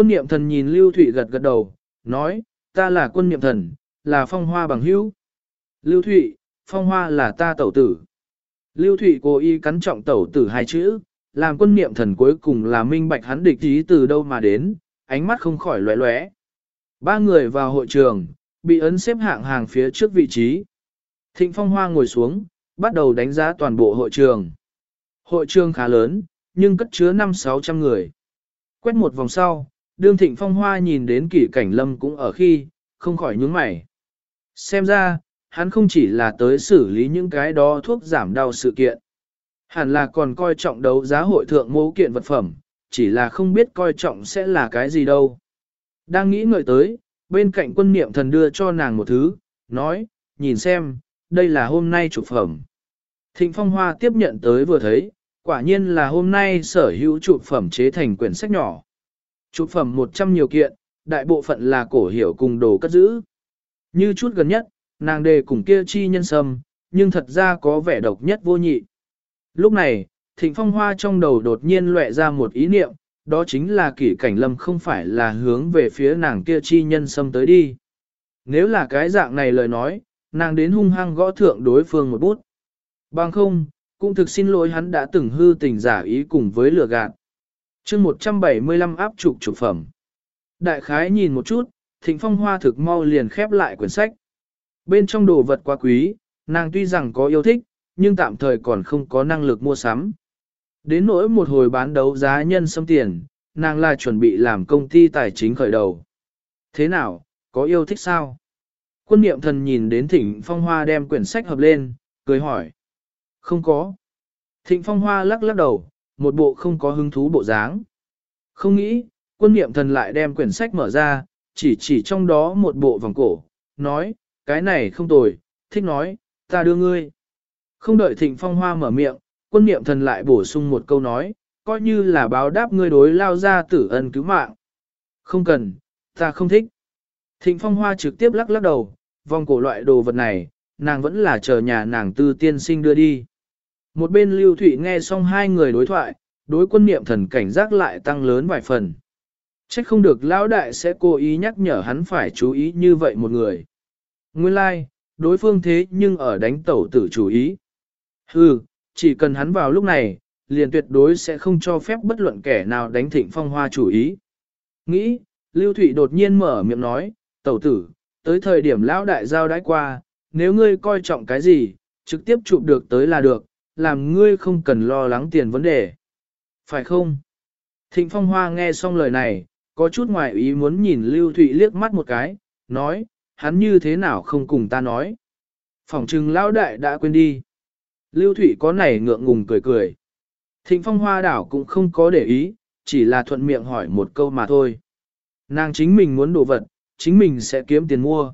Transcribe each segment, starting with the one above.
Quân niệm thần nhìn Lưu Thụy gật gật đầu, nói, ta là quân niệm thần, là phong hoa bằng hữu. Lưu Thụy, phong hoa là ta tẩu tử. Lưu Thụy cố ý cắn trọng tẩu tử hai chữ, làm quân niệm thần cuối cùng là minh bạch hắn địch ý từ đâu mà đến, ánh mắt không khỏi lóe lóe. Ba người vào hội trường, bị ấn xếp hạng hàng phía trước vị trí. Thịnh Phong Hoa ngồi xuống, bắt đầu đánh giá toàn bộ hội trường. Hội trường khá lớn, nhưng cất chứa 5-600 người. Quét một vòng sau, đương Thịnh Phong Hoa nhìn đến kỷ cảnh lâm cũng ở khi, không khỏi nhướng mày. Xem ra, hắn không chỉ là tới xử lý những cái đó thuốc giảm đau sự kiện. Hẳn là còn coi trọng đấu giá hội thượng mô kiện vật phẩm, chỉ là không biết coi trọng sẽ là cái gì đâu. Đang nghĩ ngợi tới, bên cạnh quân niệm thần đưa cho nàng một thứ, nói, nhìn xem, đây là hôm nay chụp phẩm. Thịnh Phong Hoa tiếp nhận tới vừa thấy, quả nhiên là hôm nay sở hữu chụp phẩm chế thành quyển sách nhỏ. Chụp phẩm 100 nhiều kiện, đại bộ phận là cổ hiểu cùng đồ cất giữ. Như chút gần nhất, nàng đề cùng kia chi nhân sâm, nhưng thật ra có vẻ độc nhất vô nhị. Lúc này, Thịnh Phong Hoa trong đầu đột nhiên lệ ra một ý niệm, đó chính là kỷ cảnh lâm không phải là hướng về phía nàng kia chi nhân sâm tới đi. Nếu là cái dạng này lời nói, nàng đến hung hăng gõ thượng đối phương một bút. Bằng không, cũng thực xin lỗi hắn đã từng hư tình giả ý cùng với lừa gạt chương 175 áp trục trục phẩm. Đại khái nhìn một chút, thịnh phong hoa thực mau liền khép lại quyển sách. Bên trong đồ vật quá quý, nàng tuy rằng có yêu thích, nhưng tạm thời còn không có năng lực mua sắm. Đến nỗi một hồi bán đấu giá nhân xâm tiền, nàng là chuẩn bị làm công ty tài chính khởi đầu. Thế nào, có yêu thích sao? Quân niệm thần nhìn đến thịnh phong hoa đem quyển sách hợp lên, cười hỏi. Không có. Thịnh phong hoa lắc lắc đầu, một bộ không có hứng thú bộ dáng. Không nghĩ, quân niệm thần lại đem quyển sách mở ra, chỉ chỉ trong đó một bộ vòng cổ, nói, cái này không tồi, thích nói, ta đưa ngươi. Không đợi thịnh phong hoa mở miệng, quân niệm thần lại bổ sung một câu nói, coi như là báo đáp ngươi đối lao ra tử ân cứu mạng. Không cần, ta không thích. Thịnh phong hoa trực tiếp lắc lắc đầu, vòng cổ loại đồ vật này, nàng vẫn là chờ nhà nàng tư tiên sinh đưa đi. Một bên lưu Thụy nghe xong hai người đối thoại, đối quân niệm thần cảnh giác lại tăng lớn vài phần. Trách không được lão đại sẽ cố ý nhắc nhở hắn phải chú ý như vậy một người. Nguyên lai, like, đối phương thế nhưng ở đánh tẩu tử chú ý. Hừ, chỉ cần hắn vào lúc này, liền tuyệt đối sẽ không cho phép bất luận kẻ nào đánh thịnh phong hoa chủ ý. Nghĩ, Lưu Thụy đột nhiên mở miệng nói, tẩu tử, tới thời điểm lão đại giao đãi qua, nếu ngươi coi trọng cái gì, trực tiếp chụp được tới là được, làm ngươi không cần lo lắng tiền vấn đề. Phải không? Thịnh Phong Hoa nghe xong lời này, có chút ngoài ý muốn nhìn Lưu Thụy liếc mắt một cái, nói, hắn như thế nào không cùng ta nói. Phỏng trừng lão đại đã quên đi. Lưu Thụy có này ngượng ngùng cười cười. Thịnh Phong Hoa đảo cũng không có để ý, chỉ là thuận miệng hỏi một câu mà thôi. Nàng chính mình muốn đồ vật, chính mình sẽ kiếm tiền mua.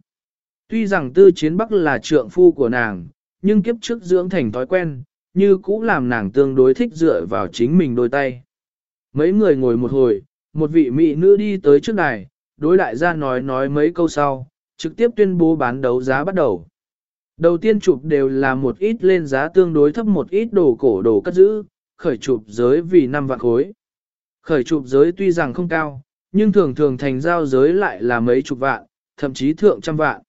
Tuy rằng tư chiến bắc là trượng phu của nàng, nhưng kiếp trước dưỡng thành thói quen, như cũ làm nàng tương đối thích dựa vào chính mình đôi tay. Mấy người ngồi một hồi, một vị mỹ nữ đi tới trước đài, đối đại gia nói nói mấy câu sau, trực tiếp tuyên bố bán đấu giá bắt đầu. Đầu tiên chụp đều là một ít lên giá tương đối thấp một ít đồ cổ đồ cất giữ, khởi chụp giới vì 5 vạn khối. Khởi chụp giới tuy rằng không cao, nhưng thường thường thành giao giới lại là mấy chục vạn, thậm chí thượng trăm vạn.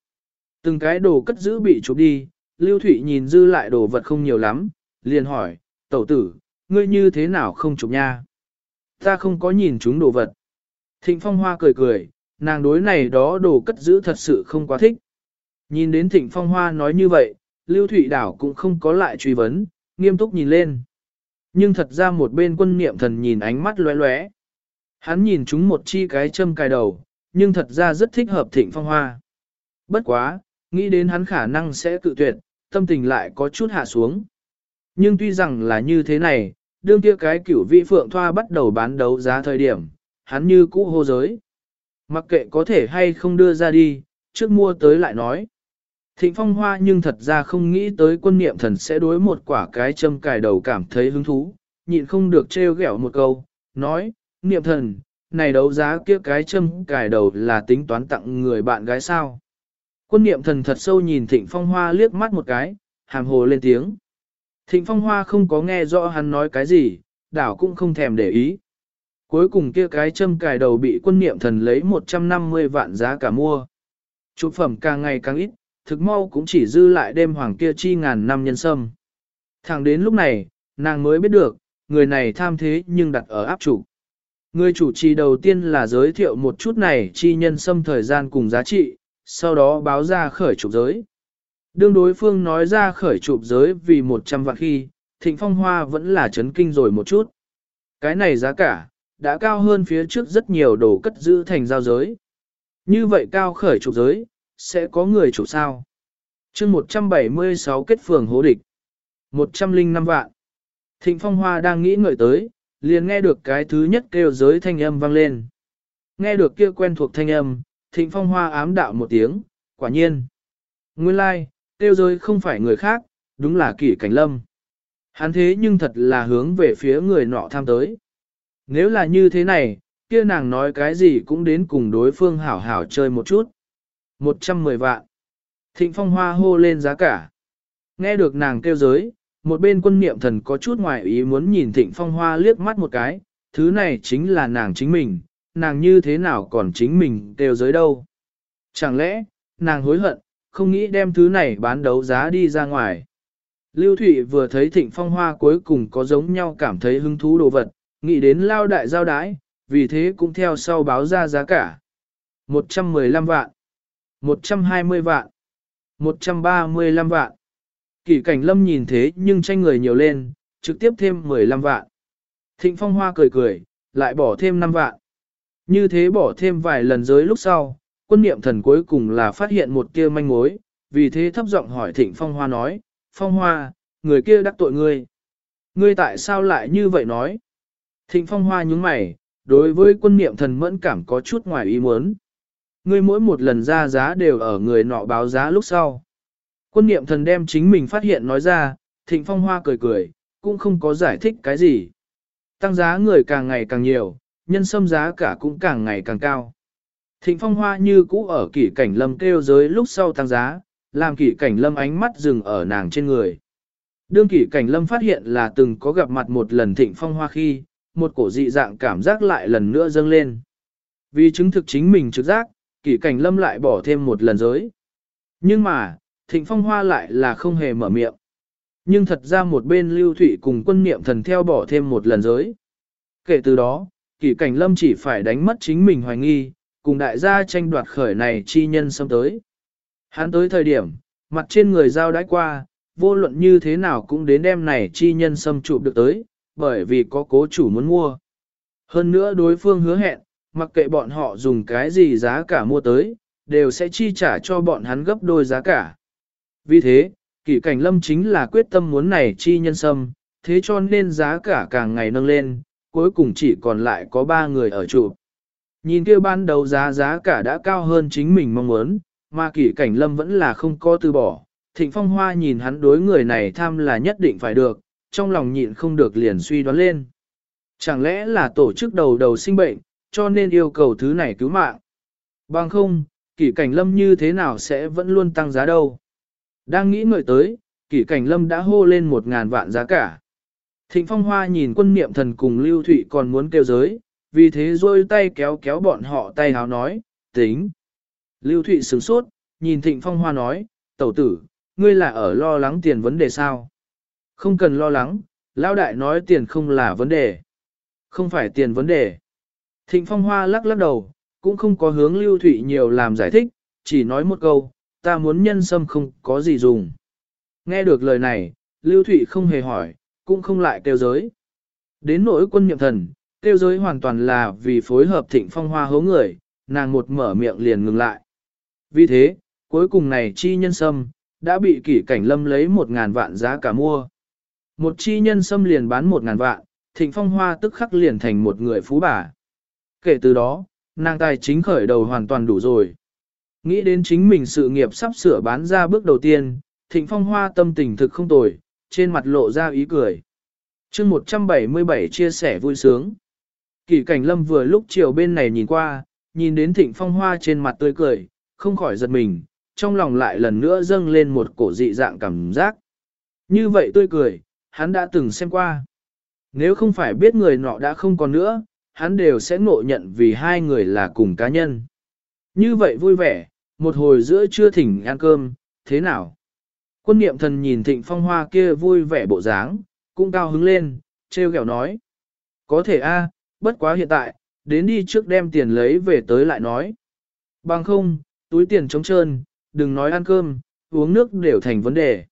Từng cái đồ cất giữ bị chụp đi, Lưu Thụy nhìn dư lại đồ vật không nhiều lắm, liền hỏi, tẩu tử, ngươi như thế nào không chụp nha? Ta không có nhìn chúng đồ vật. Thịnh Phong Hoa cười cười, nàng đối này đó đồ cất giữ thật sự không quá thích. Nhìn đến Thịnh Phong Hoa nói như vậy, Lưu Thụy Đảo cũng không có lại truy vấn, nghiêm túc nhìn lên. Nhưng thật ra một bên quân niệm thần nhìn ánh mắt lóe lóe. Hắn nhìn chúng một chi cái châm cài đầu, nhưng thật ra rất thích hợp Thịnh Phong Hoa. Bất quá, nghĩ đến hắn khả năng sẽ cự tuyệt, tâm tình lại có chút hạ xuống. Nhưng tuy rằng là như thế này, đương kia cái cửu vị phượng thoa bắt đầu bán đấu giá thời điểm, hắn như cũ hô giới. Mặc kệ có thể hay không đưa ra đi, trước mua tới lại nói. Thịnh phong hoa nhưng thật ra không nghĩ tới quân niệm thần sẽ đối một quả cái châm cài đầu cảm thấy hứng thú, nhịn không được trêu ghẹo một câu, nói, niệm thần, này đấu giá kia cái châm cài đầu là tính toán tặng người bạn gái sao. Quân niệm thần thật sâu nhìn thịnh phong hoa liếc mắt một cái, hàm hồ lên tiếng. Thịnh phong hoa không có nghe rõ hắn nói cái gì, đảo cũng không thèm để ý. Cuối cùng kia cái châm cài đầu bị quân niệm thần lấy 150 vạn giá cả mua. Chụp phẩm càng ngày càng ít, thực mau cũng chỉ dư lại đêm hoàng kia chi ngàn năm nhân sâm. Thẳng đến lúc này, nàng mới biết được, người này tham thế nhưng đặt ở áp chủ. Người chủ trì đầu tiên là giới thiệu một chút này chi nhân sâm thời gian cùng giá trị, sau đó báo ra khởi chụp giới. Đương đối phương nói ra khởi chụp giới vì 100 vạn khi, thịnh phong hoa vẫn là chấn kinh rồi một chút. Cái này giá cả, đã cao hơn phía trước rất nhiều đồ cất giữ thành giao giới. Như vậy cao khởi chụp giới, sẽ có người chủ sao. chương 176 kết phường hố địch. 105 vạn. Thịnh phong hoa đang nghĩ ngợi tới, liền nghe được cái thứ nhất kêu giới thanh âm vang lên. Nghe được kia quen thuộc thanh âm, thịnh phong hoa ám đạo một tiếng, quả nhiên. Nguyên lai, like, Tiêu giới không phải người khác, đúng là kỷ cảnh lâm. Hắn thế nhưng thật là hướng về phía người nọ tham tới. Nếu là như thế này, kia nàng nói cái gì cũng đến cùng đối phương hảo hảo chơi một chút. 110 vạn. Thịnh phong hoa hô lên giá cả. Nghe được nàng kêu giới, một bên quân niệm thần có chút ngoài ý muốn nhìn thịnh phong hoa liếc mắt một cái, thứ này chính là nàng chính mình, nàng như thế nào còn chính mình kêu giới đâu. Chẳng lẽ, nàng hối hận, không nghĩ đem thứ này bán đấu giá đi ra ngoài. Lưu Thụy vừa thấy thịnh phong hoa cuối cùng có giống nhau cảm thấy hứng thú đồ vật, nghĩ đến lao đại giao đái, vì thế cũng theo sau báo ra giá cả. 115 vạn, 120 vạn, 135 vạn. Kỷ cảnh lâm nhìn thế nhưng tranh người nhiều lên, trực tiếp thêm 15 vạn. Thịnh phong hoa cười cười, lại bỏ thêm 5 vạn. Như thế bỏ thêm vài lần giới lúc sau, quân niệm thần cuối cùng là phát hiện một kia manh mối, vì thế thấp giọng hỏi thịnh phong hoa nói, phong hoa, người kia đắc tội ngươi. Ngươi tại sao lại như vậy nói? Thịnh phong hoa nhúng mày, đối với quân niệm thần mẫn cảm có chút ngoài ý muốn. Ngươi mỗi một lần ra giá đều ở người nọ báo giá lúc sau. Quân niệm thần đem chính mình phát hiện nói ra, thịnh phong hoa cười cười, cũng không có giải thích cái gì. Tăng giá người càng ngày càng nhiều, nhân sâm giá cả cũng càng ngày càng cao. Thịnh phong hoa như cũ ở kỷ cảnh lâm kêu giới lúc sau tăng giá, làm kỷ cảnh lâm ánh mắt dừng ở nàng trên người. Đương kỷ cảnh lâm phát hiện là từng có gặp mặt một lần thịnh phong hoa khi, một cổ dị dạng cảm giác lại lần nữa dâng lên. Vì chứng thực chính mình trực giác, kỷ cảnh lâm lại bỏ thêm một lần giới. Nhưng mà, thịnh phong hoa lại là không hề mở miệng. Nhưng thật ra một bên lưu thủy cùng quân niệm thần theo bỏ thêm một lần giới. Kể từ đó, kỷ cảnh lâm chỉ phải đánh mất chính mình hoài nghi, cùng đại gia tranh đoạt khởi này chi nhân xâm tới. Hắn tới thời điểm, mặt trên người giao đãi qua, vô luận như thế nào cũng đến đêm này chi nhân xâm chụp được tới, bởi vì có cố chủ muốn mua. Hơn nữa đối phương hứa hẹn, mặc kệ bọn họ dùng cái gì giá cả mua tới, đều sẽ chi trả cho bọn hắn gấp đôi giá cả. Vì thế, kỷ cảnh lâm chính là quyết tâm muốn này chi nhân sâm, thế cho nên giá cả càng ngày nâng lên, cuối cùng chỉ còn lại có ba người ở trụ. Nhìn kia ban đầu giá giá cả đã cao hơn chính mình mong muốn, mà kỷ cảnh lâm vẫn là không có từ bỏ. Thịnh phong hoa nhìn hắn đối người này tham là nhất định phải được, trong lòng nhịn không được liền suy đoán lên. Chẳng lẽ là tổ chức đầu đầu sinh bệnh, cho nên yêu cầu thứ này cứu mạng. Bằng không, kỷ cảnh lâm như thế nào sẽ vẫn luôn tăng giá đâu. Đang nghĩ ngợi tới, kỷ cảnh lâm đã hô lên một ngàn vạn giá cả. Thịnh phong hoa nhìn quân niệm thần cùng lưu thụy còn muốn kêu giới, vì thế rôi tay kéo kéo bọn họ tay háo nói, tính. Lưu thụy sửng sốt, nhìn thịnh phong hoa nói, tẩu tử, ngươi là ở lo lắng tiền vấn đề sao? Không cần lo lắng, lão đại nói tiền không là vấn đề. Không phải tiền vấn đề. Thịnh phong hoa lắc lắc đầu, cũng không có hướng lưu thụy nhiều làm giải thích, chỉ nói một câu, ta muốn nhân sâm không có gì dùng. Nghe được lời này, lưu thụy không hề hỏi, cũng không lại kêu giới. Đến nỗi quân nhậm thần, kêu giới hoàn toàn là vì phối hợp thịnh phong hoa hố người, nàng một mở miệng liền ngừng lại. Vì thế, cuối cùng này chi nhân sâm, đã bị kỷ cảnh lâm lấy một ngàn vạn giá cả mua. Một chi nhân sâm liền bán một ngàn vạn, thịnh phong hoa tức khắc liền thành một người phú bà. Kể từ đó, nàng tài chính khởi đầu hoàn toàn đủ rồi. Nghĩ đến chính mình sự nghiệp sắp sửa bán ra bước đầu tiên, thịnh phong hoa tâm tình thực không tồi, trên mặt lộ ra ý cười. chương 177 chia sẻ vui sướng. Kỳ cảnh lâm vừa lúc chiều bên này nhìn qua, nhìn đến thịnh phong hoa trên mặt tươi cười, không khỏi giật mình, trong lòng lại lần nữa dâng lên một cổ dị dạng cảm giác. Như vậy tươi cười, hắn đã từng xem qua. Nếu không phải biết người nọ đã không còn nữa, hắn đều sẽ ngộ nhận vì hai người là cùng cá nhân. Như vậy vui vẻ, một hồi giữa trưa thỉnh ăn cơm, thế nào? Quân niệm thần nhìn thịnh phong hoa kia vui vẻ bộ dáng, cũng cao hứng lên, treo kẹo nói. Có thể a, bất quá hiện tại, đến đi trước đem tiền lấy về tới lại nói. Bằng không, túi tiền trống trơn, đừng nói ăn cơm, uống nước đều thành vấn đề.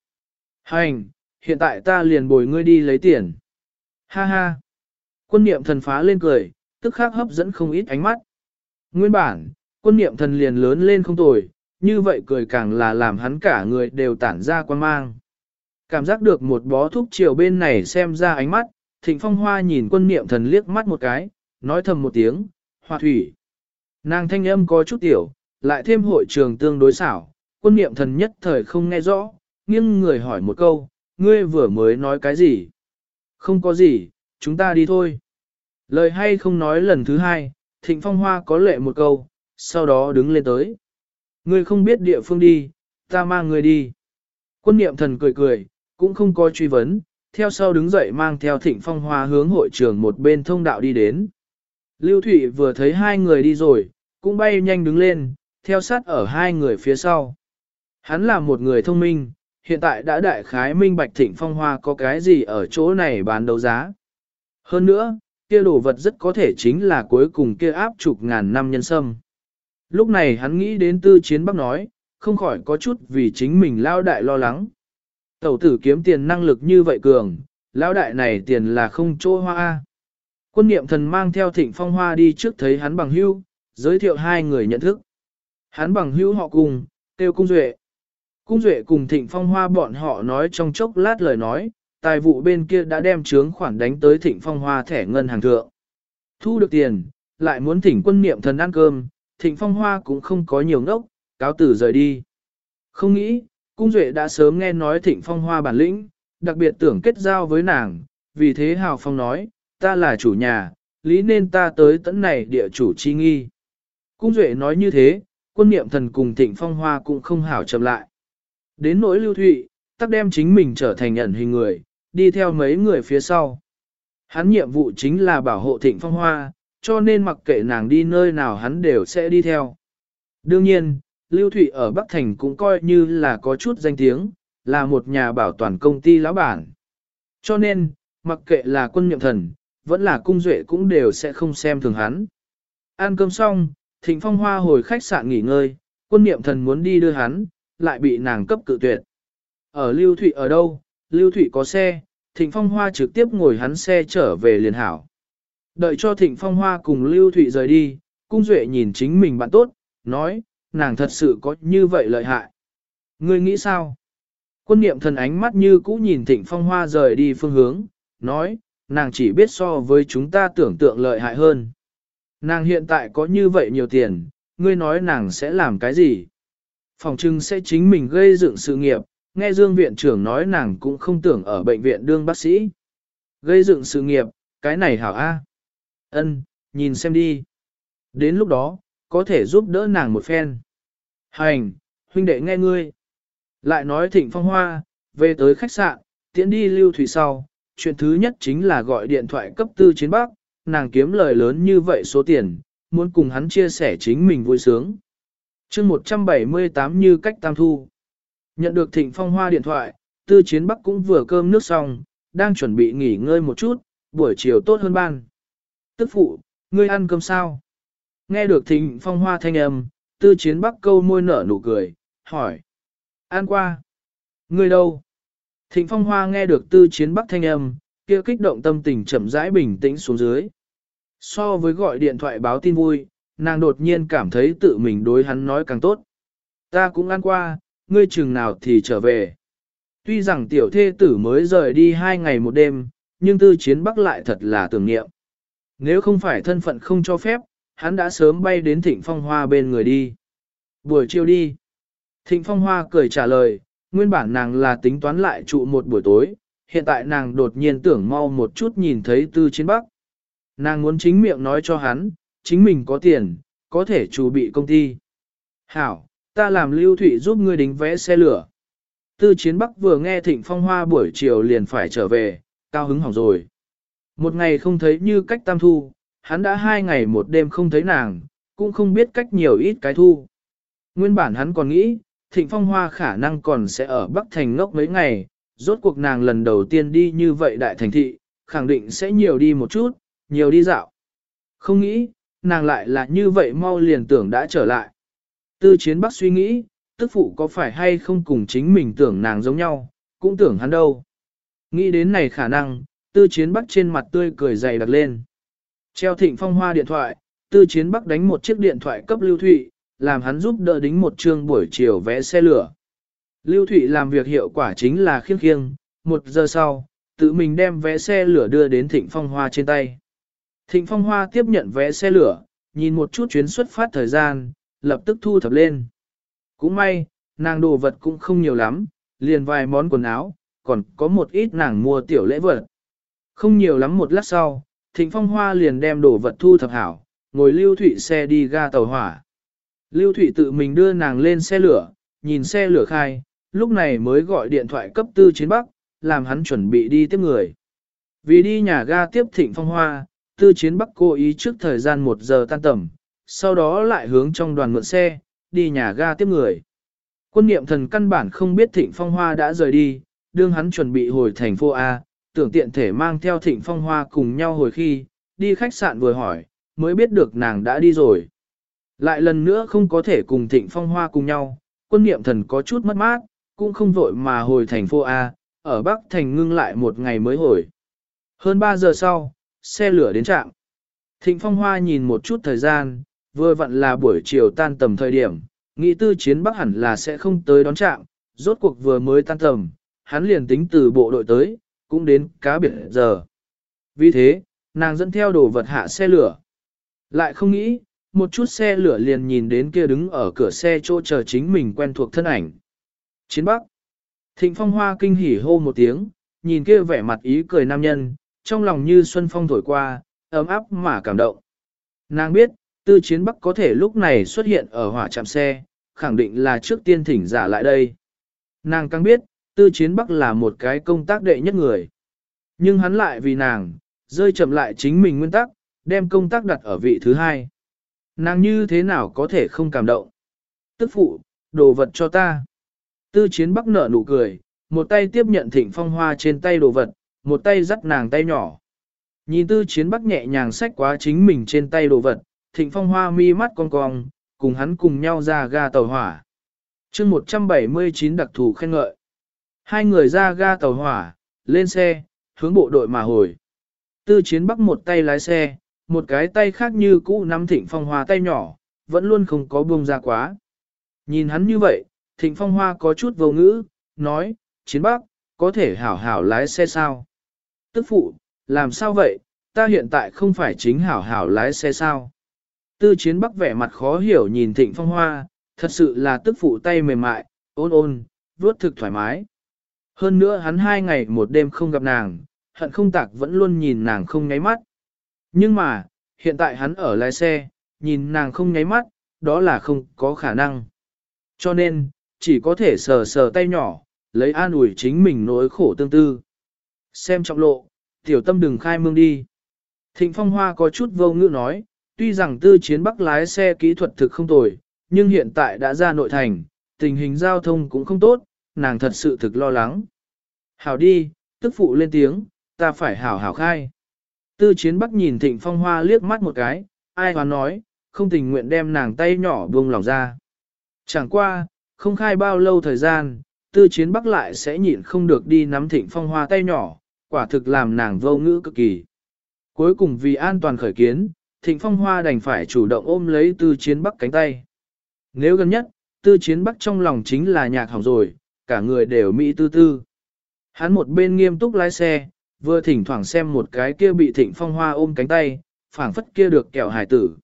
Hành, hiện tại ta liền bồi ngươi đi lấy tiền. Ha ha. Quân niệm thần phá lên cười, tức khắc hấp dẫn không ít ánh mắt. Nguyên bản, quân niệm thần liền lớn lên không tồi, như vậy cười càng là làm hắn cả người đều tản ra quan mang. Cảm giác được một bó thuốc chiều bên này xem ra ánh mắt, thịnh phong hoa nhìn quân niệm thần liếc mắt một cái, nói thầm một tiếng, hoa thủy. Nàng thanh âm có chút tiểu, lại thêm hội trường tương đối xảo, quân niệm thần nhất thời không nghe rõ, nghiêng người hỏi một câu, ngươi vừa mới nói cái gì? Không có gì, chúng ta đi thôi. Lời hay không nói lần thứ hai, thịnh phong hoa có lệ một câu, sau đó đứng lên tới. Ngươi không biết địa phương đi, ta mang ngươi đi. Quân niệm thần cười cười, cũng không có truy vấn, theo sau đứng dậy mang theo thịnh phong hoa hướng hội trường một bên thông đạo đi đến. Lưu Thụy vừa thấy hai người đi rồi, cũng bay nhanh đứng lên, theo sát ở hai người phía sau. Hắn là một người thông minh, hiện tại đã đại khái minh bạch thịnh phong hoa có cái gì ở chỗ này bán đấu giá. Hơn nữa, kia đồ vật rất có thể chính là cuối cùng kia áp chục ngàn năm nhân sâm. Lúc này hắn nghĩ đến tư chiến bắc nói, không khỏi có chút vì chính mình lao đại lo lắng. Tẩu tử kiếm tiền năng lực như vậy cường, lão đại này tiền là không chỗ hoa. Quân niệm thần mang theo thịnh phong hoa đi trước thấy hắn bằng hưu, giới thiệu hai người nhận thức. Hắn bằng hưu họ cùng, tiêu cung duệ. Cung duệ cùng thịnh phong hoa bọn họ nói trong chốc lát lời nói, tài vụ bên kia đã đem trướng khoản đánh tới thịnh phong hoa thẻ ngân hàng thượng. Thu được tiền, lại muốn thỉnh quân niệm thần ăn cơm, thịnh phong hoa cũng không có nhiều ngốc, cáo tử rời đi. Không nghĩ, cung duệ đã sớm nghe nói thịnh phong hoa bản lĩnh, đặc biệt tưởng kết giao với nàng, vì thế hào phong nói, ta là chủ nhà, lý nên ta tới tận này địa chủ chi nghi. Cung duệ nói như thế, quân niệm thần cùng thịnh phong hoa cũng không hảo chậm lại. Đến nỗi lưu thụy, tắc đem chính mình trở thành ẩn hình người, đi theo mấy người phía sau. Hắn nhiệm vụ chính là bảo hộ thịnh phong hoa, cho nên mặc kệ nàng đi nơi nào hắn đều sẽ đi theo. Đương nhiên, Lưu Thụy ở Bắc Thành cũng coi như là có chút danh tiếng, là một nhà bảo toàn công ty lão bản. Cho nên, mặc kệ là quân nhậm thần, vẫn là cung duệ cũng đều sẽ không xem thường hắn. Ăn cơm xong, Thịnh Phong Hoa hồi khách sạn nghỉ ngơi, quân niệm thần muốn đi đưa hắn, lại bị nàng cấp cự tuyệt. Ở Lưu Thụy ở đâu? Lưu Thụy có xe, Thịnh Phong Hoa trực tiếp ngồi hắn xe trở về liền hảo. Đợi cho Thịnh Phong Hoa cùng Lưu Thụy rời đi, Cung Duệ nhìn chính mình bạn tốt, nói, nàng thật sự có như vậy lợi hại. Ngươi nghĩ sao? Quân niệm thần ánh mắt như cũ nhìn Thịnh Phong Hoa rời đi phương hướng, nói, nàng chỉ biết so với chúng ta tưởng tượng lợi hại hơn. Nàng hiện tại có như vậy nhiều tiền, ngươi nói nàng sẽ làm cái gì? Phòng trưng sẽ chính mình gây dựng sự nghiệp, nghe Dương viện trưởng nói nàng cũng không tưởng ở bệnh viện đương bác sĩ. Gây dựng sự nghiệp, cái này hảo A. Ân, nhìn xem đi. Đến lúc đó, có thể giúp đỡ nàng một phen. Hành, huynh đệ nghe ngươi. Lại nói thịnh phong hoa, về tới khách sạn, tiễn đi lưu thủy sau. Chuyện thứ nhất chính là gọi điện thoại cấp tư chiến bắc, nàng kiếm lời lớn như vậy số tiền, muốn cùng hắn chia sẻ chính mình vui sướng. chương 178 như cách tam thu. Nhận được thịnh phong hoa điện thoại, tư chiến bắc cũng vừa cơm nước xong, đang chuẩn bị nghỉ ngơi một chút, buổi chiều tốt hơn ban. Tức phụ, ngươi ăn cơm sao? Nghe được thịnh phong hoa thanh âm, tư chiến bắc câu môi nở nụ cười, hỏi. An qua. Ngươi đâu? Thịnh phong hoa nghe được tư chiến bắc thanh âm, kia kích động tâm tình chậm rãi bình tĩnh xuống dưới. So với gọi điện thoại báo tin vui, nàng đột nhiên cảm thấy tự mình đối hắn nói càng tốt. Ta cũng ăn qua, ngươi chừng nào thì trở về. Tuy rằng tiểu thê tử mới rời đi hai ngày một đêm, nhưng tư chiến bắc lại thật là tưởng niệm. Nếu không phải thân phận không cho phép, hắn đã sớm bay đến thịnh phong hoa bên người đi. Buổi chiều đi. Thịnh phong hoa cười trả lời, nguyên bản nàng là tính toán lại trụ một buổi tối, hiện tại nàng đột nhiên tưởng mau một chút nhìn thấy tư chiến bắc. Nàng muốn chính miệng nói cho hắn, chính mình có tiền, có thể chủ bị công ty. Hảo, ta làm lưu thủy giúp ngươi đính vẽ xe lửa. Tư chiến bắc vừa nghe thịnh phong hoa buổi chiều liền phải trở về, cao hứng hỏng rồi. Một ngày không thấy như cách tam thu, hắn đã hai ngày một đêm không thấy nàng, cũng không biết cách nhiều ít cái thu. Nguyên bản hắn còn nghĩ, Thịnh Phong Hoa khả năng còn sẽ ở Bắc Thành ngốc mấy ngày, rốt cuộc nàng lần đầu tiên đi như vậy đại thành thị, khẳng định sẽ nhiều đi một chút, nhiều đi dạo. Không nghĩ, nàng lại là như vậy mau liền tưởng đã trở lại. Tư chiến bắc suy nghĩ, tức phụ có phải hay không cùng chính mình tưởng nàng giống nhau, cũng tưởng hắn đâu. Nghĩ đến này khả năng, tư chiến bắc trên mặt tươi cười dày đặc lên. Treo thịnh phong hoa điện thoại, tư chiến bắc đánh một chiếc điện thoại cấp lưu thụy, làm hắn giúp đỡ đính một chương buổi chiều vé xe lửa. Lưu Thụy làm việc hiệu quả chính là khiêng khiêng, một giờ sau, tự mình đem vé xe lửa đưa đến Thịnh Phong Hoa trên tay. Thịnh Phong Hoa tiếp nhận vé xe lửa, nhìn một chút chuyến xuất phát thời gian, lập tức thu thập lên. Cũng may, nàng đồ vật cũng không nhiều lắm, liền vài món quần áo, còn có một ít nàng mua tiểu lễ vật. Không nhiều lắm một lát sau, Thịnh Phong Hoa liền đem đồ vật thu thập hảo, ngồi Lưu Thụy xe đi ga tàu hỏa. Lưu Thụy tự mình đưa nàng lên xe lửa, nhìn xe lửa khai, lúc này mới gọi điện thoại cấp tư chiến bắc, làm hắn chuẩn bị đi tiếp người. Vì đi nhà ga tiếp thịnh phong hoa, tư chiến bắc cố ý trước thời gian một giờ tan tầm, sau đó lại hướng trong đoàn mượn xe, đi nhà ga tiếp người. Quân niệm thần căn bản không biết thịnh phong hoa đã rời đi, đương hắn chuẩn bị hồi thành phố A, tưởng tiện thể mang theo thịnh phong hoa cùng nhau hồi khi, đi khách sạn vừa hỏi, mới biết được nàng đã đi rồi. Lại lần nữa không có thể cùng thịnh phong hoa cùng nhau, quân niệm thần có chút mất mát, cũng không vội mà hồi thành phố A, ở Bắc Thành ngưng lại một ngày mới hồi. Hơn 3 giờ sau, xe lửa đến trạm. Thịnh Phong Hoa nhìn một chút thời gian, vừa vặn là buổi chiều tan tầm thời điểm, nghĩ tư chiến Bắc hẳn là sẽ không tới đón trạm, rốt cuộc vừa mới tan tầm, hắn liền tính từ bộ đội tới, cũng đến cá biệt giờ. Vì thế, nàng dẫn theo đồ vật hạ xe lửa. Lại không nghĩ, một chút xe lửa liền nhìn đến kia đứng ở cửa xe chỗ chờ chính mình quen thuộc thân ảnh. Chiến Bắc. Thịnh Phong Hoa kinh hỉ hô một tiếng, nhìn kia vẻ mặt ý cười nam nhân, trong lòng như xuân phong thổi qua, ấm áp mà cảm động. Nàng biết, tư chiến Bắc có thể lúc này xuất hiện ở hỏa trạm xe, khẳng định là trước tiên thỉnh giả lại đây. Nàng càng biết, tư chiến Bắc là một cái công tác đệ nhất người. Nhưng hắn lại vì nàng, rơi chậm lại chính mình nguyên tắc, đem công tác đặt ở vị thứ hai. Nàng như thế nào có thể không cảm động? Tức phụ, đồ vật cho ta. Tư chiến bắc nở nụ cười, một tay tiếp nhận thịnh phong hoa trên tay đồ vật, một tay dắt nàng tay nhỏ. Nhìn tư chiến bắc nhẹ nhàng xách quá chính mình trên tay đồ vật, thịnh phong hoa mi mắt cong cong, cùng hắn cùng nhau ra ga tàu hỏa. chương 179 đặc thù khen ngợi. Hai người ra ga tàu hỏa, lên xe, hướng bộ đội mà hồi. Tư chiến bắc một tay lái xe, một cái tay khác như cũ nắm thịnh phong hoa tay nhỏ, vẫn luôn không có buông ra quá. Nhìn hắn như vậy, Thịnh Phong Hoa có chút vô ngữ, nói, chiến bắc, có thể hảo hảo lái xe sao? Tức phụ, làm sao vậy, ta hiện tại không phải chính hảo hảo lái xe sao? Tư chiến bắc vẻ mặt khó hiểu nhìn Thịnh Phong Hoa, thật sự là tức phụ tay mềm mại, ôn ôn, vuốt thực thoải mái. Hơn nữa hắn hai ngày một đêm không gặp nàng, hận không tạc vẫn luôn nhìn nàng không nháy mắt. Nhưng mà, hiện tại hắn ở lái xe, nhìn nàng không nháy mắt, đó là không có khả năng. Cho nên, chỉ có thể sờ sờ tay nhỏ, lấy an ủi chính mình nỗi khổ tương tư. Xem trọng lộ, tiểu tâm đừng khai mương đi. Thịnh Phong Hoa có chút vô ngữ nói, tuy rằng tư chiến bắc lái xe kỹ thuật thực không tồi, nhưng hiện tại đã ra nội thành, tình hình giao thông cũng không tốt, nàng thật sự thực lo lắng. Hảo đi, tức phụ lên tiếng, ta phải hảo hảo khai. Tư chiến bắc nhìn thịnh phong hoa liếc mắt một cái, ai hoán nói, không tình nguyện đem nàng tay nhỏ buông lòng ra. Chẳng qua, không khai bao lâu thời gian, tư chiến bắc lại sẽ nhịn không được đi nắm thịnh phong hoa tay nhỏ, quả thực làm nàng vô ngữ cực kỳ. Cuối cùng vì an toàn khởi kiến, thịnh phong hoa đành phải chủ động ôm lấy tư chiến bắc cánh tay. Nếu gần nhất, tư chiến bắc trong lòng chính là nhạc hỏng rồi, cả người đều mỹ tư tư. Hắn một bên nghiêm túc lái xe, vừa thỉnh thoảng xem một cái kia bị thịnh phong hoa ôm cánh tay, phảng phất kia được kẹo hải tử.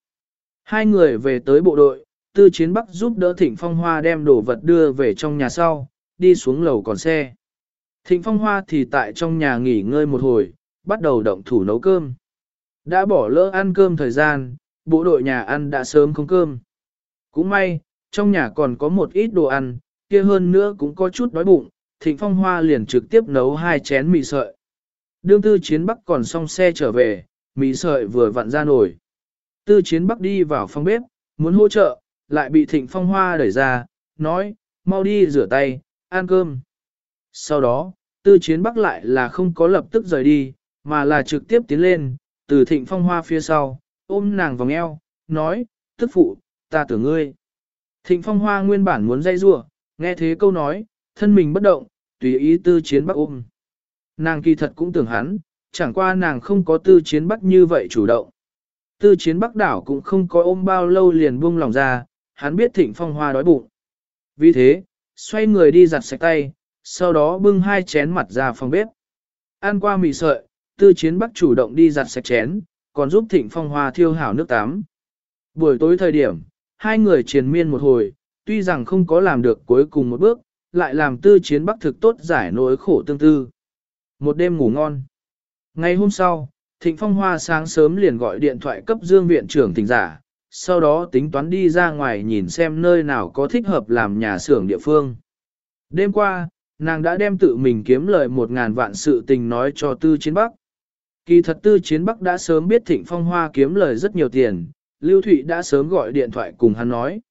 Hai người về tới bộ đội, tư chiến bắc giúp đỡ thịnh phong hoa đem đồ vật đưa về trong nhà sau, đi xuống lầu còn xe. Thịnh phong hoa thì tại trong nhà nghỉ ngơi một hồi, bắt đầu động thủ nấu cơm. Đã bỏ lỡ ăn cơm thời gian, bộ đội nhà ăn đã sớm không cơm. Cũng may, trong nhà còn có một ít đồ ăn, kia hơn nữa cũng có chút đói bụng, thịnh phong hoa liền trực tiếp nấu hai chén mì sợi. Đương tư chiến bắc còn xong xe trở về, mì sợi vừa vặn ra nổi. Tư chiến bắc đi vào phòng bếp, muốn hỗ trợ, lại bị thịnh phong hoa đẩy ra, nói, mau đi rửa tay, ăn cơm. Sau đó, tư chiến bắc lại là không có lập tức rời đi, mà là trực tiếp tiến lên, từ thịnh phong hoa phía sau, ôm nàng vòng eo, nói, tức phụ, ta tưởng ngươi. Thịnh phong hoa nguyên bản muốn dây rua, nghe thế câu nói, thân mình bất động, tùy ý tư chiến bắc ôm. Nàng kỳ thật cũng tưởng hắn, chẳng qua nàng không có tư chiến bắc như vậy chủ động. Tư chiến bắc đảo cũng không có ôm bao lâu liền buông lòng ra, hắn biết thịnh phong hoa đói bụng. Vì thế, xoay người đi giặt sạch tay, sau đó bưng hai chén mặt ra phòng bếp. Ăn qua mì sợi, tư chiến bắc chủ động đi giặt sạch chén, còn giúp thịnh phong hoa thiêu hảo nước tắm. Buổi tối thời điểm, hai người triền miên một hồi, tuy rằng không có làm được cuối cùng một bước, lại làm tư chiến bắc thực tốt giải nỗi khổ tương tư. Một đêm ngủ ngon. Ngày hôm sau, Thịnh Phong Hoa sáng sớm liền gọi điện thoại cấp Dương viện trưởng tỉnh giả, sau đó tính toán đi ra ngoài nhìn xem nơi nào có thích hợp làm nhà xưởng địa phương. Đêm qua, nàng đã đem tự mình kiếm lời một ngàn vạn sự tình nói cho Tư Chiến Bắc. Kỳ thật Tư Chiến Bắc đã sớm biết Thịnh Phong Hoa kiếm lời rất nhiều tiền, Lưu Thụy đã sớm gọi điện thoại cùng hắn nói.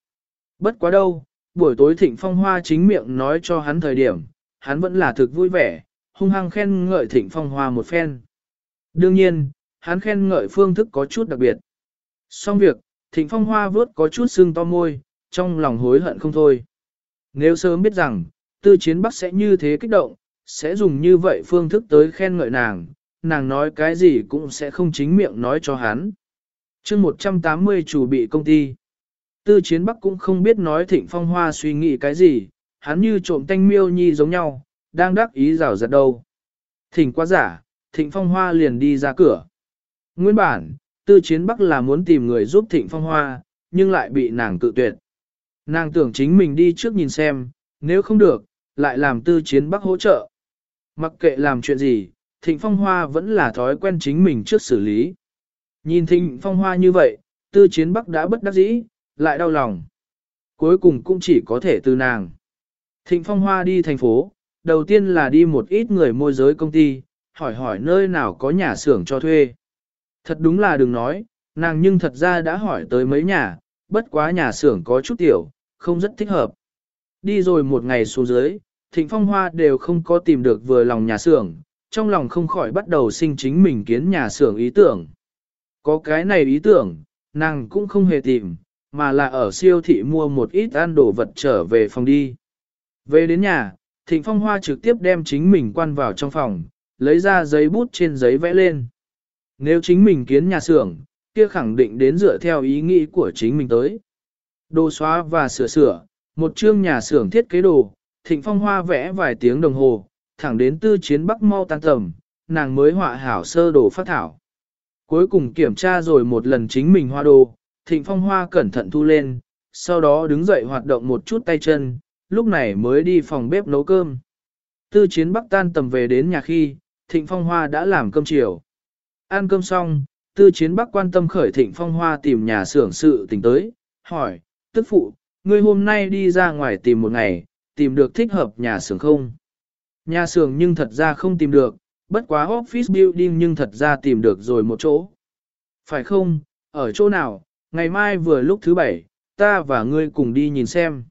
Bất quá đâu, buổi tối Thịnh Phong Hoa chính miệng nói cho hắn thời điểm, hắn vẫn là thực vui vẻ, hung hăng khen ngợi Thịnh Phong Hoa một phen. Đương nhiên, hắn khen ngợi phương thức có chút đặc biệt. Xong việc, Thịnh Phong Hoa vớt có chút sưng to môi, trong lòng hối hận không thôi. Nếu sớm biết rằng, tư chiến bắc sẽ như thế kích động, sẽ dùng như vậy phương thức tới khen ngợi nàng, nàng nói cái gì cũng sẽ không chính miệng nói cho hắn. chương 180 chủ bị công ty. Tư chiến bắc cũng không biết nói thịnh phong hoa suy nghĩ cái gì, hắn như trộm tanh miêu nhi giống nhau, đang đắc ý rào giật đâu. Thỉnh quá giả, thịnh phong hoa liền đi ra cửa. Nguyên bản, tư chiến bắc là muốn tìm người giúp thịnh phong hoa, nhưng lại bị nàng tự tuyệt. Nàng tưởng chính mình đi trước nhìn xem, nếu không được, lại làm tư chiến bắc hỗ trợ. Mặc kệ làm chuyện gì, thịnh phong hoa vẫn là thói quen chính mình trước xử lý. Nhìn thịnh phong hoa như vậy, tư chiến bắc đã bất đắc dĩ, lại đau lòng. Cuối cùng cũng chỉ có thể từ nàng. Thịnh phong hoa đi thành phố, đầu tiên là đi một ít người môi giới công ty, hỏi hỏi nơi nào có nhà xưởng cho thuê. Thật đúng là đừng nói, nàng nhưng thật ra đã hỏi tới mấy nhà, bất quá nhà xưởng có chút tiểu, không rất thích hợp. Đi rồi một ngày xuống dưới, Thịnh Phong Hoa đều không có tìm được vừa lòng nhà xưởng, trong lòng không khỏi bắt đầu sinh chính mình kiến nhà xưởng ý tưởng. Có cái này ý tưởng, nàng cũng không hề tìm, mà là ở siêu thị mua một ít ăn đồ vật trở về phòng đi. Về đến nhà, Thịnh Phong Hoa trực tiếp đem chính mình quan vào trong phòng, lấy ra giấy bút trên giấy vẽ lên. Nếu chính mình kiến nhà xưởng, kia khẳng định đến dựa theo ý nghĩ của chính mình tới. Đồ xóa và sửa sửa, một chương nhà xưởng thiết kế đồ, Thịnh Phong Hoa vẽ vài tiếng đồng hồ, thẳng đến tư chiến bắc mau tan tầm, nàng mới họa hảo sơ đồ phát thảo. Cuối cùng kiểm tra rồi một lần chính mình hoa đồ, Thịnh Phong Hoa cẩn thận thu lên, sau đó đứng dậy hoạt động một chút tay chân, lúc này mới đi phòng bếp nấu cơm. Tư chiến bắc tan tầm về đến nhà khi, Thịnh Phong Hoa đã làm cơm chiều. Ăn cơm xong, tư chiến bắc quan tâm khởi Thịnh Phong Hoa tìm nhà xưởng sự tình tới, hỏi, tức phụ, ngươi hôm nay đi ra ngoài tìm một ngày, tìm được thích hợp nhà xưởng không? Nhà xưởng nhưng thật ra không tìm được, bất quá office building nhưng thật ra tìm được rồi một chỗ. Phải không, ở chỗ nào, ngày mai vừa lúc thứ bảy, ta và ngươi cùng đi nhìn xem.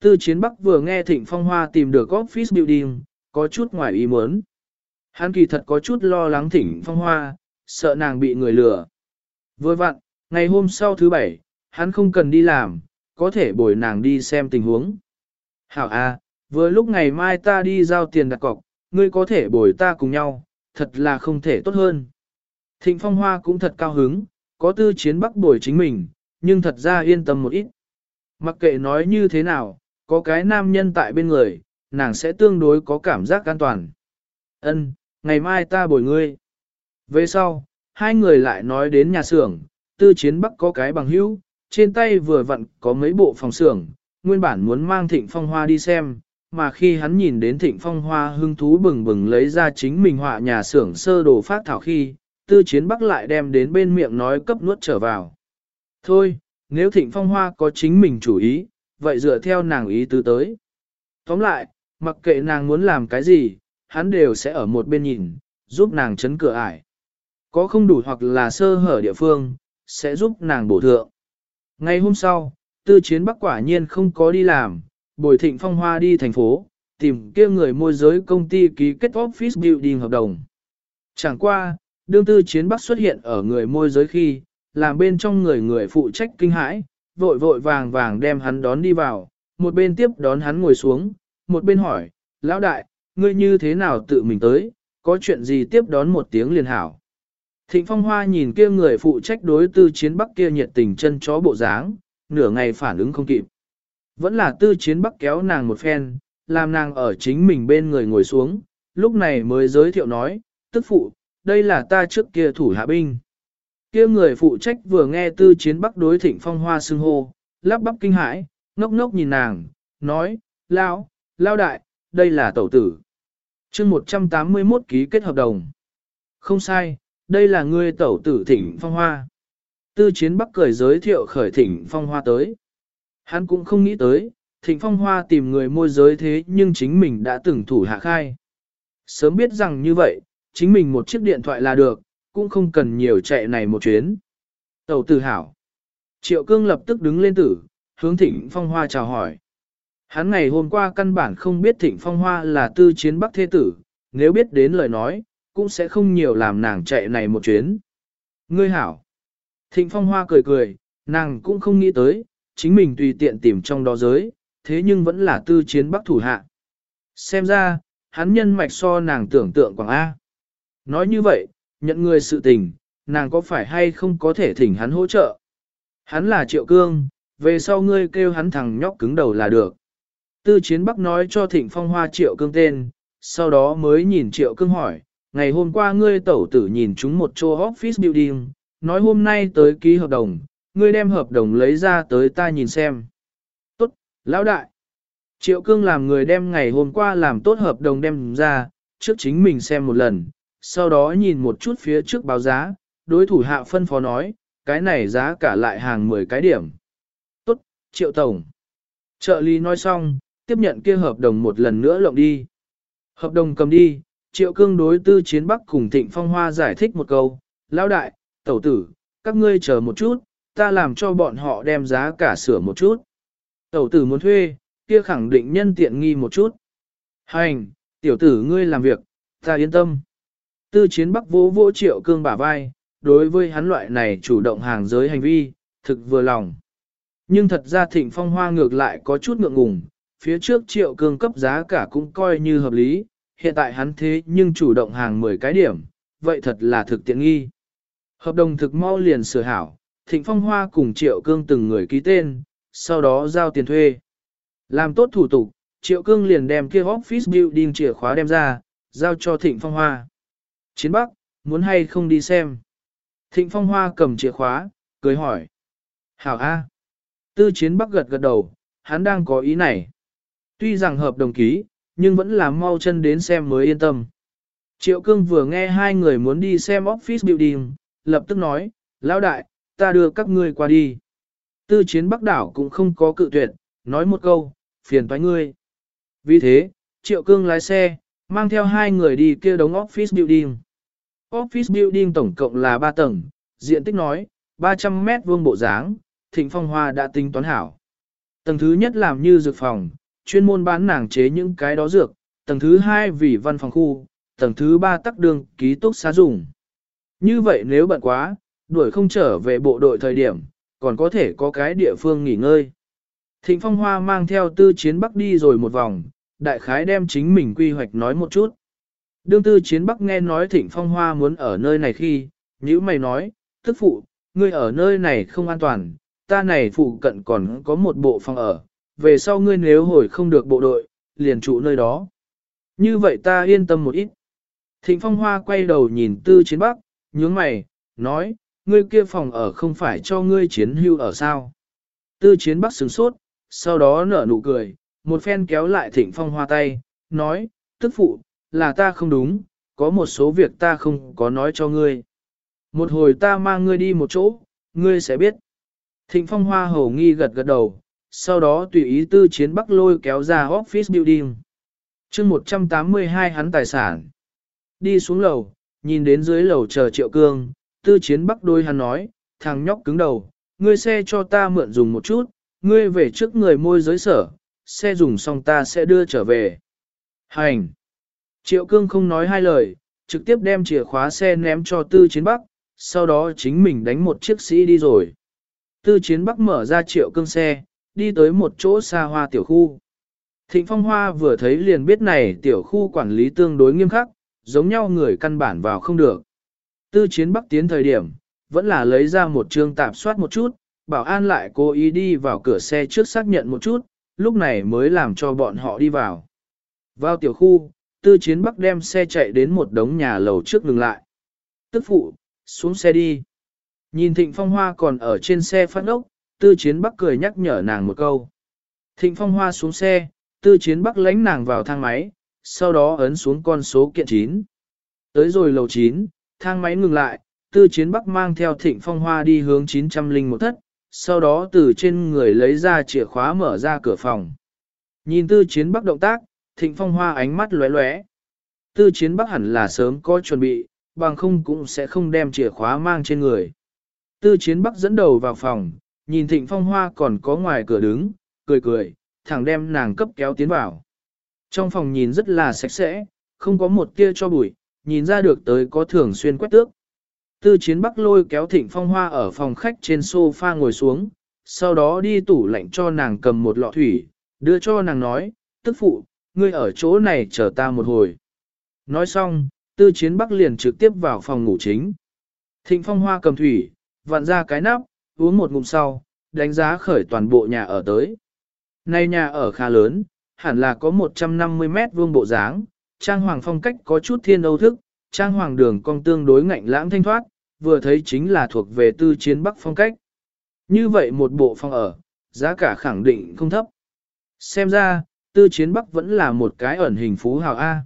Tư Chiến Bắc vừa nghe Thịnh Phong Hoa tìm được office building, có chút ngoài ý muốn. Hắn kỳ thật có chút lo lắng Thịnh Phong Hoa, sợ nàng bị người lừa. Vừa vặn, ngày hôm sau thứ bảy, hắn không cần đi làm, có thể bồi nàng đi xem tình huống. Hảo A, vừa lúc ngày mai ta đi giao tiền đặt cọc, ngươi có thể bồi ta cùng nhau, thật là không thể tốt hơn. Thịnh Phong Hoa cũng thật cao hứng, có tư chiến bắc bồi chính mình, nhưng thật ra yên tâm một ít. Mặc kệ nói như thế nào, có cái nam nhân tại bên người, nàng sẽ tương đối có cảm giác an toàn. Ân, ngày mai ta bồi ngươi. Về sau, hai người lại nói đến nhà xưởng, tư chiến bắc có cái bằng hữu, trên tay vừa vặn có mấy bộ phòng xưởng, nguyên bản muốn mang thịnh phong hoa đi xem, mà khi hắn nhìn đến thịnh phong hoa hưng thú bừng bừng lấy ra chính mình họa nhà xưởng sơ đồ phát thảo khi, tư chiến bắc lại đem đến bên miệng nói cấp nuốt trở vào. Thôi, nếu thịnh phong hoa có chính mình chủ ý, vậy dựa theo nàng ý tư tới. Tóm lại, mặc kệ nàng muốn làm cái gì, hắn đều sẽ ở một bên nhìn, giúp nàng chấn cửa ải. Có không đủ hoặc là sơ hở địa phương, sẽ giúp nàng bổ thượng. Ngày hôm sau, tư chiến bắc quả nhiên không có đi làm, bồi thịnh phong hoa đi thành phố, tìm kia người môi giới công ty ký kết office building hợp đồng. Chẳng qua, đương tư chiến bắc xuất hiện ở người môi giới khi, làm bên trong người người phụ trách kinh hãi, vội vội vàng vàng đem hắn đón đi vào, một bên tiếp đón hắn ngồi xuống, một bên hỏi, lão đại, ngươi như thế nào tự mình tới, có chuyện gì tiếp đón một tiếng liền hảo. Thịnh Phong Hoa nhìn kia người phụ trách đối tư chiến bắc kia nhiệt tình chân chó bộ dáng, nửa ngày phản ứng không kịp. Vẫn là tư chiến bắc kéo nàng một phen, làm nàng ở chính mình bên người ngồi xuống, lúc này mới giới thiệu nói, tức phụ, đây là ta trước kia thủ hạ binh. Kia người phụ trách vừa nghe tư chiến bắc đối thịnh phong hoa xưng hô, lắp bắp kinh hãi, ngốc ngốc nhìn nàng, nói, lao, lao đại, đây là tẩu tử. chương 181 ký kết hợp đồng. Không sai, đây là ngươi tẩu tử thịnh phong hoa. Tư chiến bắc cười giới thiệu khởi thịnh phong hoa tới. Hắn cũng không nghĩ tới, thịnh phong hoa tìm người môi giới thế nhưng chính mình đã từng thủ hạ khai. Sớm biết rằng như vậy, chính mình một chiếc điện thoại là được, cũng không cần nhiều chạy này một chuyến. Tẩu tử hảo. Triệu cương lập tức đứng lên tử, hướng thịnh phong hoa chào hỏi. Hắn ngày hôm qua căn bản không biết thịnh phong hoa là tư chiến bắc thế tử, nếu biết đến lời nói, cũng sẽ không nhiều làm nàng chạy này một chuyến. Ngươi hảo. Thịnh phong hoa cười cười, nàng cũng không nghĩ tới, chính mình tùy tiện tìm trong đó giới, thế nhưng vẫn là tư chiến bắc thủ hạ. Xem ra, hắn nhân mạch so nàng tưởng tượng quảng A. Nói như vậy, nhận người sự tình, nàng có phải hay không có thể thỉnh hắn hỗ trợ. Hắn là triệu cương, về sau ngươi kêu hắn thằng nhóc cứng đầu là được. Tư chiến bắc nói cho thịnh phong hoa triệu cương tên, sau đó mới nhìn triệu cương hỏi, ngày hôm qua ngươi tẩu tử nhìn chúng một chỗ office building, nói hôm nay tới ký hợp đồng, ngươi đem hợp đồng lấy ra tới ta nhìn xem. Tốt, lão đại. Triệu cương làm người đem ngày hôm qua làm tốt hợp đồng đem ra, trước chính mình xem một lần, sau đó nhìn một chút phía trước báo giá, đối thủ hạ phân phó nói, cái này giá cả lại hàng 10 cái điểm. Tốt, triệu tổng. Trợ lý nói xong, tiếp nhận kia hợp đồng một lần nữa lộng đi. Hợp đồng cầm đi, triệu cương đối tư chiến bắc cùng thịnh phong hoa giải thích một câu, lão đại, tẩu tử, các ngươi chờ một chút, ta làm cho bọn họ đem giá cả sửa một chút. Tẩu tử muốn thuê, kia khẳng định nhân tiện nghi một chút. Hành, tiểu tử ngươi làm việc, ta yên tâm. Tư chiến bắc vỗ vỗ triệu cương bả vai, đối với hắn loại này chủ động hàng giới hành vi, thực vừa lòng. Nhưng thật ra thịnh phong hoa ngược lại có chút ngượng ngùng, phía trước triệu cương cấp giá cả cũng coi như hợp lý, hiện tại hắn thế nhưng chủ động hàng 10 cái điểm, vậy thật là thực tiện nghi. Hợp đồng thực mau liền sửa hảo, thịnh phong hoa cùng triệu cương từng người ký tên, sau đó giao tiền thuê. Làm tốt thủ tục, triệu cương liền đem kia office building chìa khóa đem ra, giao cho thịnh phong hoa. Chiến Bắc, muốn hay không đi xem? Thịnh Phong Hoa cầm chìa khóa, cười hỏi. Hảo A. Tư Chiến Bắc gật gật đầu, hắn đang có ý này. Tuy rằng hợp đồng ký, nhưng vẫn là mau chân đến xem mới yên tâm. Triệu Cương vừa nghe hai người muốn đi xem office building, lập tức nói, lão đại, ta đưa các ngươi qua đi. Tư chiến Bắc đảo cũng không có cự tuyệt, nói một câu, phiền toái ngươi. Vì thế, Triệu Cương lái xe, mang theo hai người đi kia đống office building. Office building tổng cộng là 3 tầng, diện tích nói, 300 mét vuông bộ dáng, thịnh phong hoa đã tính toán hảo. Tầng thứ nhất làm như dược phòng, chuyên môn bán nàng chế những cái đó dược, tầng thứ hai vì văn phòng khu, tầng thứ ba tắc đường ký túc xá dùng. Như vậy nếu bận quá, đuổi không trở về bộ đội thời điểm, còn có thể có cái địa phương nghỉ ngơi. Thịnh Phong Hoa mang theo tư chiến bắc đi rồi một vòng, đại khái đem chính mình quy hoạch nói một chút. Đương tư chiến bắc nghe nói thịnh phong hoa muốn ở nơi này khi, nhữ mày nói, tức phụ, ngươi ở nơi này không an toàn, ta này phụ cận còn có một bộ phòng ở, về sau ngươi nếu hồi không được bộ đội, liền trụ nơi đó. Như vậy ta yên tâm một ít. Thịnh phong hoa quay đầu nhìn tư chiến bắc, nhướng mày, nói, ngươi kia phòng ở không phải cho ngươi chiến hưu ở sao. Tư chiến bắc sửng sốt, sau đó nở nụ cười, một phen kéo lại thịnh phong hoa tay, nói, tức phụ, là ta không đúng, có một số việc ta không có nói cho ngươi. Một hồi ta mang ngươi đi một chỗ, ngươi sẽ biết. Thịnh phong hoa hầu nghi gật gật đầu, sau đó tùy ý tư chiến bắc lôi kéo ra office building. chương 182 hắn tài sản. Đi xuống lầu, nhìn đến dưới lầu chờ triệu cương, tư chiến bắc đôi hắn nói, thằng nhóc cứng đầu, ngươi xe cho ta mượn dùng một chút, ngươi về trước người môi giới sở, xe dùng xong ta sẽ đưa trở về. Hành! Triệu cương không nói hai lời, trực tiếp đem chìa khóa xe ném cho tư chiến bắc, sau đó chính mình đánh một chiếc sĩ đi rồi. Tư chiến bắc mở ra triệu cương xe, đi tới một chỗ xa hoa tiểu khu. Thịnh Phong Hoa vừa thấy liền biết này tiểu khu quản lý tương đối nghiêm khắc, giống nhau người căn bản vào không được. Tư chiến bắc tiến thời điểm, vẫn là lấy ra một trường tạp soát một chút, bảo an lại cố ý đi vào cửa xe trước xác nhận một chút, lúc này mới làm cho bọn họ đi vào. Vào tiểu khu, tư chiến bắc đem xe chạy đến một đống nhà lầu trước ngừng lại. Tức phụ, xuống xe đi. Nhìn Thịnh Phong Hoa còn ở trên xe phát ốc, tư chiến bắc cười nhắc nhở nàng một câu. Thịnh Phong Hoa xuống xe, tư chiến bắc lánh nàng vào thang máy, sau đó ấn xuống con số kiện 9. Tới rồi lầu 9, thang máy ngừng lại, tư chiến bắc mang theo thịnh phong hoa đi hướng 901 thất, sau đó từ trên người lấy ra chìa khóa mở ra cửa phòng. Nhìn tư chiến bắc động tác, thịnh phong hoa ánh mắt lóe lóe. Tư chiến bắc hẳn là sớm có chuẩn bị, bằng không cũng sẽ không đem chìa khóa mang trên người. Tư chiến bắc dẫn đầu vào phòng, nhìn thịnh phong hoa còn có ngoài cửa đứng, cười cười, thẳng đem nàng cấp kéo tiến vào. Trong phòng nhìn rất là sạch sẽ, không có một tia cho bụi, nhìn ra được tới có thường xuyên quét tước. Tư chiến bắc lôi kéo thịnh phong hoa ở phòng khách trên sofa ngồi xuống, sau đó đi tủ lạnh cho nàng cầm một lọ thủy, đưa cho nàng nói, tức phụ, ngươi ở chỗ này chờ ta một hồi. Nói xong, tư chiến bắc liền trực tiếp vào phòng ngủ chính. Thịnh phong hoa cầm thủy, vặn ra cái nắp, uống một ngụm sau, đánh giá khởi toàn bộ nhà ở tới. Nay nhà ở khá lớn, hẳn là có 150 mét vuông bộ dáng, trang hoàng phong cách có chút thiên âu thức, trang hoàng đường cong tương đối ngạnh lãng thanh thoát, vừa thấy chính là thuộc về tư chiến bắc phong cách. Như vậy một bộ phòng ở, giá cả khẳng định không thấp. Xem ra, tư chiến bắc vẫn là một cái ẩn hình phú hào A.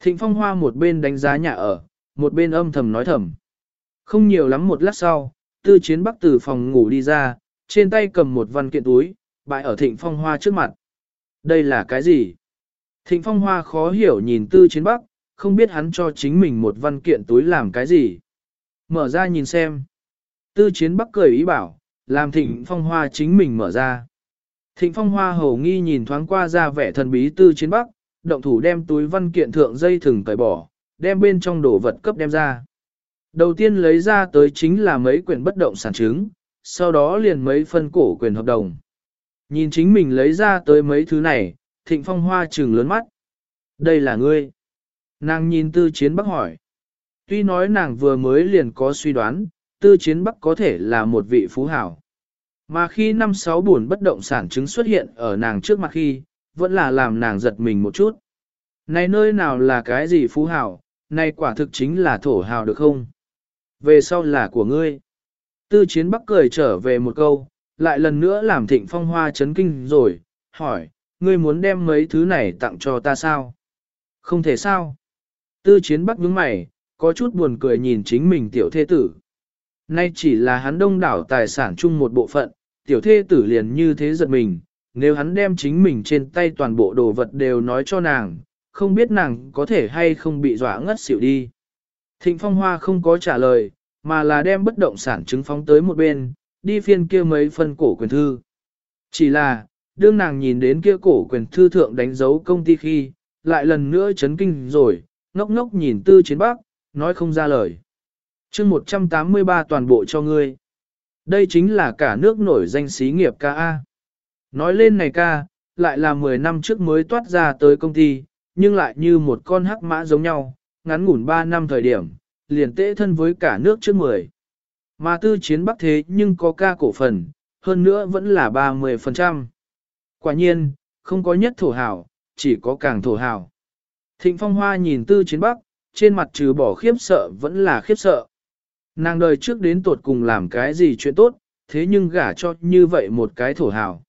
Thịnh phong hoa một bên đánh giá nhà ở, một bên âm thầm nói thầm. Không nhiều lắm một lát sau, tư chiến bắc từ phòng ngủ đi ra, trên tay cầm một văn kiện túi, bại ở thịnh phong hoa trước mặt. Đây là cái gì? Thịnh phong hoa khó hiểu nhìn tư chiến bắc, không biết hắn cho chính mình một văn kiện túi làm cái gì. Mở ra nhìn xem. Tư chiến bắc cười ý bảo, làm thịnh phong hoa chính mình mở ra. Thịnh phong hoa hầu nghi nhìn thoáng qua ra vẻ thần bí tư chiến bắc, động thủ đem túi văn kiện thượng dây thừng cởi bỏ, đem bên trong đồ vật cấp đem ra. Đầu tiên lấy ra tới chính là mấy quyển bất động sản chứng, sau đó liền mấy phân cổ quyền hợp đồng. Nhìn chính mình lấy ra tới mấy thứ này, thịnh phong hoa trừng lớn mắt. Đây là ngươi. Nàng nhìn tư chiến bắc hỏi. Tuy nói nàng vừa mới liền có suy đoán, tư chiến bắc có thể là một vị phú hảo. Mà khi năm sáu buồn bất động sản chứng xuất hiện ở nàng trước mặt khi, vẫn là làm nàng giật mình một chút. Này nơi nào là cái gì phú hảo, này quả thực chính là thổ hào được không? Về sau là của ngươi. Tư chiến bắc cười trở về một câu, lại lần nữa làm thịnh phong hoa chấn kinh rồi, hỏi, ngươi muốn đem mấy thứ này tặng cho ta sao? Không thể sao? Tư chiến bắc nhướng mày, có chút buồn cười nhìn chính mình tiểu thê tử. Nay chỉ là hắn đông đảo tài sản chung một bộ phận, tiểu thê tử liền như thế giật mình, nếu hắn đem chính mình trên tay toàn bộ đồ vật đều nói cho nàng, không biết nàng có thể hay không bị dọa ngất xỉu đi. Thịnh Phong Hoa không có trả lời, mà là đem bất động sản chứng phóng tới một bên, đi phiên kia mấy phân cổ quyền thư. Chỉ là, đương nàng nhìn đến kia cổ quyền thư thượng đánh dấu công ty khi, lại lần nữa chấn kinh rồi, ngốc ngốc nhìn tư chiến bắc, nói không ra lời. chương 183 toàn bộ cho ngươi. Đây chính là cả nước nổi danh xí nghiệp ca A. Nói lên này ca, lại là 10 năm trước mới toát ra tới công ty, nhưng lại như một con hắc mã giống nhau, ngắn ngủn 3 năm thời điểm, liền tệ thân với cả nước trước 10. Mà tư chiến bắc thế nhưng có ca cổ phần, hơn nữa vẫn là 30%. Quả nhiên, không có nhất thổ hào, chỉ có càng thổ hào. Thịnh phong hoa nhìn tư chiến bắc, trên mặt trừ bỏ khiếp sợ vẫn là khiếp sợ. Nàng đời trước đến tuột cùng làm cái gì chuyện tốt, thế nhưng gả cho như vậy một cái thổ hào.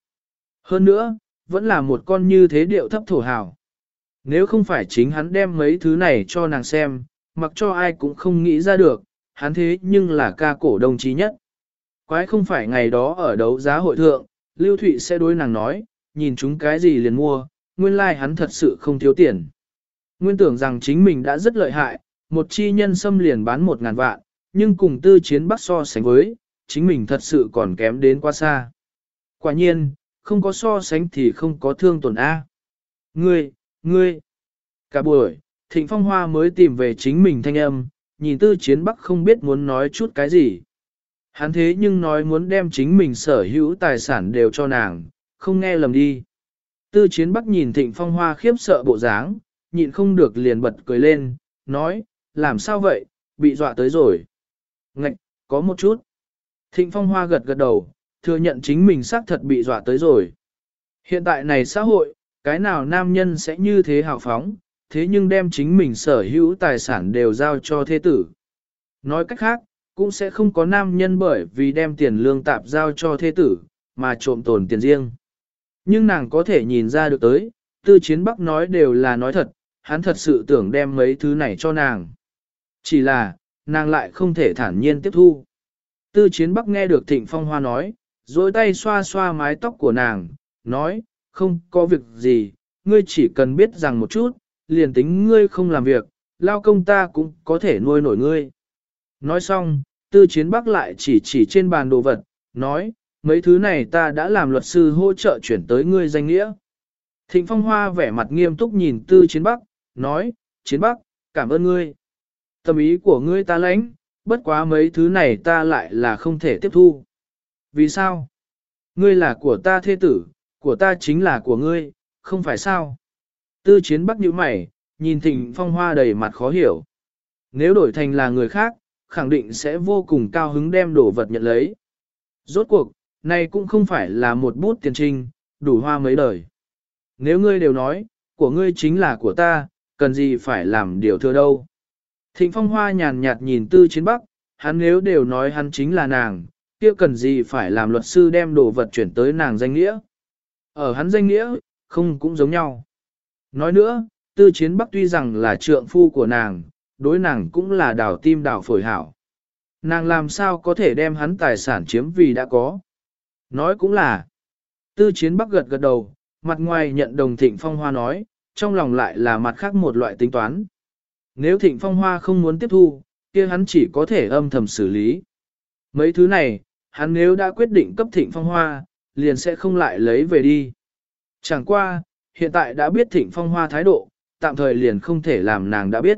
Hơn nữa, vẫn là một con như thế điệu thấp thổ hào. Nếu không phải chính hắn đem mấy thứ này cho nàng xem, mặc cho ai cũng không nghĩ ra được, hắn thế nhưng là ca cổ đồng chí nhất. Quái không phải ngày đó ở đấu giá hội thượng, Lưu Thụy sẽ đối nàng nói, nhìn chúng cái gì liền mua, nguyên lai like hắn thật sự không thiếu tiền. Nguyên tưởng rằng chính mình đã rất lợi hại, một chi nhân xâm liền bán một ngàn vạn, nhưng cùng tư chiến bắc so sánh với, chính mình thật sự còn kém đến quá xa. Quả nhiên, không có so sánh thì không có thương tổn A. Ngươi, ngươi, cả buổi, thịnh phong hoa mới tìm về chính mình thanh âm, nhìn tư chiến bắc không biết muốn nói chút cái gì. Hắn thế nhưng nói muốn đem chính mình sở hữu tài sản đều cho nàng, không nghe lầm đi. Tư chiến bắc nhìn thịnh phong hoa khiếp sợ bộ dáng, nhịn không được liền bật cười lên, nói, làm sao vậy, bị dọa tới rồi. Ngạch, có một chút. Thịnh phong hoa gật gật đầu, thừa nhận chính mình xác thật bị dọa tới rồi. Hiện tại này xã hội, cái nào nam nhân sẽ như thế hào phóng, thế nhưng đem chính mình sở hữu tài sản đều giao cho thế tử. Nói cách khác, cũng sẽ không có nam nhân bởi vì đem tiền lương tạp giao cho thế tử, mà trộm tồn tiền riêng. Nhưng nàng có thể nhìn ra được tới, tư chiến bắc nói đều là nói thật, hắn thật sự tưởng đem mấy thứ này cho nàng. Chỉ là, nàng lại không thể thản nhiên tiếp thu. Tư chiến bắc nghe được thịnh phong hoa nói, dối tay xoa xoa mái tóc của nàng, nói, không có việc gì, ngươi chỉ cần biết rằng một chút, liền tính ngươi không làm việc, lao công ta cũng có thể nuôi nổi ngươi. Nói xong, tư chiến bắc lại chỉ chỉ trên bàn đồ vật, nói, mấy thứ này ta đã làm luật sư hỗ trợ chuyển tới ngươi danh nghĩa. Thịnh phong hoa vẻ mặt nghiêm túc nhìn tư chiến bắc, nói, chiến bắc, cảm ơn ngươi. Tâm ý của ngươi ta lãnh, bất quá mấy thứ này ta lại là không thể tiếp thu. Vì sao? Ngươi là của ta thế tử, của ta chính là của ngươi, không phải sao? Tư chiến bắc như mày, nhìn thịnh phong hoa đầy mặt khó hiểu. Nếu đổi thành là người khác, khẳng định sẽ vô cùng cao hứng đem đồ vật nhận lấy. Rốt cuộc, này cũng không phải là một bút tiền trinh, đủ hoa mấy đời. Nếu ngươi đều nói, của ngươi chính là của ta, cần gì phải làm điều thừa đâu. Thịnh phong hoa nhàn nhạt nhìn tư chiến bắc, hắn nếu đều nói hắn chính là nàng, kia cần gì phải làm luật sư đem đồ vật chuyển tới nàng danh nghĩa. Ở hắn danh nghĩa, không cũng giống nhau. Nói nữa, tư chiến bắc tuy rằng là trượng phu của nàng, đối nàng cũng là đảo tim đảo phổi hảo. Nàng làm sao có thể đem hắn tài sản chiếm vì đã có. Nói cũng là, tư chiến bắc gật gật đầu, mặt ngoài nhận đồng thịnh phong hoa nói, trong lòng lại là mặt khác một loại tính toán. Nếu thịnh phong hoa không muốn tiếp thu, kia hắn chỉ có thể âm thầm xử lý. Mấy thứ này, hắn nếu đã quyết định cấp thịnh phong hoa, liền sẽ không lại lấy về đi. Chẳng qua, hiện tại đã biết thịnh phong hoa thái độ, tạm thời liền không thể làm nàng đã biết.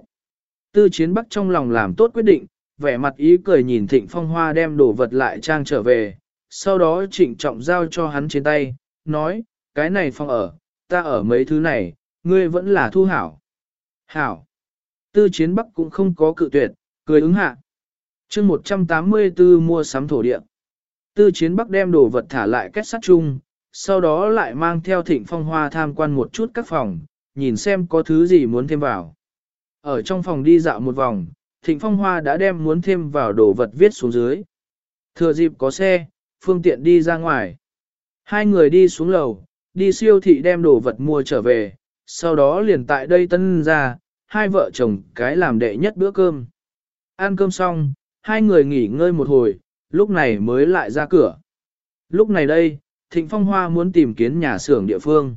Tư chiến bắc trong lòng làm tốt quyết định, vẻ mặt ý cười nhìn thịnh phong hoa đem đồ vật lại trang trở về, sau đó trịnh trọng giao cho hắn trên tay, nói, cái này phong ở, ta ở mấy thứ này, ngươi vẫn là thu hảo. Hảo. Tư chiến bắc cũng không có cự tuyệt, cười ứng hạ. chương 184 mua sắm thổ địa. Tư chiến bắc đem đồ vật thả lại kết sắt chung, sau đó lại mang theo thịnh phong hoa tham quan một chút các phòng, nhìn xem có thứ gì muốn thêm vào. Ở trong phòng đi dạo một vòng, thịnh phong hoa đã đem muốn thêm vào đồ vật viết xuống dưới. Thừa dịp có xe, phương tiện đi ra ngoài. Hai người đi xuống lầu, đi siêu thị đem đồ vật mua trở về, sau đó liền tại đây tân ra, hai vợ chồng cái làm đệ nhất bữa cơm. Ăn cơm xong, hai người nghỉ ngơi một hồi, lúc này mới lại ra cửa. Lúc này đây, Thịnh Phong Hoa muốn tìm kiến nhà xưởng địa phương.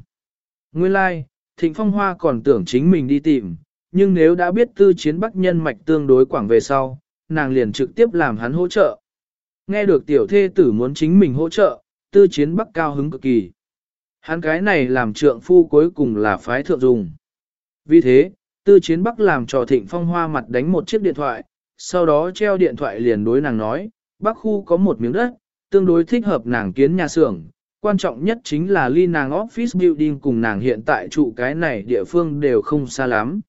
Nguyên lai, like, Thịnh Phong Hoa còn tưởng chính mình đi tìm, nhưng nếu đã biết tư chiến bắc nhân mạch tương đối quảng về sau, nàng liền trực tiếp làm hắn hỗ trợ. Nghe được tiểu thê tử muốn chính mình hỗ trợ, tư chiến bắc cao hứng cực kỳ. Hắn cái này làm trượng phu cuối cùng là phái thượng dùng. Vì thế, tư chiến bắc làm cho thịnh phong hoa mặt đánh một chiếc điện thoại, sau đó treo điện thoại liền đối nàng nói, bắc khu có một miếng đất, tương đối thích hợp nàng kiến nhà xưởng. Quan trọng nhất chính là ly nàng office building cùng nàng hiện tại trụ cái này địa phương đều không xa lắm.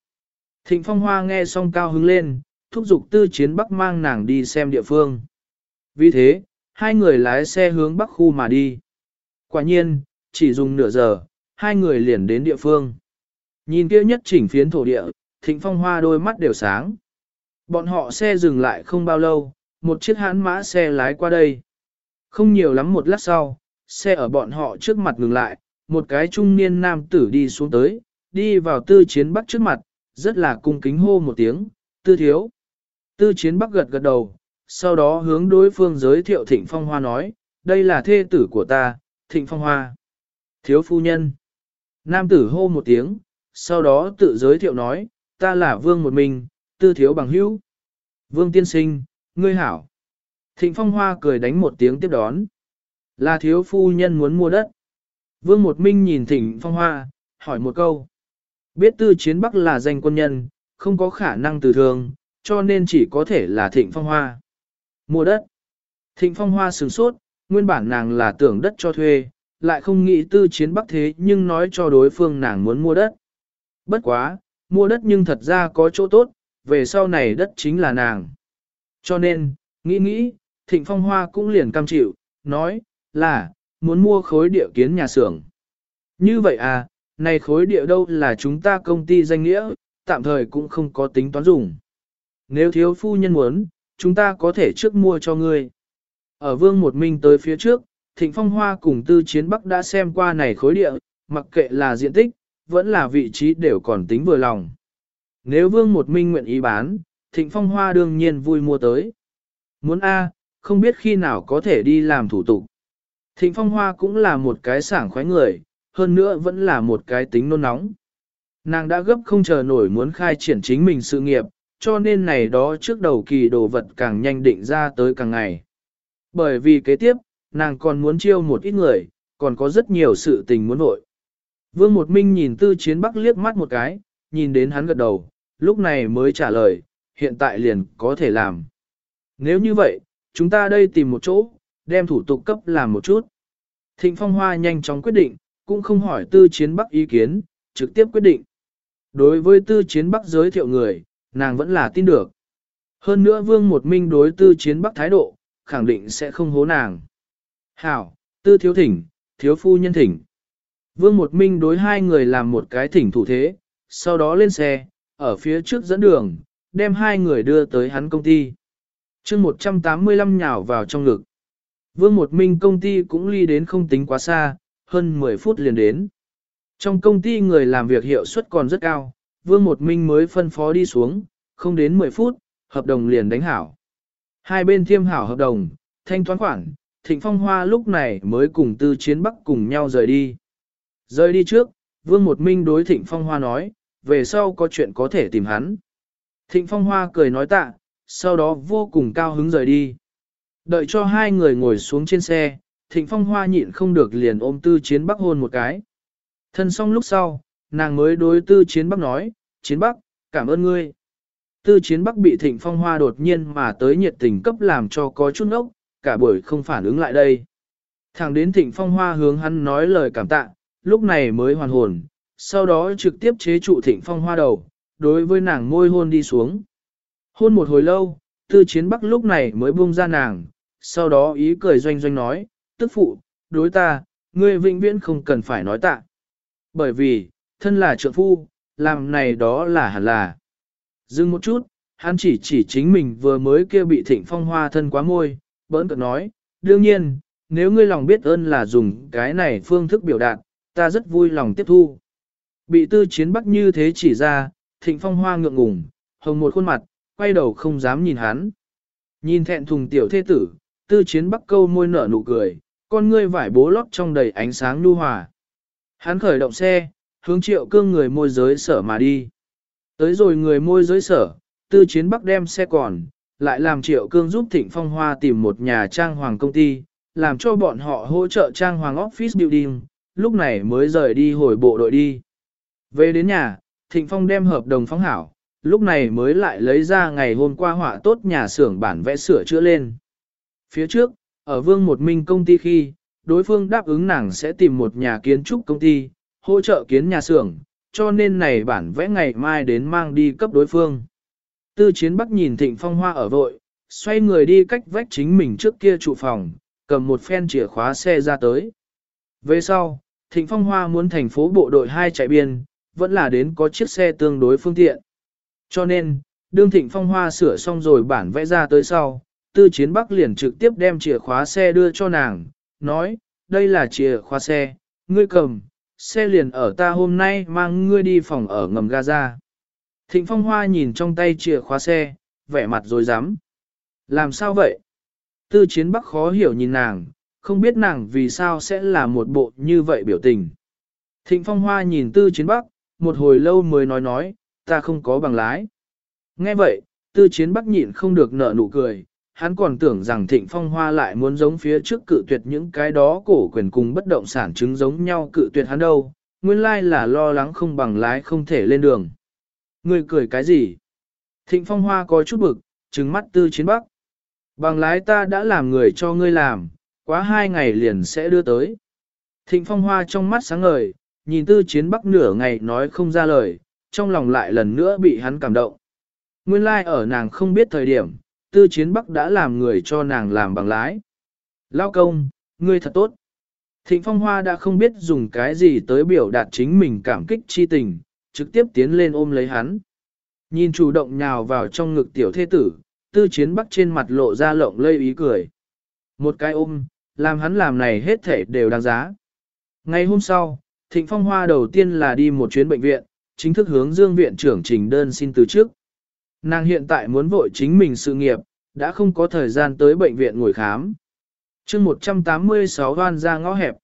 Thịnh phong hoa nghe xong cao hứng lên, thúc giục tư chiến bắc mang nàng đi xem địa phương. Vì thế, hai người lái xe hướng bắc khu mà đi. Quả nhiên, chỉ dùng nửa giờ, hai người liền đến địa phương. Nhìn kia nhất chỉnh phiến thổ địa, thịnh phong hoa đôi mắt đều sáng. Bọn họ xe dừng lại không bao lâu, một chiếc hãn mã xe lái qua đây. Không nhiều lắm một lát sau, xe ở bọn họ trước mặt ngừng lại, một cái trung niên nam tử đi xuống tới, đi vào tư chiến bắc trước mặt, rất là cung kính hô một tiếng, tư thiếu. Tư chiến bắc gật gật đầu, sau đó hướng đối phương giới thiệu thịnh phong hoa nói, đây là thê tử của ta, thịnh phong hoa. Thiếu phu nhân. Nam tử hô một tiếng, sau đó tự giới thiệu nói, ta là vương một mình, tư thiếu bằng hữu. Vương tiên sinh, ngươi hảo. Thịnh phong hoa cười đánh một tiếng tiếp đón. Là thiếu phu nhân muốn mua đất. Vương một minh nhìn thịnh phong hoa, hỏi một câu. Biết tư chiến bắc là danh quân nhân, không có khả năng từ thường, cho nên chỉ có thể là thịnh phong hoa. Mua đất. Thịnh phong hoa sửng sốt, nguyên bản nàng là tưởng đất cho thuê, lại không nghĩ tư chiến bắc thế nhưng nói cho đối phương nàng muốn mua đất. Bất quá, mua đất nhưng thật ra có chỗ tốt, về sau này đất chính là nàng. Cho nên, nghĩ nghĩ, thịnh phong hoa cũng liền cam chịu, nói, là, muốn mua khối địa kiến nhà xưởng. Như vậy à, này khối địa đâu là chúng ta công ty danh nghĩa, tạm thời cũng không có tính toán dùng. Nếu thiếu phu nhân muốn, chúng ta có thể trước mua cho ngươi. Ở vương một minh tới phía trước, thịnh phong hoa cùng tư chiến bắc đã xem qua này khối địa, mặc kệ là diện tích, vẫn là vị trí đều còn tính vừa lòng. Nếu vương một minh nguyện ý bán, thịnh phong hoa đương nhiên vui mua tới. Muốn A, không biết khi nào có thể đi làm thủ tục. Thịnh phong hoa cũng là một cái sảng khoái người, hơn nữa vẫn là một cái tính nôn nóng. Nàng đã gấp không chờ nổi muốn khai triển chính mình sự nghiệp, cho nên này đó trước đầu kỳ đồ vật càng nhanh định ra tới càng ngày. Bởi vì kế tiếp, nàng còn muốn chiêu một ít người, còn có rất nhiều sự tình muốn vội. Vương Một Minh nhìn Tư Chiến Bắc liếc mắt một cái, nhìn đến hắn gật đầu, lúc này mới trả lời, hiện tại liền có thể làm. Nếu như vậy, chúng ta đây tìm một chỗ, đem thủ tục cấp làm một chút. Thịnh Phong Hoa nhanh chóng quyết định, cũng không hỏi Tư Chiến Bắc ý kiến, trực tiếp quyết định. Đối với Tư Chiến Bắc giới thiệu người, nàng vẫn là tin được. Hơn nữa Vương Một Minh đối Tư Chiến Bắc thái độ, khẳng định sẽ không hố nàng. Hảo, Tư Thiếu Thỉnh, Thiếu Phu Nhân Thỉnh. Vương Một Minh đối hai người làm một cái thỉnh thủ thế, sau đó lên xe, ở phía trước dẫn đường, đem hai người đưa tới hắn công ty. chương 185 nhào vào trong ngực. Vương Một Minh công ty cũng ly đến không tính quá xa, hơn 10 phút liền đến. Trong công ty người làm việc hiệu suất còn rất cao, Vương Một Minh mới phân phó đi xuống, không đến 10 phút, hợp đồng liền đánh hảo. Hai bên thiêm hảo hợp đồng, thanh toán khoản, Thịnh Phong Hoa lúc này mới cùng Tư Chiến Bắc cùng nhau rời đi. Rời đi trước, Vương Một Minh đối Thịnh Phong Hoa nói, về sau có chuyện có thể tìm hắn. Thịnh Phong Hoa cười nói tạ, sau đó vô cùng cao hứng rời đi. Đợi cho hai người ngồi xuống trên xe, Thịnh Phong Hoa nhịn không được liền ôm Tư Chiến Bắc hôn một cái. Thân xong lúc sau, nàng mới đối Tư Chiến Bắc nói, Chiến Bắc, cảm ơn ngươi. Tư Chiến Bắc bị Thịnh Phong Hoa đột nhiên mà tới nhiệt tình cấp làm cho có chút ốc, cả buổi không phản ứng lại đây. Thẳng đến Thịnh Phong Hoa hướng hắn nói lời cảm tạ, lúc này mới hoàn hồn, sau đó trực tiếp chế trụ thịnh phong hoa đầu, đối với nàng môi hôn đi xuống. Hôn một hồi lâu, tư chiến bắc lúc này mới buông ra nàng, sau đó ý cười doanh doanh nói, tức phụ, đối ta, ngươi vĩnh viễn không cần phải nói tạ. Bởi vì, thân là trượng phu, làm này đó là hẳn là. Dừng một chút, hắn chỉ chỉ chính mình vừa mới kia bị thịnh phong hoa thân quá môi, bỡn cợt nói, đương nhiên, nếu ngươi lòng biết ơn là dùng cái này phương thức biểu đạt, ta rất vui lòng tiếp thu. Bị tư chiến bắc như thế chỉ ra, thịnh phong hoa ngượng ngùng, hồng một khuôn mặt, quay đầu không dám nhìn hắn. Nhìn thẹn thùng tiểu thế tử, tư chiến bắc câu môi nở nụ cười, con ngươi vải bố lót trong đầy ánh sáng nhu hòa. Hắn khởi động xe, hướng triệu cương người môi giới sở mà đi. Tới rồi người môi giới sở, tư chiến bắc đem xe còn, lại làm triệu cương giúp thịnh phong hoa tìm một nhà trang hoàng công ty, làm cho bọn họ hỗ trợ trang hoàng office building, lúc này mới rời đi hồi bộ đội đi. Về đến nhà, Thịnh Phong đem hợp đồng phóng hảo, lúc này mới lại lấy ra ngày hôm qua họa tốt nhà xưởng bản vẽ sửa chữa lên. Phía trước, ở Vương Một Minh công ty khi, đối phương đáp ứng nàng sẽ tìm một nhà kiến trúc công ty, hỗ trợ kiến nhà xưởng, cho nên này bản vẽ ngày mai đến mang đi cấp đối phương. Tư Chiến Bắc nhìn Thịnh Phong Hoa ở vội, xoay người đi cách vách chính mình trước kia trụ phòng, cầm một phen chìa khóa xe ra tới. Về sau, Thịnh Phong Hoa muốn thành phố bộ đội hai chạy biên, vẫn là đến có chiếc xe tương đối phương tiện. Cho nên, đương Thịnh Phong Hoa sửa xong rồi bản vẽ ra tới sau, Tư Chiến Bắc liền trực tiếp đem chìa khóa xe đưa cho nàng, nói, đây là chìa khóa xe, ngươi cầm, xe liền ở ta hôm nay mang ngươi đi phòng ở ngầm Gaza. Thịnh Phong Hoa nhìn trong tay chìa khóa xe, vẻ mặt rồi dám. Làm sao vậy? Tư Chiến Bắc khó hiểu nhìn nàng, không biết nàng vì sao sẽ là một bộ như vậy biểu tình. Thịnh Phong Hoa nhìn Tư Chiến Bắc, một hồi lâu mới nói nói, ta không có bằng lái. Nghe vậy, tư chiến bắc nhịn không được nở nụ cười, hắn còn tưởng rằng thịnh phong hoa lại muốn giống phía trước cự tuyệt những cái đó cổ quyền cùng bất động sản chứng giống nhau cự tuyệt hắn đâu, nguyên lai là lo lắng không bằng lái không thể lên đường. Ngươi cười cái gì? Thịnh phong hoa có chút bực, trừng mắt tư chiến bắc. Bằng lái ta đã làm người cho ngươi làm, quá hai ngày liền sẽ đưa tới. Thịnh phong hoa trong mắt sáng ngời, nhìn tư chiến bắc nửa ngày nói không ra lời, trong lòng lại lần nữa bị hắn cảm động. Nguyên lai like ở nàng không biết thời điểm, tư chiến bắc đã làm người cho nàng làm bằng lái. Lao công, ngươi thật tốt. Thịnh phong hoa đã không biết dùng cái gì tới biểu đạt chính mình cảm kích chi tình, trực tiếp tiến lên ôm lấy hắn. Nhìn chủ động nhào vào trong ngực tiểu thế tử, tư chiến bắc trên mặt lộ ra lộng lây ý cười. Một cái ôm, làm hắn làm này hết thể đều đáng giá. Ngày hôm sau, Thịnh Phong Hoa đầu tiên là đi một chuyến bệnh viện, chính thức hướng Dương viện trưởng trình đơn xin từ trước. Nàng hiện tại muốn vội chính mình sự nghiệp, đã không có thời gian tới bệnh viện ngồi khám. chương 186 hoan ra ngõ hẹp.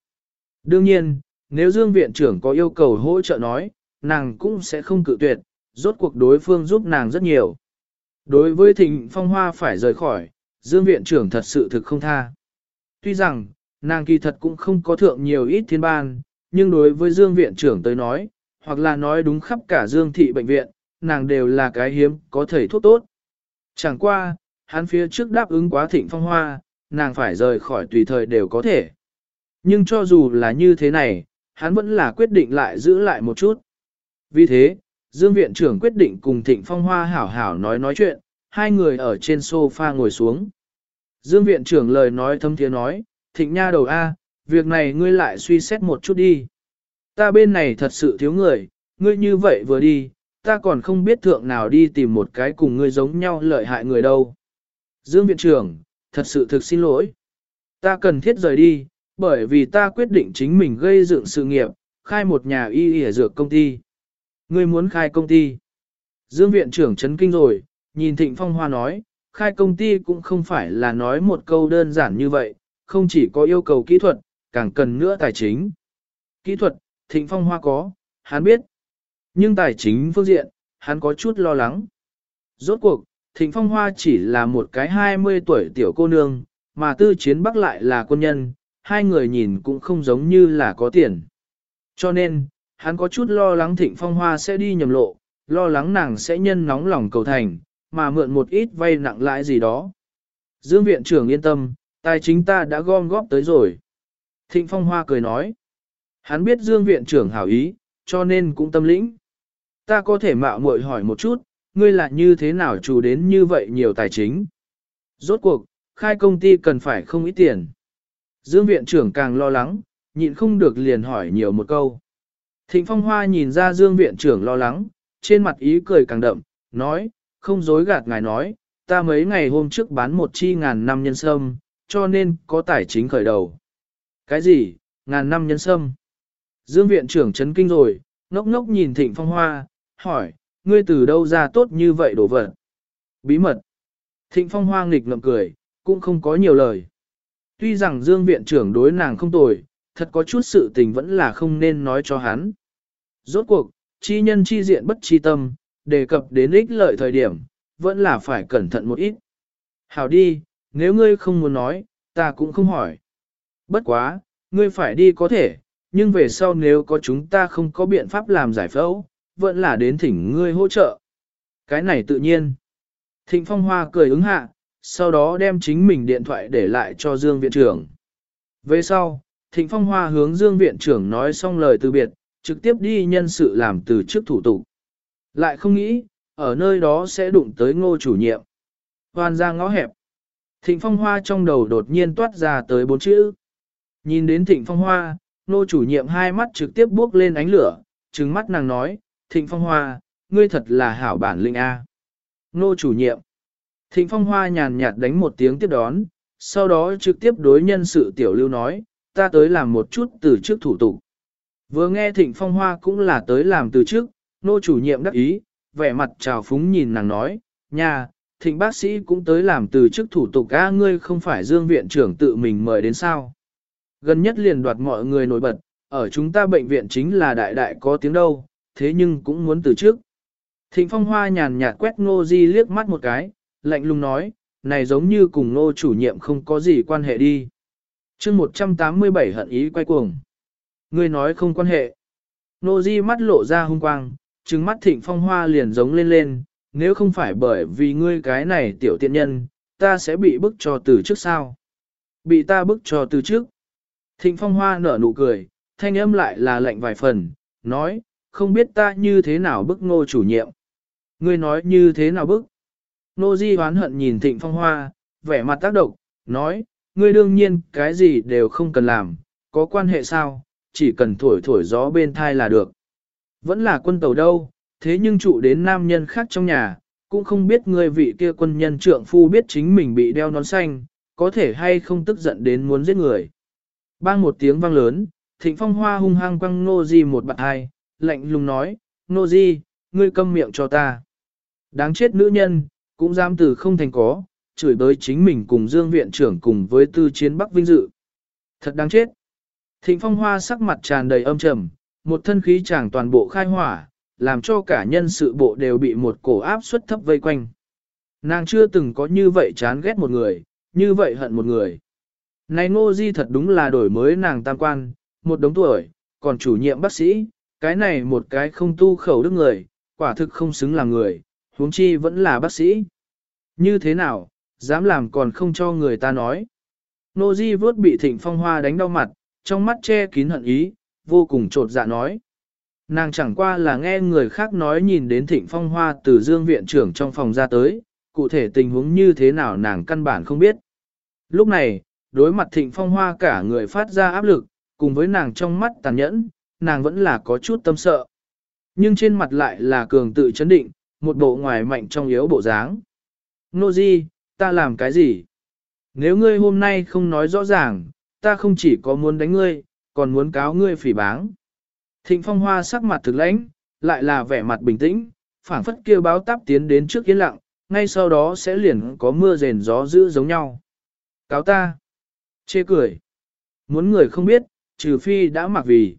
Đương nhiên, nếu Dương viện trưởng có yêu cầu hỗ trợ nói, nàng cũng sẽ không cự tuyệt, rốt cuộc đối phương giúp nàng rất nhiều. Đối với Thịnh Phong Hoa phải rời khỏi, Dương viện trưởng thật sự thực không tha. Tuy rằng, nàng kỳ thật cũng không có thượng nhiều ít thiên ban, nhưng đối với Dương viện trưởng tới nói, hoặc là nói đúng khắp cả Dương thị bệnh viện, nàng đều là cái hiếm có thầy thuốc tốt. Chẳng qua, hắn phía trước đáp ứng quá thịnh phong hoa, nàng phải rời khỏi tùy thời đều có thể. Nhưng cho dù là như thế này, hắn vẫn là quyết định lại giữ lại một chút. Vì thế, Dương viện trưởng quyết định cùng thịnh phong hoa hảo hảo nói nói chuyện, hai người ở trên sofa ngồi xuống. Dương viện trưởng lời nói thâm thiế nói, thịnh nha đầu A, việc này ngươi lại suy xét một chút đi. Ta bên này thật sự thiếu người, ngươi như vậy vừa đi, ta còn không biết thượng nào đi tìm một cái cùng ngươi giống nhau lợi hại người đâu. Dương viện trưởng, thật sự thực xin lỗi. Ta cần thiết rời đi, bởi vì ta quyết định chính mình gây dựng sự nghiệp, khai một nhà y y dược công ty. Ngươi muốn khai công ty. Dương viện trưởng chấn kinh rồi, nhìn Thịnh Phong Hoa nói, khai công ty cũng không phải là nói một câu đơn giản như vậy, không chỉ có yêu cầu kỹ thuật, càng cần nữa tài chính. Kỹ thuật, Thịnh Phong Hoa có, hắn biết. Nhưng tài chính phương diện, hắn có chút lo lắng. Rốt cuộc, Thịnh Phong Hoa chỉ là một cái 20 tuổi tiểu cô nương, mà tư chiến bắc lại là quân nhân, hai người nhìn cũng không giống như là có tiền. Cho nên, hắn có chút lo lắng Thịnh Phong Hoa sẽ đi nhầm lộ, lo lắng nàng sẽ nhân nóng lòng cầu thành, mà mượn một ít vay nặng lãi gì đó. Dương viện trưởng yên tâm, tài chính ta đã gom góp tới rồi. Thịnh Phong Hoa cười nói. Hắn biết Dương viện trưởng hảo ý, cho nên cũng tâm lĩnh. Ta có thể mạo muội hỏi một chút, ngươi là như thế nào chủ đến như vậy nhiều tài chính? Rốt cuộc, khai công ty cần phải không ít tiền. Dương viện trưởng càng lo lắng, nhịn không được liền hỏi nhiều một câu. Thịnh Phong Hoa nhìn ra Dương viện trưởng lo lắng, trên mặt ý cười càng đậm, nói, không dối gạt ngài nói, ta mấy ngày hôm trước bán một chi ngàn năm nhân sâm, cho nên có tài chính khởi đầu. Cái gì, ngàn năm nhân sâm? Dương viện trưởng chấn kinh rồi, ngốc ngốc nhìn thịnh phong hoa, hỏi, ngươi từ đâu ra tốt như vậy đổ vật? Bí mật. Thịnh phong hoa nghịch ngậm cười, cũng không có nhiều lời. Tuy rằng Dương viện trưởng đối nàng không tồi, thật có chút sự tình vẫn là không nên nói cho hắn. Rốt cuộc, chi nhân chi diện bất chi tâm, đề cập đến ích lợi thời điểm, vẫn là phải cẩn thận một ít. Hảo đi, nếu ngươi không muốn nói, ta cũng không hỏi. Bất quá, ngươi phải đi có thể, nhưng về sau nếu có chúng ta không có biện pháp làm giải phẫu, vẫn là đến thỉnh ngươi hỗ trợ. Cái này tự nhiên. Thịnh Phong Hoa cười ứng hạ, sau đó đem chính mình điện thoại để lại cho Dương Viện trưởng. Về sau, Thịnh Phong Hoa hướng Dương Viện trưởng nói xong lời từ biệt, trực tiếp đi nhân sự làm từ trước thủ tục. Lại không nghĩ, ở nơi đó sẽ đụng tới ngô chủ nhiệm. Hoàn ra ngõ hẹp. Thịnh Phong Hoa trong đầu đột nhiên toát ra tới bốn chữ. Nhìn đến Thịnh Phong Hoa, Ngô chủ nhiệm hai mắt trực tiếp bước lên ánh lửa, trừng mắt nàng nói, Thịnh Phong Hoa, ngươi thật là hảo bản linh A. Ngô chủ nhiệm. Thịnh Phong Hoa nhàn nhạt đánh một tiếng tiếp đón, sau đó trực tiếp đối nhân sự tiểu lưu nói, ta tới làm một chút từ trước thủ tục. Vừa nghe Thịnh Phong Hoa cũng là tới làm từ trước, nô chủ nhiệm đắc ý, vẻ mặt trào phúng nhìn nàng nói, nha, thịnh bác sĩ cũng tới làm từ chức thủ tục a ngươi không phải dương viện trưởng tự mình mời đến sao. Gần nhất liền đoạt mọi người nổi bật, ở chúng ta bệnh viện chính là đại đại có tiếng đâu, thế nhưng cũng muốn từ chức. Thịnh phong hoa nhàn nhạt quét ngô di liếc mắt một cái, lạnh lùng nói, này giống như cùng ngô chủ nhiệm không có gì quan hệ đi. chương 187 hận ý quay cuồng. Ngươi nói không quan hệ. nô di mắt lộ ra hung quang, trừng mắt thịnh phong hoa liền giống lên lên, nếu không phải bởi vì ngươi cái này tiểu tiện nhân, ta sẽ bị bức cho từ trước sao. Bị ta bức cho từ trước. Thịnh phong hoa nở nụ cười, thanh âm lại là lạnh vài phần, nói, không biết ta như thế nào bức ngô chủ nhiệm. Ngươi nói như thế nào bức? Nô Di hoán hận nhìn Thịnh Phong Hoa, vẻ mặt tác động, nói, ngươi đương nhiên cái gì đều không cần làm, có quan hệ sao, chỉ cần thổi thổi gió bên thai là được. Vẫn là quân tàu đâu, thế nhưng trụ đến nam nhân khác trong nhà, cũng không biết ngươi vị kia quân nhân trượng phu biết chính mình bị đeo nón xanh, có thể hay không tức giận đến muốn giết người. Bang một tiếng vang lớn, Thịnh Phong Hoa hung hăng quăng Nô Di một bạn hai, lạnh lùng nói, Nô Di, ngươi câm miệng cho ta. Đáng chết nữ nhân, cũng dám từ không thành có, chửi bới chính mình cùng Dương viện trưởng cùng với tư chiến Bắc Vinh Dự. Thật đáng chết. Thịnh phong hoa sắc mặt tràn đầy âm trầm, một thân khí chàng toàn bộ khai hỏa, làm cho cả nhân sự bộ đều bị một cổ áp suất thấp vây quanh. Nàng chưa từng có như vậy chán ghét một người, như vậy hận một người. Này ngô di thật đúng là đổi mới nàng tam quan, một đống tuổi, còn chủ nhiệm bác sĩ, cái này một cái không tu khẩu đức người, quả thực không xứng là người, huống chi vẫn là bác sĩ. Như thế nào, dám làm còn không cho người ta nói. Nô Di vớt bị thịnh phong hoa đánh đau mặt, trong mắt che kín hận ý, vô cùng trột dạ nói. Nàng chẳng qua là nghe người khác nói nhìn đến thịnh phong hoa từ dương viện trưởng trong phòng ra tới, cụ thể tình huống như thế nào nàng căn bản không biết. Lúc này, đối mặt thịnh phong hoa cả người phát ra áp lực, cùng với nàng trong mắt tàn nhẫn, nàng vẫn là có chút tâm sợ. Nhưng trên mặt lại là cường tự chấn định, một bộ ngoài mạnh trong yếu bộ dáng. Nô Di, ta làm cái gì? Nếu ngươi hôm nay không nói rõ ràng, ta không chỉ có muốn đánh ngươi, còn muốn cáo ngươi phỉ báng. Thịnh phong hoa sắc mặt thực lãnh, lại là vẻ mặt bình tĩnh, phảng phất kêu báo táp tiến đến trước yên lặng, ngay sau đó sẽ liền có mưa rền gió dữ giống nhau. Cáo ta. Chê cười. Muốn người không biết, trừ phi đã mặc vì.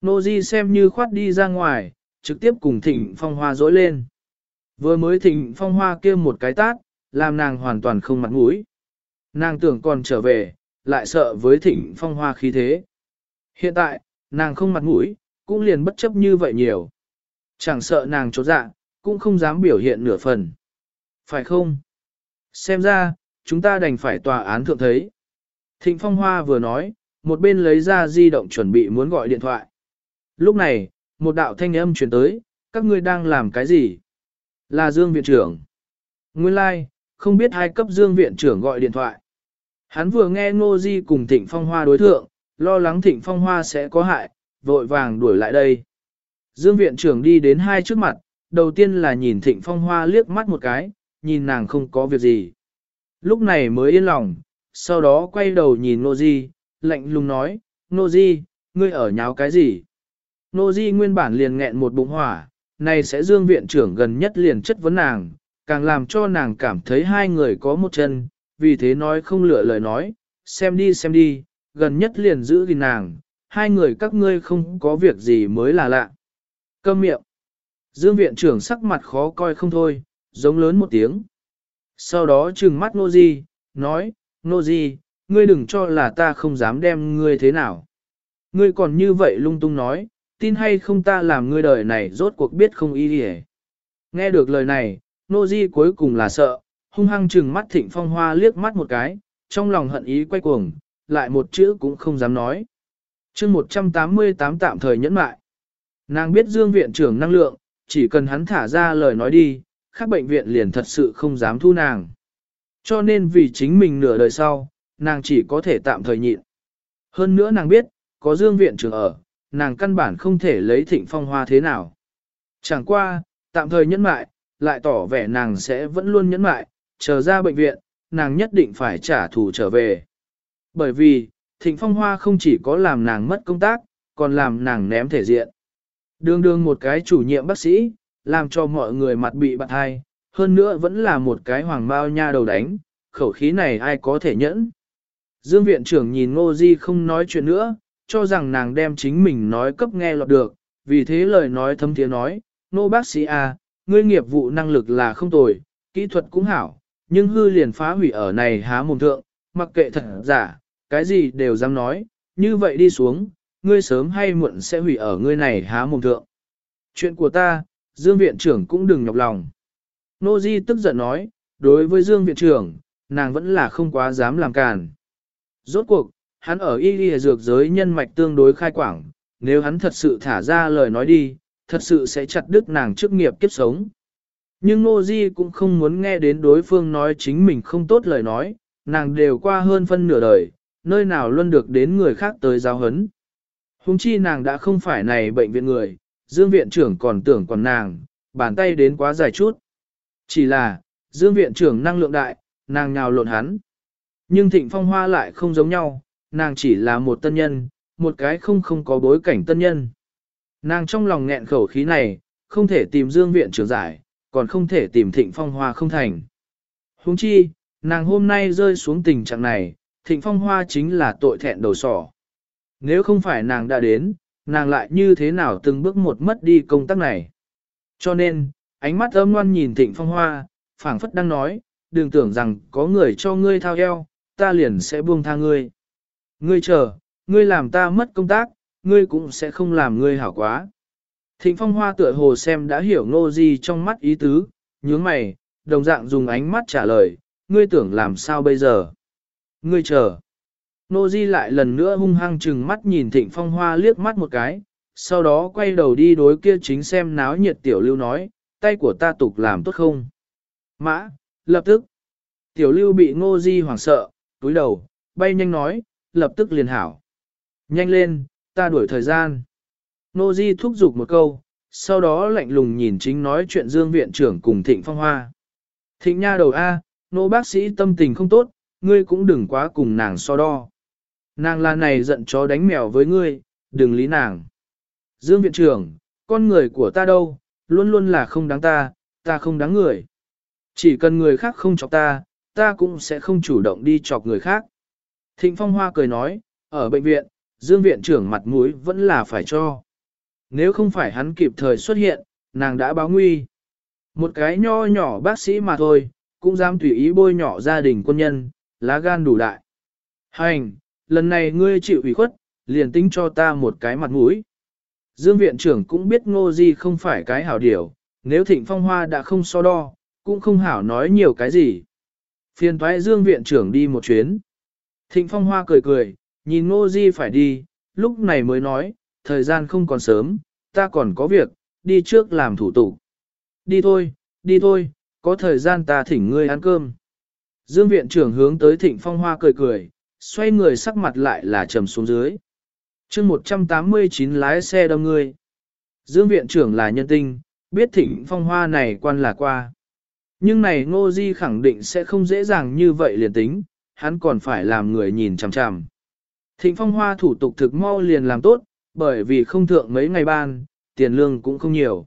Nô Di xem như khoát đi ra ngoài, trực tiếp cùng thịnh phong hoa dối lên. Vừa mới thịnh phong hoa kia một cái tát, làm nàng hoàn toàn không mặt mũi. Nàng tưởng còn trở về, lại sợ với thịnh phong hoa khí thế. Hiện tại, nàng không mặt mũi, cũng liền bất chấp như vậy nhiều. Chẳng sợ nàng trốn dạ, cũng không dám biểu hiện nửa phần. Phải không? Xem ra, chúng ta đành phải tòa án thượng thấy. Thịnh phong hoa vừa nói, một bên lấy ra di động chuẩn bị muốn gọi điện thoại. Lúc này, một đạo thanh âm truyền tới, các ngươi đang làm cái gì? Là Dương Viện trưởng. Nguyên lai, like, không biết hai cấp Dương Viện trưởng gọi điện thoại. Hắn vừa nghe Ngô Di cùng Thịnh Phong Hoa đối thượng, lo lắng Thịnh Phong Hoa sẽ có hại, vội vàng đuổi lại đây. Dương Viện trưởng đi đến hai trước mặt, đầu tiên là nhìn Thịnh Phong Hoa liếc mắt một cái, nhìn nàng không có việc gì. Lúc này mới yên lòng, sau đó quay đầu nhìn Nô Di, lạnh lùng nói, Nô Di, ngươi ở nháo cái gì? Nô Di nguyên bản liền nghẹn một bụng hỏa, này sẽ dương viện trưởng gần nhất liền chất vấn nàng, càng làm cho nàng cảm thấy hai người có một chân, vì thế nói không lựa lời nói, xem đi xem đi, gần nhất liền giữ gìn nàng, hai người các ngươi không có việc gì mới là lạ. Câm miệng. Dương viện trưởng sắc mặt khó coi không thôi, giống lớn một tiếng. Sau đó trừng mắt Nô Di, nói, Nô Di, ngươi đừng cho là ta không dám đem ngươi thế nào. Ngươi còn như vậy lung tung nói, tin hay không ta làm ngươi đời này rốt cuộc biết không ý gì Nghe được lời này, nô di cuối cùng là sợ, hung hăng chừng mắt thịnh phong hoa liếc mắt một cái, trong lòng hận ý quay cuồng, lại một chữ cũng không dám nói. chương 188 tạm thời nhẫn mại. Nàng biết dương viện trưởng năng lượng, chỉ cần hắn thả ra lời nói đi, các bệnh viện liền thật sự không dám thu nàng. Cho nên vì chính mình nửa đời sau, nàng chỉ có thể tạm thời nhịn. Hơn nữa nàng biết, có dương viện trưởng ở, nàng căn bản không thể lấy thịnh phong hoa thế nào. Chẳng qua, tạm thời nhẫn mại, lại tỏ vẻ nàng sẽ vẫn luôn nhẫn mại, chờ ra bệnh viện, nàng nhất định phải trả thù trở về. Bởi vì, thịnh phong hoa không chỉ có làm nàng mất công tác, còn làm nàng ném thể diện. Đường đường một cái chủ nhiệm bác sĩ, làm cho mọi người mặt bị bạc hai, hơn nữa vẫn là một cái hoàng bao nha đầu đánh, khẩu khí này ai có thể nhẫn. Dương viện trưởng nhìn Ngô Di không nói chuyện nữa, cho rằng nàng đem chính mình nói cấp nghe lọt được, vì thế lời nói thâm tiếng nói, nô bác sĩ à, ngươi nghiệp vụ năng lực là không tồi, kỹ thuật cũng hảo, nhưng hư liền phá hủy ở này há mồm thượng, mặc kệ thật giả, cái gì đều dám nói, như vậy đi xuống, ngươi sớm hay muộn sẽ hủy ở ngươi này há mồm thượng. Chuyện của ta, Dương Viện trưởng cũng đừng nhọc lòng. Nô Di tức giận nói, đối với Dương Viện trưởng, nàng vẫn là không quá dám làm càn. Rốt cuộc, hắn ở y y dược giới nhân mạch tương đối khai quảng, nếu hắn thật sự thả ra lời nói đi, thật sự sẽ chặt đứt nàng trước nghiệp kiếp sống. Nhưng Nô Di cũng không muốn nghe đến đối phương nói chính mình không tốt lời nói, nàng đều qua hơn phân nửa đời, nơi nào luôn được đến người khác tới giáo hấn. Hùng chi nàng đã không phải này bệnh viện người, Dương viện trưởng còn tưởng còn nàng, bàn tay đến quá dài chút. Chỉ là, Dương viện trưởng năng lượng đại, nàng nhào lộn hắn. Nhưng thịnh phong hoa lại không giống nhau, nàng chỉ là một tân nhân, một cái không không có bối cảnh tân nhân. Nàng trong lòng nghẹn khẩu khí này, không thể tìm Dương viện trưởng giải, còn không thể tìm thịnh phong hoa không thành. Huống chi, nàng hôm nay rơi xuống tình trạng này, thịnh phong hoa chính là tội thẹn đầu sỏ. Nếu không phải nàng đã đến, nàng lại như thế nào từng bước một mất đi công tác này. Cho nên, ánh mắt âm ngoan nhìn thịnh phong hoa, phảng phất đang nói, đừng tưởng rằng có người cho ngươi thao eo, ta liền sẽ buông tha ngươi. Ngươi chờ, ngươi làm ta mất công tác, ngươi cũng sẽ không làm ngươi hảo quá. Thịnh phong hoa tựa hồ xem đã hiểu ngô gì trong mắt ý tứ, nhướng mày, đồng dạng dùng ánh mắt trả lời, ngươi tưởng làm sao bây giờ? Ngươi chờ. Nô Di lại lần nữa hung hăng chừng mắt nhìn Thịnh Phong Hoa liếc mắt một cái, sau đó quay đầu đi đối kia chính xem náo nhiệt tiểu lưu nói, tay của ta tục làm tốt không? Mã, lập tức. Tiểu lưu bị Ngô Di hoảng sợ, túi đầu, bay nhanh nói, lập tức liền hảo. Nhanh lên, ta đuổi thời gian. Nô Di thúc giục một câu, sau đó lạnh lùng nhìn chính nói chuyện Dương Viện trưởng cùng Thịnh Phong Hoa. Thịnh nha đầu A, nô bác sĩ tâm tình không tốt, ngươi cũng đừng quá cùng nàng so đo. Nàng là này giận chó đánh mèo với ngươi, đừng lý nàng. Dương viện trưởng, con người của ta đâu, luôn luôn là không đáng ta, ta không đáng người. Chỉ cần người khác không chọc ta, ta cũng sẽ không chủ động đi chọc người khác. Thịnh Phong Hoa cười nói, ở bệnh viện, Dương viện trưởng mặt mũi vẫn là phải cho. Nếu không phải hắn kịp thời xuất hiện, nàng đã báo nguy. Một cái nho nhỏ bác sĩ mà thôi, cũng dám tùy ý bôi nhỏ gia đình quân nhân, lá gan đủ đại. Hành, lần này ngươi chịu ủy khuất, liền tính cho ta một cái mặt mũi. Dương viện trưởng cũng biết ngô di không phải cái hảo điều, nếu thịnh phong hoa đã không so đo, cũng không hảo nói nhiều cái gì. Phiền thoái Dương viện trưởng đi một chuyến. Thịnh phong hoa cười cười, nhìn ngô di phải đi, lúc này mới nói, thời gian không còn sớm, ta còn có việc, đi trước làm thủ tục. Đi thôi, đi thôi, có thời gian ta thỉnh ngươi ăn cơm. Dương viện trưởng hướng tới thịnh phong hoa cười cười, xoay người sắc mặt lại là trầm xuống dưới. chương 189 lái xe đâm ngươi. Dương viện trưởng là nhân tinh, biết thịnh phong hoa này quan là qua. Nhưng này ngô di khẳng định sẽ không dễ dàng như vậy liền tính, hắn còn phải làm người nhìn chằm chằm. Thịnh phong hoa thủ tục thực mau liền làm tốt, bởi vì không thượng mấy ngày ban, tiền lương cũng không nhiều.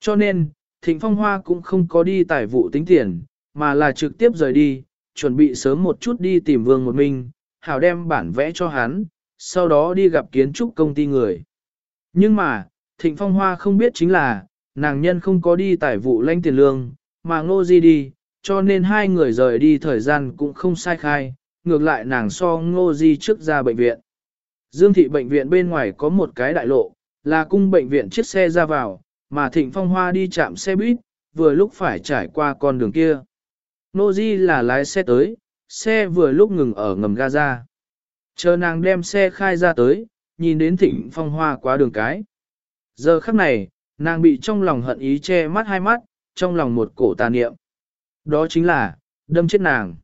Cho nên, thịnh phong hoa cũng không có đi tài vụ tính tiền, mà là trực tiếp rời đi, chuẩn bị sớm một chút đi tìm vương một mình, hảo đem bản vẽ cho hắn, sau đó đi gặp kiến trúc công ty người. Nhưng mà, Thịnh Phong Hoa không biết chính là, nàng nhân không có đi tài vụ lãnh tiền lương, mà ngô di đi, cho nên hai người rời đi thời gian cũng không sai khai, ngược lại nàng so ngô di trước ra bệnh viện. Dương thị bệnh viện bên ngoài có một cái đại lộ, là cung bệnh viện chiếc xe ra vào, mà Thịnh Phong Hoa đi chạm xe buýt, vừa lúc phải trải qua con đường kia. Nô di là lái xe tới, xe vừa lúc ngừng ở ngầm Gaza. Chờ nàng đem xe khai ra tới, nhìn đến thịnh phong hoa quá đường cái. Giờ khắc này, nàng bị trong lòng hận ý che mắt hai mắt, trong lòng một cổ tà niệm. Đó chính là, đâm chết nàng.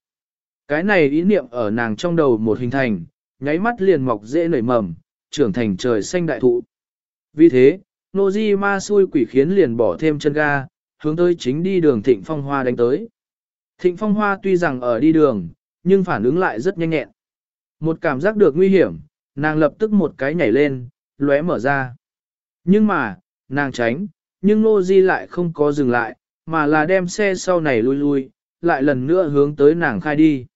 Cái này ý niệm ở nàng trong đầu một hình thành, nháy mắt liền mọc dễ nảy mầm, trưởng thành trời xanh đại thụ. Vì thế, nô di ma xui quỷ khiến liền bỏ thêm chân ga, hướng tới chính đi đường thịnh phong hoa đánh tới. Thịnh phong hoa tuy rằng ở đi đường, nhưng phản ứng lại rất nhanh nhẹn. Một cảm giác được nguy hiểm, nàng lập tức một cái nhảy lên, lóe mở ra. Nhưng mà, nàng tránh, nhưng Nô Di lại không có dừng lại, mà là đem xe sau này lui lui, lại lần nữa hướng tới nàng khai đi.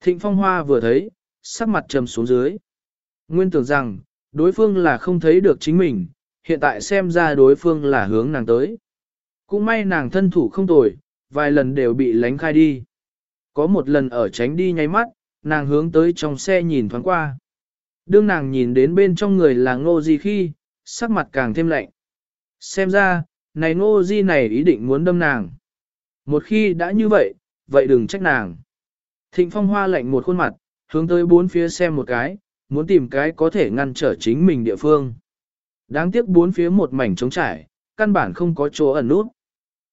Thịnh Phong Hoa vừa thấy, sắc mặt trầm xuống dưới. Nguyên tưởng rằng, đối phương là không thấy được chính mình, hiện tại xem ra đối phương là hướng nàng tới. Cũng may nàng thân thủ không tồi, vài lần đều bị lánh khai đi. Có một lần ở tránh đi nháy mắt, nàng hướng tới trong xe nhìn thoáng qua. Đương nàng nhìn đến bên trong người là ngô di khi, sắc mặt càng thêm lạnh. Xem ra, này ngô di này ý định muốn đâm nàng. Một khi đã như vậy, vậy đừng trách nàng. Thịnh phong hoa lạnh một khuôn mặt, hướng tới bốn phía xem một cái, muốn tìm cái có thể ngăn trở chính mình địa phương. Đáng tiếc bốn phía một mảnh trống trải, căn bản không có chỗ ẩn nút.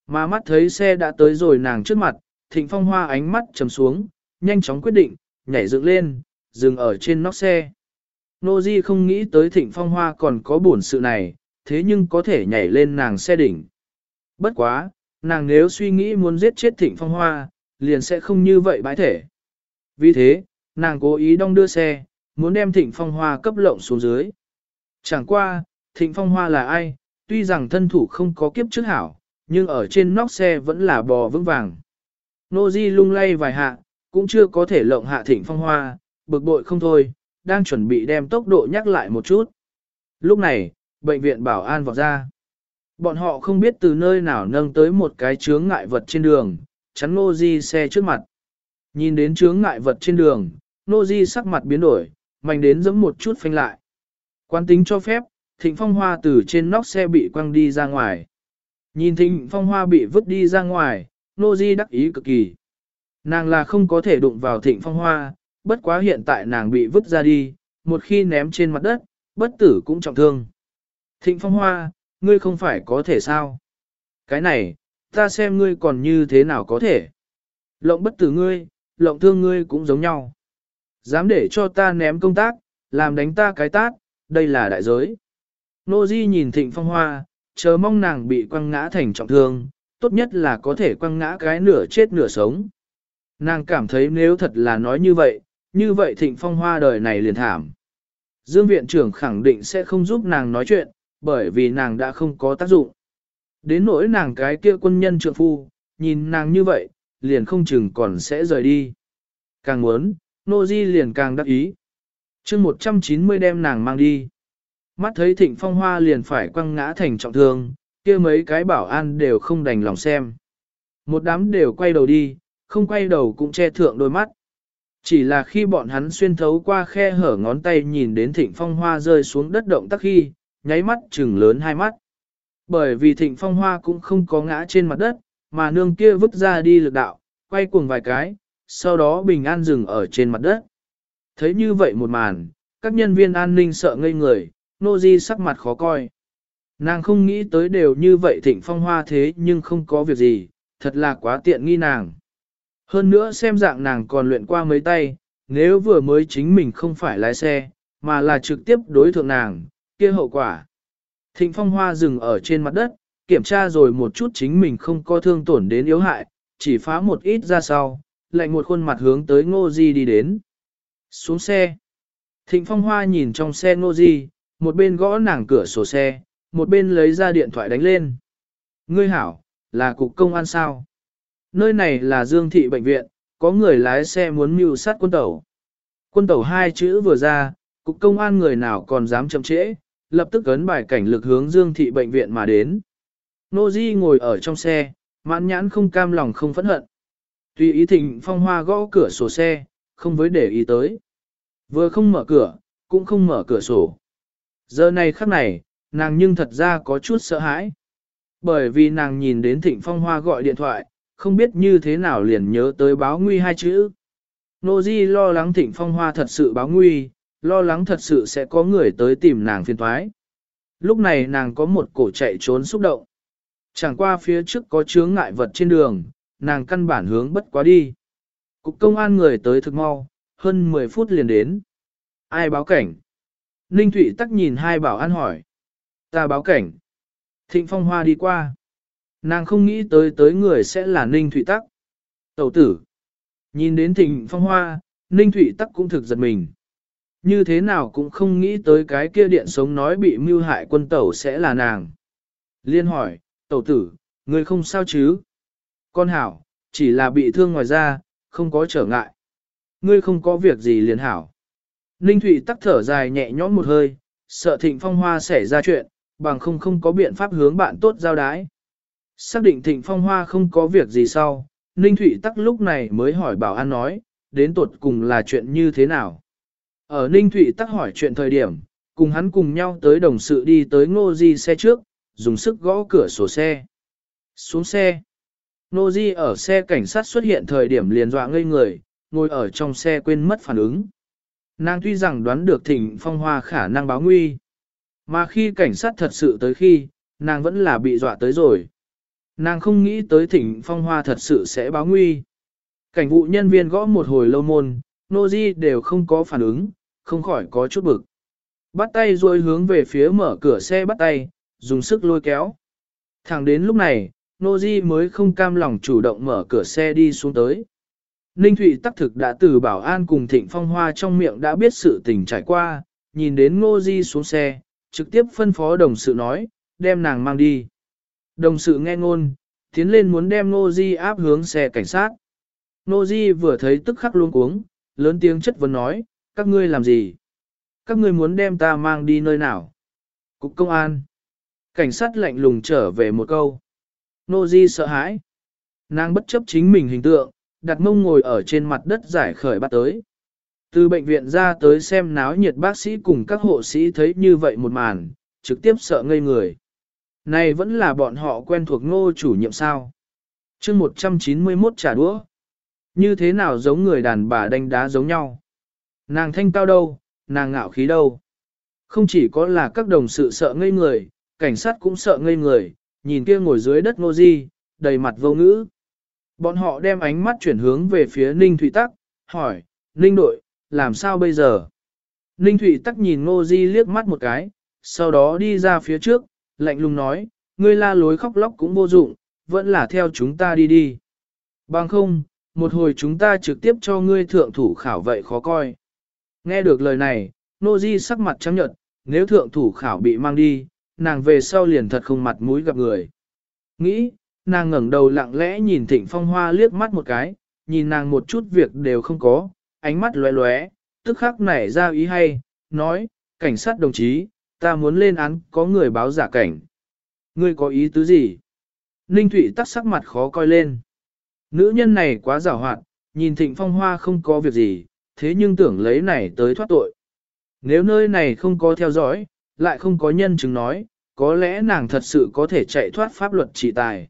Mà mắt thấy xe đã tới rồi nàng trước mặt, thịnh phong hoa ánh mắt trầm xuống, nhanh chóng quyết định, nhảy dựng lên, dừng ở trên nóc xe. Nô Di không nghĩ tới thịnh phong hoa còn có buồn sự này, thế nhưng có thể nhảy lên nàng xe đỉnh. Bất quá, nàng nếu suy nghĩ muốn giết chết thịnh phong hoa, liền sẽ không như vậy bãi thể. Vì thế, nàng cố ý đong đưa xe, muốn đem thịnh phong hoa cấp lộng xuống dưới. Chẳng qua, thịnh phong hoa là ai, tuy rằng thân thủ không có kiếp trước hảo, nhưng ở trên nóc xe vẫn là bò vững vàng. Nô Di lung lay vài hạ, cũng chưa có thể lộng hạ thịnh phong hoa, bực bội không thôi, đang chuẩn bị đem tốc độ nhắc lại một chút. Lúc này, bệnh viện bảo an vào ra. Bọn họ không biết từ nơi nào nâng tới một cái chướng ngại vật trên đường, chắn Nô Di xe trước mặt. Nhìn đến chướng ngại vật trên đường, Nô Di sắc mặt biến đổi, mạnh đến giẫm một chút phanh lại. Quán tính cho phép, thịnh phong hoa từ trên nóc xe bị quăng đi ra ngoài. Nhìn thịnh phong hoa bị vứt đi ra ngoài, Nô Di đắc ý cực kỳ. Nàng là không có thể đụng vào thịnh phong hoa, bất quá hiện tại nàng bị vứt ra đi, một khi ném trên mặt đất, bất tử cũng trọng thương. Thịnh phong hoa, ngươi không phải có thể sao? Cái này, ta xem ngươi còn như thế nào có thể. Lộng bất tử ngươi, lộng thương ngươi cũng giống nhau. Dám để cho ta ném công tác, làm đánh ta cái tát, đây là đại giới. Nô Di nhìn thịnh phong hoa, chờ mong nàng bị quăng ngã thành trọng thương, tốt nhất là có thể quăng ngã cái nửa chết nửa sống. Nàng cảm thấy nếu thật là nói như vậy, như vậy thịnh phong hoa đời này liền thảm. Dương viện trưởng khẳng định sẽ không giúp nàng nói chuyện, bởi vì nàng đã không có tác dụng. Đến nỗi nàng cái kia quân nhân trượng phu, nhìn nàng như vậy, liền không chừng còn sẽ rời đi. Càng muốn, Nô Di liền càng đắc ý. chương 190 đem nàng mang đi. Mắt thấy thịnh phong hoa liền phải quăng ngã thành trọng thương, kia mấy cái bảo an đều không đành lòng xem. Một đám đều quay đầu đi, không quay đầu cũng che thượng đôi mắt. Chỉ là khi bọn hắn xuyên thấu qua khe hở ngón tay nhìn đến thịnh phong hoa rơi xuống đất động tắc khi, nháy mắt chừng lớn hai mắt. Bởi vì thịnh phong hoa cũng không có ngã trên mặt đất, mà nương kia vứt ra đi lực đạo, quay cuồng vài cái, sau đó bình an dừng ở trên mặt đất. Thấy như vậy một màn, các nhân viên an ninh sợ ngây người, nô di sắc mặt khó coi. Nàng không nghĩ tới đều như vậy thịnh phong hoa thế nhưng không có việc gì, thật là quá tiện nghi nàng. Hơn nữa xem dạng nàng còn luyện qua mấy tay, nếu vừa mới chính mình không phải lái xe, mà là trực tiếp đối thượng nàng, kia hậu quả. Thịnh phong hoa dừng ở trên mặt đất, kiểm tra rồi một chút chính mình không có thương tổn đến yếu hại, chỉ phá một ít ra sau, lạnh một khuôn mặt hướng tới ngô di đi đến. Xuống xe. Thịnh phong hoa nhìn trong xe ngô di, một bên gõ nàng cửa sổ xe, một bên lấy ra điện thoại đánh lên. Ngươi hảo, là cục công an sao? Nơi này là Dương Thị Bệnh viện, có người lái xe muốn mưu sát quân tẩu. Quân tẩu hai chữ vừa ra, cục công an người nào còn dám chậm trễ, lập tức ấn bài cảnh lực hướng Dương Thị Bệnh viện mà đến. Nô Di ngồi ở trong xe, mãn nhãn không cam lòng không phẫn hận. Tùy ý thịnh phong hoa gõ cửa sổ xe, không với để ý tới. Vừa không mở cửa, cũng không mở cửa sổ. Giờ này khắc này, nàng nhưng thật ra có chút sợ hãi. Bởi vì nàng nhìn đến thịnh phong hoa gọi điện thoại, không biết như thế nào liền nhớ tới báo nguy hai chữ. Nô Di lo lắng thịnh phong hoa thật sự báo nguy, lo lắng thật sự sẽ có người tới tìm nàng phiền thoái. Lúc này nàng có một cổ chạy trốn xúc động. Chẳng qua phía trước có chướng ngại vật trên đường, nàng căn bản hướng bất quá đi. Cục công an người tới thực mau, hơn 10 phút liền đến. Ai báo cảnh? Ninh Thụy tắc nhìn hai bảo an hỏi. Ta báo cảnh. Thịnh Phong Hoa đi qua. Nàng không nghĩ tới tới người sẽ là Ninh Thụy tắc. Tẩu tử. Nhìn đến Thịnh Phong Hoa, Ninh Thụy tắc cũng thực giật mình. Như thế nào cũng không nghĩ tới cái kia điện sống nói bị mưu hại quân tẩu sẽ là nàng. Liên hỏi, tẩu tử, người không sao chứ? Con hảo, chỉ là bị thương ngoài ra, không có trở ngại. Ngươi không có việc gì liền hảo. Ninh Thụy tắc thở dài nhẹ nhõm một hơi, sợ thịnh phong hoa xảy ra chuyện, bằng không không có biện pháp hướng bạn tốt giao đái. Xác định thịnh phong hoa không có việc gì sau, Ninh Thụy tắc lúc này mới hỏi bảo an nói, đến tột cùng là chuyện như thế nào. Ở Ninh Thụy tắc hỏi chuyện thời điểm, cùng hắn cùng nhau tới đồng sự đi tới ngô di xe trước, dùng sức gõ cửa sổ xe. Xuống xe. Ngô di ở xe cảnh sát xuất hiện thời điểm liền dọa ngây người, ngồi ở trong xe quên mất phản ứng. Nàng tuy rằng đoán được thịnh phong hoa khả năng báo nguy. Mà khi cảnh sát thật sự tới khi, nàng vẫn là bị dọa tới rồi. Nàng không nghĩ tới thịnh phong hoa thật sự sẽ báo nguy. Cảnh vụ nhân viên gõ một hồi lâu môn, nô di đều không có phản ứng, không khỏi có chút bực. Bắt tay rồi hướng về phía mở cửa xe bắt tay, dùng sức lôi kéo. Thẳng đến lúc này, nô di mới không cam lòng chủ động mở cửa xe đi xuống tới. Ninh Thụy tắc thực đã từ bảo an cùng thịnh phong hoa trong miệng đã biết sự tình trải qua, nhìn đến ngô di xuống xe, trực tiếp phân phó đồng sự nói, đem nàng mang đi. Đồng sự nghe ngôn, tiến lên muốn đem ngô di áp hướng xe cảnh sát. Ngô di vừa thấy tức khắc luôn cuống, lớn tiếng chất vấn nói, các ngươi làm gì? Các ngươi muốn đem ta mang đi nơi nào? Cục công an. Cảnh sát lạnh lùng trở về một câu. Nô Di sợ hãi. Nàng bất chấp chính mình hình tượng, đặt mông ngồi ở trên mặt đất giải khởi bắt tới. Từ bệnh viện ra tới xem náo nhiệt bác sĩ cùng các hộ sĩ thấy như vậy một màn, trực tiếp sợ ngây người. Này vẫn là bọn họ quen thuộc ngô chủ nhiệm sao. chương 191 trả đũa. Như thế nào giống người đàn bà đánh đá giống nhau. Nàng thanh cao đâu, nàng ngạo khí đâu. Không chỉ có là các đồng sự sợ ngây người, cảnh sát cũng sợ ngây người, nhìn kia ngồi dưới đất ngô di, đầy mặt vô ngữ. Bọn họ đem ánh mắt chuyển hướng về phía Ninh Thụy Tắc, hỏi, Ninh đội, làm sao bây giờ? Ninh Thụy Tắc nhìn ngô di liếc mắt một cái, sau đó đi ra phía trước, lạnh lùng nói, ngươi la lối khóc lóc cũng vô dụng, vẫn là theo chúng ta đi đi. Bằng không, một hồi chúng ta trực tiếp cho ngươi thượng thủ khảo vậy khó coi. Nghe được lời này, Nô Di sắc mặt trắng nhợt, nếu thượng thủ khảo bị mang đi, nàng về sau liền thật không mặt mũi gặp người. Nghĩ, nàng ngẩng đầu lặng lẽ nhìn Thịnh Phong Hoa liếc mắt một cái, nhìn nàng một chút việc đều không có, ánh mắt lóe lóe, tức khắc nảy ra ý hay, nói, cảnh sát đồng chí, ta muốn lên án có người báo giả cảnh. Ngươi có ý tứ gì? Ninh Thụy tắt sắc mặt khó coi lên. Nữ nhân này quá giảo hoạt, nhìn Thịnh Phong Hoa không có việc gì, thế nhưng tưởng lấy này tới thoát tội. Nếu nơi này không có theo dõi, lại không có nhân chứng nói, có lẽ nàng thật sự có thể chạy thoát pháp luật trị tài.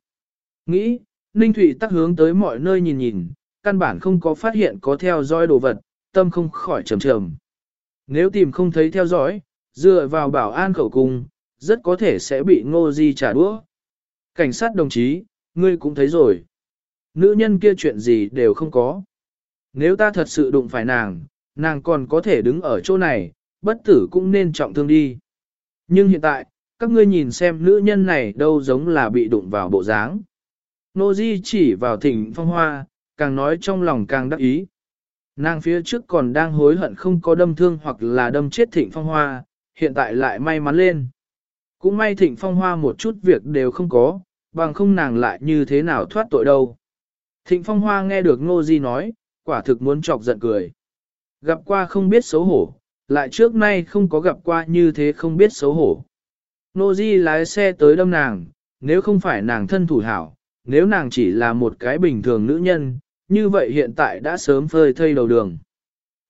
Nghĩ, Ninh Thụy tắc hướng tới mọi nơi nhìn nhìn, căn bản không có phát hiện có theo dõi đồ vật, tâm không khỏi trầm trầm. Nếu tìm không thấy theo dõi, dựa vào bảo an khẩu cung, rất có thể sẽ bị ngô di trả đũa. Cảnh sát đồng chí, ngươi cũng thấy rồi. Nữ nhân kia chuyện gì đều không có. Nếu ta thật sự đụng phải nàng, nàng còn có thể đứng ở chỗ này, bất tử cũng nên trọng thương đi. Nhưng hiện tại, các ngươi nhìn xem nữ nhân này đâu giống là bị đụng vào bộ dáng. Nô Di chỉ vào thỉnh phong hoa, càng nói trong lòng càng đắc ý. Nàng phía trước còn đang hối hận không có đâm thương hoặc là đâm chết thịnh phong hoa, hiện tại lại may mắn lên. Cũng may thịnh phong hoa một chút việc đều không có, bằng không nàng lại như thế nào thoát tội đâu. Thịnh phong hoa nghe được Ngô Di nói, quả thực muốn chọc giận cười. Gặp qua không biết xấu hổ, lại trước nay không có gặp qua như thế không biết xấu hổ. Nô Di lái xe tới đâm nàng, nếu không phải nàng thân thủ hảo, nếu nàng chỉ là một cái bình thường nữ nhân, như vậy hiện tại đã sớm phơi thây đầu đường.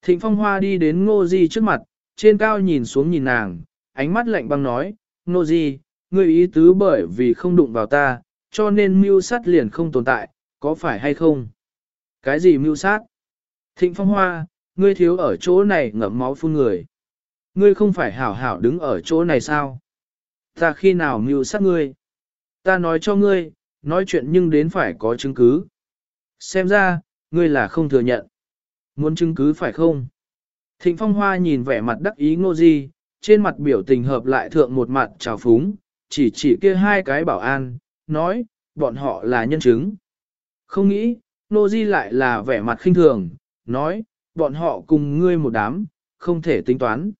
Thịnh Phong Hoa đi đến Ngô Di trước mặt, trên cao nhìn xuống nhìn nàng, ánh mắt lạnh băng nói, Ngô Di, ngươi ý tứ bởi vì không đụng vào ta, cho nên mưu sát liền không tồn tại, có phải hay không? Cái gì mưu sát? Thịnh Phong Hoa, ngươi thiếu ở chỗ này ngậm máu phun người. Ngươi không phải hảo hảo đứng ở chỗ này sao? Ta khi nào mưu sát ngươi? Ta nói cho ngươi, nói chuyện nhưng đến phải có chứng cứ. Xem ra, ngươi là không thừa nhận. Muốn chứng cứ phải không? Thịnh Phong Hoa nhìn vẻ mặt đắc ý ngô di, trên mặt biểu tình hợp lại thượng một mặt trào phúng, chỉ chỉ kia hai cái bảo an, nói, bọn họ là nhân chứng. Không nghĩ, ngô Di lại là vẻ mặt khinh thường, nói, bọn họ cùng ngươi một đám, không thể tính toán.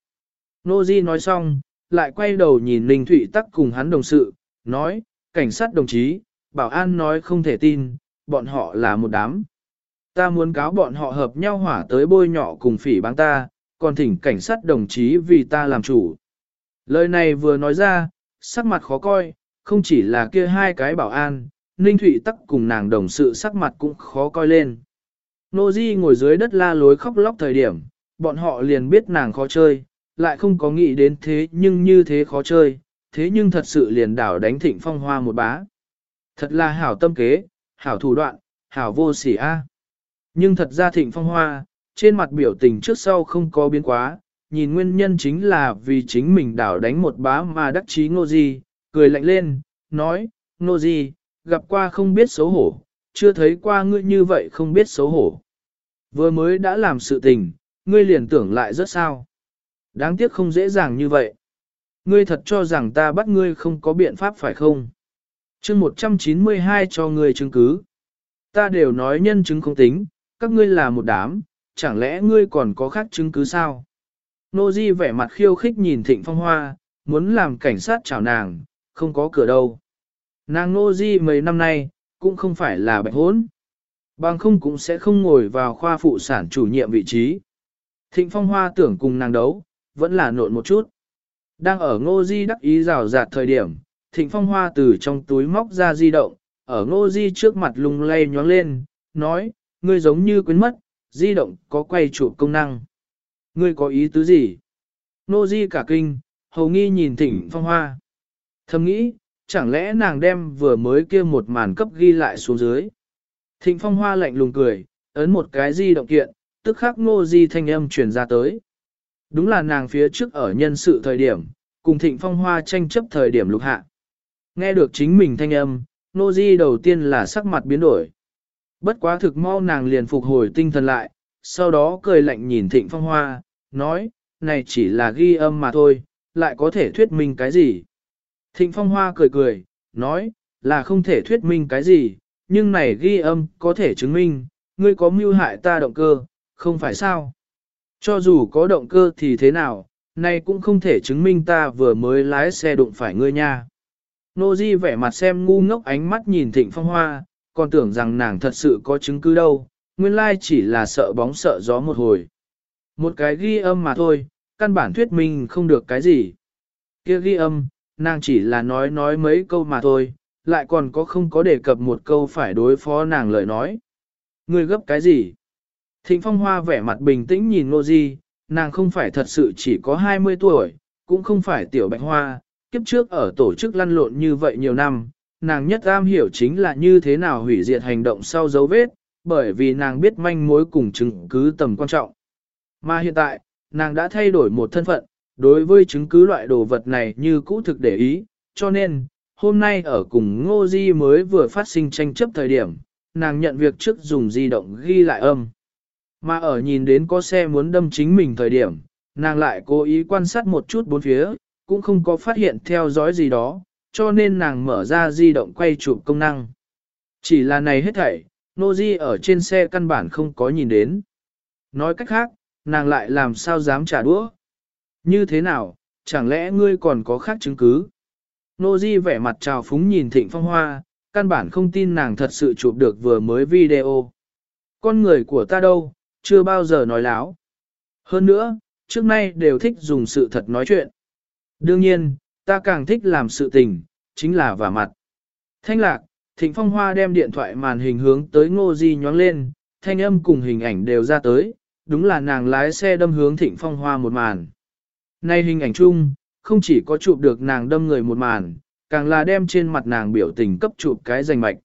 Nô Di nói xong, lại quay đầu nhìn Ninh Thụy Tắc cùng hắn đồng sự, nói, cảnh sát đồng chí, bảo an nói không thể tin, bọn họ là một đám. Ta muốn cáo bọn họ hợp nhau hỏa tới bôi nhọ cùng phỉ báng ta, còn thỉnh cảnh sát đồng chí vì ta làm chủ. Lời này vừa nói ra, sắc mặt khó coi, không chỉ là kia hai cái bảo an, Ninh Thụy tắc cùng nàng đồng sự sắc mặt cũng khó coi lên. Nô Di ngồi dưới đất la lối khóc lóc thời điểm, bọn họ liền biết nàng khó chơi, lại không có nghĩ đến thế nhưng như thế khó chơi, thế nhưng thật sự liền đảo đánh thịnh phong hoa một bá. Thật là hảo tâm kế, hảo thủ đoạn, hảo vô sỉ a. Nhưng thật ra thịnh phong hoa, trên mặt biểu tình trước sau không có biến quá, nhìn nguyên nhân chính là vì chính mình đảo đánh một bá mà đắc chí ngô di, cười lạnh lên, nói, ngô di, gặp qua không biết xấu hổ, chưa thấy qua ngươi như vậy không biết xấu hổ. Vừa mới đã làm sự tình, ngươi liền tưởng lại rất sao. Đáng tiếc không dễ dàng như vậy. Ngươi thật cho rằng ta bắt ngươi không có biện pháp phải không? Chương 192 cho ngươi chứng cứ. Ta đều nói nhân chứng không tính, các ngươi là một đám, chẳng lẽ ngươi còn có khác chứng cứ sao? Nô Di vẻ mặt khiêu khích nhìn Thịnh Phong Hoa, muốn làm cảnh sát chào nàng, không có cửa đâu. Nàng Nô Di mấy năm nay, cũng không phải là bệnh hốn. Bằng không cũng sẽ không ngồi vào khoa phụ sản chủ nhiệm vị trí. Thịnh Phong Hoa tưởng cùng nàng đấu, vẫn là nộn một chút. Đang ở Ngô Di đắc ý rào rạt thời điểm, Thịnh Phong Hoa từ trong túi móc ra di động, ở Ngô Di trước mặt lung lay nhoáng lên, nói, ngươi giống như quên mất, di động có quay chụp công năng. Ngươi có ý tứ gì? Ngô Di cả kinh, hầu nghi nhìn Thịnh Phong Hoa. Thầm nghĩ, chẳng lẽ nàng đem vừa mới kia một màn cấp ghi lại xuống dưới. Thịnh Phong Hoa lạnh lùng cười, ấn một cái di động kiện, tức khắc Ngô Di thanh âm truyền ra tới. Đúng là nàng phía trước ở nhân sự thời điểm, cùng Thịnh Phong Hoa tranh chấp thời điểm lục hạ. Nghe được chính mình thanh âm, Nô Di đầu tiên là sắc mặt biến đổi. Bất quá thực mau nàng liền phục hồi tinh thần lại, sau đó cười lạnh nhìn Thịnh Phong Hoa, nói, này chỉ là ghi âm mà thôi, lại có thể thuyết minh cái gì. Thịnh Phong Hoa cười cười, nói, là không thể thuyết minh cái gì, nhưng này ghi âm có thể chứng minh, ngươi có mưu hại ta động cơ, không phải sao. Cho dù có động cơ thì thế nào, này cũng không thể chứng minh ta vừa mới lái xe đụng phải ngươi nha. Nô Di vẻ mặt xem ngu ngốc ánh mắt nhìn Thịnh Phong Hoa, còn tưởng rằng nàng thật sự có chứng cứ đâu, nguyên lai chỉ là sợ bóng sợ gió một hồi. Một cái ghi âm mà thôi, căn bản thuyết minh không được cái gì. Kia ghi âm, nàng chỉ là nói nói mấy câu mà thôi, lại còn có không có đề cập một câu phải đối phó nàng lời nói. Ngươi gấp cái gì? Thịnh Phong Hoa vẻ mặt bình tĩnh nhìn Nô Di, nàng không phải thật sự chỉ có 20 tuổi, cũng không phải tiểu bạch hoa, kiếp trước ở tổ chức lăn lộn như vậy nhiều năm, nàng nhất am hiểu chính là như thế nào hủy diệt hành động sau dấu vết, bởi vì nàng biết manh mối cùng chứng cứ tầm quan trọng. Mà hiện tại, nàng đã thay đổi một thân phận, đối với chứng cứ loại đồ vật này như cũ thực để ý, cho nên, hôm nay ở cùng Ngô Di mới vừa phát sinh tranh chấp thời điểm, nàng nhận việc trước dùng di động ghi lại âm. Mà ở nhìn đến có xe muốn đâm chính mình thời điểm, nàng lại cố ý quan sát một chút bốn phía, cũng không có phát hiện theo dõi gì đó, cho nên nàng mở ra di động quay chụp công năng. Chỉ là này hết thảy, Nô Di ở trên xe căn bản không có nhìn đến. Nói cách khác, nàng lại làm sao dám trả đũa? Như thế nào, chẳng lẽ ngươi còn có khác chứng cứ? Nô Di vẻ mặt trào phúng nhìn Thịnh Phong Hoa, căn bản không tin nàng thật sự chụp được vừa mới video. Con người của ta đâu, chưa bao giờ nói láo. Hơn nữa, trước nay đều thích dùng sự thật nói chuyện. Đương nhiên, ta càng thích làm sự tình, chính là vả mặt. Thanh lạc, Thịnh Phong Hoa đem điện thoại màn hình hướng tới Ngô Di nhóng lên, thanh âm cùng hình ảnh đều ra tới, đúng là nàng lái xe đâm hướng Thịnh Phong Hoa một màn. Nay hình ảnh chung, không chỉ có chụp được nàng đâm người một màn, càng là đem trên mặt nàng biểu tình cấp chụp cái danh mạch.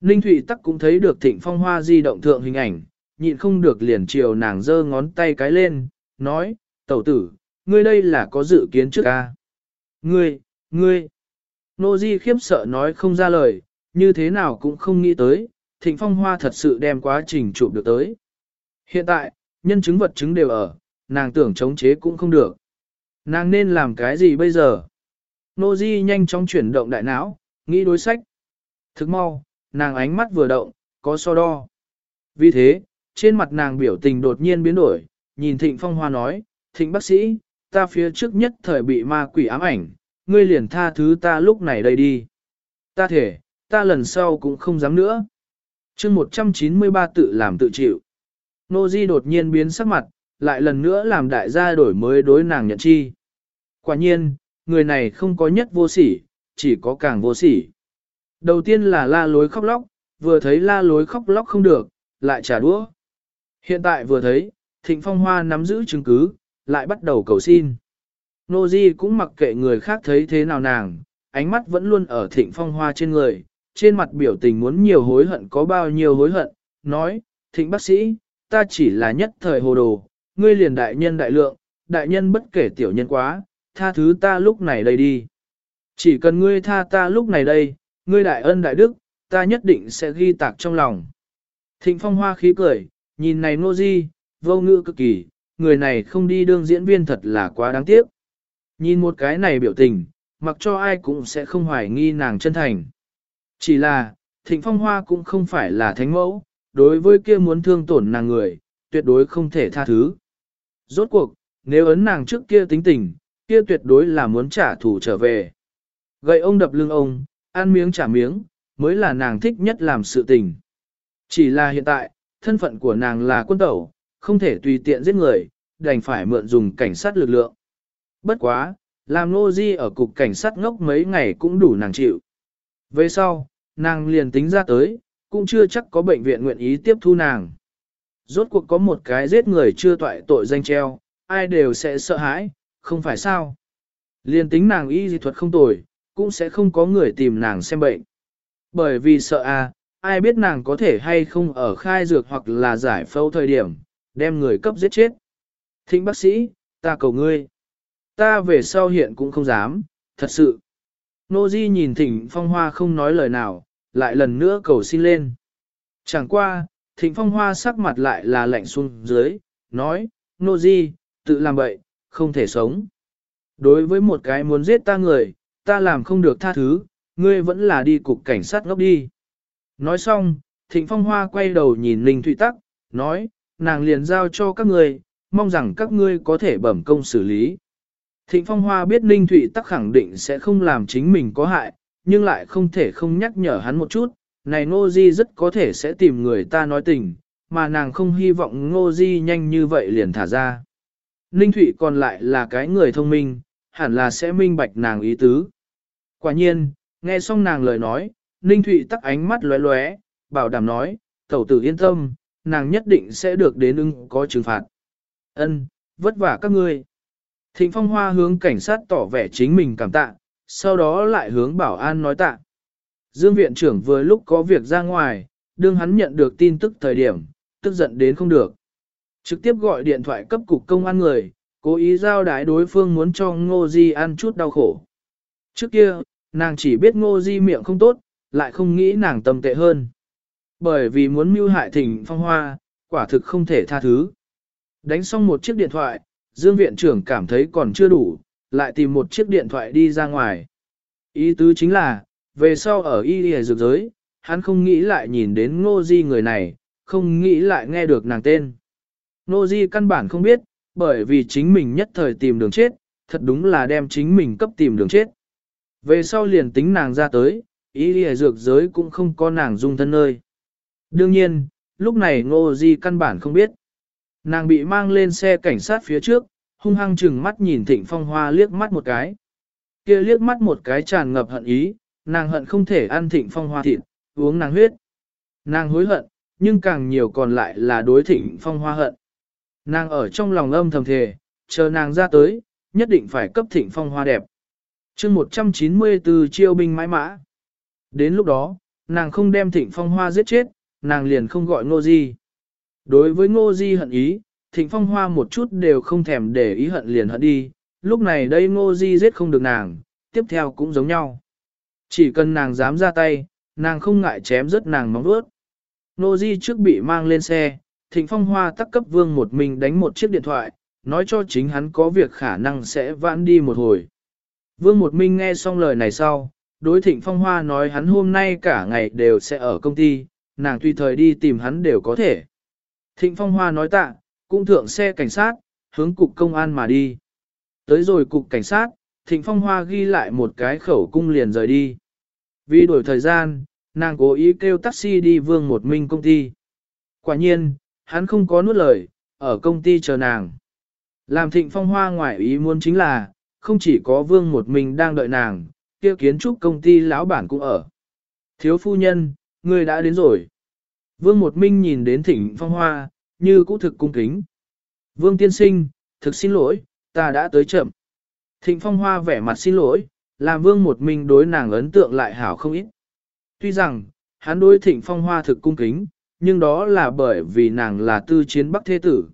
Ninh Thụy Tắc cũng thấy được Thịnh Phong Hoa di động thượng hình ảnh, nhịn không được liền chiều nàng giơ ngón tay cái lên, nói, tẩu tử, ngươi đây là có dự kiến trước ca. Ngươi, ngươi, nô di khiếp sợ nói không ra lời, như thế nào cũng không nghĩ tới, thịnh phong hoa thật sự đem quá trình chụp được tới. Hiện tại, nhân chứng vật chứng đều ở, nàng tưởng chống chế cũng không được. Nàng nên làm cái gì bây giờ? Nô di nhanh chóng chuyển động đại não, nghĩ đối sách. Thức mau, nàng ánh mắt vừa động, có so đo. Vì thế, trên mặt nàng biểu tình đột nhiên biến đổi, nhìn Thịnh Phong Hoa nói, Thịnh bác sĩ, ta phía trước nhất thời bị ma quỷ ám ảnh, ngươi liền tha thứ ta lúc này đây đi. Ta thể, ta lần sau cũng không dám nữa. chương 193 tự làm tự chịu. Nô Di đột nhiên biến sắc mặt, lại lần nữa làm đại gia đổi mới đối nàng nhận chi. Quả nhiên, người này không có nhất vô sỉ, chỉ có càng vô sỉ. Đầu tiên là la lối khóc lóc, vừa thấy la lối khóc lóc không được, lại trả đũa. Hiện tại vừa thấy, Thịnh Phong Hoa nắm giữ chứng cứ, lại bắt đầu cầu xin. Nô Di cũng mặc kệ người khác thấy thế nào nàng, ánh mắt vẫn luôn ở Thịnh Phong Hoa trên người, trên mặt biểu tình muốn nhiều hối hận có bao nhiêu hối hận, nói, Thịnh bác sĩ, ta chỉ là nhất thời hồ đồ, ngươi liền đại nhân đại lượng, đại nhân bất kể tiểu nhân quá, tha thứ ta lúc này đây đi. Chỉ cần ngươi tha ta lúc này đây, ngươi đại ân đại đức, ta nhất định sẽ ghi tạc trong lòng. Thịnh phong hoa khí cười, nhìn này nô di, vô ngữ cực kỳ, người này không đi đương diễn viên thật là quá đáng tiếc. Nhìn một cái này biểu tình, mặc cho ai cũng sẽ không hoài nghi nàng chân thành. Chỉ là, thịnh phong hoa cũng không phải là thánh mẫu, đối với kia muốn thương tổn nàng người, tuyệt đối không thể tha thứ. Rốt cuộc, nếu ấn nàng trước kia tính tình, kia tuyệt đối là muốn trả thù trở về. Gậy ông đập lưng ông, ăn miếng trả miếng, mới là nàng thích nhất làm sự tình. Chỉ là hiện tại, thân phận của nàng là quân tẩu, không thể tùy tiện giết người, đành phải mượn dùng cảnh sát lực lượng. Bất quá, làm nô di ở cục cảnh sát ngốc mấy ngày cũng đủ nàng chịu. Về sau, nàng liền tính ra tới, cũng chưa chắc có bệnh viện nguyện ý tiếp thu nàng. Rốt cuộc có một cái giết người chưa toại tội danh treo, ai đều sẽ sợ hãi, không phải sao. Liền tính nàng y dị thuật không tồi, cũng sẽ không có người tìm nàng xem bệnh. Bởi vì sợ à, ai biết nàng có thể hay không ở khai dược hoặc là giải phẫu thời điểm, đem người cấp giết chết. Thính bác sĩ, ta cầu ngươi. Ta về sau hiện cũng không dám, thật sự. Nô Di nhìn Thịnh Phong Hoa không nói lời nào, lại lần nữa cầu xin lên. Chẳng qua, Thịnh Phong Hoa sắc mặt lại là lạnh xuống dưới, nói, Nô Di, tự làm bậy, không thể sống. Đối với một cái muốn giết ta người, ta làm không được tha thứ, ngươi vẫn là đi cục cảnh sát ngốc đi. Nói xong, Thịnh Phong Hoa quay đầu nhìn Linh Thụy Tắc, nói, nàng liền giao cho các người mong rằng các ngươi có thể bẩm công xử lý. Thịnh Phong Hoa biết Ninh Thụy Tắc khẳng định sẽ không làm chính mình có hại, nhưng lại không thể không nhắc nhở hắn một chút, này Ngô Di rất có thể sẽ tìm người ta nói tình, mà nàng không hy vọng Ngô Di nhanh như vậy liền thả ra. Ninh Thụy còn lại là cái người thông minh, hẳn là sẽ minh bạch nàng ý tứ. Quả nhiên, nghe xong nàng lời nói, Ninh Thụy tắc ánh mắt lóe lóe, bảo đảm nói, tẩu tử yên tâm, nàng nhất định sẽ được đến ưng có trừng phạt. Ân, vất vả các ngươi. Thịnh Phong Hoa hướng cảnh sát tỏ vẻ chính mình cảm tạ, sau đó lại hướng bảo an nói tạ. Dương viện trưởng vừa lúc có việc ra ngoài, đương hắn nhận được tin tức thời điểm, tức giận đến không được. Trực tiếp gọi điện thoại cấp cục công an người, cố ý giao đái đối phương muốn cho Ngô Di ăn chút đau khổ. Trước kia, nàng chỉ biết Ngô Di miệng không tốt, lại không nghĩ nàng tâm tệ hơn. Bởi vì muốn mưu hại thỉnh phong hoa, quả thực không thể tha thứ. Đánh xong một chiếc điện thoại, Dương viện trưởng cảm thấy còn chưa đủ, lại tìm một chiếc điện thoại đi ra ngoài. Ý tứ chính là, về sau ở y y dược giới, hắn không nghĩ lại nhìn đến Ngô Di người này, không nghĩ lại nghe được nàng tên. Ngô Di căn bản không biết, bởi vì chính mình nhất thời tìm đường chết, thật đúng là đem chính mình cấp tìm đường chết. Về sau liền tính nàng ra tới, Y lìa dược giới cũng không có nàng dung thân nơi. Đương nhiên, lúc này ngô di căn bản không biết. Nàng bị mang lên xe cảnh sát phía trước, hung hăng chừng mắt nhìn thịnh phong hoa liếc mắt một cái. kia liếc mắt một cái tràn ngập hận ý, nàng hận không thể ăn thịnh phong hoa thịt, uống nàng huyết. Nàng hối hận, nhưng càng nhiều còn lại là đối thịnh phong hoa hận. Nàng ở trong lòng âm thầm thề, chờ nàng ra tới, nhất định phải cấp thịnh phong hoa đẹp. chương 194 chiêu binh mãi mã. Đến lúc đó, nàng không đem thịnh phong hoa giết chết, nàng liền không gọi ngô di. Đối với ngô di hận ý, thịnh phong hoa một chút đều không thèm để ý hận liền hận đi, lúc này đây ngô di giết không được nàng, tiếp theo cũng giống nhau. Chỉ cần nàng dám ra tay, nàng không ngại chém rớt nàng móng vuốt. Ngô di trước bị mang lên xe, thịnh phong hoa tắc cấp vương một mình đánh một chiếc điện thoại, nói cho chính hắn có việc khả năng sẽ vãn đi một hồi. Vương một minh nghe xong lời này sau, đối thịnh phong hoa nói hắn hôm nay cả ngày đều sẽ ở công ty, nàng tùy thời đi tìm hắn đều có thể. Thịnh phong hoa nói tạ, cũng thượng xe cảnh sát, hướng cục công an mà đi. Tới rồi cục cảnh sát, thịnh phong hoa ghi lại một cái khẩu cung liền rời đi. Vì đổi thời gian, nàng cố ý kêu taxi đi vương một minh công ty. Quả nhiên, hắn không có nuốt lời, ở công ty chờ nàng. Làm thịnh phong hoa ngoại ý muốn chính là, không chỉ có vương một mình đang đợi nàng, kia kiến trúc công ty lão bản cũng ở. Thiếu phu nhân, người đã đến rồi. Vương Một Minh nhìn đến thỉnh phong hoa, như cũ thực cung kính. Vương tiên sinh, thực xin lỗi, ta đã tới chậm. Thịnh phong hoa vẻ mặt xin lỗi, làm vương một Minh đối nàng ấn tượng lại hảo không ít. Tuy rằng, hắn đối thịnh phong hoa thực cung kính, nhưng đó là bởi vì nàng là tư chiến bắc thế tử.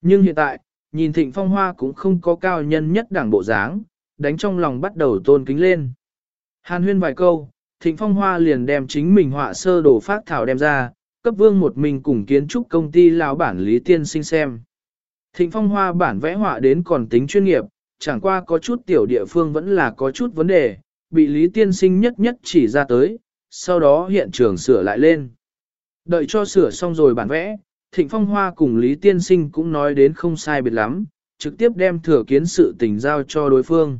Nhưng hiện tại, nhìn thịnh phong hoa cũng không có cao nhân nhất đảng bộ dáng, đánh trong lòng bắt đầu tôn kính lên. Hàn huyên vài câu, thịnh phong hoa liền đem chính mình họa sơ đồ phát thảo đem ra, cấp vương một mình cùng kiến trúc công ty lão bản Lý Tiên sinh xem. Thịnh phong hoa bản vẽ họa đến còn tính chuyên nghiệp, chẳng qua có chút tiểu địa phương vẫn là có chút vấn đề, bị Lý Tiên sinh nhất nhất chỉ ra tới, sau đó hiện trường sửa lại lên. Đợi cho sửa xong rồi bản vẽ, Thịnh Phong Hoa cùng Lý Tiên Sinh cũng nói đến không sai biệt lắm, trực tiếp đem thừa kiến sự tình giao cho đối phương.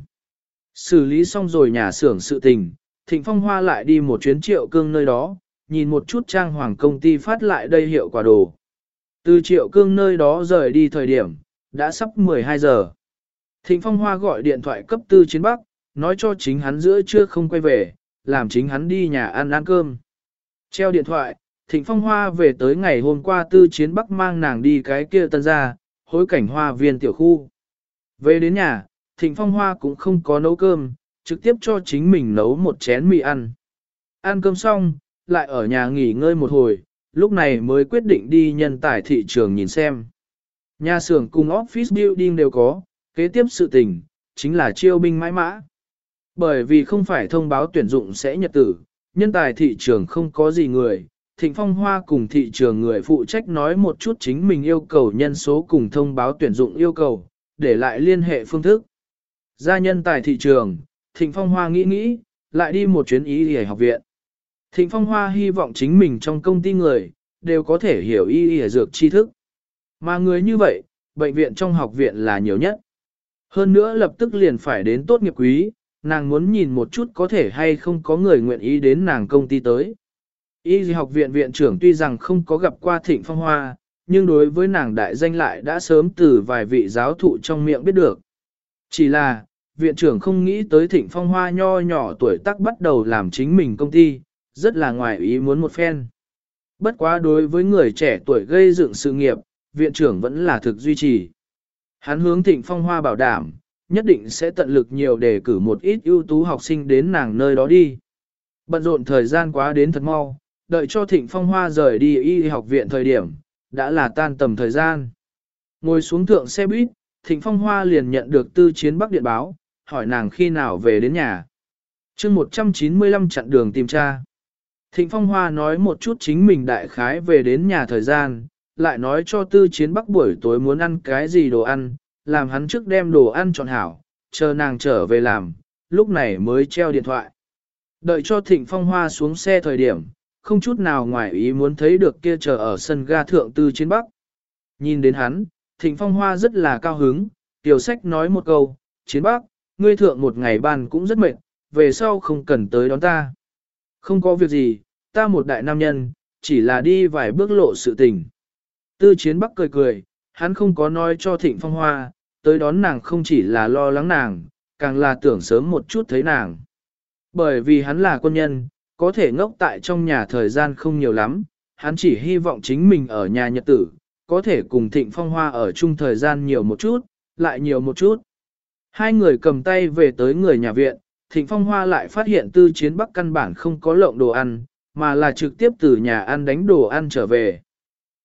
Xử lý xong rồi nhà xưởng sự tình, Thịnh Phong Hoa lại đi một chuyến triệu cương nơi đó, nhìn một chút trang hoàng công ty phát lại đây hiệu quả đồ. Từ triệu cương nơi đó rời đi thời điểm, đã sắp 12 giờ. Thịnh Phong Hoa gọi điện thoại cấp tư chiến Bắc, nói cho chính hắn giữa trưa không quay về, làm chính hắn đi nhà ăn ăn cơm. Treo điện thoại, Thịnh Phong Hoa về tới ngày hôm qua tư chiến Bắc mang nàng đi cái kia tân ra, hối cảnh hoa viên tiểu khu. Về đến nhà, Thịnh Phong Hoa cũng không có nấu cơm, trực tiếp cho chính mình nấu một chén mì ăn. Ăn cơm xong, lại ở nhà nghỉ ngơi một hồi, lúc này mới quyết định đi nhân tải thị trường nhìn xem. Nhà xưởng cùng office building đều có, kế tiếp sự tình, chính là chiêu binh mãi mã. Bởi vì không phải thông báo tuyển dụng sẽ nhật tử, nhân tài thị trường không có gì người, Thịnh Phong Hoa cùng thị trường người phụ trách nói một chút chính mình yêu cầu nhân số cùng thông báo tuyển dụng yêu cầu, để lại liên hệ phương thức. Gia nhân tài thị trường, Thịnh Phong Hoa nghĩ nghĩ, lại đi một chuyến ý để học viện. Thịnh Phong Hoa hy vọng chính mình trong công ty người, đều có thể hiểu y y dược tri thức. Mà người như vậy, bệnh viện trong học viện là nhiều nhất. Hơn nữa lập tức liền phải đến tốt nghiệp quý, nàng muốn nhìn một chút có thể hay không có người nguyện ý đến nàng công ty tới. Y học viện viện trưởng tuy rằng không có gặp qua thịnh phong hoa, nhưng đối với nàng đại danh lại đã sớm từ vài vị giáo thụ trong miệng biết được. Chỉ là, viện trưởng không nghĩ tới thịnh phong hoa nho nhỏ tuổi tác bắt đầu làm chính mình công ty, rất là ngoài ý muốn một phen. Bất quá đối với người trẻ tuổi gây dựng sự nghiệp, viện trưởng vẫn là thực duy trì. Hắn hướng thịnh phong hoa bảo đảm, nhất định sẽ tận lực nhiều để cử một ít ưu tú học sinh đến nàng nơi đó đi. Bận rộn thời gian quá đến thật mau, đợi cho thịnh phong hoa rời đi y học viện thời điểm, đã là tan tầm thời gian. Ngồi xuống thượng xe buýt, thịnh phong hoa liền nhận được tư chiến bắc điện báo, hỏi nàng khi nào về đến nhà. chương 195 chặn đường tìm tra. Thịnh phong hoa nói một chút chính mình đại khái về đến nhà thời gian, lại nói cho tư chiến bắc buổi tối muốn ăn cái gì đồ ăn, làm hắn trước đem đồ ăn chọn hảo, chờ nàng trở về làm, lúc này mới treo điện thoại. Đợi cho thịnh phong hoa xuống xe thời điểm, không chút nào ngoài ý muốn thấy được kia chờ ở sân ga thượng tư chiến bắc. Nhìn đến hắn, thịnh phong hoa rất là cao hứng, tiểu sách nói một câu, chiến bắc, ngươi thượng một ngày ban cũng rất mệt, về sau không cần tới đón ta. Không có việc gì, ta một đại nam nhân, chỉ là đi vài bước lộ sự tình. Tư chiến bắc cười cười, hắn không có nói cho thịnh phong hoa, tới đón nàng không chỉ là lo lắng nàng, càng là tưởng sớm một chút thấy nàng. Bởi vì hắn là quân nhân, có thể ngốc tại trong nhà thời gian không nhiều lắm, hắn chỉ hy vọng chính mình ở nhà nhật tử, có thể cùng thịnh phong hoa ở chung thời gian nhiều một chút, lại nhiều một chút. Hai người cầm tay về tới người nhà viện, thịnh phong hoa lại phát hiện tư chiến bắc căn bản không có lộng đồ ăn, mà là trực tiếp từ nhà ăn đánh đồ ăn trở về.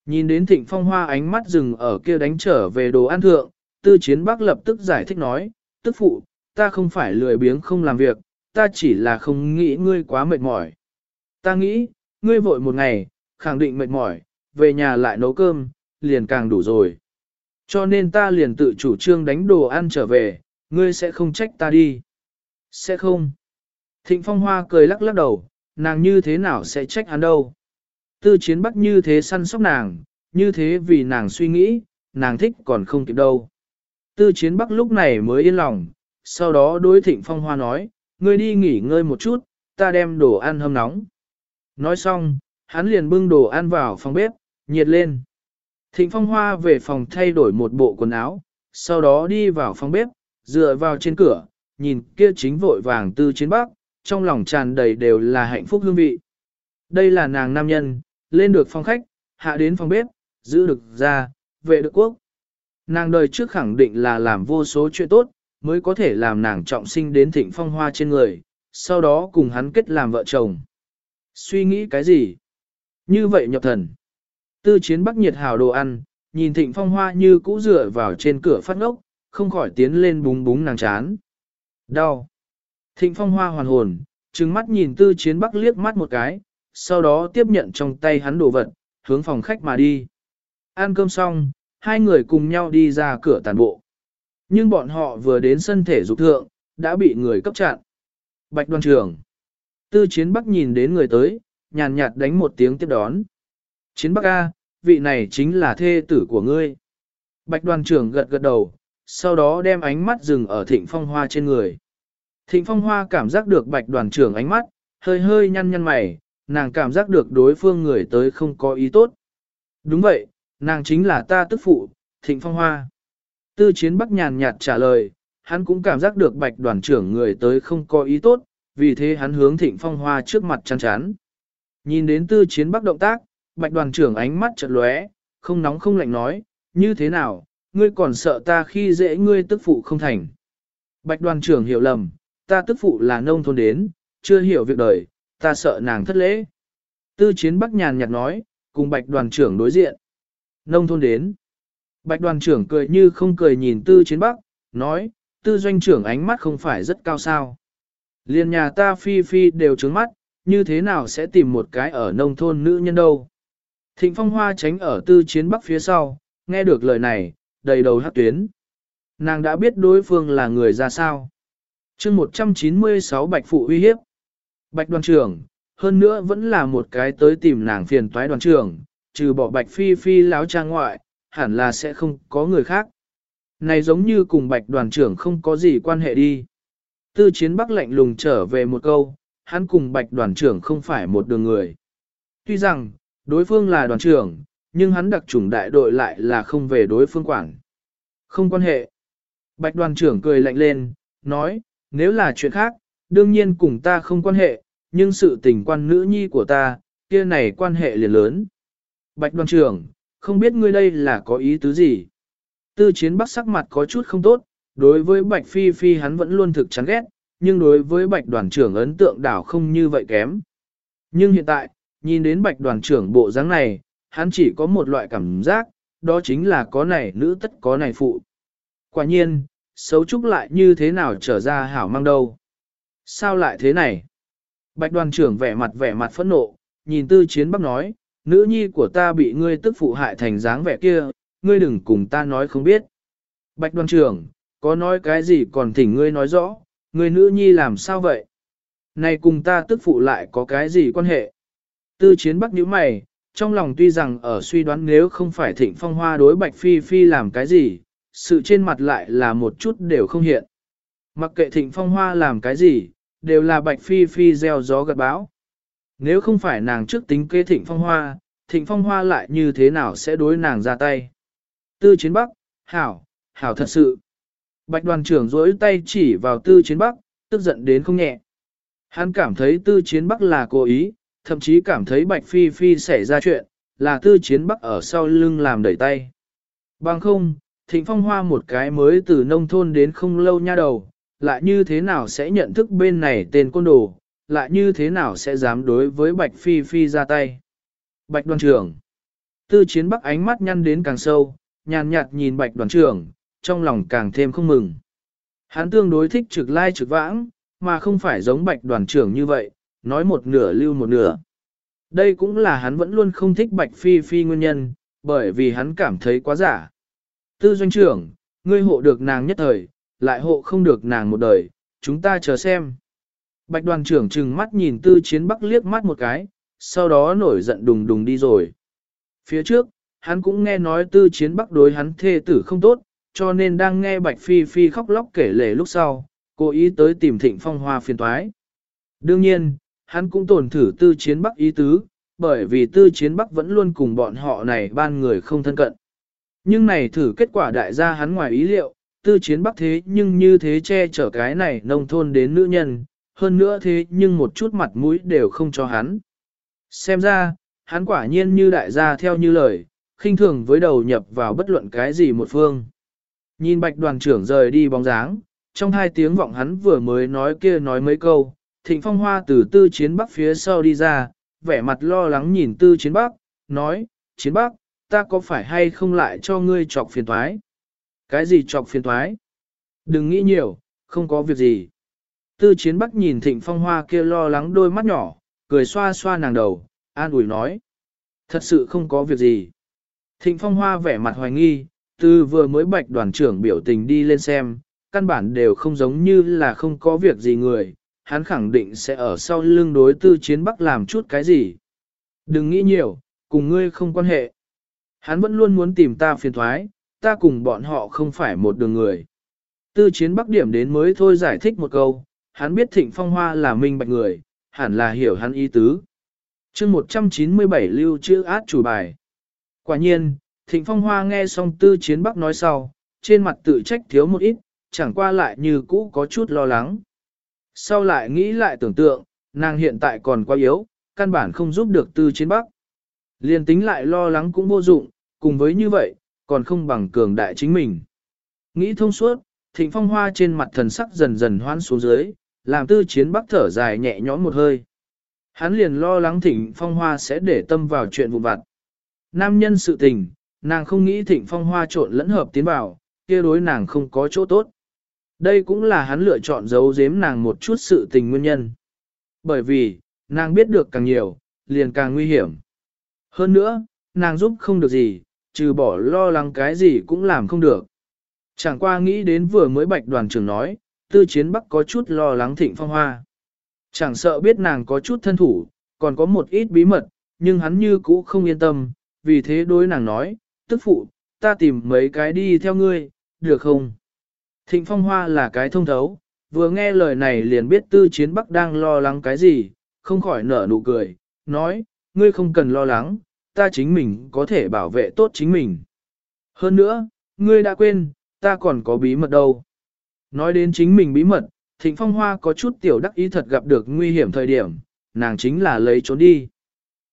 Nhìn đến thịnh phong hoa ánh mắt dừng ở kia đánh trở về đồ ăn thượng, tư chiến bắc lập tức giải thích nói, tức phụ, ta không phải lười biếng không làm việc, ta chỉ là không nghĩ ngươi quá mệt mỏi. Ta nghĩ, ngươi vội một ngày, khẳng định mệt mỏi, về nhà lại nấu cơm, liền càng đủ rồi. Cho nên ta liền tự chủ trương đánh đồ ăn trở về, ngươi sẽ không trách ta đi. Sẽ không. Thịnh Phong Hoa cười lắc lắc đầu, nàng như thế nào sẽ trách hắn đâu. Tư chiến bắc như thế săn sóc nàng, như thế vì nàng suy nghĩ, nàng thích còn không kịp đâu. Tư chiến bắc lúc này mới yên lòng, sau đó đối thịnh phong hoa nói, ngươi đi nghỉ ngơi một chút, ta đem đồ ăn hâm nóng. Nói xong, hắn liền bưng đồ ăn vào phòng bếp, nhiệt lên. Thịnh phong hoa về phòng thay đổi một bộ quần áo, sau đó đi vào phòng bếp, dựa vào trên cửa, nhìn kia chính vội vàng tư chiến bắc, trong lòng tràn đầy đều là hạnh phúc hương vị. đây là nàng nam nhân, lên được phòng khách, hạ đến phòng bếp, giữ được ra, vệ được quốc. Nàng đời trước khẳng định là làm vô số chuyện tốt, mới có thể làm nàng trọng sinh đến thịnh phong hoa trên người, sau đó cùng hắn kết làm vợ chồng. Suy nghĩ cái gì? Như vậy nhập thần. Tư chiến bắc nhiệt hào đồ ăn, nhìn thịnh phong hoa như cũ dựa vào trên cửa phát ngốc, không khỏi tiến lên búng búng nàng chán. Đau. Thịnh phong hoa hoàn hồn, trừng mắt nhìn tư chiến bắc liếc mắt một cái, sau đó tiếp nhận trong tay hắn đồ vật, hướng phòng khách mà đi. Ăn cơm xong, hai người cùng nhau đi ra cửa tàn bộ. Nhưng bọn họ vừa đến sân thể dục thượng, đã bị người cấp chặn. Bạch đoàn trưởng. Tư chiến bắc nhìn đến người tới, nhàn nhạt đánh một tiếng tiếp đón. Chiến bắc A, vị này chính là thê tử của ngươi. Bạch đoàn trưởng gật gật đầu, sau đó đem ánh mắt dừng ở thịnh phong hoa trên người. Thịnh phong hoa cảm giác được bạch đoàn trưởng ánh mắt, hơi hơi nhăn nhăn mày, nàng cảm giác được đối phương người tới không có ý tốt. Đúng vậy, nàng chính là ta tức phụ, thịnh phong hoa. Tư chiến bắc nhàn nhạt trả lời, hắn cũng cảm giác được bạch đoàn trưởng người tới không có ý tốt, vì thế hắn hướng thịnh phong hoa trước mặt chăn chán. Nhìn đến tư chiến bắc động tác, bạch đoàn trưởng ánh mắt chợt lóe, không nóng không lạnh nói, như thế nào, ngươi còn sợ ta khi dễ ngươi tức phụ không thành. Bạch đoàn trưởng hiểu lầm, ta tức phụ là nông thôn đến, chưa hiểu việc đời, ta sợ nàng thất lễ. Tư chiến bắc nhàn nhạt nói, cùng bạch đoàn trưởng đối diện. Nông thôn đến. Bạch đoàn trưởng cười như không cười nhìn tư chiến bắc, nói, tư doanh trưởng ánh mắt không phải rất cao sao. Liên nhà ta phi phi đều trướng mắt, như thế nào sẽ tìm một cái ở nông thôn nữ nhân đâu. Thịnh phong hoa tránh ở tư chiến bắc phía sau, nghe được lời này, đầy đầu hát tuyến. Nàng đã biết đối phương là người ra sao chương 196 bạch phụ uy hiếp. Bạch đoàn trưởng, hơn nữa vẫn là một cái tới tìm nàng phiền toái đoàn trưởng, trừ bỏ bạch phi phi láo trang ngoại, hẳn là sẽ không có người khác. Này giống như cùng bạch đoàn trưởng không có gì quan hệ đi. Tư chiến bắc lạnh lùng trở về một câu, hắn cùng bạch đoàn trưởng không phải một đường người. Tuy rằng, đối phương là đoàn trưởng, nhưng hắn đặc chủng đại đội lại là không về đối phương quản. Không quan hệ. Bạch đoàn trưởng cười lạnh lên, nói, nếu là chuyện khác, đương nhiên cùng ta không quan hệ, nhưng sự tình quan nữ nhi của ta, kia này quan hệ liền lớn. Bạch đoàn trưởng, không biết ngươi đây là có ý tứ gì? Tư chiến bắc sắc mặt có chút không tốt, đối với Bạch Phi Phi hắn vẫn luôn thực chán ghét, nhưng đối với Bạch đoàn trưởng ấn tượng đảo không như vậy kém. Nhưng hiện tại, nhìn đến Bạch đoàn trưởng bộ dáng này, hắn chỉ có một loại cảm giác, đó chính là có này nữ tất có này phụ. Quả nhiên, xấu trúc lại như thế nào trở ra hảo mang đâu. Sao lại thế này? Bạch đoàn trưởng vẻ mặt vẻ mặt phẫn nộ, nhìn tư chiến bắc nói, nữ nhi của ta bị ngươi tức phụ hại thành dáng vẻ kia, ngươi đừng cùng ta nói không biết. Bạch đoàn trưởng, có nói cái gì còn thỉnh ngươi nói rõ, ngươi nữ nhi làm sao vậy? Này cùng ta tức phụ lại có cái gì quan hệ? Tư chiến bắc nhíu mày, trong lòng tuy rằng ở suy đoán nếu không phải thịnh phong hoa đối bạch phi phi làm cái gì, sự trên mặt lại là một chút đều không hiện. Mặc kệ thịnh phong hoa làm cái gì, đều là bạch phi phi gieo gió gặt bão. Nếu không phải nàng trước tính kế thịnh phong hoa, thịnh phong hoa lại như thế nào sẽ đối nàng ra tay. Tư chiến bắc, hảo, hảo thật sự. Bạch đoàn trưởng rỗi tay chỉ vào tư chiến bắc, tức giận đến không nhẹ. Hắn cảm thấy tư chiến bắc là cố ý, thậm chí cảm thấy bạch phi phi xảy ra chuyện, là tư chiến bắc ở sau lưng làm đẩy tay. Bằng không, thịnh phong hoa một cái mới từ nông thôn đến không lâu nha đầu, lại như thế nào sẽ nhận thức bên này tên côn đồ, lại như thế nào sẽ dám đối với Bạch Phi Phi ra tay. Bạch đoàn trưởng. Tư chiến bắc ánh mắt nhăn đến càng sâu, nhàn nhạt nhìn Bạch đoàn trưởng, trong lòng càng thêm không mừng. Hắn tương đối thích trực lai trực vãng, mà không phải giống Bạch đoàn trưởng như vậy, nói một nửa lưu một nửa. Đây cũng là hắn vẫn luôn không thích Bạch Phi Phi nguyên nhân, bởi vì hắn cảm thấy quá giả. Tư doanh trưởng, ngươi hộ được nàng nhất thời, lại hộ không được nàng một đời, chúng ta chờ xem. Bạch đoàn trưởng trừng mắt nhìn tư chiến bắc liếc mắt một cái, sau đó nổi giận đùng đùng đi rồi. Phía trước, hắn cũng nghe nói tư chiến bắc đối hắn thê tử không tốt, cho nên đang nghe Bạch Phi Phi khóc lóc kể lể lúc sau, cố ý tới tìm thịnh phong hoa phiền toái. Đương nhiên, hắn cũng tổn thử tư chiến bắc ý tứ, bởi vì tư chiến bắc vẫn luôn cùng bọn họ này ban người không thân cận. Nhưng này thử kết quả đại gia hắn ngoài ý liệu, tư chiến bắc thế nhưng như thế che chở cái này nông thôn đến nữ nhân, hơn nữa thế nhưng một chút mặt mũi đều không cho hắn. Xem ra, hắn quả nhiên như đại gia theo như lời, khinh thường với đầu nhập vào bất luận cái gì một phương. Nhìn bạch đoàn trưởng rời đi bóng dáng, trong hai tiếng vọng hắn vừa mới nói kia nói mấy câu, thịnh phong hoa từ tư chiến bắc phía sau đi ra, vẻ mặt lo lắng nhìn tư chiến bắc, nói, chiến bắc, ta có phải hay không lại cho ngươi chọc phiền thoái? Cái gì chọc phiền thoái? Đừng nghĩ nhiều, không có việc gì. Tư chiến bắc nhìn thịnh phong hoa kia lo lắng đôi mắt nhỏ, cười xoa xoa nàng đầu, an ủi nói. Thật sự không có việc gì. Thịnh phong hoa vẻ mặt hoài nghi, từ vừa mới bạch đoàn trưởng biểu tình đi lên xem, căn bản đều không giống như là không có việc gì người, hắn khẳng định sẽ ở sau lưng đối tư chiến bắc làm chút cái gì. Đừng nghĩ nhiều, cùng ngươi không quan hệ. Hắn vẫn luôn muốn tìm ta phiền thoái, ta cùng bọn họ không phải một đường người. Tư chiến bắc điểm đến mới thôi giải thích một câu, hắn biết thịnh phong hoa là minh bạch người, hẳn là hiểu hắn ý tứ. chương 197 lưu chữ át chủ bài. Quả nhiên, thịnh phong hoa nghe xong tư chiến bắc nói sau, trên mặt tự trách thiếu một ít, chẳng qua lại như cũ có chút lo lắng. Sau lại nghĩ lại tưởng tượng, nàng hiện tại còn quá yếu, căn bản không giúp được tư chiến bắc. Liên tính lại lo lắng cũng vô dụng, cùng với như vậy, còn không bằng cường đại chính mình. Nghĩ thông suốt, thịnh phong hoa trên mặt thần sắc dần dần hoan xuống dưới, làm tư chiến bắc thở dài nhẹ nhõm một hơi. Hắn liền lo lắng thịnh phong hoa sẽ để tâm vào chuyện vụ vặt. Nam nhân sự tình, nàng không nghĩ thịnh phong hoa trộn lẫn hợp tiến vào, kia đối nàng không có chỗ tốt. Đây cũng là hắn lựa chọn giấu giếm nàng một chút sự tình nguyên nhân. Bởi vì, nàng biết được càng nhiều, liền càng nguy hiểm. Hơn nữa, nàng giúp không được gì, trừ bỏ lo lắng cái gì cũng làm không được. Chẳng qua nghĩ đến vừa mới bạch đoàn trưởng nói, tư chiến bắc có chút lo lắng thịnh phong hoa. Chẳng sợ biết nàng có chút thân thủ, còn có một ít bí mật, nhưng hắn như cũ không yên tâm, vì thế đối nàng nói, tức phụ, ta tìm mấy cái đi theo ngươi, được không? Thịnh phong hoa là cái thông thấu, vừa nghe lời này liền biết tư chiến bắc đang lo lắng cái gì, không khỏi nở nụ cười, nói, ngươi không cần lo lắng, ta chính mình có thể bảo vệ tốt chính mình. Hơn nữa, ngươi đã quên, ta còn có bí mật đâu. Nói đến chính mình bí mật, Thịnh Phong Hoa có chút tiểu đắc ý thật gặp được nguy hiểm thời điểm, nàng chính là lấy trốn đi.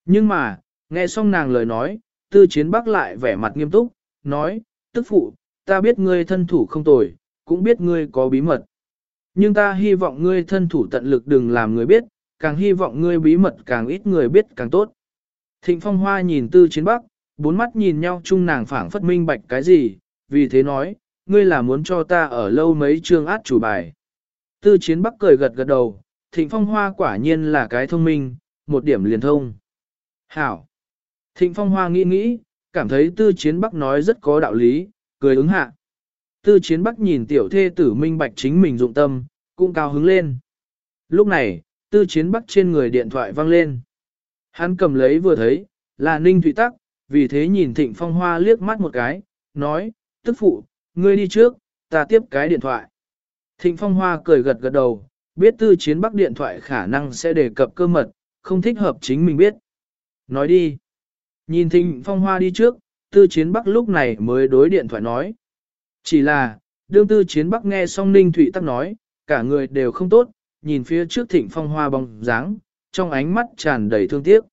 Nhưng mà, nghe xong nàng lời nói, tư chiến bắc lại vẻ mặt nghiêm túc, nói, tức phụ, ta biết ngươi thân thủ không tồi, cũng biết ngươi có bí mật. Nhưng ta hy vọng ngươi thân thủ tận lực đừng làm người biết, càng hy vọng ngươi bí mật càng ít người biết càng tốt. Thịnh Phong Hoa nhìn tư chiến bắc, bốn mắt nhìn nhau chung nàng phảng phất minh bạch cái gì, vì thế nói, ngươi là muốn cho ta ở lâu mấy chương át chủ bài. Tư chiến bắc cười gật gật đầu, thịnh phong hoa quả nhiên là cái thông minh, một điểm liền thông. Hảo! Thịnh phong hoa nghĩ nghĩ, cảm thấy tư chiến bắc nói rất có đạo lý, cười ứng hạ. Tư chiến bắc nhìn tiểu thê tử minh bạch chính mình dụng tâm, cũng cao hứng lên. Lúc này, tư chiến bắc trên người điện thoại vang lên. Hắn cầm lấy vừa thấy, là Ninh Thụy Tắc, vì thế nhìn Thịnh Phong Hoa liếc mắt một cái, nói, tức phụ, ngươi đi trước, ta tiếp cái điện thoại. Thịnh Phong Hoa cười gật gật đầu, biết tư chiến bắc điện thoại khả năng sẽ đề cập cơ mật, không thích hợp chính mình biết. Nói đi. Nhìn Thịnh Phong Hoa đi trước, tư chiến bắc lúc này mới đối điện thoại nói. Chỉ là, đương tư chiến bắc nghe xong Ninh Thụy Tắc nói, cả người đều không tốt, nhìn phía trước Thịnh Phong Hoa bóng dáng, trong ánh mắt tràn đầy thương tiếc.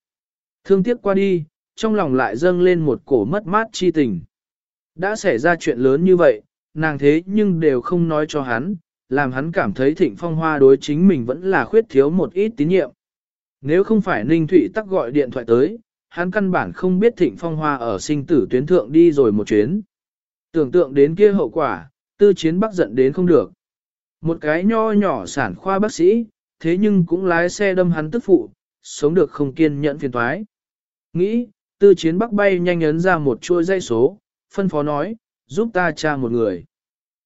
Thương tiếc qua đi, trong lòng lại dâng lên một cổ mất mát chi tình. Đã xảy ra chuyện lớn như vậy, nàng thế nhưng đều không nói cho hắn, làm hắn cảm thấy thịnh phong hoa đối chính mình vẫn là khuyết thiếu một ít tín nhiệm. Nếu không phải Ninh Thụy tắc gọi điện thoại tới, hắn căn bản không biết thịnh phong hoa ở sinh tử tuyến thượng đi rồi một chuyến. Tưởng tượng đến kia hậu quả, tư chiến bắc giận đến không được. Một cái nho nhỏ sản khoa bác sĩ, thế nhưng cũng lái xe đâm hắn tức phụ, sống được không kiên nhẫn phiền thoái. Nghĩ, tư chiến bắc bay nhanh ấn ra một chuôi dây số, phân phó nói, giúp ta tra một người.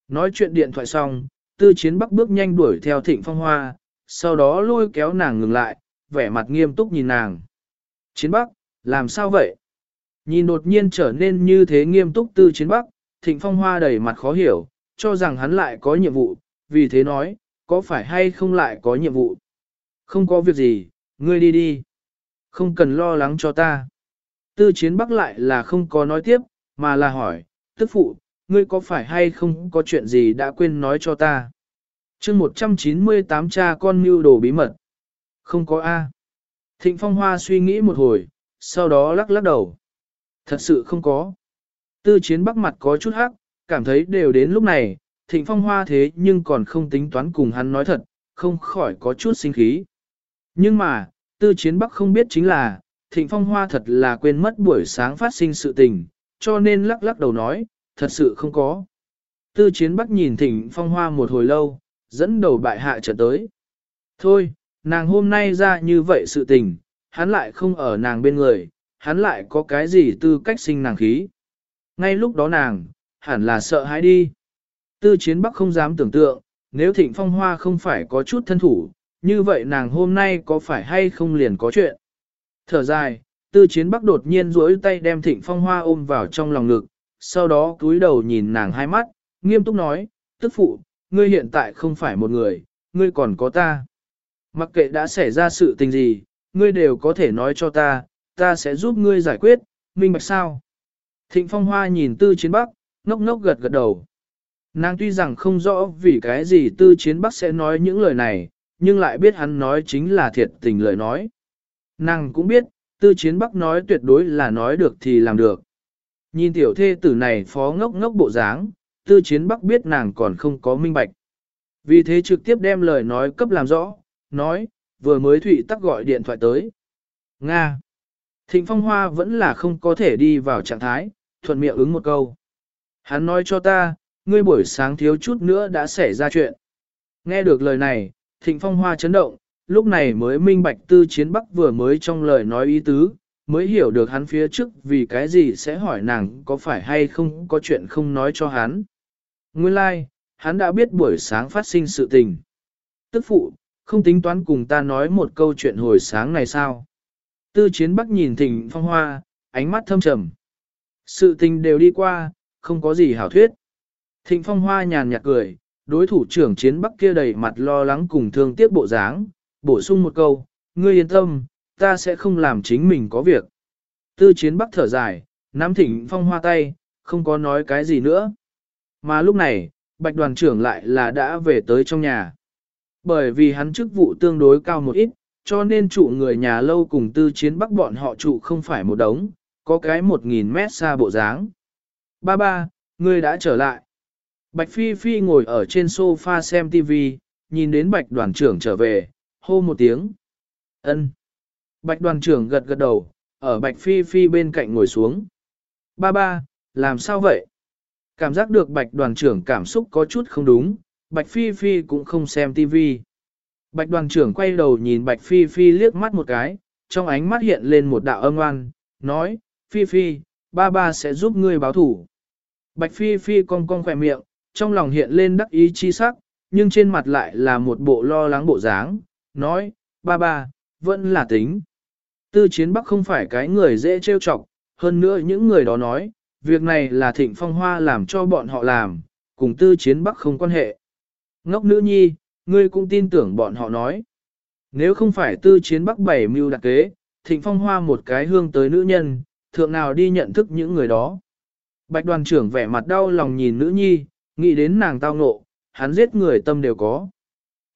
Nói chuyện điện thoại xong, tư chiến bắc bước nhanh đuổi theo thịnh phong hoa, sau đó lôi kéo nàng ngừng lại, vẻ mặt nghiêm túc nhìn nàng. Chiến bắc, làm sao vậy? Nhìn đột nhiên trở nên như thế nghiêm túc tư chiến bắc, thịnh phong hoa đầy mặt khó hiểu, cho rằng hắn lại có nhiệm vụ, vì thế nói, có phải hay không lại có nhiệm vụ? Không có việc gì, ngươi đi đi. Không cần lo lắng cho ta. Tư chiến bắc lại là không có nói tiếp, mà là hỏi, tức phụ, ngươi có phải hay không có chuyện gì đã quên nói cho ta? chương 198 cha con mưu đồ bí mật. Không có A. Thịnh Phong Hoa suy nghĩ một hồi, sau đó lắc lắc đầu. Thật sự không có. Tư chiến bắc mặt có chút hắc, cảm thấy đều đến lúc này, Thịnh Phong Hoa thế nhưng còn không tính toán cùng hắn nói thật, không khỏi có chút sinh khí. Nhưng mà, tư chiến bắc không biết chính là, Thịnh Phong Hoa thật là quên mất buổi sáng phát sinh sự tình, cho nên lắc lắc đầu nói, thật sự không có. Tư chiến bắc nhìn Thịnh Phong Hoa một hồi lâu, dẫn đầu bại hạ trở tới. Thôi, nàng hôm nay ra như vậy sự tình, hắn lại không ở nàng bên người, hắn lại có cái gì tư cách sinh nàng khí. Ngay lúc đó nàng, hẳn là sợ hãi đi. Tư chiến bắc không dám tưởng tượng, nếu thịnh phong hoa không phải có chút thân thủ, như vậy nàng hôm nay có phải hay không liền có chuyện. Thở dài, tư chiến bắc đột nhiên duỗi tay đem thịnh phong hoa ôm vào trong lòng ngực, sau đó cúi đầu nhìn nàng hai mắt, nghiêm túc nói, tức phụ, ngươi hiện tại không phải một người, ngươi còn có ta. Mặc kệ đã xảy ra sự tình gì, ngươi đều có thể nói cho ta, ta sẽ giúp ngươi giải quyết, minh bạch sao. Thịnh phong hoa nhìn tư chiến bắc, ngốc ngốc gật gật đầu. Nàng tuy rằng không rõ vì cái gì tư chiến bắc sẽ nói những lời này, nhưng lại biết hắn nói chính là thiệt tình lời nói. Nàng cũng biết, tư chiến bắc nói tuyệt đối là nói được thì làm được. Nhìn tiểu thê tử này phó ngốc ngốc bộ dáng, tư chiến bắc biết nàng còn không có minh bạch. Vì thế trực tiếp đem lời nói cấp làm rõ, nói, vừa mới Thụy tắc gọi điện thoại tới. Nga. Thịnh Phong Hoa vẫn là không có thể đi vào trạng thái, thuận miệng ứng một câu. Hắn nói cho ta, ngươi buổi sáng thiếu chút nữa đã xảy ra chuyện. Nghe được lời này, Thịnh Phong Hoa chấn động, lúc này mới minh bạch tư chiến bắc vừa mới trong lời nói ý tứ, mới hiểu được hắn phía trước vì cái gì sẽ hỏi nàng có phải hay không có chuyện không nói cho hắn. Nguyên lai, like, hắn đã biết buổi sáng phát sinh sự tình. Tức phụ, không tính toán cùng ta nói một câu chuyện hồi sáng này sao? Tư chiến bắc nhìn thịnh phong hoa, ánh mắt thâm trầm. Sự tình đều đi qua, không có gì hảo thuyết. Thịnh phong hoa nhàn nhạt cười, đối thủ trưởng chiến bắc kia đầy mặt lo lắng cùng thương tiếc bộ dáng, bổ sung một câu, ngươi yên tâm, ta sẽ không làm chính mình có việc. Tư chiến bắc thở dài, nắm thịnh phong hoa tay, không có nói cái gì nữa. Mà lúc này, bạch đoàn trưởng lại là đã về tới trong nhà. Bởi vì hắn chức vụ tương đối cao một ít, cho nên trụ người nhà lâu cùng tư chiến bắc bọn họ trụ không phải một đống, có cái một nghìn mét xa bộ dáng. Ba ba, ngươi đã trở lại. Bạch Phi Phi ngồi ở trên sofa xem TV, nhìn đến bạch đoàn trưởng trở về, hô một tiếng. ân. Bạch đoàn trưởng gật gật đầu, ở bạch Phi Phi bên cạnh ngồi xuống. Ba ba, làm sao vậy? Cảm giác được bạch đoàn trưởng cảm xúc có chút không đúng, bạch Phi Phi cũng không xem TV. Bạch đoàn trưởng quay đầu nhìn Bạch Phi Phi liếc mắt một cái, trong ánh mắt hiện lên một đạo âm oan, nói, Phi Phi, ba ba sẽ giúp ngươi báo thủ. Bạch Phi Phi cong cong khỏe miệng, trong lòng hiện lên đắc ý chi sắc, nhưng trên mặt lại là một bộ lo lắng bộ dáng, nói, ba ba, vẫn là tính. Tư chiến bắc không phải cái người dễ trêu chọc, hơn nữa những người đó nói, việc này là thịnh phong hoa làm cho bọn họ làm, cùng tư chiến bắc không quan hệ. Ngốc nữ nhi, ngươi cũng tin tưởng bọn họ nói. Nếu không phải tư chiến bắc bảy mưu đặc kế, thịnh phong hoa một cái hương tới nữ nhân, thượng nào đi nhận thức những người đó. Bạch đoàn trưởng vẻ mặt đau lòng nhìn nữ nhi, nghĩ đến nàng tao ngộ, hắn giết người tâm đều có.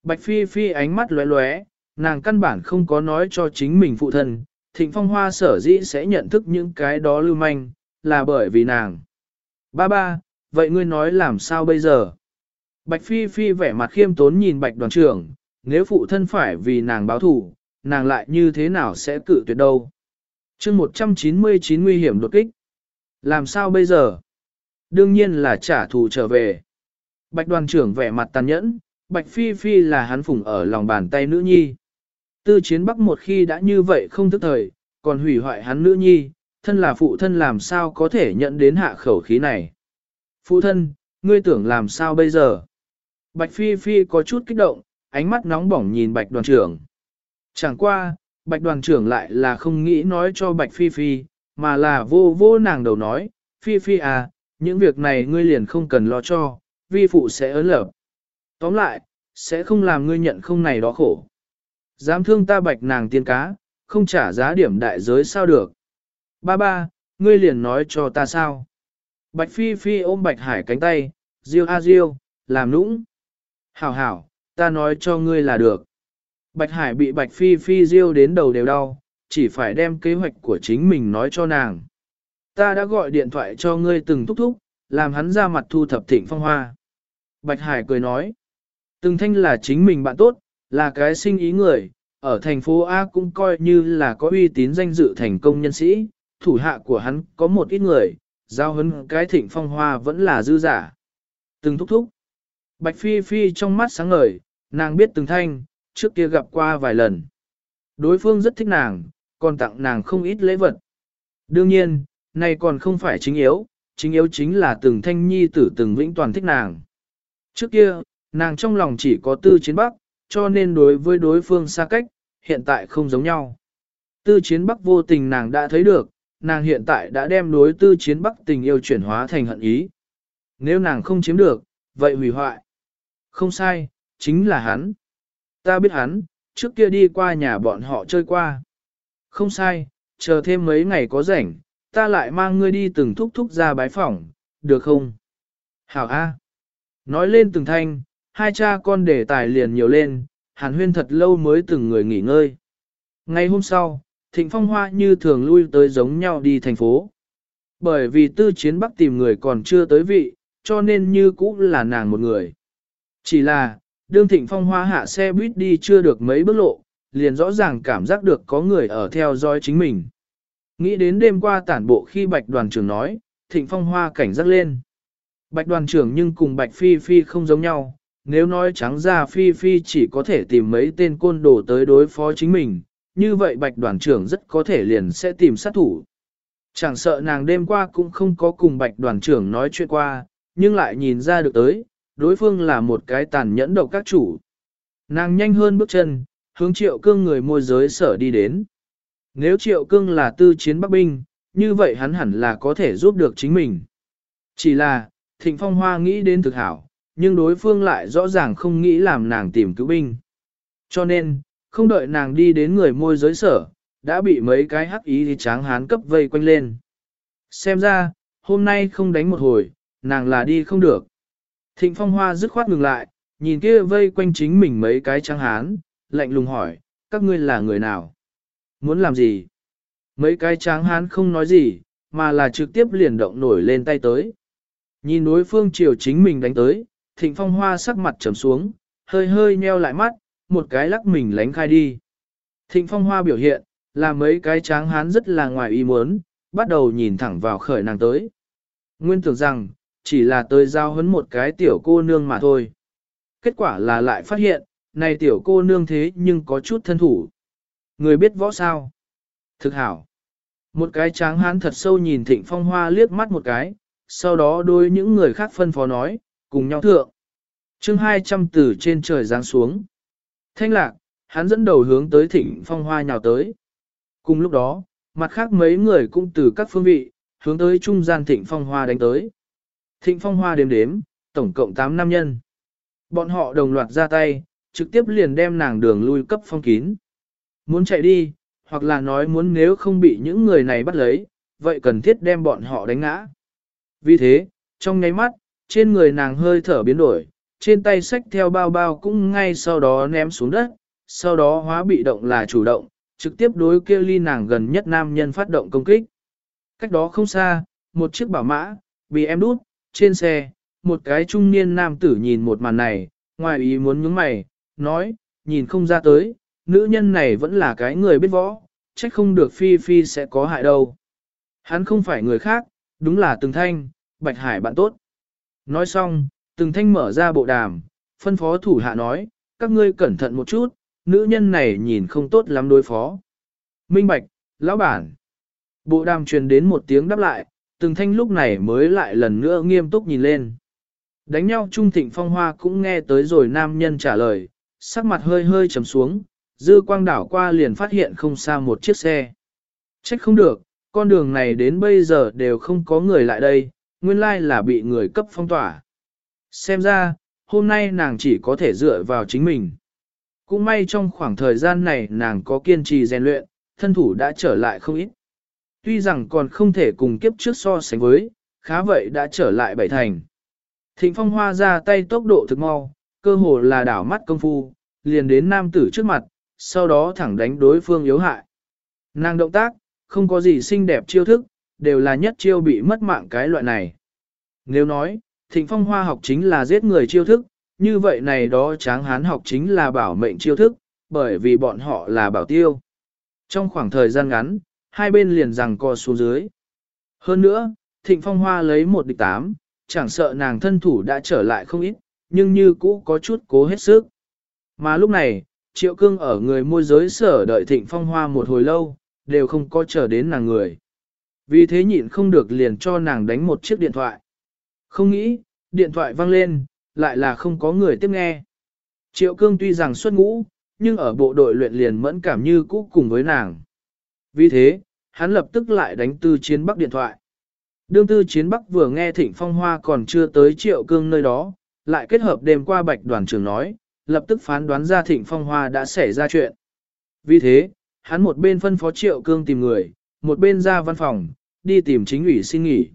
Bạch phi phi ánh mắt lóe lóe, nàng căn bản không có nói cho chính mình phụ thân, thịnh phong hoa sở dĩ sẽ nhận thức những cái đó lưu manh, là bởi vì nàng. Ba ba, vậy ngươi nói làm sao bây giờ? Bạch Phi Phi vẻ mặt khiêm tốn nhìn Bạch đoàn trưởng, nếu phụ thân phải vì nàng báo thù, nàng lại như thế nào sẽ cự tuyệt đâu. chương 199 nguy hiểm đột kích. Làm sao bây giờ? Đương nhiên là trả thù trở về. Bạch đoàn trưởng vẻ mặt tàn nhẫn, Bạch Phi Phi là hắn phủng ở lòng bàn tay nữ nhi. Tư chiến bắc một khi đã như vậy không thức thời, còn hủy hoại hắn nữ nhi, thân là phụ thân làm sao có thể nhận đến hạ khẩu khí này. Phụ thân, ngươi tưởng làm sao bây giờ? Bạch Phi Phi có chút kích động, ánh mắt nóng bỏng nhìn Bạch đoàn trưởng. Chẳng qua, Bạch đoàn trưởng lại là không nghĩ nói cho Bạch Phi Phi, mà là vô vô nàng đầu nói, Phi Phi à, những việc này ngươi liền không cần lo cho, vi phụ sẽ ớn lở. Tóm lại, sẽ không làm ngươi nhận không này đó khổ. Dám thương ta Bạch nàng tiên cá, không trả giá điểm đại giới sao được. Ba ba, ngươi liền nói cho ta sao. Bạch Phi Phi ôm Bạch Hải cánh tay, Diêu a Diêu, làm nũng. Hảo hảo, ta nói cho ngươi là được. Bạch Hải bị Bạch Phi Phi riêu đến đầu đều đau, chỉ phải đem kế hoạch của chính mình nói cho nàng. Ta đã gọi điện thoại cho ngươi từng thúc thúc, làm hắn ra mặt thu thập thịnh phong hoa. Bạch Hải cười nói, từng thanh là chính mình bạn tốt, là cái sinh ý người, ở thành phố A cũng coi như là có uy tín danh dự thành công nhân sĩ, thủ hạ của hắn có một ít người, giao hấn cái thịnh phong hoa vẫn là dư giả. Từng thúc thúc. Bạch Phi Phi trong mắt sáng ngời, nàng biết từng thanh, trước kia gặp qua vài lần. Đối phương rất thích nàng, còn tặng nàng không ít lễ vật. Đương nhiên, này còn không phải chính yếu, chính yếu chính là từng thanh nhi tử từng vĩnh toàn thích nàng. Trước kia, nàng trong lòng chỉ có tư chiến bắc, cho nên đối với đối phương xa cách, hiện tại không giống nhau. Tư chiến bắc vô tình nàng đã thấy được, nàng hiện tại đã đem đối tư chiến bắc tình yêu chuyển hóa thành hận ý. Nếu nàng không chiếm được, vậy hủy hoại. Không sai, chính là hắn. Ta biết hắn, trước kia đi qua nhà bọn họ chơi qua. Không sai, chờ thêm mấy ngày có rảnh, ta lại mang ngươi đi từng thúc thúc ra bái phỏng, được không? Hảo A. Nói lên từng thanh, hai cha con để tài liền nhiều lên, hàn huyên thật lâu mới từng người nghỉ ngơi. Ngày hôm sau, Thịnh Phong Hoa như thường lui tới giống nhau đi thành phố. Bởi vì tư chiến bắc tìm người còn chưa tới vị, cho nên như cũ là nàng một người. Chỉ là, đương Thịnh Phong Hoa hạ xe buýt đi chưa được mấy bước lộ, liền rõ ràng cảm giác được có người ở theo dõi chính mình. Nghĩ đến đêm qua tản bộ khi Bạch đoàn trưởng nói, Thịnh Phong Hoa cảnh giác lên. Bạch đoàn trưởng nhưng cùng Bạch Phi Phi không giống nhau, nếu nói trắng ra Phi Phi chỉ có thể tìm mấy tên côn đồ tới đối phó chính mình, như vậy bạch đoàn trưởng rất có thể liền sẽ tìm sát thủ. Chẳng sợ nàng đêm qua cũng không có cùng bạch đoàn trưởng nói chuyện qua, nhưng lại nhìn ra được tới, đối phương là một cái tàn nhẫn độc các chủ. Nàng nhanh hơn bước chân, hướng triệu cương người môi giới sở đi đến. Nếu triệu cương là tư chiến bắc binh, như vậy hắn hẳn là có thể giúp được chính mình. Chỉ là, thịnh phong hoa nghĩ đến thực hảo, nhưng đối phương lại rõ ràng không nghĩ làm nàng tìm cứu binh. Cho nên, không đợi nàng đi đến người môi giới sở, đã bị mấy cái hắc ý thì tráng hán cấp vây quanh lên. Xem ra, hôm nay không đánh một hồi, nàng là đi không được. Thịnh phong hoa dứt khoát ngừng lại, nhìn kia vây quanh chính mình mấy cái tráng hán, lạnh lùng hỏi, các ngươi là người nào? Muốn làm gì? Mấy cái tráng hán không nói gì, mà là trực tiếp liền động nổi lên tay tới. Nhìn đối phương chiều chính mình đánh tới, thịnh phong hoa sắc mặt trầm xuống, hơi hơi nheo lại mắt, một cái lắc mình lánh khai đi. Thịnh phong hoa biểu hiện, là mấy cái tráng hán rất là ngoài ý muốn, bắt đầu nhìn thẳng vào khởi nàng tới. Nguyên tưởng rằng, chỉ là tới giao hấn một cái tiểu cô nương mà thôi. Kết quả là lại phát hiện, này tiểu cô nương thế nhưng có chút thân thủ. Người biết võ sao? Thực hảo. Một cái tráng hán thật sâu nhìn thịnh phong hoa liếc mắt một cái, sau đó đôi những người khác phân phó nói, cùng nhau thượng. chương 200 từ trên trời giáng xuống. Thanh lạc, hắn dẫn đầu hướng tới thịnh phong hoa nhào tới. Cùng lúc đó, mặt khác mấy người cũng từ các phương vị, hướng tới trung gian thịnh phong hoa đánh tới. Thịnh phong hoa đếm đếm, tổng cộng 8 nam nhân. Bọn họ đồng loạt ra tay, trực tiếp liền đem nàng đường lui cấp phong kín. Muốn chạy đi, hoặc là nói muốn nếu không bị những người này bắt lấy, vậy cần thiết đem bọn họ đánh ngã. Vì thế, trong nháy mắt, trên người nàng hơi thở biến đổi, trên tay sách theo bao bao cũng ngay sau đó ném xuống đất, sau đó hóa bị động là chủ động, trực tiếp đối kia ly nàng gần nhất nam nhân phát động công kích. Cách đó không xa, một chiếc bảo mã, bị em đút, trên xe, một cái trung niên nam tử nhìn một màn này, ngoài ý muốn nhướng mày, nói, nhìn không ra tới, nữ nhân này vẫn là cái người biết võ, trách không được phi phi sẽ có hại đâu. Hắn không phải người khác, đúng là từng thanh, bạch hải bạn tốt. Nói xong, từng thanh mở ra bộ đàm, phân phó thủ hạ nói, các ngươi cẩn thận một chút, nữ nhân này nhìn không tốt lắm đối phó. Minh Bạch, lão bản. Bộ đàm truyền đến một tiếng đáp lại, từng thanh lúc này mới lại lần nữa nghiêm túc nhìn lên. Đánh nhau Trung Thịnh Phong Hoa cũng nghe tới rồi nam nhân trả lời, sắc mặt hơi hơi trầm xuống, dư quang đảo qua liền phát hiện không xa một chiếc xe. Trách không được, con đường này đến bây giờ đều không có người lại đây, nguyên lai là bị người cấp phong tỏa. Xem ra, hôm nay nàng chỉ có thể dựa vào chính mình. Cũng may trong khoảng thời gian này nàng có kiên trì rèn luyện, thân thủ đã trở lại không ít. Tuy rằng còn không thể cùng kiếp trước so sánh với, khá vậy đã trở lại bảy thành. Thịnh phong hoa ra tay tốc độ thực mau, cơ hồ là đảo mắt công phu, liền đến nam tử trước mặt, sau đó thẳng đánh đối phương yếu hại. Nàng động tác, không có gì xinh đẹp chiêu thức, đều là nhất chiêu bị mất mạng cái loại này. Nếu nói, thịnh phong hoa học chính là giết người chiêu thức, như vậy này đó tráng hán học chính là bảo mệnh chiêu thức, bởi vì bọn họ là bảo tiêu. Trong khoảng thời gian ngắn, hai bên liền rằng co xuống dưới. Hơn nữa, thịnh phong hoa lấy một địch tám, chẳng sợ nàng thân thủ đã trở lại không ít, nhưng như cũ có chút cố hết sức. Mà lúc này, triệu cương ở người môi giới sở đợi thịnh phong hoa một hồi lâu, đều không có chờ đến nàng người. Vì thế nhịn không được liền cho nàng đánh một chiếc điện thoại. Không nghĩ, điện thoại vang lên, lại là không có người tiếp nghe. Triệu cương tuy rằng xuất ngũ, nhưng ở bộ đội luyện liền mẫn cảm như cũ cùng với nàng. Vì thế, hắn lập tức lại đánh tư chiến bắc điện thoại. Đương tư chiến bắc vừa nghe thịnh phong hoa còn chưa tới triệu cương nơi đó, lại kết hợp đêm qua bạch đoàn trưởng nói, lập tức phán đoán ra thịnh phong hoa đã xảy ra chuyện. Vì thế, hắn một bên phân phó triệu cương tìm người, một bên ra văn phòng, đi tìm chính ủy xin nghỉ.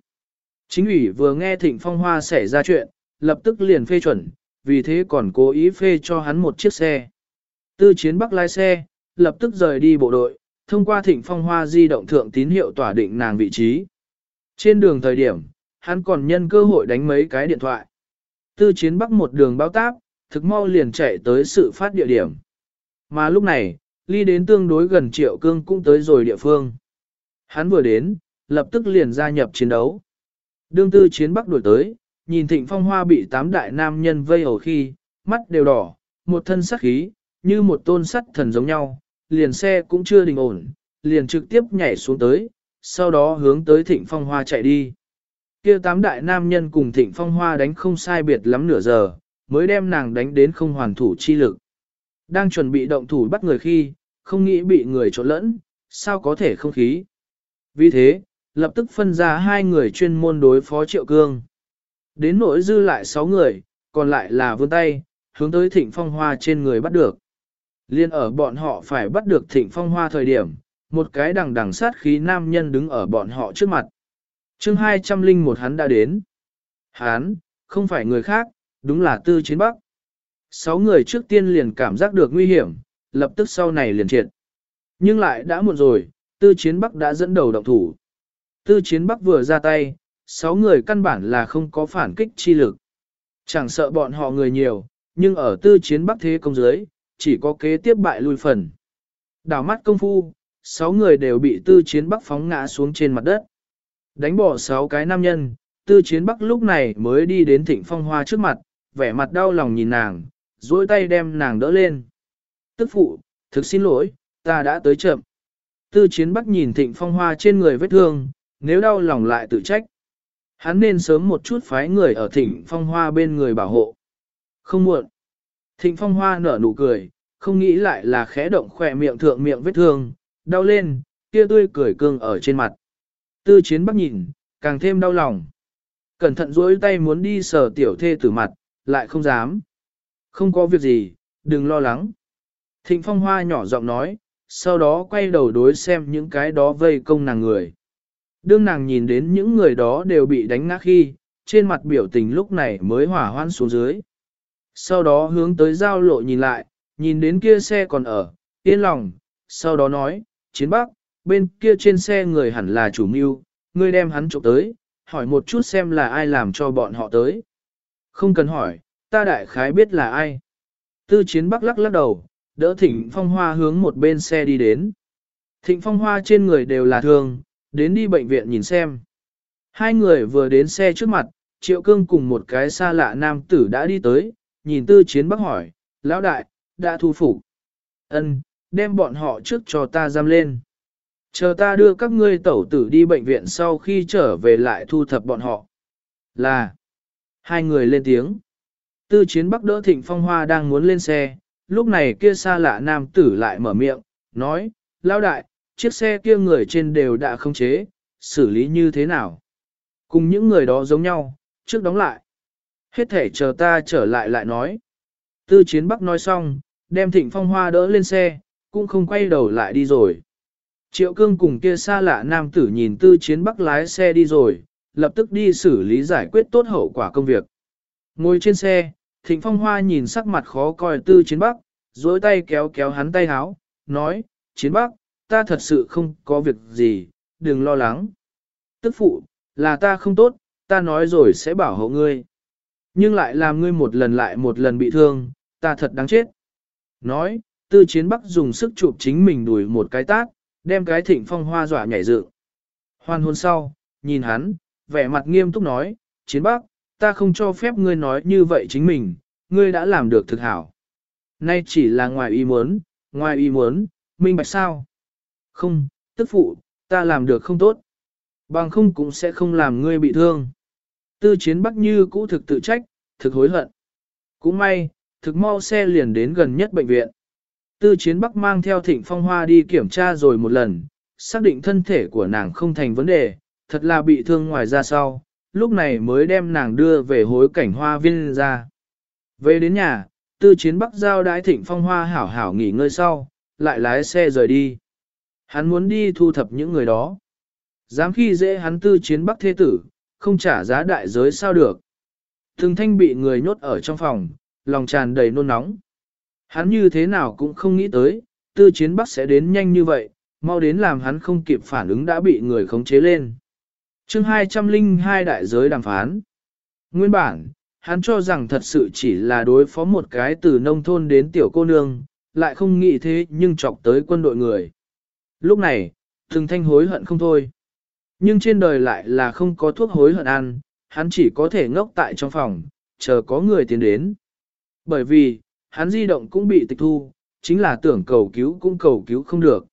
Chính ủy vừa nghe thịnh phong hoa xảy ra chuyện, lập tức liền phê chuẩn, vì thế còn cố ý phê cho hắn một chiếc xe. Tư chiến bắc lái xe, lập tức rời đi bộ đội, thông qua thịnh phong hoa di động thượng tín hiệu tỏa định nàng vị trí. Trên đường thời điểm, hắn còn nhân cơ hội đánh mấy cái điện thoại. Tư chiến bắc một đường báo táp, thực mau liền chạy tới sự phát địa điểm. Mà lúc này, ly đến tương đối gần triệu cương cũng tới rồi địa phương. Hắn vừa đến, lập tức liền gia nhập chiến đấu. Đương tư chiến bắc đuổi tới, nhìn thịnh phong hoa bị tám đại nam nhân vây hầu khi, mắt đều đỏ, một thân sắc khí, như một tôn sắt thần giống nhau, liền xe cũng chưa đình ổn, liền trực tiếp nhảy xuống tới, sau đó hướng tới thịnh phong hoa chạy đi. kia tám đại nam nhân cùng thịnh phong hoa đánh không sai biệt lắm nửa giờ, mới đem nàng đánh đến không hoàn thủ chi lực. Đang chuẩn bị động thủ bắt người khi, không nghĩ bị người trộn lẫn, sao có thể không khí. Vì thế, lập tức phân ra hai người chuyên môn đối phó triệu cương. Đến nỗi dư lại sáu người, còn lại là vươn tay, hướng tới thịnh phong hoa trên người bắt được. Liên ở bọn họ phải bắt được thịnh phong hoa thời điểm, một cái đằng đằng sát khí nam nhân đứng ở bọn họ trước mặt. chương 201 hắn đã đến. Hắn, không phải người khác, đúng là tư chiến bắc. Sáu người trước tiên liền cảm giác được nguy hiểm, lập tức sau này liền triệt. Nhưng lại đã muộn rồi, tư chiến bắc đã dẫn đầu động thủ. Tư chiến bắc vừa ra tay, sáu người căn bản là không có phản kích chi lực. Chẳng sợ bọn họ người nhiều, nhưng ở tư chiến bắc thế công dưới, chỉ có kế tiếp bại lui phần. Đảo mắt công phu, sáu người đều bị tư chiến bắc phóng ngã xuống trên mặt đất. Đánh bỏ sáu cái nam nhân, tư chiến bắc lúc này mới đi đến thịnh phong hoa trước mặt, vẻ mặt đau lòng nhìn nàng, duỗi tay đem nàng đỡ lên. Tức phụ, thực xin lỗi, ta đã tới chậm. Tư chiến bắc nhìn thịnh phong hoa trên người vết thương, nếu đau lòng lại tự trách. Hắn nên sớm một chút phái người ở thịnh phong hoa bên người bảo hộ. Không muộn. Thịnh phong hoa nở nụ cười, không nghĩ lại là khẽ động khỏe miệng thượng miệng vết thương, đau lên, kia tươi cười cương ở trên mặt. Tư chiến bắc nhìn, càng thêm đau lòng. Cẩn thận duỗi tay muốn đi sờ tiểu thê tử mặt, lại không dám. Không có việc gì, đừng lo lắng. Thịnh phong hoa nhỏ giọng nói, sau đó quay đầu đối xem những cái đó vây công nàng người. Đương nàng nhìn đến những người đó đều bị đánh ngã khi, trên mặt biểu tình lúc này mới hỏa hoan xuống dưới. Sau đó hướng tới giao lộ nhìn lại, nhìn đến kia xe còn ở, yên lòng, sau đó nói, chiến bắc, bên kia trên xe người hẳn là chủ mưu, ngươi đem hắn trộm tới, hỏi một chút xem là ai làm cho bọn họ tới. Không cần hỏi, ta đại khái biết là ai. Tư chiến bắc lắc lắc đầu, đỡ thịnh phong hoa hướng một bên xe đi đến. Thịnh phong hoa trên người đều là thương, đến đi bệnh viện nhìn xem. Hai người vừa đến xe trước mặt, triệu cương cùng một cái xa lạ nam tử đã đi tới, nhìn tư chiến bắc hỏi, lão đại, đã thu phục. Ân, đem bọn họ trước cho ta giam lên. Chờ ta đưa các ngươi tẩu tử đi bệnh viện sau khi trở về lại thu thập bọn họ. Là, hai người lên tiếng. Tư chiến bắc đỡ thịnh phong hoa đang muốn lên xe, lúc này kia xa lạ nam tử lại mở miệng, nói, lão đại, chiếc xe kia người trên đều đã không chế, xử lý như thế nào? Cùng những người đó giống nhau, trước đóng lại. Hết thể chờ ta trở lại lại nói. Tư chiến bắc nói xong, đem thịnh phong hoa đỡ lên xe, cũng không quay đầu lại đi rồi. Triệu cương cùng kia xa lạ nam tử nhìn tư chiến bắc lái xe đi rồi, lập tức đi xử lý giải quyết tốt hậu quả công việc. Ngồi trên xe, thịnh phong hoa nhìn sắc mặt khó coi tư chiến bắc, dối tay kéo kéo hắn tay háo, nói, chiến bắc, ta thật sự không có việc gì, đừng lo lắng. Tức phụ, là ta không tốt, ta nói rồi sẽ bảo hộ ngươi. Nhưng lại làm ngươi một lần lại một lần bị thương, ta thật đáng chết. Nói, tư chiến bắc dùng sức chụp chính mình đuổi một cái tát, đem cái thịnh phong hoa dọa nhảy dựng. Hoan hôn sau, nhìn hắn, vẻ mặt nghiêm túc nói, chiến bắc, ta không cho phép ngươi nói như vậy chính mình, ngươi đã làm được thực hảo. Nay chỉ là ngoài ý muốn, ngoài ý muốn, minh bạch sao? Không, tức phụ, ta làm được không tốt. Bằng không cũng sẽ không làm ngươi bị thương. Tư chiến bắc như cũ thực tự trách, thực hối hận. Cũng may, thực mau xe liền đến gần nhất bệnh viện. Tư chiến bắc mang theo thịnh phong hoa đi kiểm tra rồi một lần, xác định thân thể của nàng không thành vấn đề, thật là bị thương ngoài ra sau, lúc này mới đem nàng đưa về hối cảnh hoa viên ra. Về đến nhà, tư chiến bắc giao đái thịnh phong hoa hảo hảo nghỉ ngơi sau, lại lái xe rời đi. Hắn muốn đi thu thập những người đó. Dám khi dễ hắn tư chiến bắc thế tử, không trả giá đại giới sao được. Thường thanh bị người nhốt ở trong phòng, lòng tràn đầy nôn nóng. Hắn như thế nào cũng không nghĩ tới, tư chiến bắc sẽ đến nhanh như vậy, mau đến làm hắn không kịp phản ứng đã bị người khống chế lên chương 202 đại giới đàm phán. Nguyên bản, hắn cho rằng thật sự chỉ là đối phó một cái từ nông thôn đến tiểu cô nương, lại không nghĩ thế nhưng chọc tới quân đội người. Lúc này, thường thanh hối hận không thôi. Nhưng trên đời lại là không có thuốc hối hận ăn, hắn chỉ có thể ngốc tại trong phòng, chờ có người tiến đến. Bởi vì, hắn di động cũng bị tịch thu, chính là tưởng cầu cứu cũng cầu cứu không được.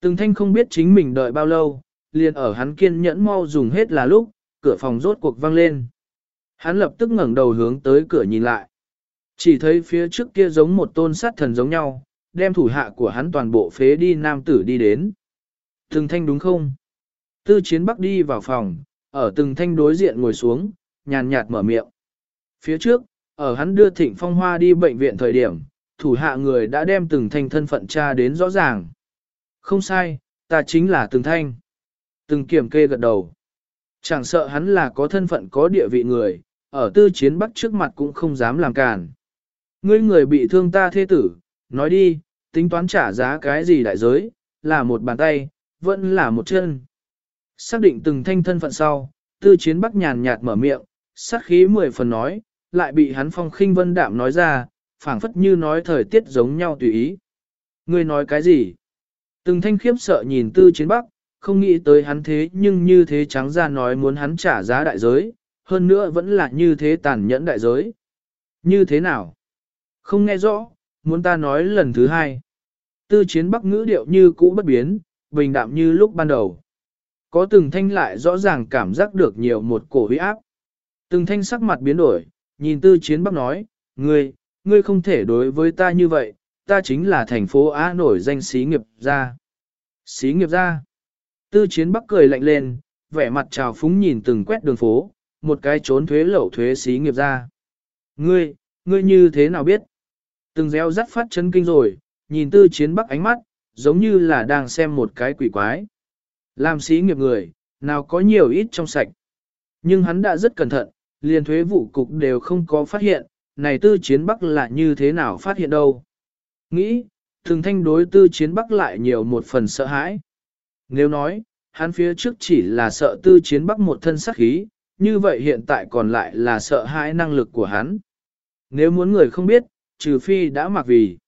Từng thanh không biết chính mình đợi bao lâu, liền ở hắn kiên nhẫn mau dùng hết là lúc, cửa phòng rốt cuộc vang lên. Hắn lập tức ngẩng đầu hướng tới cửa nhìn lại. Chỉ thấy phía trước kia giống một tôn sát thần giống nhau, đem thủ hạ của hắn toàn bộ phế đi nam tử đi đến. Từng thanh đúng không? Tư chiến bắc đi vào phòng, ở từng thanh đối diện ngồi xuống, nhàn nhạt mở miệng. Phía trước, ở hắn đưa thịnh phong hoa đi bệnh viện thời điểm, thủ hạ người đã đem từng thanh thân phận tra đến rõ ràng. Không sai, ta chính là từng thanh. Từng kiểm kê gật đầu. Chẳng sợ hắn là có thân phận có địa vị người, ở tư chiến bắc trước mặt cũng không dám làm cản. Ngươi người bị thương ta thế tử, nói đi, tính toán trả giá cái gì đại giới, là một bàn tay, vẫn là một chân. Xác định từng thanh thân phận sau, tư chiến bắc nhàn nhạt mở miệng, sát khí mười phần nói, lại bị hắn phong khinh vân đạm nói ra, phảng phất như nói thời tiết giống nhau tùy ý. Ngươi nói cái gì? Từng thanh khiếp sợ nhìn tư chiến bắc, không nghĩ tới hắn thế nhưng như thế trắng ra nói muốn hắn trả giá đại giới, hơn nữa vẫn là như thế tàn nhẫn đại giới. Như thế nào? Không nghe rõ, muốn ta nói lần thứ hai. Tư chiến bắc ngữ điệu như cũ bất biến, bình đạm như lúc ban đầu. Có từng thanh lại rõ ràng cảm giác được nhiều một cổ huy áp. Từng thanh sắc mặt biến đổi, nhìn tư chiến bắc nói, ngươi, ngươi không thể đối với ta như vậy, ta chính là thành phố Á nổi danh xí nghiệp gia. Xí nghiệp gia. Tư chiến bắc cười lạnh lên, vẻ mặt trào phúng nhìn từng quét đường phố, một cái trốn thuế lậu thuế xí nghiệp ra. Ngươi, ngươi như thế nào biết? Từng reo rắt phát chân kinh rồi, nhìn tư chiến bắc ánh mắt, giống như là đang xem một cái quỷ quái. Làm xí nghiệp người, nào có nhiều ít trong sạch. Nhưng hắn đã rất cẩn thận, liền thuế vụ cục đều không có phát hiện, này tư chiến bắc là như thế nào phát hiện đâu. Nghĩ, thường thanh đối tư chiến bắc lại nhiều một phần sợ hãi. Nếu nói, hắn phía trước chỉ là sợ tư chiến bắc một thân sắc khí, như vậy hiện tại còn lại là sợ hãi năng lực của hắn. Nếu muốn người không biết, trừ phi đã mặc vì.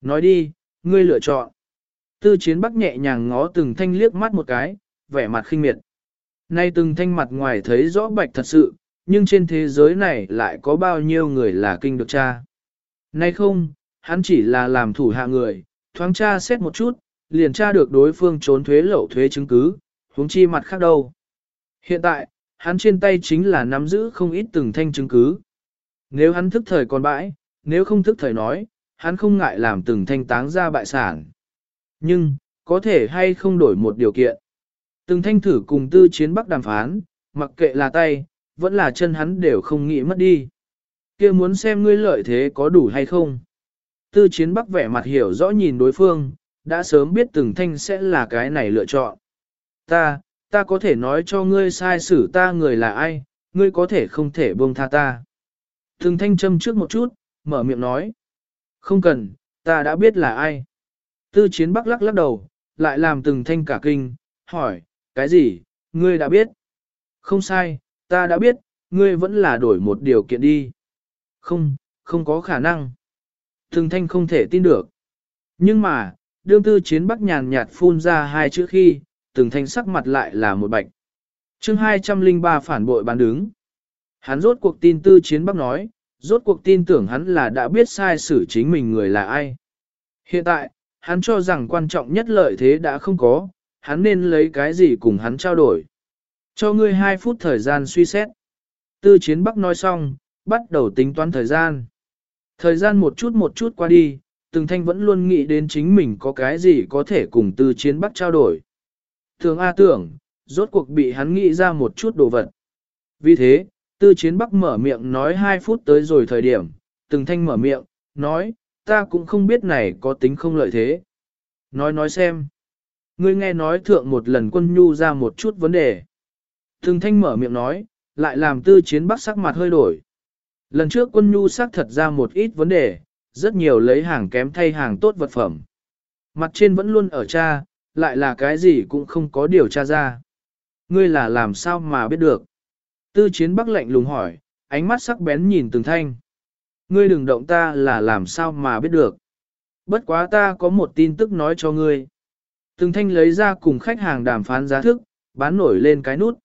Nói đi, ngươi lựa chọn. Tư chiến bắc nhẹ nhàng ngó từng thanh liếc mắt một cái, vẻ mặt khinh miệt. Nay từng thanh mặt ngoài thấy rõ bạch thật sự, nhưng trên thế giới này lại có bao nhiêu người là kinh được cha. Nay không, hắn chỉ là làm thủ hạ người, thoáng tra xét một chút, liền tra được đối phương trốn thuế lậu thuế chứng cứ, huống chi mặt khác đâu. Hiện tại, hắn trên tay chính là nắm giữ không ít từng thanh chứng cứ. Nếu hắn thức thời còn bãi, nếu không thức thời nói, hắn không ngại làm từng thanh táng ra bại sản. Nhưng, có thể hay không đổi một điều kiện. Từng thanh thử cùng tư chiến bắc đàm phán, mặc kệ là tay, vẫn là chân hắn đều không nghĩ mất đi. kia muốn xem ngươi lợi thế có đủ hay không. Tư chiến bắc vẻ mặt hiểu rõ nhìn đối phương, đã sớm biết từng thanh sẽ là cái này lựa chọn. Ta, ta có thể nói cho ngươi sai xử ta người là ai, ngươi có thể không thể buông tha ta. Từng thanh châm trước một chút, mở miệng nói. Không cần, Ta đã biết là ai. Tư chiến bắc lắc lắc đầu, lại làm từng thanh cả kinh, hỏi, cái gì, ngươi đã biết? Không sai, ta đã biết, ngươi vẫn là đổi một điều kiện đi. Không, không có khả năng. Từng thanh không thể tin được. Nhưng mà, đương tư chiến bắc nhàn nhạt phun ra hai chữ khi, từng thanh sắc mặt lại là một bạch. chương 203 phản bội bán đứng. Hắn rốt cuộc tin tư chiến bắc nói, rốt cuộc tin tưởng hắn là đã biết sai xử chính mình người là ai. Hiện tại, hắn cho rằng quan trọng nhất lợi thế đã không có, hắn nên lấy cái gì cùng hắn trao đổi. Cho ngươi 2 phút thời gian suy xét. Tư chiến bắc nói xong, bắt đầu tính toán thời gian. Thời gian một chút một chút qua đi, từng thanh vẫn luôn nghĩ đến chính mình có cái gì có thể cùng tư chiến bắc trao đổi. Thường A tưởng, rốt cuộc bị hắn nghĩ ra một chút đồ vật. Vì thế, tư chiến bắc mở miệng nói 2 phút tới rồi thời điểm, từng thanh mở miệng, nói, ta cũng không biết này có tính không lợi thế. Nói nói xem. Ngươi nghe nói thượng một lần quân nhu ra một chút vấn đề. Từng thanh mở miệng nói, lại làm tư chiến bắc sắc mặt hơi đổi. Lần trước quân nhu xác thật ra một ít vấn đề, rất nhiều lấy hàng kém thay hàng tốt vật phẩm. Mặt trên vẫn luôn ở cha, lại là cái gì cũng không có điều tra ra. Ngươi là làm sao mà biết được? Tư chiến bắc lạnh lùng hỏi, ánh mắt sắc bén nhìn từng thanh. Ngươi đừng động ta là làm sao mà biết được. Bất quá ta có một tin tức nói cho ngươi. Từng thanh lấy ra cùng khách hàng đàm phán giá thức, bán nổi lên cái nút.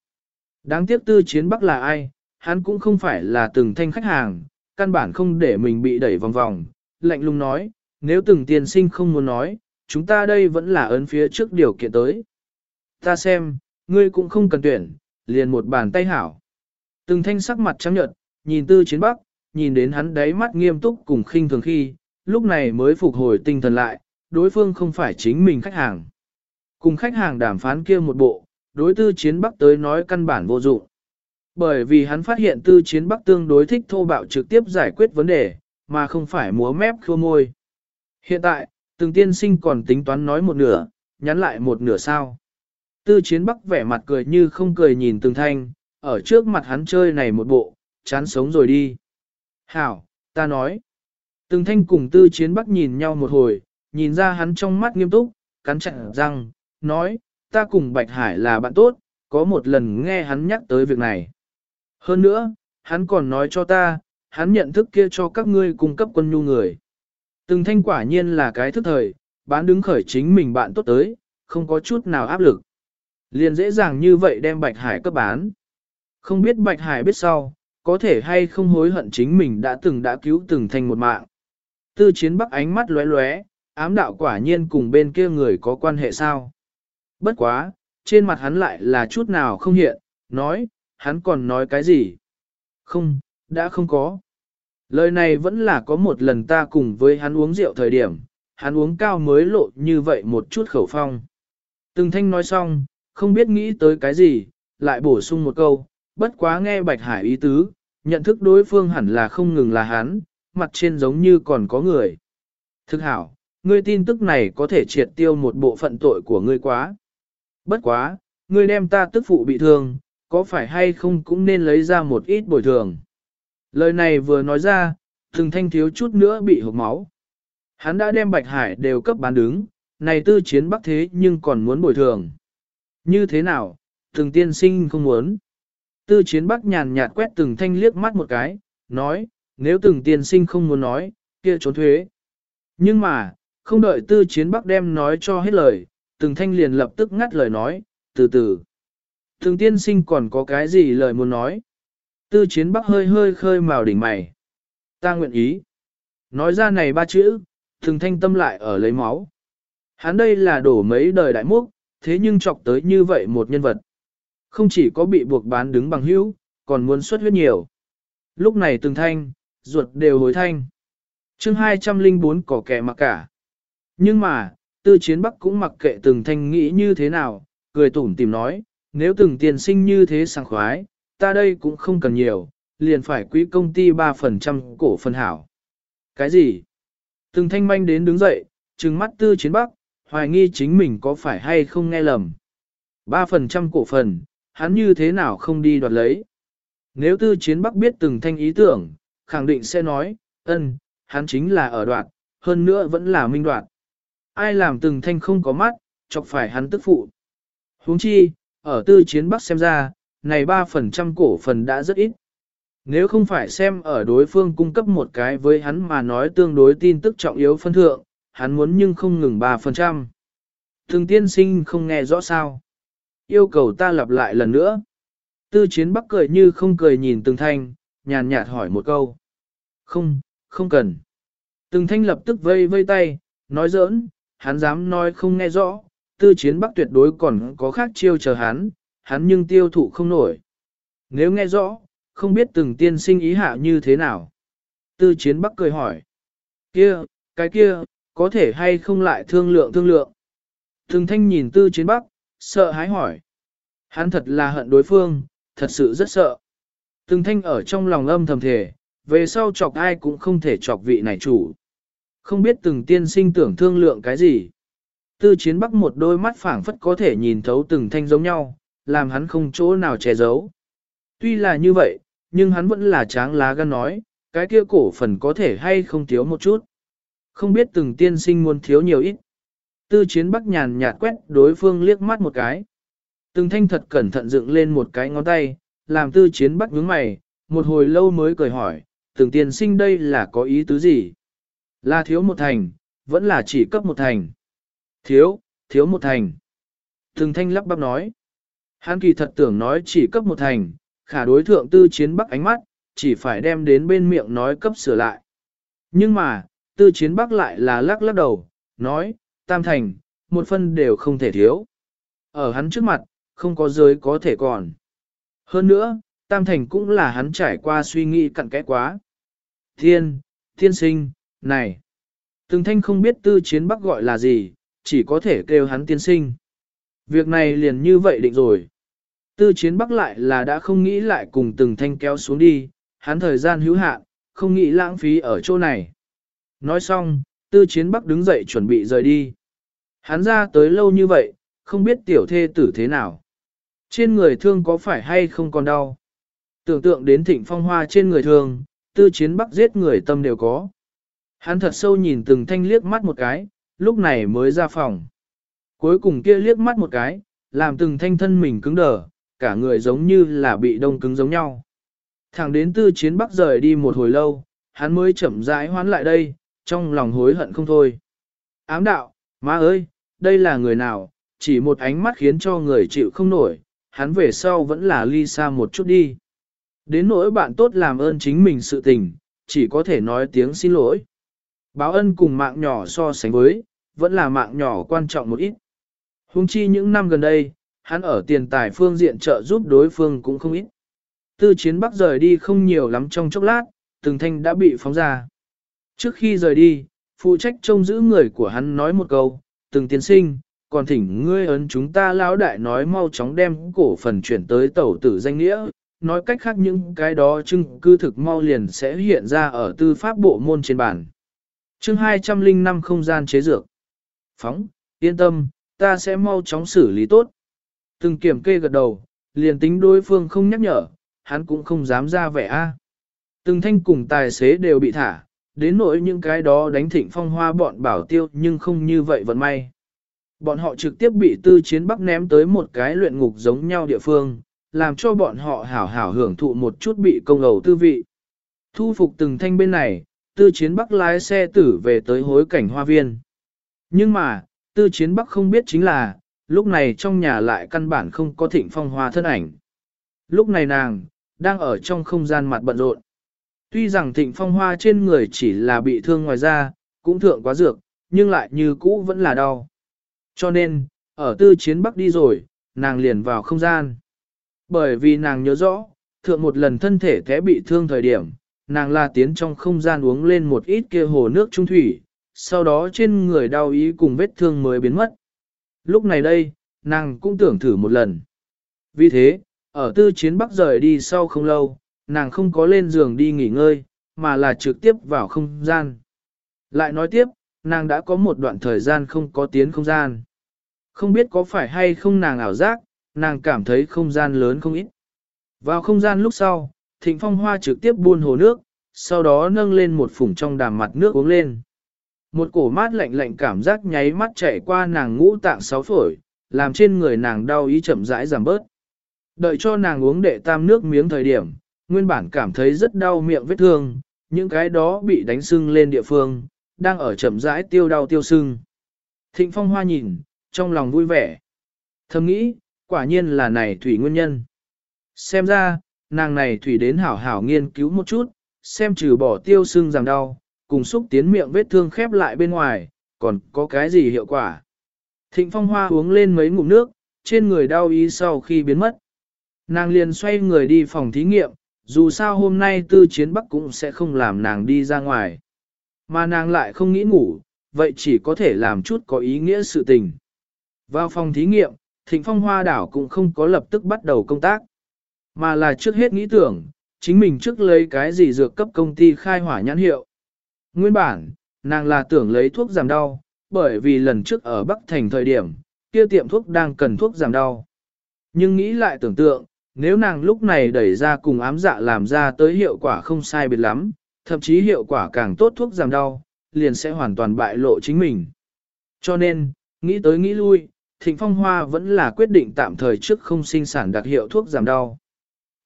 Đáng tiếc tư chiến bắc là ai, hắn cũng không phải là từng thanh khách hàng, căn bản không để mình bị đẩy vòng vòng. Lạnh lùng nói, nếu từng tiền sinh không muốn nói, chúng ta đây vẫn là ấn phía trước điều kiện tới. Ta xem, ngươi cũng không cần tuyển, liền một bàn tay hảo. Từng thanh sắc mặt trắng nhợt, nhìn tư chiến bắc, nhìn đến hắn đáy mắt nghiêm túc cùng khinh thường khi, lúc này mới phục hồi tinh thần lại, đối phương không phải chính mình khách hàng. Cùng khách hàng đàm phán kia một bộ, đối tư chiến bắc tới nói căn bản vô dụng. Bởi vì hắn phát hiện tư chiến bắc tương đối thích thô bạo trực tiếp giải quyết vấn đề, mà không phải múa mép khua môi. Hiện tại, từng tiên sinh còn tính toán nói một nửa, nhắn lại một nửa sao. Tư chiến bắc vẻ mặt cười như không cười nhìn từng thanh, ở trước mặt hắn chơi này một bộ, chán sống rồi đi. Hảo, ta nói. Từng thanh cùng tư chiến bắc nhìn nhau một hồi, nhìn ra hắn trong mắt nghiêm túc, cắn chặt răng, nói, ta cùng Bạch Hải là bạn tốt, có một lần nghe hắn nhắc tới việc này. Hơn nữa, hắn còn nói cho ta, hắn nhận thức kia cho các ngươi cung cấp quân nhu người. Từng thanh quả nhiên là cái thức thời, bán đứng khởi chính mình bạn tốt tới, không có chút nào áp lực. Liền dễ dàng như vậy đem Bạch Hải cấp bán. Không biết Bạch Hải biết sau, có thể hay không hối hận chính mình đã từng đã cứu từng thanh một mạng. Tư chiến bắc ánh mắt lóe lóe, ám đạo quả nhiên cùng bên kia người có quan hệ sao. Bất quá, trên mặt hắn lại là chút nào không hiện, nói, hắn còn nói cái gì? Không, đã không có. Lời này vẫn là có một lần ta cùng với hắn uống rượu thời điểm, hắn uống cao mới lộ như vậy một chút khẩu phong. Từng thanh nói xong, không biết nghĩ tới cái gì, lại bổ sung một câu, bất quá nghe Bạch Hải ý tứ, nhận thức đối phương hẳn là không ngừng là hắn, mặt trên giống như còn có người. Thực hảo, ngươi tin tức này có thể triệt tiêu một bộ phận tội của ngươi quá. Bất quá, ngươi đem ta tức phụ bị thương, có phải hay không cũng nên lấy ra một ít bồi thường. Lời này vừa nói ra, thường thanh thiếu chút nữa bị hộp máu. Hắn đã đem Bạch Hải đều cấp bán đứng, này tư chiến bắc thế nhưng còn muốn bồi thường. Như thế nào, từng tiên sinh không muốn. Tư chiến bắc nhàn nhạt quét từng thanh liếc mắt một cái, nói, nếu từng tiên sinh không muốn nói, kia trốn thuế. Nhưng mà, không đợi tư chiến bắc đem nói cho hết lời, từng thanh liền lập tức ngắt lời nói, từ từ. Từng tiên sinh còn có cái gì lời muốn nói? Tư chiến bắc hơi hơi khơi màu đỉnh mày. Ta nguyện ý. Nói ra này ba chữ, từng thanh tâm lại ở lấy máu. Hắn đây là đổ mấy đời đại múc, thế nhưng chọc tới như vậy một nhân vật. Không chỉ có bị buộc bán đứng bằng hữu, còn muốn xuất huyết nhiều. Lúc này từng thanh, ruột đều hối thanh. chương 204 cỏ kẻ mặc cả. Nhưng mà, tư chiến bắc cũng mặc kệ từng thanh nghĩ như thế nào, cười tủm tìm nói, nếu từng tiền sinh như thế sảng khoái, ta đây cũng không cần nhiều, liền phải quỹ công ty 3% cổ phần hảo. Cái gì? Từng thanh manh đến đứng dậy, trừng mắt tư chiến bắc, hoài nghi chính mình có phải hay không nghe lầm. 3% cổ phần, hắn như thế nào không đi đoạt lấy. Nếu tư chiến bắc biết từng thanh ý tưởng, khẳng định sẽ nói, ân, hắn chính là ở đoạn, hơn nữa vẫn là minh đoạn. Ai làm từng thanh không có mắt, chọc phải hắn tức phụ. huống chi, ở tư chiến bắc xem ra, này 3% cổ phần đã rất ít. Nếu không phải xem ở đối phương cung cấp một cái với hắn mà nói tương đối tin tức trọng yếu phân thượng, hắn muốn nhưng không ngừng 3%. Thường tiên sinh không nghe rõ sao. Yêu cầu ta lặp lại lần nữa. Tư chiến bắc cười như không cười nhìn từng thanh, nhàn nhạt hỏi một câu. Không, không cần. Từng thanh lập tức vây vây tay, nói giỡn, hắn dám nói không nghe rõ, tư chiến bắc tuyệt đối còn có khác chiêu chờ hắn, hắn nhưng tiêu thụ không nổi. Nếu nghe rõ, không biết từng tiên sinh ý hạ như thế nào. Tư chiến bắc cười hỏi. Kia, cái kia, có thể hay không lại thương lượng thương lượng. thường thanh nhìn tư chiến bắc, sợ hãi hỏi. Hắn thật là hận đối phương, thật sự rất sợ. Từng thanh ở trong lòng âm thầm thể, về sau chọc ai cũng không thể chọc vị này chủ. Không biết từng tiên sinh tưởng thương lượng cái gì. Tư chiến bắc một đôi mắt phảng phất có thể nhìn thấu từng thanh giống nhau, làm hắn không chỗ nào che giấu. Tuy là như vậy, nhưng hắn vẫn là tráng lá gan nói, cái kia cổ phần có thể hay không thiếu một chút. Không biết từng tiên sinh muốn thiếu nhiều ít. Tư chiến bắc nhàn nhạt quét đối phương liếc mắt một cái. Từng thanh thật cẩn thận dựng lên một cái ngón tay, làm tư chiến bắc nhướng mày, một hồi lâu mới cười hỏi, từng tiên sinh đây là có ý tứ gì? Là thiếu một thành, vẫn là chỉ cấp một thành. Thiếu, thiếu một thành. Từng thanh lắp bắp nói. Hắn kỳ thật tưởng nói chỉ cấp một thành, khả đối thượng tư chiến bắc ánh mắt, chỉ phải đem đến bên miệng nói cấp sửa lại. Nhưng mà, tư chiến bắc lại là lắc lắc đầu, nói, tam thành, một phân đều không thể thiếu. Ở hắn trước mặt, không có giới có thể còn. Hơn nữa, tam thành cũng là hắn trải qua suy nghĩ cặn kẽ quá. Thiên, thiên sinh, này. Từng thanh không biết tư chiến bắc gọi là gì, chỉ có thể kêu hắn tiên sinh. Việc này liền như vậy định rồi. Tư chiến bắc lại là đã không nghĩ lại cùng từng thanh kéo xuống đi, hắn thời gian hữu hạn, không nghĩ lãng phí ở chỗ này. Nói xong, tư chiến bắc đứng dậy chuẩn bị rời đi. Hắn ra tới lâu như vậy, không biết tiểu thê tử thế nào. Trên người thương có phải hay không còn đau. Tưởng tượng đến thịnh phong hoa trên người thương, tư chiến bắc giết người tâm đều có. Hắn thật sâu nhìn từng thanh liếc mắt một cái, lúc này mới ra phòng. Cuối cùng kia liếc mắt một cái, làm từng thanh thân mình cứng đờ, cả người giống như là bị đông cứng giống nhau. Thẳng đến tư chiến bắc rời đi một hồi lâu, hắn mới chậm rãi hoán lại đây, trong lòng hối hận không thôi. Ám đạo, má ơi, đây là người nào, chỉ một ánh mắt khiến cho người chịu không nổi, hắn về sau vẫn là ly xa một chút đi. Đến nỗi bạn tốt làm ơn chính mình sự tình, chỉ có thể nói tiếng xin lỗi. Báo ân cùng mạng nhỏ so sánh với, vẫn là mạng nhỏ quan trọng một ít. Hùng chi những năm gần đây, hắn ở tiền tài phương diện trợ giúp đối phương cũng không ít. Tư chiến bắc rời đi không nhiều lắm trong chốc lát, từng thanh đã bị phóng ra. Trước khi rời đi, phụ trách trông giữ người của hắn nói một câu, từng tiến sinh, còn thỉnh ngươi ấn chúng ta lão đại nói mau chóng đem cổ phần chuyển tới tẩu tử danh nghĩa, nói cách khác những cái đó chứng cư thực mau liền sẽ hiện ra ở tư pháp bộ môn trên bản. chương 205 không gian chế dược. Phóng, yên tâm, ta sẽ mau chóng xử lý tốt. Từng kiểm kê gật đầu, liền tính đối phương không nhắc nhở, hắn cũng không dám ra vẻ a. Từng thanh cùng tài xế đều bị thả, đến nỗi những cái đó đánh thịnh phong hoa bọn bảo tiêu nhưng không như vậy vận may. Bọn họ trực tiếp bị tư chiến bắc ném tới một cái luyện ngục giống nhau địa phương, làm cho bọn họ hảo hảo hưởng thụ một chút bị công ầu tư vị. Thu phục từng thanh bên này, tư chiến bắc lái xe tử về tới hối cảnh hoa viên. Nhưng mà, tư chiến bắc không biết chính là, lúc này trong nhà lại căn bản không có thịnh phong hoa thân ảnh. Lúc này nàng, đang ở trong không gian mặt bận rộn. Tuy rằng thịnh phong hoa trên người chỉ là bị thương ngoài da, cũng thượng quá dược, nhưng lại như cũ vẫn là đau. Cho nên, ở tư chiến bắc đi rồi, nàng liền vào không gian. Bởi vì nàng nhớ rõ, thượng một lần thân thể té bị thương thời điểm, nàng là tiến trong không gian uống lên một ít kia hồ nước trung thủy, sau đó trên người đau ý cùng vết thương mới biến mất. Lúc này đây, nàng cũng tưởng thử một lần. Vì thế, ở tư chiến bắc rời đi sau không lâu, nàng không có lên giường đi nghỉ ngơi, mà là trực tiếp vào không gian. Lại nói tiếp, nàng đã có một đoạn thời gian không có tiến không gian. Không biết có phải hay không nàng ảo giác, nàng cảm thấy không gian lớn không ít. Vào không gian lúc sau, thịnh phong hoa trực tiếp buôn hồ nước, sau đó nâng lên một phủng trong đàm mặt nước uống lên một cổ mát lạnh lạnh cảm giác nháy mắt chạy qua nàng ngũ tạng sáu phổi, làm trên người nàng đau ý chậm rãi giảm bớt. Đợi cho nàng uống đệ tam nước miếng thời điểm, nguyên bản cảm thấy rất đau miệng vết thương, những cái đó bị đánh sưng lên địa phương, đang ở chậm rãi tiêu đau tiêu sưng. Thịnh phong hoa nhìn, trong lòng vui vẻ. Thầm nghĩ, quả nhiên là này thủy nguyên nhân. Xem ra, nàng này thủy đến hảo hảo nghiên cứu một chút, xem trừ bỏ tiêu sưng giảm đau, cùng xúc tiến miệng vết thương khép lại bên ngoài, còn có cái gì hiệu quả. Thịnh phong hoa uống lên mấy ngụm nước, trên người đau ý sau khi biến mất. Nàng liền xoay người đi phòng thí nghiệm, dù sao hôm nay tư chiến bắc cũng sẽ không làm nàng đi ra ngoài. Mà nàng lại không nghĩ ngủ, vậy chỉ có thể làm chút có ý nghĩa sự tình. Vào phòng thí nghiệm, thịnh phong hoa đảo cũng không có lập tức bắt đầu công tác, mà là trước hết nghĩ tưởng, chính mình trước lấy cái gì dược cấp công ty khai hỏa nhãn hiệu. Nguyên bản, nàng là tưởng lấy thuốc giảm đau, bởi vì lần trước ở Bắc Thành thời điểm, kia tiệm thuốc đang cần thuốc giảm đau. Nhưng nghĩ lại tưởng tượng, nếu nàng lúc này đẩy ra cùng ám dạ làm ra tới hiệu quả không sai biệt lắm, thậm chí hiệu quả càng tốt thuốc giảm đau, liền sẽ hoàn toàn bại lộ chính mình. Cho nên, nghĩ tới nghĩ lui, Thịnh Phong Hoa vẫn là quyết định tạm thời trước không sinh sản đặc hiệu thuốc giảm đau.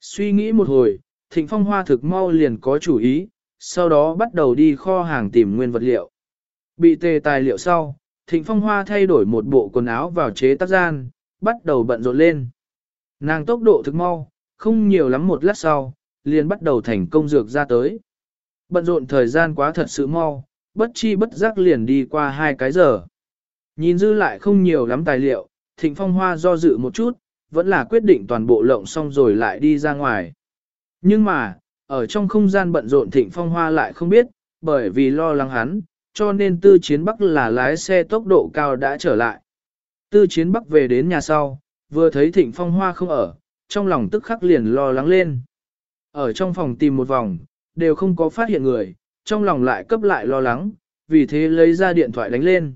Suy nghĩ một hồi, Thịnh Phong Hoa thực mau liền có chủ ý, sau đó bắt đầu đi kho hàng tìm nguyên vật liệu. Bị tề tài liệu sau, Thịnh Phong Hoa thay đổi một bộ quần áo vào chế tác gian, bắt đầu bận rộn lên. Nàng tốc độ thực mau, không nhiều lắm một lát sau, liền bắt đầu thành công dược ra tới. Bận rộn thời gian quá thật sự mau, bất chi bất giác liền đi qua hai cái giờ. Nhìn dư lại không nhiều lắm tài liệu, Thịnh Phong Hoa do dự một chút, vẫn là quyết định toàn bộ lộng xong rồi lại đi ra ngoài. Nhưng mà, ở trong không gian bận rộn Thịnh Phong Hoa lại không biết, bởi vì lo lắng hắn, cho nên Tư Chiến Bắc là lái xe tốc độ cao đã trở lại. Tư Chiến Bắc về đến nhà sau, vừa thấy Thịnh Phong Hoa không ở, trong lòng tức khắc liền lo lắng lên. Ở trong phòng tìm một vòng, đều không có phát hiện người, trong lòng lại cấp lại lo lắng, vì thế lấy ra điện thoại đánh lên.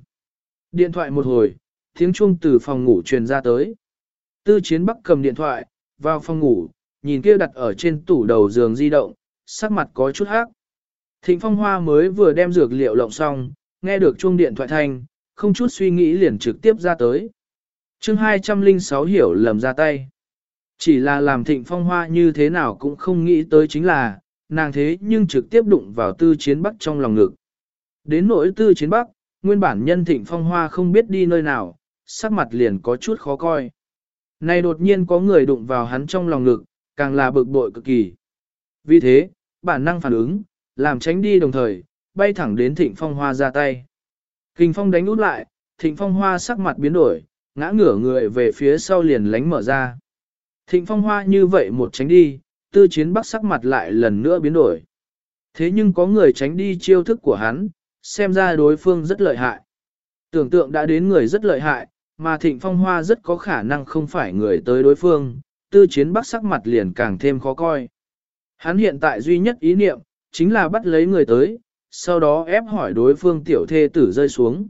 Điện thoại một hồi, tiếng chuông từ phòng ngủ truyền ra tới. Tư chiến bắc cầm điện thoại, vào phòng ngủ, nhìn kia đặt ở trên tủ đầu giường di động, sắc mặt có chút hắc. Thịnh phong hoa mới vừa đem dược liệu lộng xong, nghe được chuông điện thoại thanh, không chút suy nghĩ liền trực tiếp ra tới. chương 206 hiểu lầm ra tay. Chỉ là làm thịnh phong hoa như thế nào cũng không nghĩ tới chính là, nàng thế nhưng trực tiếp đụng vào tư chiến bắc trong lòng ngực. Đến nỗi tư chiến bắc, nguyên bản nhân thịnh phong hoa không biết đi nơi nào, sắc mặt liền có chút khó coi. Này đột nhiên có người đụng vào hắn trong lòng ngực, càng là bực bội cực kỳ. Vì thế, bản năng phản ứng, làm tránh đi đồng thời, bay thẳng đến thịnh phong hoa ra tay. Kinh phong đánh út lại, thịnh phong hoa sắc mặt biến đổi, ngã ngửa người về phía sau liền lánh mở ra. Thịnh phong hoa như vậy một tránh đi, tư chiến bắc sắc mặt lại lần nữa biến đổi. Thế nhưng có người tránh đi chiêu thức của hắn, xem ra đối phương rất lợi hại. Tưởng tượng đã đến người rất lợi hại, mà thịnh phong hoa rất có khả năng không phải người tới đối phương, tư chiến bắc sắc mặt liền càng thêm khó coi. Hắn hiện tại duy nhất ý niệm, chính là bắt lấy người tới, sau đó ép hỏi đối phương tiểu thê tử rơi xuống.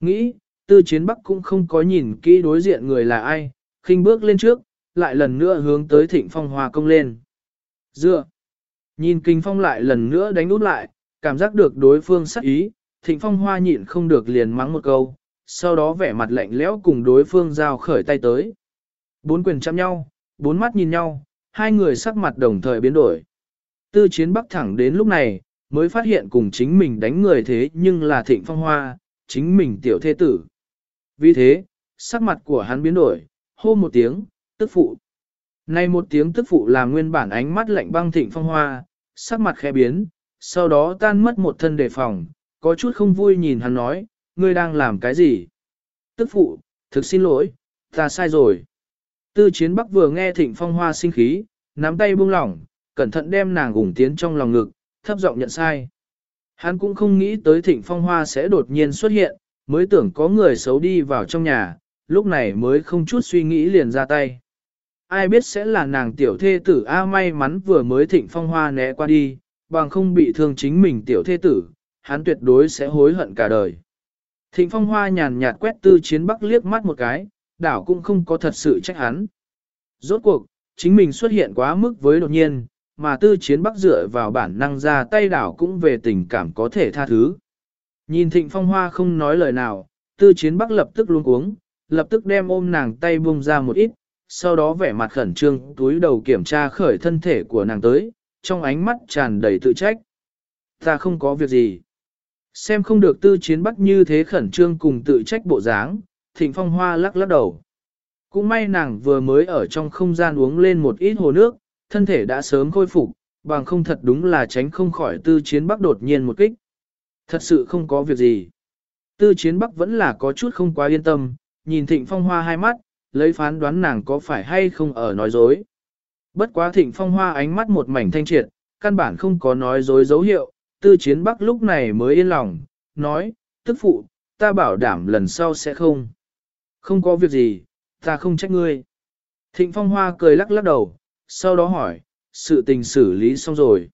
Nghĩ, tư chiến bắc cũng không có nhìn kỹ đối diện người là ai, khinh bước lên trước, lại lần nữa hướng tới thịnh phong hoa công lên. Dựa, nhìn kinh phong lại lần nữa đánh út lại, cảm giác được đối phương sắc ý, thịnh phong hoa nhịn không được liền mắng một câu, sau đó vẻ mặt lạnh lẽo cùng đối phương giao khởi tay tới. Bốn quyền chạm nhau, bốn mắt nhìn nhau, hai người sắc mặt đồng thời biến đổi. Tư chiến bắc thẳng đến lúc này, mới phát hiện cùng chính mình đánh người thế nhưng là thịnh phong hoa, chính mình tiểu Thê tử. Vì thế, sắc mặt của hắn biến đổi, hô một tiếng, tức phụ. Này một tiếng tức phụ là nguyên bản ánh mắt lạnh băng thịnh phong hoa, sắc mặt khẽ biến, sau đó tan mất một thân đề phòng, có chút không vui nhìn hắn nói, ngươi đang làm cái gì? Tức phụ, thực xin lỗi, ta sai rồi. Tư chiến bắc vừa nghe thịnh phong hoa sinh khí, nắm tay buông lỏng, cẩn thận đem nàng ủng tiến trong lòng ngực, thấp giọng nhận sai. Hắn cũng không nghĩ tới thịnh phong hoa sẽ đột nhiên xuất hiện, mới tưởng có người xấu đi vào trong nhà, lúc này mới không chút suy nghĩ liền ra tay. Ai biết sẽ là nàng tiểu thê tử A may mắn vừa mới thịnh phong hoa né qua đi, bằng không bị thương chính mình tiểu thê tử, hắn tuyệt đối sẽ hối hận cả đời. Thịnh phong hoa nhàn nhạt quét tư chiến bắc liếc mắt một cái, đảo cũng không có thật sự trách hắn. Rốt cuộc, chính mình xuất hiện quá mức với đột nhiên, mà tư chiến bắc dựa vào bản năng ra tay đảo cũng về tình cảm có thể tha thứ. Nhìn thịnh phong hoa không nói lời nào, tư chiến bắc lập tức luôn cuống, lập tức đem ôm nàng tay buông ra một ít, sau đó vẻ mặt khẩn trương túi đầu kiểm tra khởi thân thể của nàng tới, trong ánh mắt tràn đầy tự trách. Ta không có việc gì. Xem không được tư chiến bắc như thế khẩn trương cùng tự trách bộ dáng, thịnh phong hoa lắc lắc đầu. Cũng may nàng vừa mới ở trong không gian uống lên một ít hồ nước, thân thể đã sớm khôi phục, bằng không thật đúng là tránh không khỏi tư chiến bắc đột nhiên một kích. Thật sự không có việc gì. Tư chiến bắc vẫn là có chút không quá yên tâm, nhìn thịnh phong hoa hai mắt, lấy phán đoán nàng có phải hay không ở nói dối. Bất quá thịnh phong hoa ánh mắt một mảnh thanh triệt, căn bản không có nói dối dấu hiệu, tư chiến bắc lúc này mới yên lòng, nói, tức phụ, ta bảo đảm lần sau sẽ không. Không có việc gì, ta không trách ngươi. Thịnh phong hoa cười lắc lắc đầu, sau đó hỏi, sự tình xử lý xong rồi.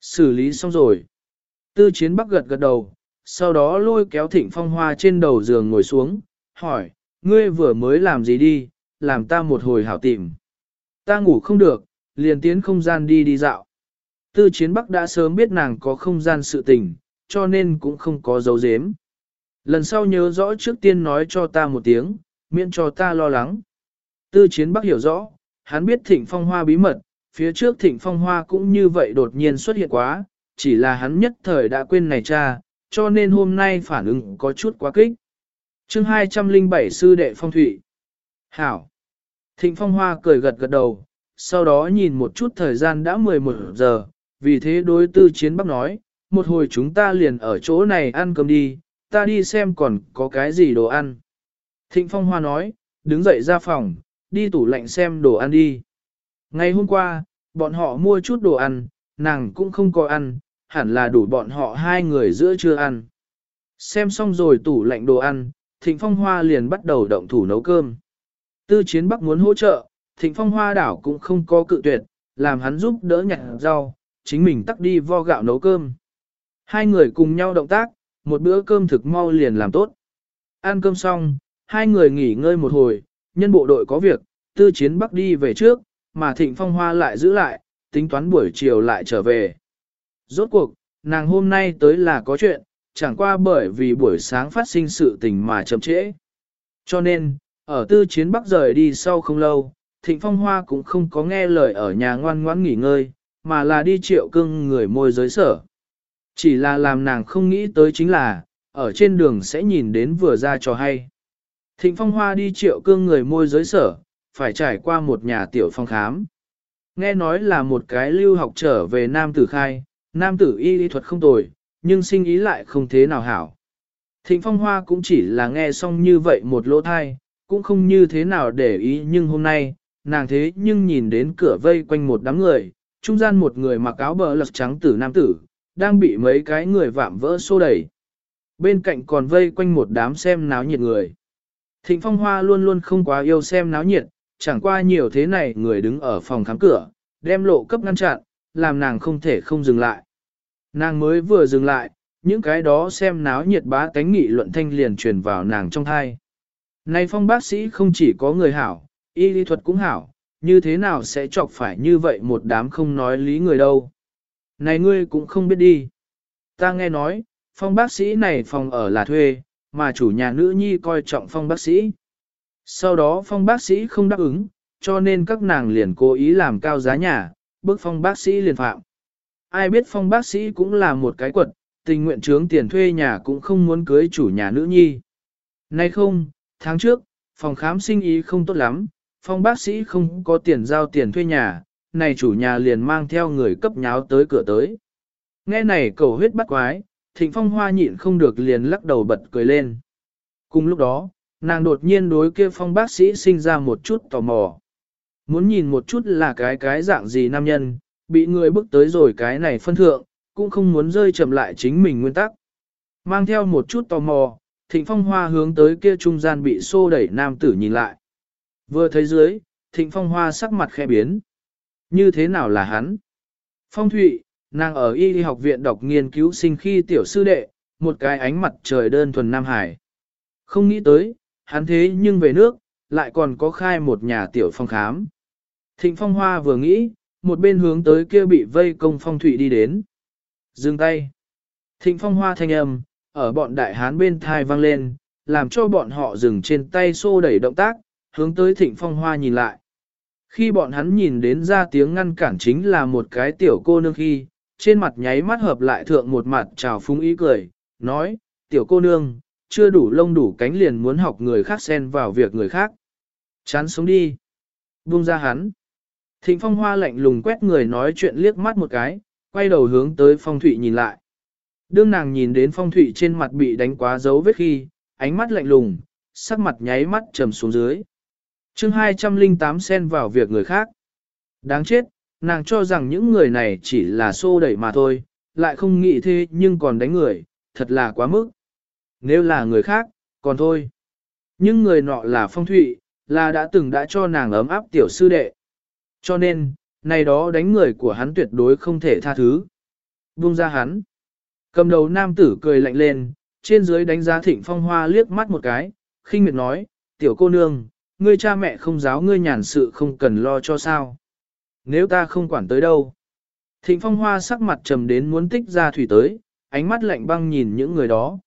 Xử lý xong rồi. Tư chiến bắc gật gật đầu, sau đó lôi kéo thịnh phong hoa trên đầu giường ngồi xuống, hỏi, ngươi vừa mới làm gì đi, làm ta một hồi hảo tìm. Ta ngủ không được, liền tiến không gian đi đi dạo. Tư chiến bắc đã sớm biết nàng có không gian sự tình, cho nên cũng không có dấu dếm. Lần sau nhớ rõ trước tiên nói cho ta một tiếng, miễn cho ta lo lắng. Tư chiến bắc hiểu rõ, hắn biết thịnh phong hoa bí mật, phía trước thịnh phong hoa cũng như vậy đột nhiên xuất hiện quá, chỉ là hắn nhất thời đã quên này cha, cho nên hôm nay phản ứng có chút quá kích. chương 207 sư đệ phong thủy. Hảo. Thịnh phong hoa cười gật gật đầu, sau đó nhìn một chút thời gian đã 11 giờ, vì thế đối tư chiến bắc nói, một hồi chúng ta liền ở chỗ này ăn cơm đi, ta đi xem còn có cái gì đồ ăn. Thịnh phong hoa nói, đứng dậy ra phòng, đi tủ lạnh xem đồ ăn đi. Ngày hôm qua, bọn họ mua chút đồ ăn, nàng cũng không có ăn, hẳn là đủ bọn họ hai người giữa chưa ăn. Xem xong rồi tủ lạnh đồ ăn, Thịnh Phong Hoa liền bắt đầu động thủ nấu cơm. Tư Chiến Bắc muốn hỗ trợ, Thịnh Phong Hoa đảo cũng không có cự tuyệt, làm hắn giúp đỡ nhặt rau, chính mình tắt đi vo gạo nấu cơm. Hai người cùng nhau động tác, một bữa cơm thực mau liền làm tốt. Ăn cơm xong, hai người nghỉ ngơi một hồi, nhân bộ đội có việc, Tư Chiến Bắc đi về trước, mà Thịnh Phong Hoa lại giữ lại, tính toán buổi chiều lại trở về. Rốt cuộc, nàng hôm nay tới là có chuyện, chẳng qua bởi vì buổi sáng phát sinh sự tình mà chậm trễ. Cho nên, ở tư chiến bắc rời đi sau không lâu, Thịnh Phong Hoa cũng không có nghe lời ở nhà ngoan ngoãn nghỉ ngơi, mà là đi triệu cưng người môi giới sở. Chỉ là làm nàng không nghĩ tới chính là, ở trên đường sẽ nhìn đến vừa ra cho hay. Thịnh Phong Hoa đi triệu cương người môi giới sở, phải trải qua một nhà tiểu phong khám. Nghe nói là một cái lưu học trở về Nam Tử Khai, Nam Tử y lý thuật không tồi, nhưng sinh ý lại không thế nào hảo. Thịnh Phong Hoa cũng chỉ là nghe xong như vậy một lỗ thai, cũng không như thế nào để ý nhưng hôm nay, nàng thế nhưng nhìn đến cửa vây quanh một đám người, trung gian một người mặc áo bờ lật trắng tử nam tử, đang bị mấy cái người vạm vỡ xô đẩy. Bên cạnh còn vây quanh một đám xem náo nhiệt người. Thịnh Phong Hoa luôn luôn không quá yêu xem náo nhiệt, chẳng qua nhiều thế này người đứng ở phòng khám cửa, đem lộ cấp ngăn chặn, làm nàng không thể không dừng lại. Nàng mới vừa dừng lại, những cái đó xem náo nhiệt bá tánh nghị luận thanh liền truyền vào nàng trong thai. Này phong bác sĩ không chỉ có người hảo, y lý thuật cũng hảo, như thế nào sẽ chọc phải như vậy một đám không nói lý người đâu. Này ngươi cũng không biết đi. Ta nghe nói, phong bác sĩ này phòng ở là thuê, mà chủ nhà nữ nhi coi trọng phong bác sĩ. Sau đó phong bác sĩ không đáp ứng, cho nên các nàng liền cố ý làm cao giá nhà, bức phong bác sĩ liền phạm. Ai biết phong bác sĩ cũng là một cái quật, tình nguyện trướng tiền thuê nhà cũng không muốn cưới chủ nhà nữ nhi. Nay không, tháng trước, phòng khám sinh ý không tốt lắm, phong bác sĩ không có tiền giao tiền thuê nhà, này chủ nhà liền mang theo người cấp nháo tới cửa tới. Nghe này cầu huyết bắt quái, thịnh phong hoa nhịn không được liền lắc đầu bật cười lên. Cùng lúc đó, nàng đột nhiên đối kia phong bác sĩ sinh ra một chút tò mò. Muốn nhìn một chút là cái cái dạng gì nam nhân, bị người bước tới rồi cái này phân thượng, cũng không muốn rơi chậm lại chính mình nguyên tắc. Mang theo một chút tò mò, thịnh phong hoa hướng tới kia trung gian bị xô đẩy nam tử nhìn lại. Vừa thấy dưới, thịnh phong hoa sắc mặt khẽ biến. Như thế nào là hắn? Phong thụy, nàng ở y học viện đọc nghiên cứu sinh khi tiểu sư đệ, một cái ánh mặt trời đơn thuần Nam Hải. Không nghĩ tới, hắn thế nhưng về nước, lại còn có khai một nhà tiểu phong khám. Thịnh phong hoa vừa nghĩ, một bên hướng tới kia bị vây công phong Thụy đi đến. Dừng tay. Thịnh phong hoa thanh âm, ở bọn đại hán bên thai vang lên, làm cho bọn họ dừng trên tay xô đẩy động tác, hướng tới thịnh phong hoa nhìn lại. Khi bọn hắn nhìn đến ra tiếng ngăn cản chính là một cái tiểu cô nương khi, trên mặt nháy mắt hợp lại thượng một mặt trào phúng ý cười, nói, tiểu cô nương, chưa đủ lông đủ cánh liền muốn học người khác xen vào việc người khác. Chán sống đi. Buông ra hắn. Thịnh phong hoa lạnh lùng quét người nói chuyện liếc mắt một cái, quay đầu hướng tới phong thụy nhìn lại. Đương nàng nhìn đến phong thụy trên mặt bị đánh quá dấu vết khi, ánh mắt lạnh lùng, sắc mặt nháy mắt trầm xuống dưới chương 208 xen vào việc người khác. Đáng chết, nàng cho rằng những người này chỉ là xô đẩy mà thôi, lại không nghĩ thế nhưng còn đánh người, thật là quá mức. Nếu là người khác, còn thôi. Nhưng người nọ là phong thụy, là đã từng đã cho nàng ấm áp tiểu sư đệ. Cho nên, này đó đánh người của hắn tuyệt đối không thể tha thứ. Buông ra hắn. Cầm đầu nam tử cười lạnh lên, trên dưới đánh giá thịnh phong hoa liếc mắt một cái, khinh miệt nói, tiểu cô nương, ngươi cha mẹ không giáo ngươi nhàn sự không cần lo cho sao. Nếu ta không quản tới đâu. Thịnh phong hoa sắc mặt trầm đến muốn tích ra thủy tới, ánh mắt lạnh băng nhìn những người đó.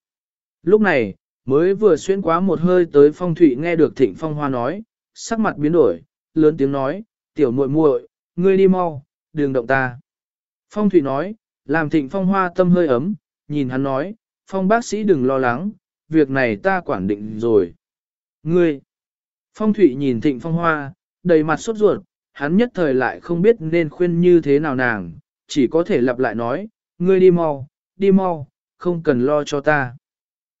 Lúc này, mới vừa xuyên quá một hơi tới phong thủy nghe được thịnh phong hoa nói, sắc mặt biến đổi, lớn tiếng nói, tiểu muội muội, ngươi đi mau, đừng động ta. Phong thủy nói, làm thịnh phong hoa tâm hơi ấm, nhìn hắn nói, phong bác sĩ đừng lo lắng, việc này ta quản định rồi. Ngươi, phong Thụy nhìn thịnh phong hoa, đầy mặt sốt ruột, hắn nhất thời lại không biết nên khuyên như thế nào nàng, chỉ có thể lặp lại nói, ngươi đi mau, đi mau, không cần lo cho ta.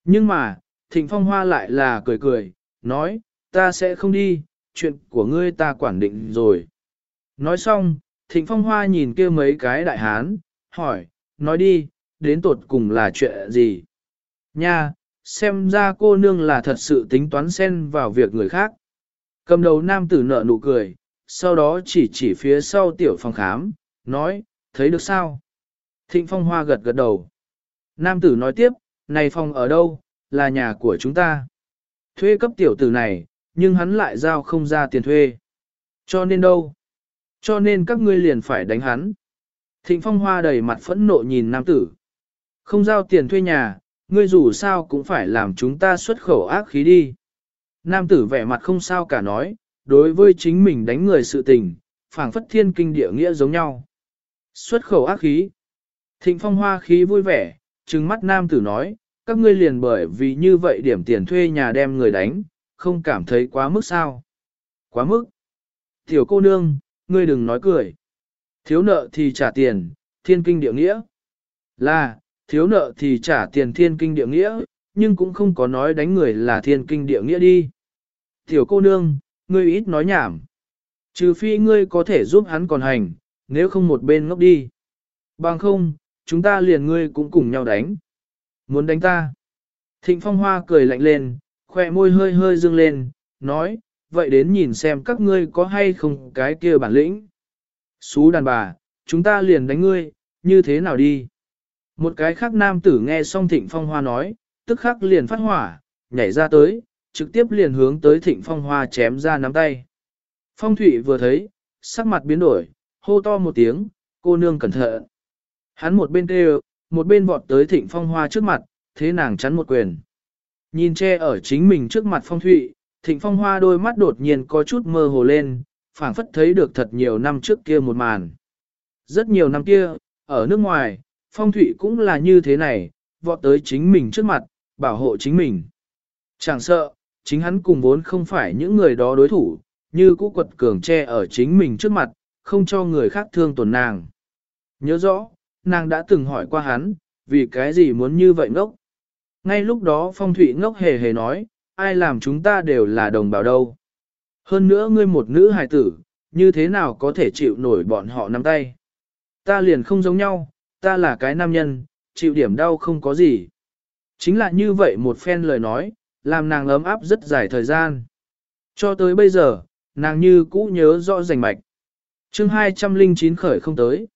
Nhưng mà, thịnh phong hoa lại là cười cười, nói, ta sẽ không đi, chuyện của ngươi ta quản định rồi. Nói xong, thịnh phong hoa nhìn kia mấy cái đại hán, hỏi, nói đi, đến tột cùng là chuyện gì? Nha, xem ra cô nương là thật sự tính toán xen vào việc người khác. Cầm đầu nam tử nợ nụ cười, sau đó chỉ chỉ phía sau tiểu phòng khám, nói, thấy được sao? Thịnh phong hoa gật gật đầu. Nam tử nói tiếp, này phòng ở đâu, là nhà của chúng ta. Thuê cấp tiểu tử này, nhưng hắn lại giao không ra tiền thuê. Cho nên đâu? Cho nên các ngươi liền phải đánh hắn. Thịnh phong hoa đầy mặt phẫn nộ nhìn nam tử. Không giao tiền thuê nhà, ngươi dù sao cũng phải làm chúng ta xuất khẩu ác khí đi. Nam tử vẻ mặt không sao cả nói, đối với chính mình đánh người sự tình, phảng phất thiên kinh địa nghĩa giống nhau. Xuất khẩu ác khí. Thịnh phong hoa khí vui vẻ, trừng mắt nam tử nói, các ngươi liền bởi vì như vậy điểm tiền thuê nhà đem người đánh, không cảm thấy quá mức sao. Quá mức. Tiểu cô nương, ngươi đừng nói cười. Thiếu nợ thì trả tiền, thiên kinh địa nghĩa. Là, thiếu nợ thì trả tiền thiên kinh địa nghĩa, nhưng cũng không có nói đánh người là thiên kinh địa nghĩa đi. Tiểu cô nương, ngươi ít nói nhảm. Trừ phi ngươi có thể giúp hắn còn hành, nếu không một bên ngốc đi. Bằng không, chúng ta liền ngươi cũng cùng nhau đánh. Muốn đánh ta? Thịnh phong hoa cười lạnh lên, khỏe môi hơi hơi dương lên, nói, vậy đến nhìn xem các ngươi có hay không cái kia bản lĩnh. Xú đàn bà, chúng ta liền đánh ngươi, như thế nào đi? Một cái khác nam tử nghe xong thịnh phong hoa nói, tức khắc liền phát hỏa, nhảy ra tới, trực tiếp liền hướng tới thịnh phong hoa chém ra nắm tay. Phong thủy vừa thấy, sắc mặt biến đổi, hô to một tiếng, cô nương cẩn thận. Hắn một bên kêu, một bên vọt tới thịnh phong hoa trước mặt, thế nàng chắn một quyền. Nhìn che ở chính mình trước mặt phong thụy, thịnh phong hoa đôi mắt đột nhiên có chút mơ hồ lên, phảng phất thấy được thật nhiều năm trước kia một màn. Rất nhiều năm kia, ở nước ngoài, phong thụy cũng là như thế này, vọt tới chính mình trước mặt, bảo hộ chính mình. Chẳng sợ, chính hắn cùng vốn không phải những người đó đối thủ, như cũ quật cường che ở chính mình trước mặt, không cho người khác thương tổn nàng. Nhớ rõ, nàng đã từng hỏi qua hắn, vì cái gì muốn như vậy ngốc. Ngay lúc đó phong thủy ngốc hề hề nói, ai làm chúng ta đều là đồng bào đâu. Hơn nữa ngươi một nữ hài tử, như thế nào có thể chịu nổi bọn họ nắm tay. Ta liền không giống nhau, ta là cái nam nhân, chịu điểm đau không có gì. Chính là như vậy một phen lời nói, làm nàng ấm áp rất dài thời gian. Cho tới bây giờ, nàng như cũ nhớ rõ rành mạch. chương 209 khởi không tới.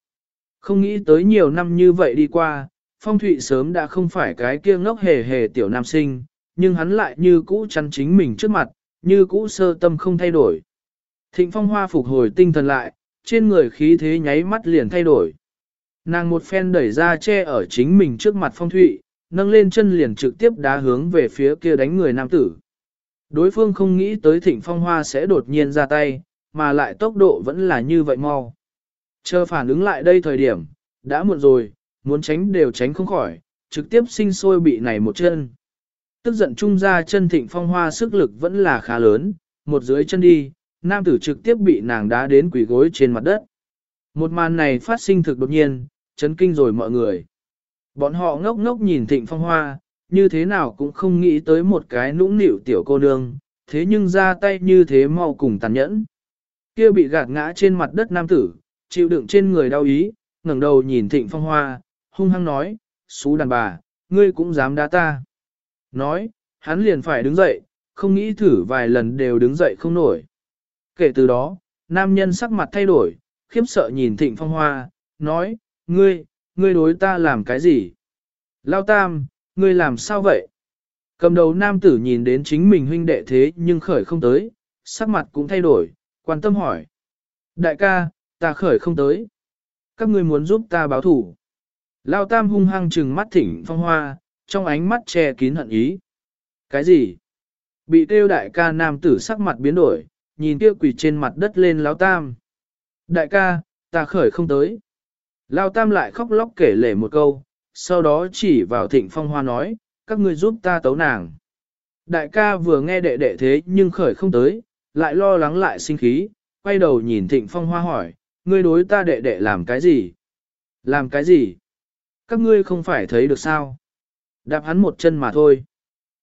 Không nghĩ tới nhiều năm như vậy đi qua, Phong Thụy sớm đã không phải cái kia ngốc hề hề tiểu nam sinh, nhưng hắn lại như cũ chắn chính mình trước mặt, như cũ sơ tâm không thay đổi. Thịnh Phong Hoa phục hồi tinh thần lại, trên người khí thế nháy mắt liền thay đổi. Nàng một phen đẩy ra che ở chính mình trước mặt Phong Thụy, nâng lên chân liền trực tiếp đá hướng về phía kia đánh người nam tử. Đối phương không nghĩ tới thịnh phong hoa sẽ đột nhiên ra tay, mà lại tốc độ vẫn là như vậy mau. Chờ phản ứng lại đây thời điểm, đã muộn rồi, muốn tránh đều tránh không khỏi, trực tiếp sinh sôi bị này một chân. Tức giận trung ra chân thịnh phong hoa sức lực vẫn là khá lớn, một dưới chân đi, nam tử trực tiếp bị nàng đá đến quỷ gối trên mặt đất. Một màn này phát sinh thực đột nhiên, chấn kinh rồi mọi người. Bọn họ ngốc ngốc nhìn thịnh phong hoa, như thế nào cũng không nghĩ tới một cái nũng nịu tiểu cô nương, thế nhưng ra tay như thế mau cùng tàn nhẫn. Kia bị gạt ngã trên mặt đất nam tử, chịu đựng trên người đau ý, ngẩng đầu nhìn thịnh phong hoa, hung hăng nói, xú đàn bà, ngươi cũng dám đá ta. Nói, hắn liền phải đứng dậy, không nghĩ thử vài lần đều đứng dậy không nổi. Kể từ đó, nam nhân sắc mặt thay đổi, khiếp sợ nhìn thịnh phong hoa, nói, ngươi, ngươi đối ta làm cái gì? Lao tam, ngươi làm sao vậy? Cầm đầu nam tử nhìn đến chính mình huynh đệ thế nhưng khởi không tới, sắc mặt cũng thay đổi, quan tâm hỏi. Đại ca, ta khởi không tới. Các ngươi muốn giúp ta báo thủ. Lao tam hung hăng trừng mắt thỉnh phong hoa, trong ánh mắt che kín hận ý. Cái gì? Bị tiêu đại ca nam tử sắc mặt biến đổi, nhìn kia quỷ trên mặt đất lên lão tam. Đại ca, ta khởi không tới. Lao tam lại khóc lóc kể lể một câu, sau đó chỉ vào thịnh phong hoa nói, các ngươi giúp ta tấu nàng. Đại ca vừa nghe đệ đệ thế nhưng khởi không tới, lại lo lắng lại sinh khí, quay đầu nhìn thịnh phong hoa hỏi, ngươi đối ta đệ đệ làm cái gì? Làm cái gì? Các ngươi không phải thấy được sao? Đạp hắn một chân mà thôi.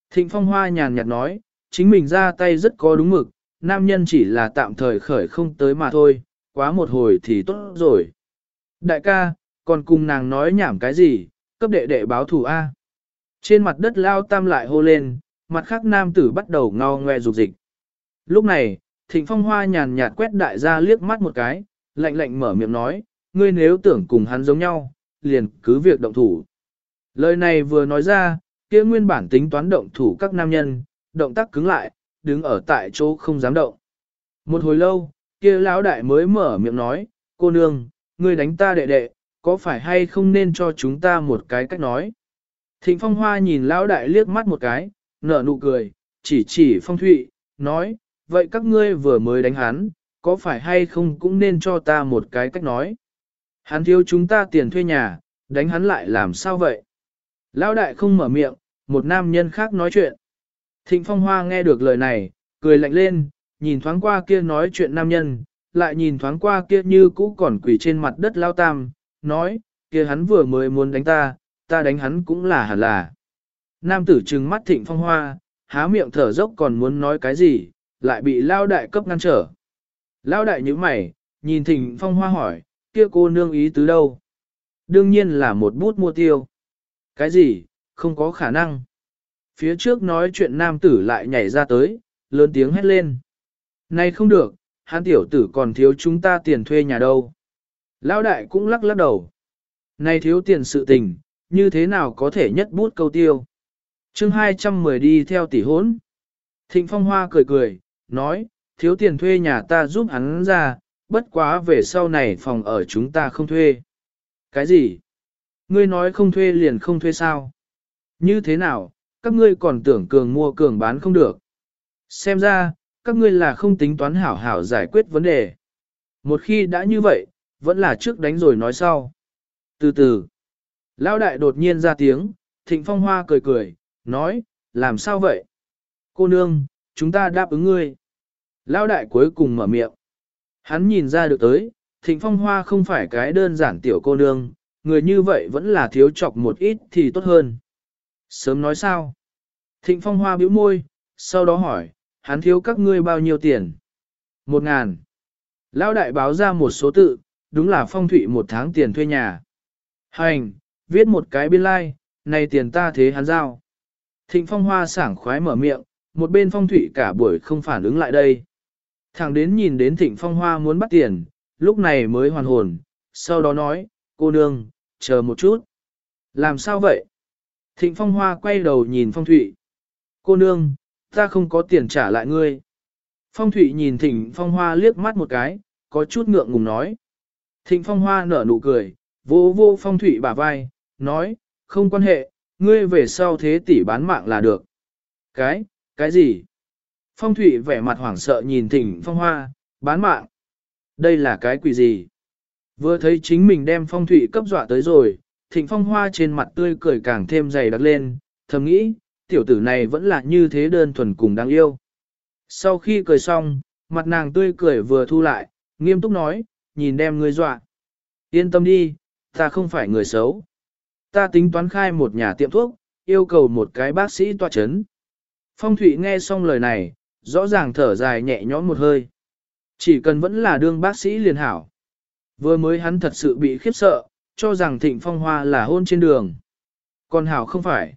Thịnh phong hoa nhàn nhạt nói, chính mình ra tay rất có đúng mực, nam nhân chỉ là tạm thời khởi không tới mà thôi, quá một hồi thì tốt rồi. Đại ca, còn cùng nàng nói nhảm cái gì, cấp đệ đệ báo thù A. Trên mặt đất lao tam lại hô lên, mặt khác nam tử bắt đầu ngao ngoe rục dịch. Lúc này, thịnh phong hoa nhàn nhạt quét đại gia liếc mắt một cái, lạnh lạnh mở miệng nói, ngươi nếu tưởng cùng hắn giống nhau, liền cứ việc động thủ. Lời này vừa nói ra, kia nguyên bản tính toán động thủ các nam nhân, động tác cứng lại, đứng ở tại chỗ không dám động. Một hồi lâu, kia lão đại mới mở miệng nói, cô nương, ngươi đánh ta đệ đệ, có phải hay không nên cho chúng ta một cái cách nói. Thịnh phong hoa nhìn lão đại liếc mắt một cái, nở nụ cười, chỉ chỉ phong thụy, nói, vậy các ngươi vừa mới đánh hắn, có phải hay không cũng nên cho ta một cái cách nói. Hắn thiếu chúng ta tiền thuê nhà, đánh hắn lại làm sao vậy? Lão đại không mở miệng, một nam nhân khác nói chuyện. Thịnh phong hoa nghe được lời này, cười lạnh lên, nhìn thoáng qua kia nói chuyện nam nhân, lại nhìn thoáng qua kia như cũ còn quỷ trên mặt đất lao tam, nói, kia hắn vừa mới muốn đánh ta, ta đánh hắn cũng là hẳn là. Nam tử trừng mắt thịnh phong hoa, há miệng thở dốc còn muốn nói cái gì, lại bị lao đại cấp ngăn trở. Lao đại như mày, nhìn thịnh phong hoa hỏi, kia cô nương ý tứ đâu? Đương nhiên là một bút mua tiêu. Cái gì, không có khả năng. Phía trước nói chuyện nam tử lại nhảy ra tới, lớn tiếng hét lên. Này không được, hắn tiểu tử còn thiếu chúng ta tiền thuê nhà đâu. Lão đại cũng lắc lắc đầu. Này thiếu tiền sự tình, như thế nào có thể nhất bút câu tiêu. chương 210 đi theo tỷ hốn. Thịnh Phong Hoa cười cười, nói, thiếu tiền thuê nhà ta giúp hắn ra, bất quá về sau này phòng ở chúng ta không thuê. Cái gì? Ngươi nói không thuê liền không thuê sao? Như thế nào, các ngươi còn tưởng cường mua cường bán không được? Xem ra, các ngươi là không tính toán hảo hảo giải quyết vấn đề. Một khi đã như vậy, vẫn là trước đánh rồi nói sau. Từ từ, Lão đại đột nhiên ra tiếng, thịnh phong hoa cười cười, nói, làm sao vậy? Cô nương, chúng ta đáp ứng ngươi. Lão đại cuối cùng mở miệng. Hắn nhìn ra được tới, thịnh phong hoa không phải cái đơn giản tiểu cô nương, người như vậy vẫn là thiếu chọc một ít thì tốt hơn. Sớm nói sao? Thịnh phong hoa bĩu môi, sau đó hỏi, hắn thiếu các ngươi bao nhiêu tiền? Một ngàn. Lão đại báo ra một số tự, đúng là phong thủy một tháng tiền thuê nhà. Hành, viết một cái biên lai, like, này tiền ta thế hắn giao. Thịnh phong hoa sảng khoái mở miệng, một bên phong thủy cả buổi không phản ứng lại đây. thằng đến nhìn đến thịnh phong hoa muốn bắt tiền, lúc này mới hoàn hồn, sau đó nói, cô nương, chờ một chút. Làm sao vậy? Thịnh phong hoa quay đầu nhìn phong thủy. Cô nương, ta không có tiền trả lại ngươi. Phong Thụy nhìn thịnh phong hoa liếc mắt một cái, có chút ngượng ngùng nói. Thịnh phong hoa nở nụ cười, vô vô phong Thụy bả vai, nói, không quan hệ, ngươi về sau thế tỷ bán mạng là được. Cái, cái gì? Phong Thụy vẻ mặt hoảng sợ nhìn Thịnh phong hoa, bán mạng. Đây là cái quỷ gì? Vừa thấy chính mình đem phong thụy cấp dọa tới rồi, thịnh phong hoa trên mặt tươi cười càng thêm dày đặc lên, thầm nghĩ, tiểu tử này vẫn là như thế đơn thuần cùng đáng yêu. Sau khi cười xong, mặt nàng tươi cười vừa thu lại, nghiêm túc nói, nhìn đem ngươi dọa. Yên tâm đi, ta không phải người xấu. Ta tính toán khai một nhà tiệm thuốc, yêu cầu một cái bác sĩ tọa chấn. Phong Thụy nghe xong lời này, rõ ràng thở dài nhẹ nhõm một hơi. Chỉ cần vẫn là đương bác sĩ liền hảo. Vừa mới hắn thật sự bị khiếp sợ, cho rằng thịnh phong hoa là hôn trên đường. Còn hảo không phải.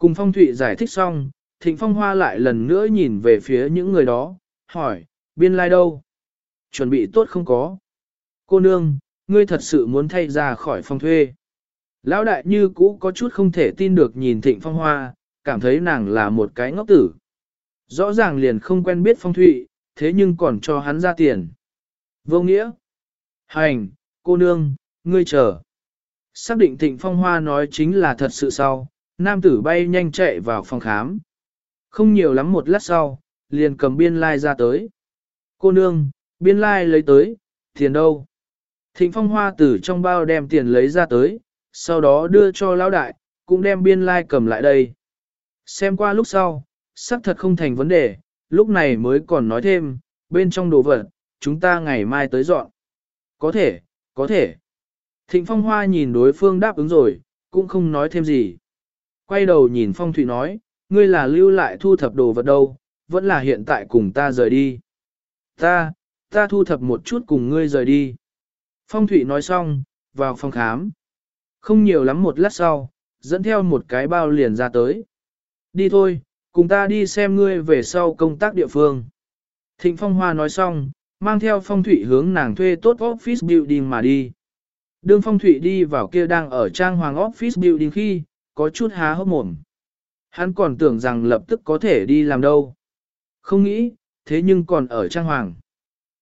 Cùng phong thụy giải thích xong, thịnh phong hoa lại lần nữa nhìn về phía những người đó, hỏi, biên lai like đâu? Chuẩn bị tốt không có? Cô nương, ngươi thật sự muốn thay ra khỏi phong thuê. Lão đại như cũ có chút không thể tin được nhìn thịnh phong hoa, cảm thấy nàng là một cái ngốc tử. Rõ ràng liền không quen biết phong thụy, thế nhưng còn cho hắn ra tiền. Vô nghĩa. Hành, cô nương, ngươi chờ. Xác định thịnh phong hoa nói chính là thật sự sau, nam tử bay nhanh chạy vào phòng khám. Không nhiều lắm một lát sau, liền cầm biên lai like ra tới. Cô nương, biên lai like lấy tới, tiền đâu? Thịnh phong hoa từ trong bao đem tiền lấy ra tới, sau đó đưa cho lão đại, cũng đem biên lai like cầm lại đây. Xem qua lúc sau, xác thật không thành vấn đề, lúc này mới còn nói thêm, bên trong đồ vật, chúng ta ngày mai tới dọn. Có thể, có thể. Thịnh Phong Hoa nhìn đối phương đáp ứng rồi, cũng không nói thêm gì. Quay đầu nhìn Phong thủy nói, ngươi là lưu lại thu thập đồ vật đâu, vẫn là hiện tại cùng ta rời đi. Ta, ta thu thập một chút cùng ngươi rời đi. Phong thủy nói xong, vào phòng khám. Không nhiều lắm một lát sau, dẫn theo một cái bao liền ra tới. Đi thôi, cùng ta đi xem ngươi về sau công tác địa phương. Thịnh Phong Hoa nói xong, mang theo Phong Thụy hướng nàng thuê tốt office building mà đi. đường Phong Thụy đi vào kia đang ở trang hoàng office building khi, có chút há hốc mồm. Hắn còn tưởng rằng lập tức có thể đi làm đâu. Không nghĩ, thế nhưng còn ở trang hoàng.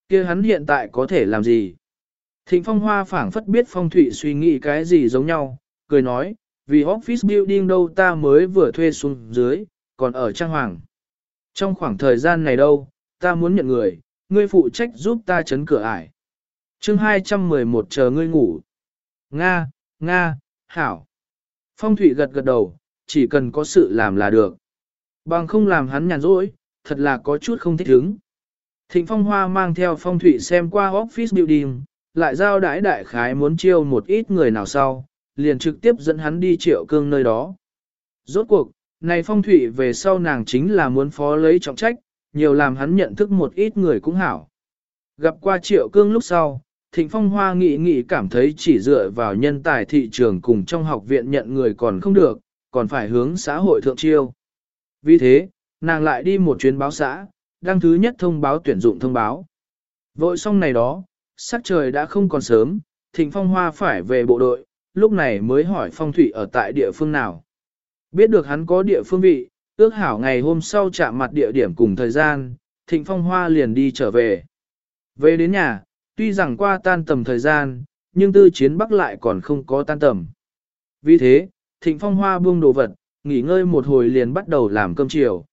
kia hắn hiện tại có thể làm gì? Thịnh Phong Hoa phảng phất biết Phong Thụy suy nghĩ cái gì giống nhau, cười nói, vì office building đâu ta mới vừa thuê xuống dưới, còn ở trang hoàng. Trong khoảng thời gian này đâu, ta muốn nhận người, ngươi phụ trách giúp ta chấn cửa ải. chương 211 chờ ngươi ngủ. Nga, Nga, Hảo. Phong Thụy gật gật đầu, chỉ cần có sự làm là được. Bằng không làm hắn nhàn rỗi, thật là có chút không thích hứng. Thịnh Phong Hoa mang theo Phong Thụy xem qua office building, lại giao đãi đại khái muốn chiêu một ít người nào sau, liền trực tiếp dẫn hắn đi triệu cương nơi đó. Rốt cuộc, này Phong Thụy về sau nàng chính là muốn phó lấy trọng trách, nhiều làm hắn nhận thức một ít người cũng hảo. Gặp qua triệu cương lúc sau, Thịnh Phong Hoa nghĩ nghĩ cảm thấy chỉ dựa vào nhân tài thị trường cùng trong học viện nhận người còn không được, còn phải hướng xã hội thượng chiêu. Vì thế, nàng lại đi một chuyến báo xã, đăng thứ nhất thông báo tuyển dụng thông báo. Vội xong này đó, sắc trời đã không còn sớm, Thịnh Phong Hoa phải về bộ đội, lúc này mới hỏi Phong Thủy ở tại địa phương nào. Biết được hắn có địa phương vị, ước hảo ngày hôm sau chạm mặt địa điểm cùng thời gian, Thịnh Phong Hoa liền đi trở về. Về đến nhà, tuy rằng qua tan tầm thời gian, nhưng tư chiến bắc lại còn không có tan tầm. Vì thế, Thịnh Phong Hoa buông đồ vật, nghỉ ngơi một hồi liền bắt đầu làm cơm chiều.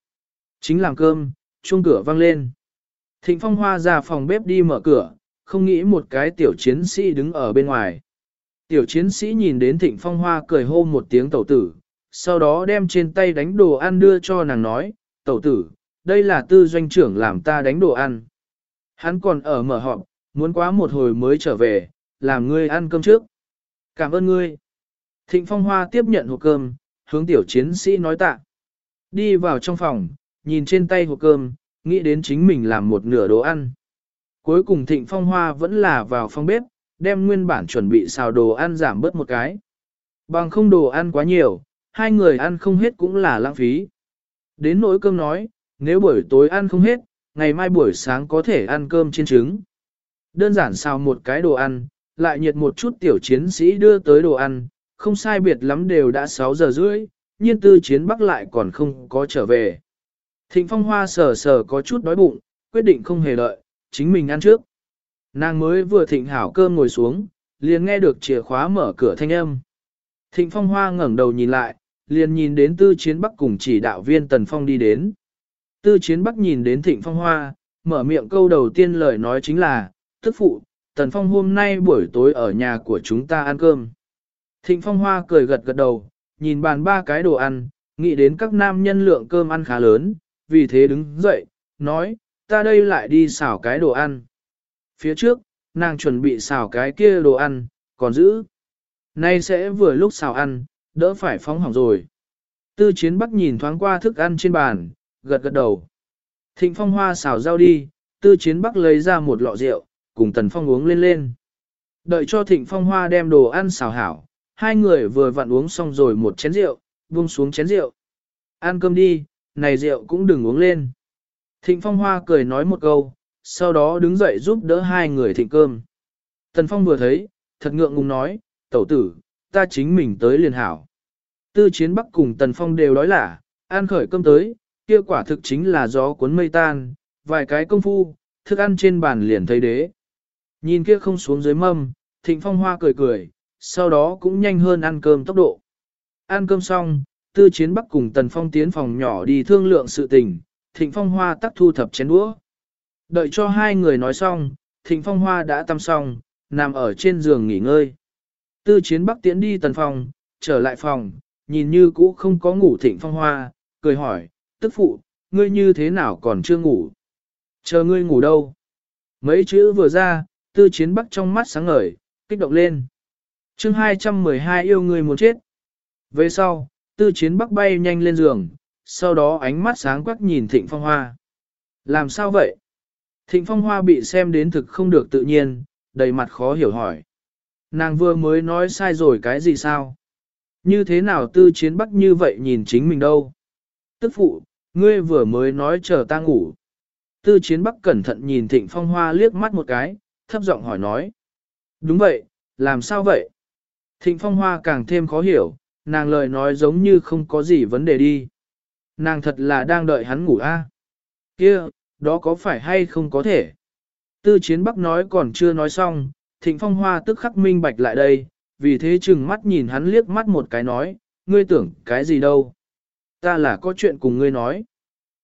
Chính làm cơm, chuông cửa vang lên. Thịnh Phong Hoa ra phòng bếp đi mở cửa, không nghĩ một cái tiểu chiến sĩ đứng ở bên ngoài. Tiểu chiến sĩ nhìn đến Thịnh Phong Hoa cười hô một tiếng tẩu tử, sau đó đem trên tay đánh đồ ăn đưa cho nàng nói, tẩu tử, đây là tư doanh trưởng làm ta đánh đồ ăn. Hắn còn ở mở họp, muốn quá một hồi mới trở về, làm ngươi ăn cơm trước. Cảm ơn ngươi. Thịnh Phong Hoa tiếp nhận hộp cơm, hướng tiểu chiến sĩ nói tạ. Đi vào trong phòng, nhìn trên tay hộp cơm, nghĩ đến chính mình làm một nửa đồ ăn. Cuối cùng Thịnh Phong Hoa vẫn là vào phòng bếp, đem nguyên bản chuẩn bị xào đồ ăn giảm bớt một cái. Bằng không đồ ăn quá nhiều, hai người ăn không hết cũng là lãng phí. Đến nỗi cơm nói, nếu buổi tối ăn không hết, ngày mai buổi sáng có thể ăn cơm chiên trứng. Đơn giản xào một cái đồ ăn, lại nhiệt một chút tiểu chiến sĩ đưa tới đồ ăn, không sai biệt lắm đều đã 6 giờ rưỡi, nhiên tư chiến bắc lại còn không có trở về. Thịnh phong hoa sờ sờ có chút đói bụng, quyết định không hề lợi, chính mình ăn trước. Nàng mới vừa thịnh hảo cơm ngồi xuống, liền nghe được chìa khóa mở cửa thanh âm. Thịnh phong hoa ngẩng đầu nhìn lại, liền nhìn đến tư chiến bắc cùng chỉ đạo viên Tần Phong đi đến. Tư chiến bắc nhìn đến thịnh phong hoa, mở miệng câu đầu tiên lời nói chính là, tức phụ, Tần Phong hôm nay buổi tối ở nhà của chúng ta ăn cơm. Thịnh phong hoa cười gật gật đầu, nhìn bàn ba cái đồ ăn, nghĩ đến các nam nhân lượng cơm ăn khá lớn, vì thế đứng dậy, nói, ta đây lại đi xào cái đồ ăn. Phía trước, nàng chuẩn bị xào cái kia đồ ăn, còn giữ. Nay sẽ vừa lúc xào ăn, đỡ phải phóng hỏng rồi. Tư chiến bắc nhìn thoáng qua thức ăn trên bàn, gật gật đầu. Thịnh phong hoa xào rau đi, tư chiến bắc lấy ra một lọ rượu, cùng tần phong uống lên lên. Đợi cho thịnh phong hoa đem đồ ăn xào hảo, hai người vừa vặn uống xong rồi một chén rượu, buông xuống chén rượu. Ăn cơm đi, này rượu cũng đừng uống lên. Thịnh phong hoa cười nói một câu, sau đó đứng dậy giúp đỡ hai người thịnh cơm. Tần phong vừa thấy, thật ngượng ngùng nói, tẩu tử, ta chính mình tới liền hảo. Tư chiến bắc cùng tần phong đều đói lả, ăn khởi cơm tới, kia quả thực chính là gió cuốn mây tan, vài cái công phu, thức ăn trên bàn liền thấy đế. Nhìn kia không xuống dưới mâm, thịnh phong hoa cười cười, sau đó cũng nhanh hơn ăn cơm tốc độ. Ăn cơm xong, tư chiến bắc cùng tần phong tiến phòng nhỏ đi thương lượng sự tình, thịnh phong hoa tắt thu thập chén đũa. Đợi cho hai người nói xong, thịnh phong hoa đã tắm xong, nằm ở trên giường nghỉ ngơi. Tư chiến bắc tiến đi tần phong, trở lại phòng, nhìn như cũ không có ngủ thịnh phong hoa, cười hỏi, tức phụ, ngươi như thế nào còn chưa ngủ? Chờ ngươi ngủ đâu? Mấy chữ vừa ra, tư chiến bắc trong mắt sáng ngời, kích động lên. chương 212 yêu ngươi muốn chết. Về sau, tư chiến bắc bay nhanh lên giường, sau đó ánh mắt sáng quắc nhìn thịnh phong hoa. Làm sao vậy? Thịnh phong hoa bị xem đến thực không được tự nhiên, đầy mặt khó hiểu hỏi. Nàng vừa mới nói sai rồi cái gì sao? Như thế nào tư chiến bắc như vậy nhìn chính mình đâu? Tức phụ, ngươi vừa mới nói chờ ta ngủ. Tư chiến bắc cẩn thận nhìn thịnh phong hoa liếc mắt một cái, thấp giọng hỏi nói. Đúng vậy, làm sao vậy? Thịnh phong hoa càng thêm khó hiểu, nàng lời nói giống như không có gì vấn đề đi. Nàng thật là đang đợi hắn ngủ a. À? Kia, đó có phải hay không có thể? Tư chiến bắc nói còn chưa nói xong, thịnh phong hoa tức khắc minh bạch lại đây, vì thế chừng mắt nhìn hắn liếc mắt một cái nói, ngươi tưởng cái gì đâu? Ta là có chuyện cùng ngươi nói.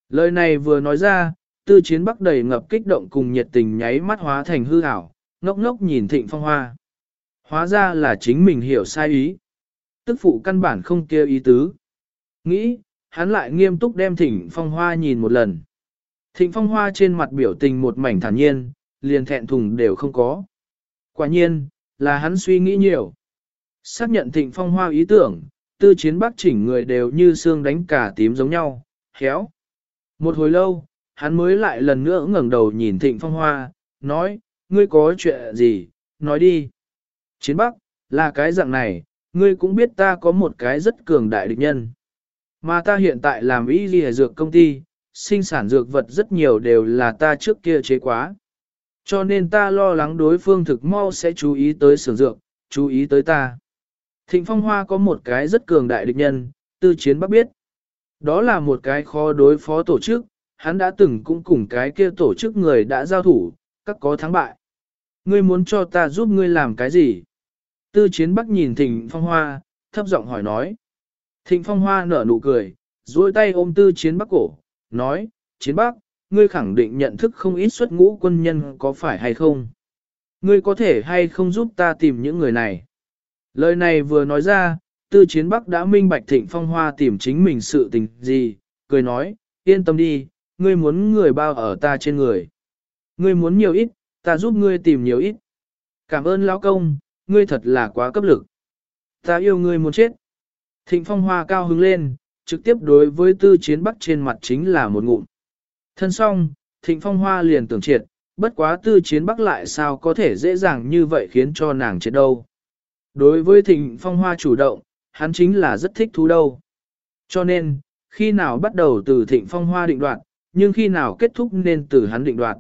Lời này vừa nói ra, tư chiến bắc đầy ngập kích động cùng nhiệt tình nháy mắt hóa thành hư ảo, ngốc ngốc nhìn thịnh phong hoa. Hóa ra là chính mình hiểu sai ý. Tức phụ căn bản không kêu ý tứ. Nghĩ, hắn lại nghiêm túc đem thịnh phong hoa nhìn một lần. Thịnh phong hoa trên mặt biểu tình một mảnh thản nhiên, liền thẹn thùng đều không có. Quả nhiên, là hắn suy nghĩ nhiều. Xác nhận thịnh phong hoa ý tưởng, tư chiến bắc chỉnh người đều như xương đánh cả tím giống nhau, khéo. Một hồi lâu, hắn mới lại lần nữa ngẩng đầu nhìn thịnh phong hoa, nói, ngươi có chuyện gì, nói đi. Chiến bắc, là cái dạng này, ngươi cũng biết ta có một cái rất cường đại địch nhân. Mà ta hiện tại làm y ghi dược công ty, sinh sản dược vật rất nhiều đều là ta trước kia chế quá. Cho nên ta lo lắng đối phương thực mau sẽ chú ý tới sưởng dược, chú ý tới ta. Thịnh Phong Hoa có một cái rất cường đại địch nhân, tư chiến bắc biết. Đó là một cái khó đối phó tổ chức, hắn đã từng cũng cùng cái kia tổ chức người đã giao thủ, các có thắng bại. Ngươi muốn cho ta giúp ngươi làm cái gì? Tư chiến bắc nhìn Thịnh Phong Hoa, thấp giọng hỏi nói. Thịnh Phong Hoa nở nụ cười, duỗi tay ôm tư chiến bắc cổ, nói, chiến bắc, ngươi khẳng định nhận thức không ít xuất ngũ quân nhân có phải hay không? Ngươi có thể hay không giúp ta tìm những người này? Lời này vừa nói ra, tư chiến bắc đã minh bạch thịnh phong hoa tìm chính mình sự tình gì, cười nói, yên tâm đi, ngươi muốn người bao ở ta trên người. Ngươi muốn nhiều ít, ta giúp ngươi tìm nhiều ít. Cảm ơn lão công, ngươi thật là quá cấp lực. Ta yêu ngươi muốn chết. Thịnh phong hoa cao hứng lên, trực tiếp đối với tư chiến bắc trên mặt chính là một ngụm. Thân xong, thịnh phong hoa liền tưởng triệt, bất quá tư chiến bắc lại sao có thể dễ dàng như vậy khiến cho nàng chết đâu. Đối với thịnh phong hoa chủ động, hắn chính là rất thích thú đâu. Cho nên, khi nào bắt đầu từ thịnh phong hoa định đoạt, nhưng khi nào kết thúc nên từ hắn định đoạt.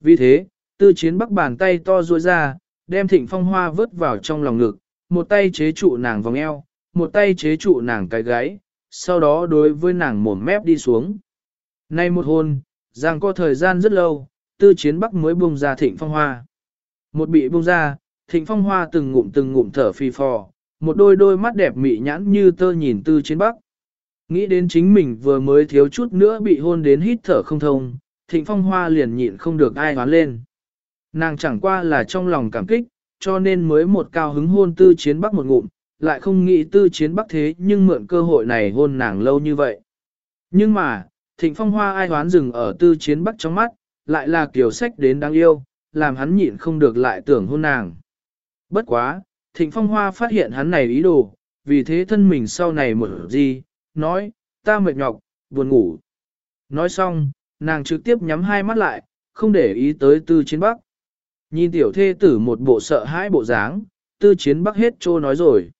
Vì thế, tư chiến bắc bàn tay to ruôi ra, đem thịnh phong hoa vớt vào trong lòng ngực, một tay chế trụ nàng vòng eo, một tay chế trụ nàng cái gáy, sau đó đối với nàng mồm mép đi xuống. Nay một hôn, rằng có thời gian rất lâu, tư chiến bắc mới buông ra thịnh phong hoa. Một bị buông ra, thịnh phong hoa từng ngụm từng ngụm thở phi phò, một đôi đôi mắt đẹp mị nhãn như tơ nhìn tư chiến bắc. Nghĩ đến chính mình vừa mới thiếu chút nữa bị hôn đến hít thở không thông, thịnh phong hoa liền nhịn không được ai hoán lên. Nàng chẳng qua là trong lòng cảm kích, cho nên mới một cao hứng hôn tư chiến bắc một ngụm, lại không nghĩ tư chiến bắc thế nhưng mượn cơ hội này hôn nàng lâu như vậy. Nhưng mà, thịnh phong hoa ai hoán dừng ở tư chiến bắc trong mắt, lại là kiểu sách đến đáng yêu, làm hắn nhịn không được lại tưởng hôn nàng. Bất quá, thịnh phong hoa phát hiện hắn này ý đồ, vì thế thân mình sau này mở gì, nói, ta mệt nhọc, buồn ngủ. Nói xong, nàng trực tiếp nhắm hai mắt lại, không để ý tới tư chiến bắc. Nhìn tiểu thê tử một bộ sợ hãi bộ dáng, tư chiến bắc hết trô nói rồi.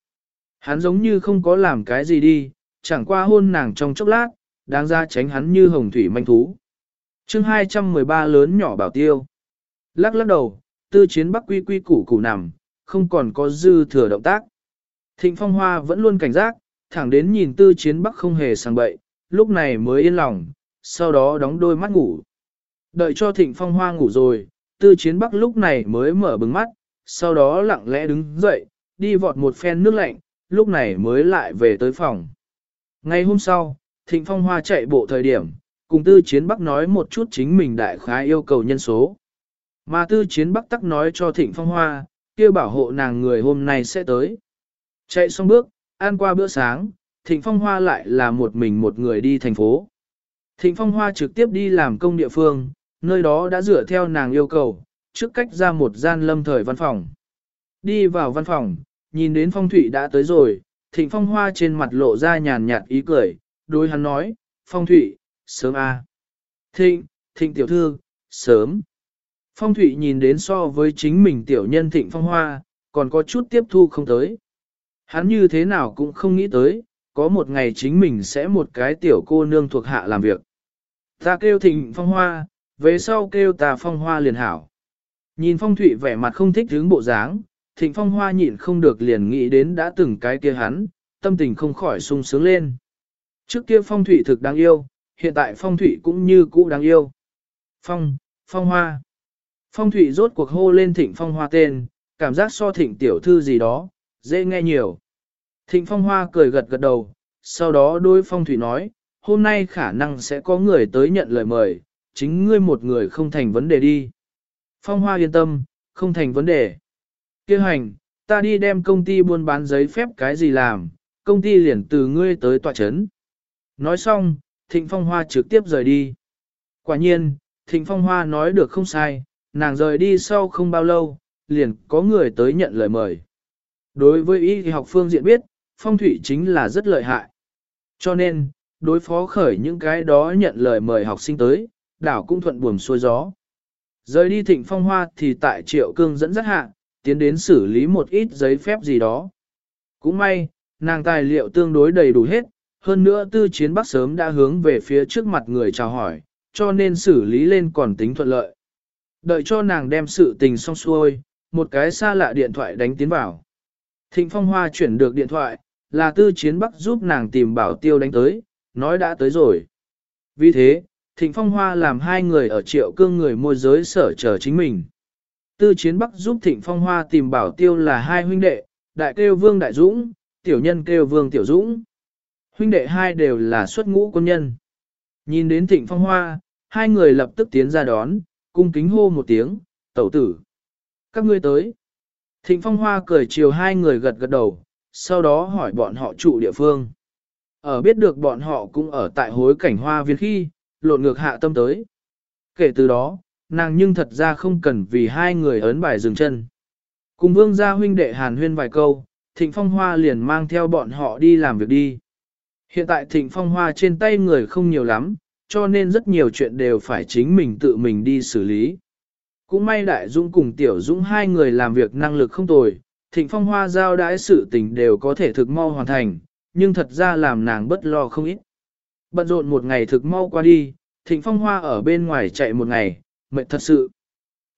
Hắn giống như không có làm cái gì đi, chẳng qua hôn nàng trong chốc lát, đáng ra tránh hắn như hồng thủy manh thú. chương 213 lớn nhỏ bảo tiêu. Lắc lắc đầu, tư chiến bắc quy quy củ củ nằm, không còn có dư thừa động tác. Thịnh phong hoa vẫn luôn cảnh giác, thẳng đến nhìn tư chiến bắc không hề sang bậy, lúc này mới yên lòng, sau đó đóng đôi mắt ngủ. Đợi cho thịnh phong hoa ngủ rồi, tư chiến bắc lúc này mới mở bừng mắt, sau đó lặng lẽ đứng dậy, đi vọt một phen nước lạnh, lúc này mới lại về tới phòng. Ngày hôm sau, thịnh phong hoa chạy bộ thời điểm, cùng tư chiến bắc nói một chút chính mình đại khái yêu cầu nhân số. Mà tư chiến bắc tắc nói cho thịnh phong hoa, kêu bảo hộ nàng người hôm nay sẽ tới. Chạy xong bước, ăn qua bữa sáng, thịnh phong hoa lại là một mình một người đi thành phố. Thịnh phong hoa trực tiếp đi làm công địa phương, nơi đó đã dựa theo nàng yêu cầu, trước cách ra một gian lâm thời văn phòng. Đi vào văn phòng, nhìn đến phong thủy đã tới rồi, thịnh phong hoa trên mặt lộ ra nhàn nhạt ý cười, đối hắn nói, phong thủy, sớm a à. Thịnh, thịnh tiểu thư, sớm. Phong thủy nhìn đến so với chính mình tiểu nhân thịnh phong hoa, còn có chút tiếp thu không tới. Hắn như thế nào cũng không nghĩ tới, có một ngày chính mình sẽ một cái tiểu cô nương thuộc hạ làm việc. Ta kêu thịnh phong hoa, về sau kêu ta phong hoa liền hảo. Nhìn phong thủy vẻ mặt không thích hướng bộ dáng, thịnh phong hoa nhịn không được liền nghĩ đến đã từng cái kia hắn, tâm tình không khỏi sung sướng lên. Trước kia phong thủy thực đáng yêu, hiện tại phong thủy cũng như cũ đáng yêu. Phong, phong hoa. Phong thủy rốt cuộc hô lên thịnh phong hoa tên, cảm giác so thịnh tiểu thư gì đó, dễ nghe nhiều. Thịnh phong hoa cười gật gật đầu, sau đó đôi phong thủy nói, hôm nay khả năng sẽ có người tới nhận lời mời, chính ngươi một người không thành vấn đề đi. Phong hoa yên tâm, không thành vấn đề. Kêu hành, ta đi đem công ty buôn bán giấy phép cái gì làm, công ty liền từ ngươi tới tòa chấn. Nói xong, thịnh phong hoa trực tiếp rời đi. Quả nhiên, thịnh phong hoa nói được không sai, nàng rời đi sau không bao lâu, liền có người tới nhận lời mời. Đối với y học phương diện biết, phong thủy chính là rất lợi hại. Cho nên, đối phó khởi những cái đó nhận lời mời học sinh tới, đảo cũng thuận buồm xuôi gió. Rời đi thịnh phong hoa thì tại triệu cương dẫn dắt hạ, tiến đến xử lý một ít giấy phép gì đó. Cũng may, nàng tài liệu tương đối đầy đủ hết, hơn nữa tư chiến bắc sớm đã hướng về phía trước mặt người chào hỏi, cho nên xử lý lên còn tính thuận lợi. Đợi cho nàng đem sự tình xong xuôi, một cái xa lạ điện thoại đánh tiến vào. Thịnh Phong Hoa chuyển được điện thoại, là tư chiến bắc giúp nàng tìm bảo tiêu đánh tới, nói đã tới rồi. Vì thế, Thịnh Phong Hoa làm hai người ở triệu cương người môi giới sở chờ chính mình. Tư chiến bắc giúp Thịnh Phong Hoa tìm bảo tiêu là hai huynh đệ, đại kêu Vương Đại Dũng, tiểu nhân kêu Vương Tiểu Dũng. Huynh đệ hai đều là xuất ngũ quân nhân. Nhìn đến Thịnh Phong Hoa, hai người lập tức tiến ra đón, cung kính hô một tiếng, tẩu tử. Các ngươi tới. Thịnh Phong Hoa cười chiều hai người gật gật đầu, sau đó hỏi bọn họ trụ địa phương. Ở biết được bọn họ cũng ở tại hối cảnh hoa viên khi, lộn ngược hạ tâm tới. Kể từ đó, nàng nhưng thật ra không cần vì hai người ấn bài dừng chân. Cùng vương gia huynh đệ hàn huyên vài câu, thịnh phong hoa liền mang theo bọn họ đi làm việc đi. Hiện tại thịnh phong hoa trên tay người không nhiều lắm, cho nên rất nhiều chuyện đều phải chính mình tự mình đi xử lý. Cũng may Đại Dũng cùng Tiểu Dũng hai người làm việc năng lực không tồi, thịnh phong hoa giao đãi sự tình đều có thể thực mau hoàn thành, nhưng thật ra làm nàng bất lo không ít. Bận rộn một ngày thực mau qua đi, thịnh phong hoa ở bên ngoài chạy một ngày, mệt thật sự.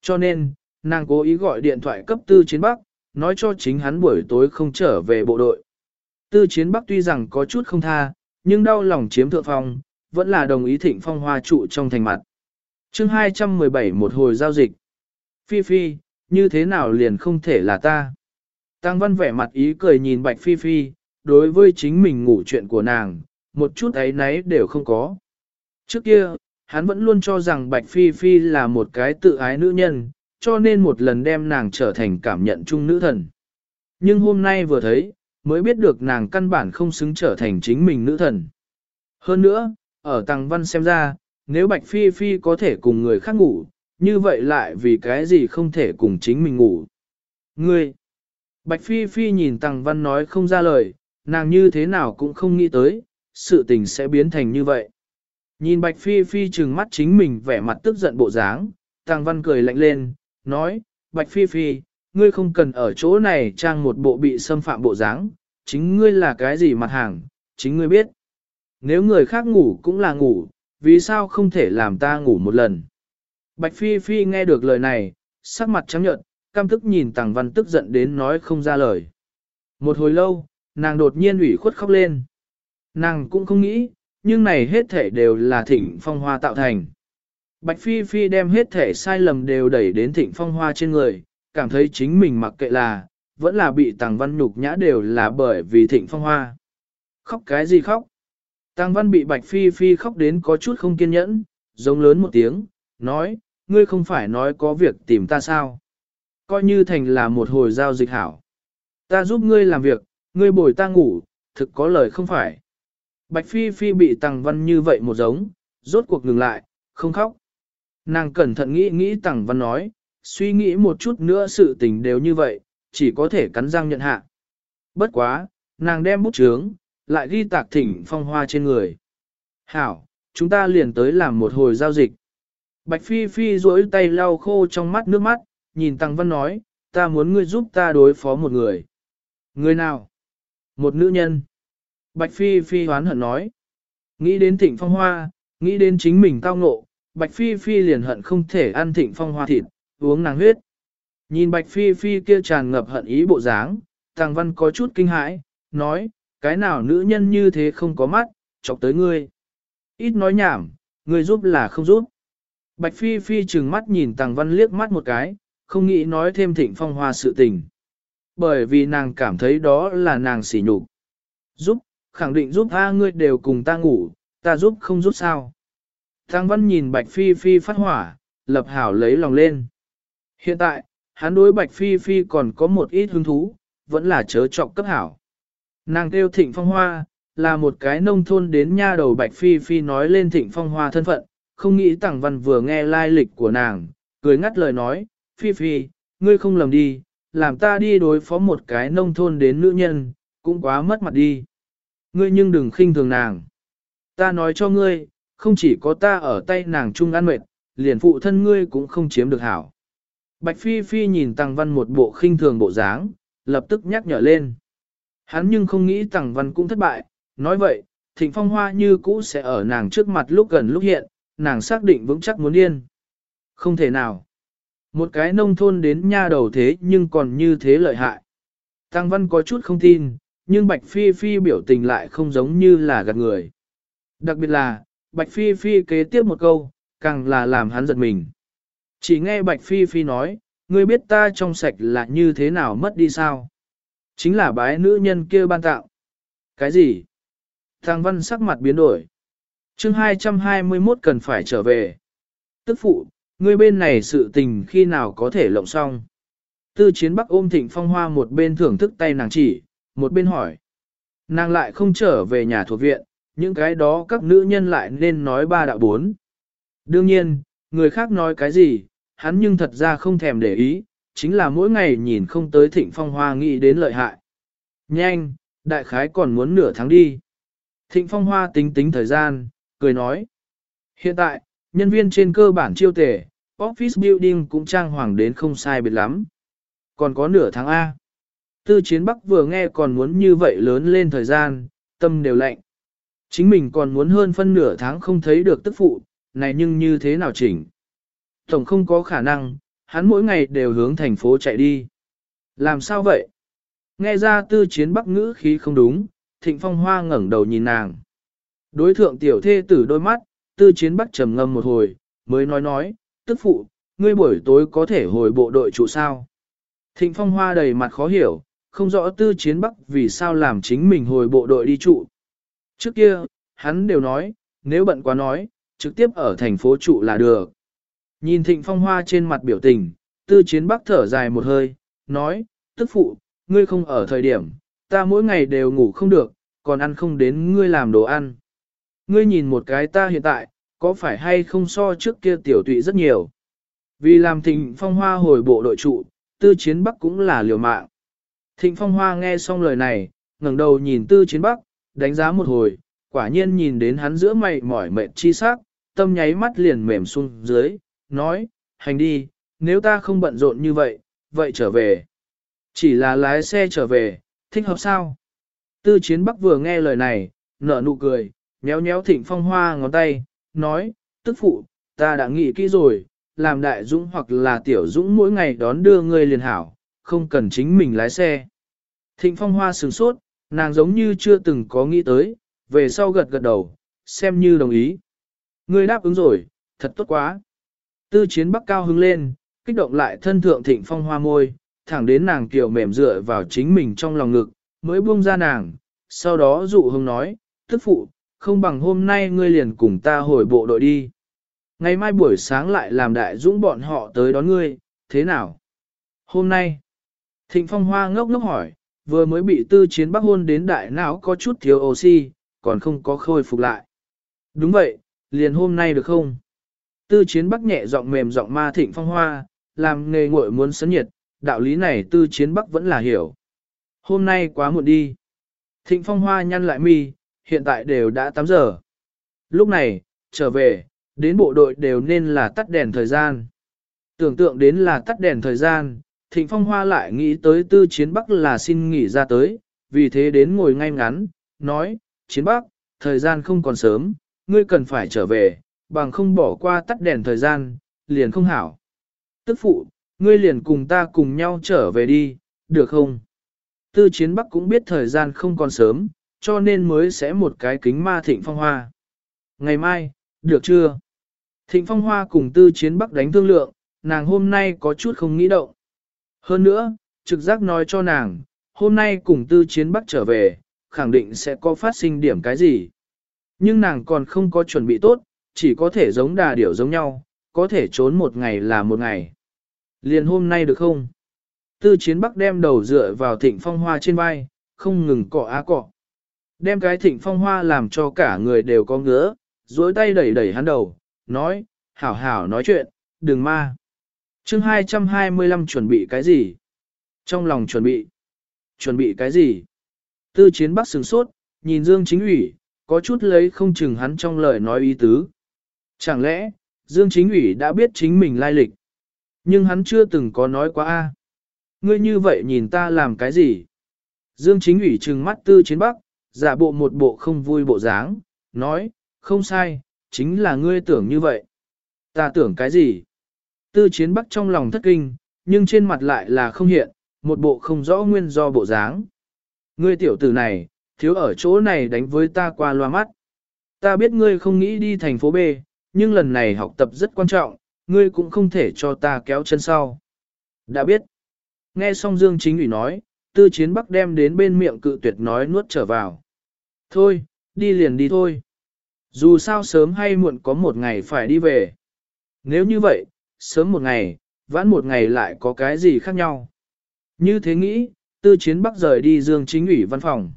Cho nên, nàng cố ý gọi điện thoại cấp tư chiến Bắc, nói cho chính hắn buổi tối không trở về bộ đội. Tư chiến Bắc tuy rằng có chút không tha, nhưng đau lòng chiếm thượng phong, vẫn là đồng ý thịnh phong hoa trụ trong thành mặt. chương 217 một hồi giao dịch. Phi Phi, như thế nào liền không thể là ta? Tăng Văn vẻ mặt ý cười nhìn Bạch Phi Phi, đối với chính mình ngủ chuyện của nàng, một chút ấy nấy đều không có. Trước kia, hắn vẫn luôn cho rằng Bạch Phi Phi là một cái tự ái nữ nhân, cho nên một lần đem nàng trở thành cảm nhận chung nữ thần. Nhưng hôm nay vừa thấy, mới biết được nàng căn bản không xứng trở thành chính mình nữ thần. Hơn nữa, ở Tăng Văn xem ra, nếu Bạch Phi Phi có thể cùng người khác ngủ, như vậy lại vì cái gì không thể cùng chính mình ngủ. Ngươi! Bạch Phi Phi nhìn Tăng Văn nói không ra lời, nàng như thế nào cũng không nghĩ tới, sự tình sẽ biến thành như vậy. Nhìn Bạch Phi Phi trừng mắt chính mình vẻ mặt tức giận bộ dáng, Tăng Văn cười lạnh lên, nói, Bạch Phi Phi, ngươi không cần ở chỗ này trang một bộ bị xâm phạm bộ dáng, chính ngươi là cái gì mặt hàng, chính ngươi biết. Nếu người khác ngủ cũng là ngủ, vì sao không thể làm ta ngủ một lần. Bạch Phi Phi nghe được lời này, sắc mặt trắng nhợt, cam tức nhìn Tằng Văn tức giận đến nói không ra lời. Một hồi lâu, nàng đột nhiên ủy khuất khóc lên. Nàng cũng không nghĩ, nhưng này hết thể đều là thịnh phong hoa tạo thành. Bạch Phi Phi đem hết thể sai lầm đều đẩy đến thịnh phong hoa trên người, cảm thấy chính mình mặc kệ là, vẫn là bị Tàng Văn nhục nhã đều là bởi vì thịnh phong hoa. Khóc cái gì khóc? Tàng Văn bị Bạch Phi Phi khóc đến có chút không kiên nhẫn, giống lớn một tiếng, nói, ngươi không phải nói có việc tìm ta sao? Coi như thành là một hồi giao dịch hảo. Ta giúp ngươi làm việc, ngươi bồi ta ngủ, thực có lời không phải. Bạch Phi Phi bị Tằng Văn như vậy một giống, rốt cuộc ngừng lại, không khóc. Nàng cẩn thận nghĩ nghĩ Tằng Văn nói, suy nghĩ một chút nữa sự tình đều như vậy, chỉ có thể cắn răng nhận hạ. Bất quá, nàng đem bút chướng, lại ghi tạc thỉnh phong hoa trên người. Hảo, chúng ta liền tới làm một hồi giao dịch. Bạch Phi Phi duỗi tay lau khô trong mắt nước mắt, nhìn Tăng Văn nói, ta muốn ngươi giúp ta đối phó một người. Người nào? Một nữ nhân. Bạch Phi Phi hoán hận nói. Nghĩ đến thịnh phong hoa, nghĩ đến chính mình tao ngộ, Bạch Phi Phi liền hận không thể ăn thịnh phong hoa thịt, uống nàng huyết. Nhìn Bạch Phi Phi kia tràn ngập hận ý bộ dáng, Tăng Văn có chút kinh hãi, nói, cái nào nữ nhân như thế không có mắt, chọc tới ngươi. Ít nói nhảm, ngươi giúp là không giúp. Bạch Phi Phi trừng mắt nhìn Tăng Văn liếc mắt một cái, không nghĩ nói thêm thịnh phong hoa sự tình. Bởi vì nàng cảm thấy đó là nàng sỉ nhục. Giúp, khẳng định giúp A ngươi đều cùng ta ngủ, ta giúp không giúp sao. Thang Văn nhìn Bạch Phi Phi phát hỏa, lập hảo lấy lòng lên. Hiện tại, hắn đối Bạch Phi Phi còn có một ít hứng thú, vẫn là chớ trọng cấp hảo. Nàng kêu thịnh phong hoa, là một cái nông thôn đến nha đầu Bạch Phi Phi nói lên thịnh phong hoa thân phận, không nghĩ Tằng Văn vừa nghe lai lịch của nàng, cười ngắt lời nói, Phi Phi, ngươi không lầm đi, làm ta đi đối phó một cái nông thôn đến nữ nhân, cũng quá mất mặt đi. Ngươi nhưng đừng khinh thường nàng. Ta nói cho ngươi, không chỉ có ta ở tay nàng chung ăn mệt, liền phụ thân ngươi cũng không chiếm được hảo. Bạch Phi Phi nhìn Tăng Văn một bộ khinh thường bộ dáng, lập tức nhắc nhở lên. Hắn nhưng không nghĩ Tăng Văn cũng thất bại, nói vậy, Thịnh Phong Hoa như cũ sẽ ở nàng trước mặt lúc gần lúc hiện, nàng xác định vững chắc muốn điên. Không thể nào. Một cái nông thôn đến nha đầu thế nhưng còn như thế lợi hại. Tăng Văn có chút không tin, nhưng Bạch Phi Phi biểu tình lại không giống như là gạt người. Đặc biệt là, Bạch Phi Phi kế tiếp một câu, càng là làm hắn giật mình. Chỉ nghe Bạch Phi Phi nói, ngươi biết ta trong sạch là như thế nào mất đi sao? Chính là bái nữ nhân kia ban tạo. Cái gì? Thằng Văn sắc mặt biến đổi. chương 221 cần phải trở về. Tức phụ, ngươi bên này sự tình khi nào có thể lộng xong. Tư chiến bắc ôm thịnh phong hoa một bên thưởng thức tay nàng chỉ, một bên hỏi. Nàng lại không trở về nhà thuộc viện, những cái đó các nữ nhân lại nên nói ba đạo bốn. Đương nhiên, người khác nói cái gì, hắn nhưng thật ra không thèm để ý, chính là mỗi ngày nhìn không tới thịnh phong hoa nghĩ đến lợi hại. Nhanh, đại khái còn muốn nửa tháng đi. Thịnh phong hoa tính tính thời gian, cười nói. Hiện tại, nhân viên trên cơ bản chiêu tể, office building cũng trang hoàng đến không sai biệt lắm. Còn có nửa tháng A. Tư chiến Bắc vừa nghe còn muốn như vậy lớn lên thời gian, tâm đều lạnh. Chính mình còn muốn hơn phân nửa tháng không thấy được tức phụ, này nhưng như thế nào chỉnh. Tổng không có khả năng, hắn mỗi ngày đều hướng thành phố chạy đi. Làm sao vậy? Nghe ra tư chiến Bắc ngữ khí không đúng, thịnh phong hoa ngẩng đầu nhìn nàng. Đối thượng tiểu thê tử đôi mắt, tư chiến Bắc trầm ngâm một hồi, mới nói nói, tức phụ, ngươi buổi tối có thể hồi bộ đội trụ sao. Thịnh phong hoa đầy mặt khó hiểu, không rõ tư chiến bắc vì sao làm chính mình hồi bộ đội đi trụ. Trước kia, hắn đều nói, nếu bận quá nói, trực tiếp ở thành phố trụ là được. Nhìn thịnh phong hoa trên mặt biểu tình, tư chiến bắc thở dài một hơi, nói, tức phụ, ngươi không ở thời điểm, ta mỗi ngày đều ngủ không được, còn ăn không đến ngươi làm đồ ăn. Ngươi nhìn một cái ta hiện tại, có phải hay không so trước kia tiểu tụy rất nhiều. Vì làm thịnh phong hoa hồi bộ đội trụ, tư chiến bắc cũng là liều mạng. Thịnh phong hoa nghe xong lời này, ngẩng đầu nhìn tư chiến bắc, đánh giá một hồi, quả nhiên nhìn đến hắn giữa mày mỏi mệt chi sắc, tâm nháy mắt liền mềm xuống dưới, nói, hành đi, nếu ta không bận rộn như vậy, vậy trở về. Chỉ là lái xe trở về, thích hợp sao? Tư chiến bắc vừa nghe lời này, nở nụ cười, nhéo nhéo thịnh phong hoa ngón tay, nói, tức phụ, ta đã nghĩ kỹ rồi, làm đại dũng hoặc là tiểu dũng mỗi ngày đón đưa ngươi liền hảo, không cần chính mình lái xe. Thịnh phong hoa sửng sốt, nàng giống như chưa từng có nghĩ tới, về sau gật gật đầu, xem như đồng ý. Ngươi đáp ứng rồi, thật tốt quá. Tư chiến bắc cao hứng lên, kích động lại thân thượng thịnh phong hoa môi, thẳng đến nàng tiểu mềm dựa vào chính mình trong lòng ngực, mới buông ra nàng, sau đó dụ hứng nói, tức phụ, không bằng hôm nay ngươi liền cùng ta hồi bộ đội đi. Ngày mai buổi sáng lại làm đại dũng bọn họ tới đón ngươi, thế nào? Hôm nay, Thịnh Phong Hoa ngốc ngốc hỏi, vừa mới bị tư chiến bắc hôn đến đại não có chút thiếu oxy, còn không có khôi phục lại. Đúng vậy, liền hôm nay được không? Tư chiến bắc nhẹ giọng mềm giọng ma Thịnh Phong Hoa, làm nghề nguội muốn sấn nhiệt, đạo lý này tư chiến bắc vẫn là hiểu. Hôm nay quá muộn đi. Thịnh Phong Hoa nhăn lại mi, hiện tại đều đã 8 giờ. Lúc này, trở về, đến bộ đội đều nên là tắt đèn thời gian. Tưởng tượng đến là tắt đèn thời gian, Thịnh Phong Hoa lại nghĩ tới tư chiến Bắc là xin nghỉ ra tới, vì thế đến ngồi ngay ngắn, nói, chiến Bắc, thời gian không còn sớm, ngươi cần phải trở về, bằng không bỏ qua tắt đèn thời gian, liền không hảo. Tức phụ, ngươi liền cùng ta cùng nhau trở về đi, được không? Tư chiến Bắc cũng biết thời gian không còn sớm, cho nên mới sẽ một cái kính ma thịnh phong hoa. Ngày mai, được chưa? Thịnh phong hoa cùng tư chiến bắc đánh thương lượng, nàng hôm nay có chút không nghĩ động. Hơn nữa, trực giác nói cho nàng, hôm nay cùng tư chiến bắc trở về, khẳng định sẽ có phát sinh điểm cái gì. Nhưng nàng còn không có chuẩn bị tốt, chỉ có thể giống đà điểu giống nhau, có thể trốn một ngày là một ngày. Liền hôm nay được không? Tư chiến bắc đem đầu dựa vào thịnh phong hoa trên vai, không ngừng cọ á cọ. Đem cái thịnh phong hoa làm cho cả người đều có ngứa, duỗi tay đẩy đẩy hắn đầu, nói, hảo hảo nói chuyện, đừng ma. chương 225 chuẩn bị cái gì? Trong lòng chuẩn bị. Chuẩn bị cái gì? Tư chiến bắc sừng sốt, nhìn Dương Chính ủy, có chút lấy không chừng hắn trong lời nói ý tứ. Chẳng lẽ, Dương Chính ủy đã biết chính mình lai lịch? Nhưng hắn chưa từng có nói quá a. Ngươi như vậy nhìn ta làm cái gì? Dương Chính ủy trừng mắt tư chiến bắc, giả bộ một bộ không vui bộ dáng, nói, không sai, chính là ngươi tưởng như vậy. Ta tưởng cái gì? Tư chiến bắc trong lòng thất kinh, nhưng trên mặt lại là không hiện, một bộ không rõ nguyên do bộ dáng. Ngươi tiểu tử này, thiếu ở chỗ này đánh với ta qua loa mắt. Ta biết ngươi không nghĩ đi thành phố B, nhưng lần này học tập rất quan trọng, ngươi cũng không thể cho ta kéo chân sau. Đã biết. Nghe xong Dương Chính ủy nói, tư chiến bắc đem đến bên miệng cự tuyệt nói nuốt trở vào. Thôi, đi liền đi thôi. Dù sao sớm hay muộn có một ngày phải đi về. Nếu như vậy, sớm một ngày, vãn một ngày lại có cái gì khác nhau. Như thế nghĩ, tư chiến bắc rời đi Dương Chính ủy văn phòng.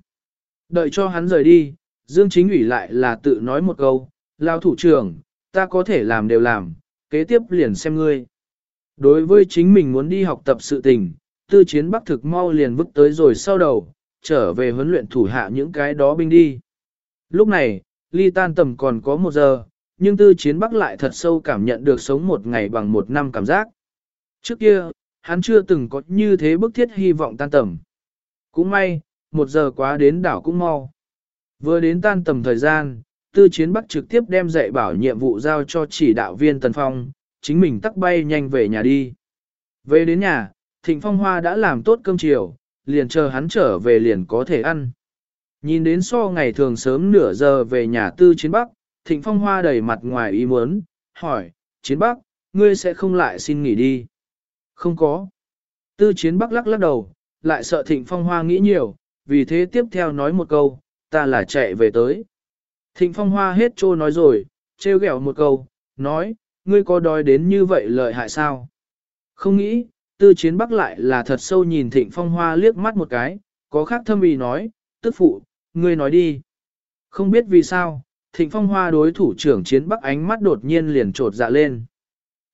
Đợi cho hắn rời đi, Dương Chính ủy lại là tự nói một câu, lao thủ trưởng, ta có thể làm đều làm, kế tiếp liền xem ngươi. Đối với chính mình muốn đi học tập sự tình, tư chiến bắc thực mau liền vứt tới rồi sau đầu, trở về huấn luyện thủ hạ những cái đó binh đi. Lúc này, ly tan tầm còn có một giờ, nhưng tư chiến bắc lại thật sâu cảm nhận được sống một ngày bằng một năm cảm giác. Trước kia, hắn chưa từng có như thế bức thiết hy vọng tan tầm. Cũng may, một giờ quá đến đảo cũng mau. Vừa đến tan tầm thời gian, tư chiến bắc trực tiếp đem dạy bảo nhiệm vụ giao cho chỉ đạo viên Tần Phong, chính mình tắc bay nhanh về nhà đi. Về đến nhà, Thịnh Phong Hoa đã làm tốt cơm chiều, liền chờ hắn trở về liền có thể ăn. Nhìn đến so ngày thường sớm nửa giờ về nhà tư chiến bắc, thịnh phong hoa đầy mặt ngoài ý muốn, hỏi, chiến bắc, ngươi sẽ không lại xin nghỉ đi. Không có. Tư chiến bắc lắc lắc đầu, lại sợ thịnh phong hoa nghĩ nhiều, vì thế tiếp theo nói một câu, ta là chạy về tới. Thịnh phong hoa hết trô nói rồi, trêu ghẹo một câu, nói, ngươi có đói đến như vậy lợi hại sao? Không nghĩ, tư chiến bắc lại là thật sâu nhìn thịnh phong hoa liếc mắt một cái, có khác thâm ý nói, tức phụ, ngươi nói đi. Không biết vì sao, thịnh phong hoa đối thủ trưởng chiến bắc ánh mắt đột nhiên liền trột dạ lên.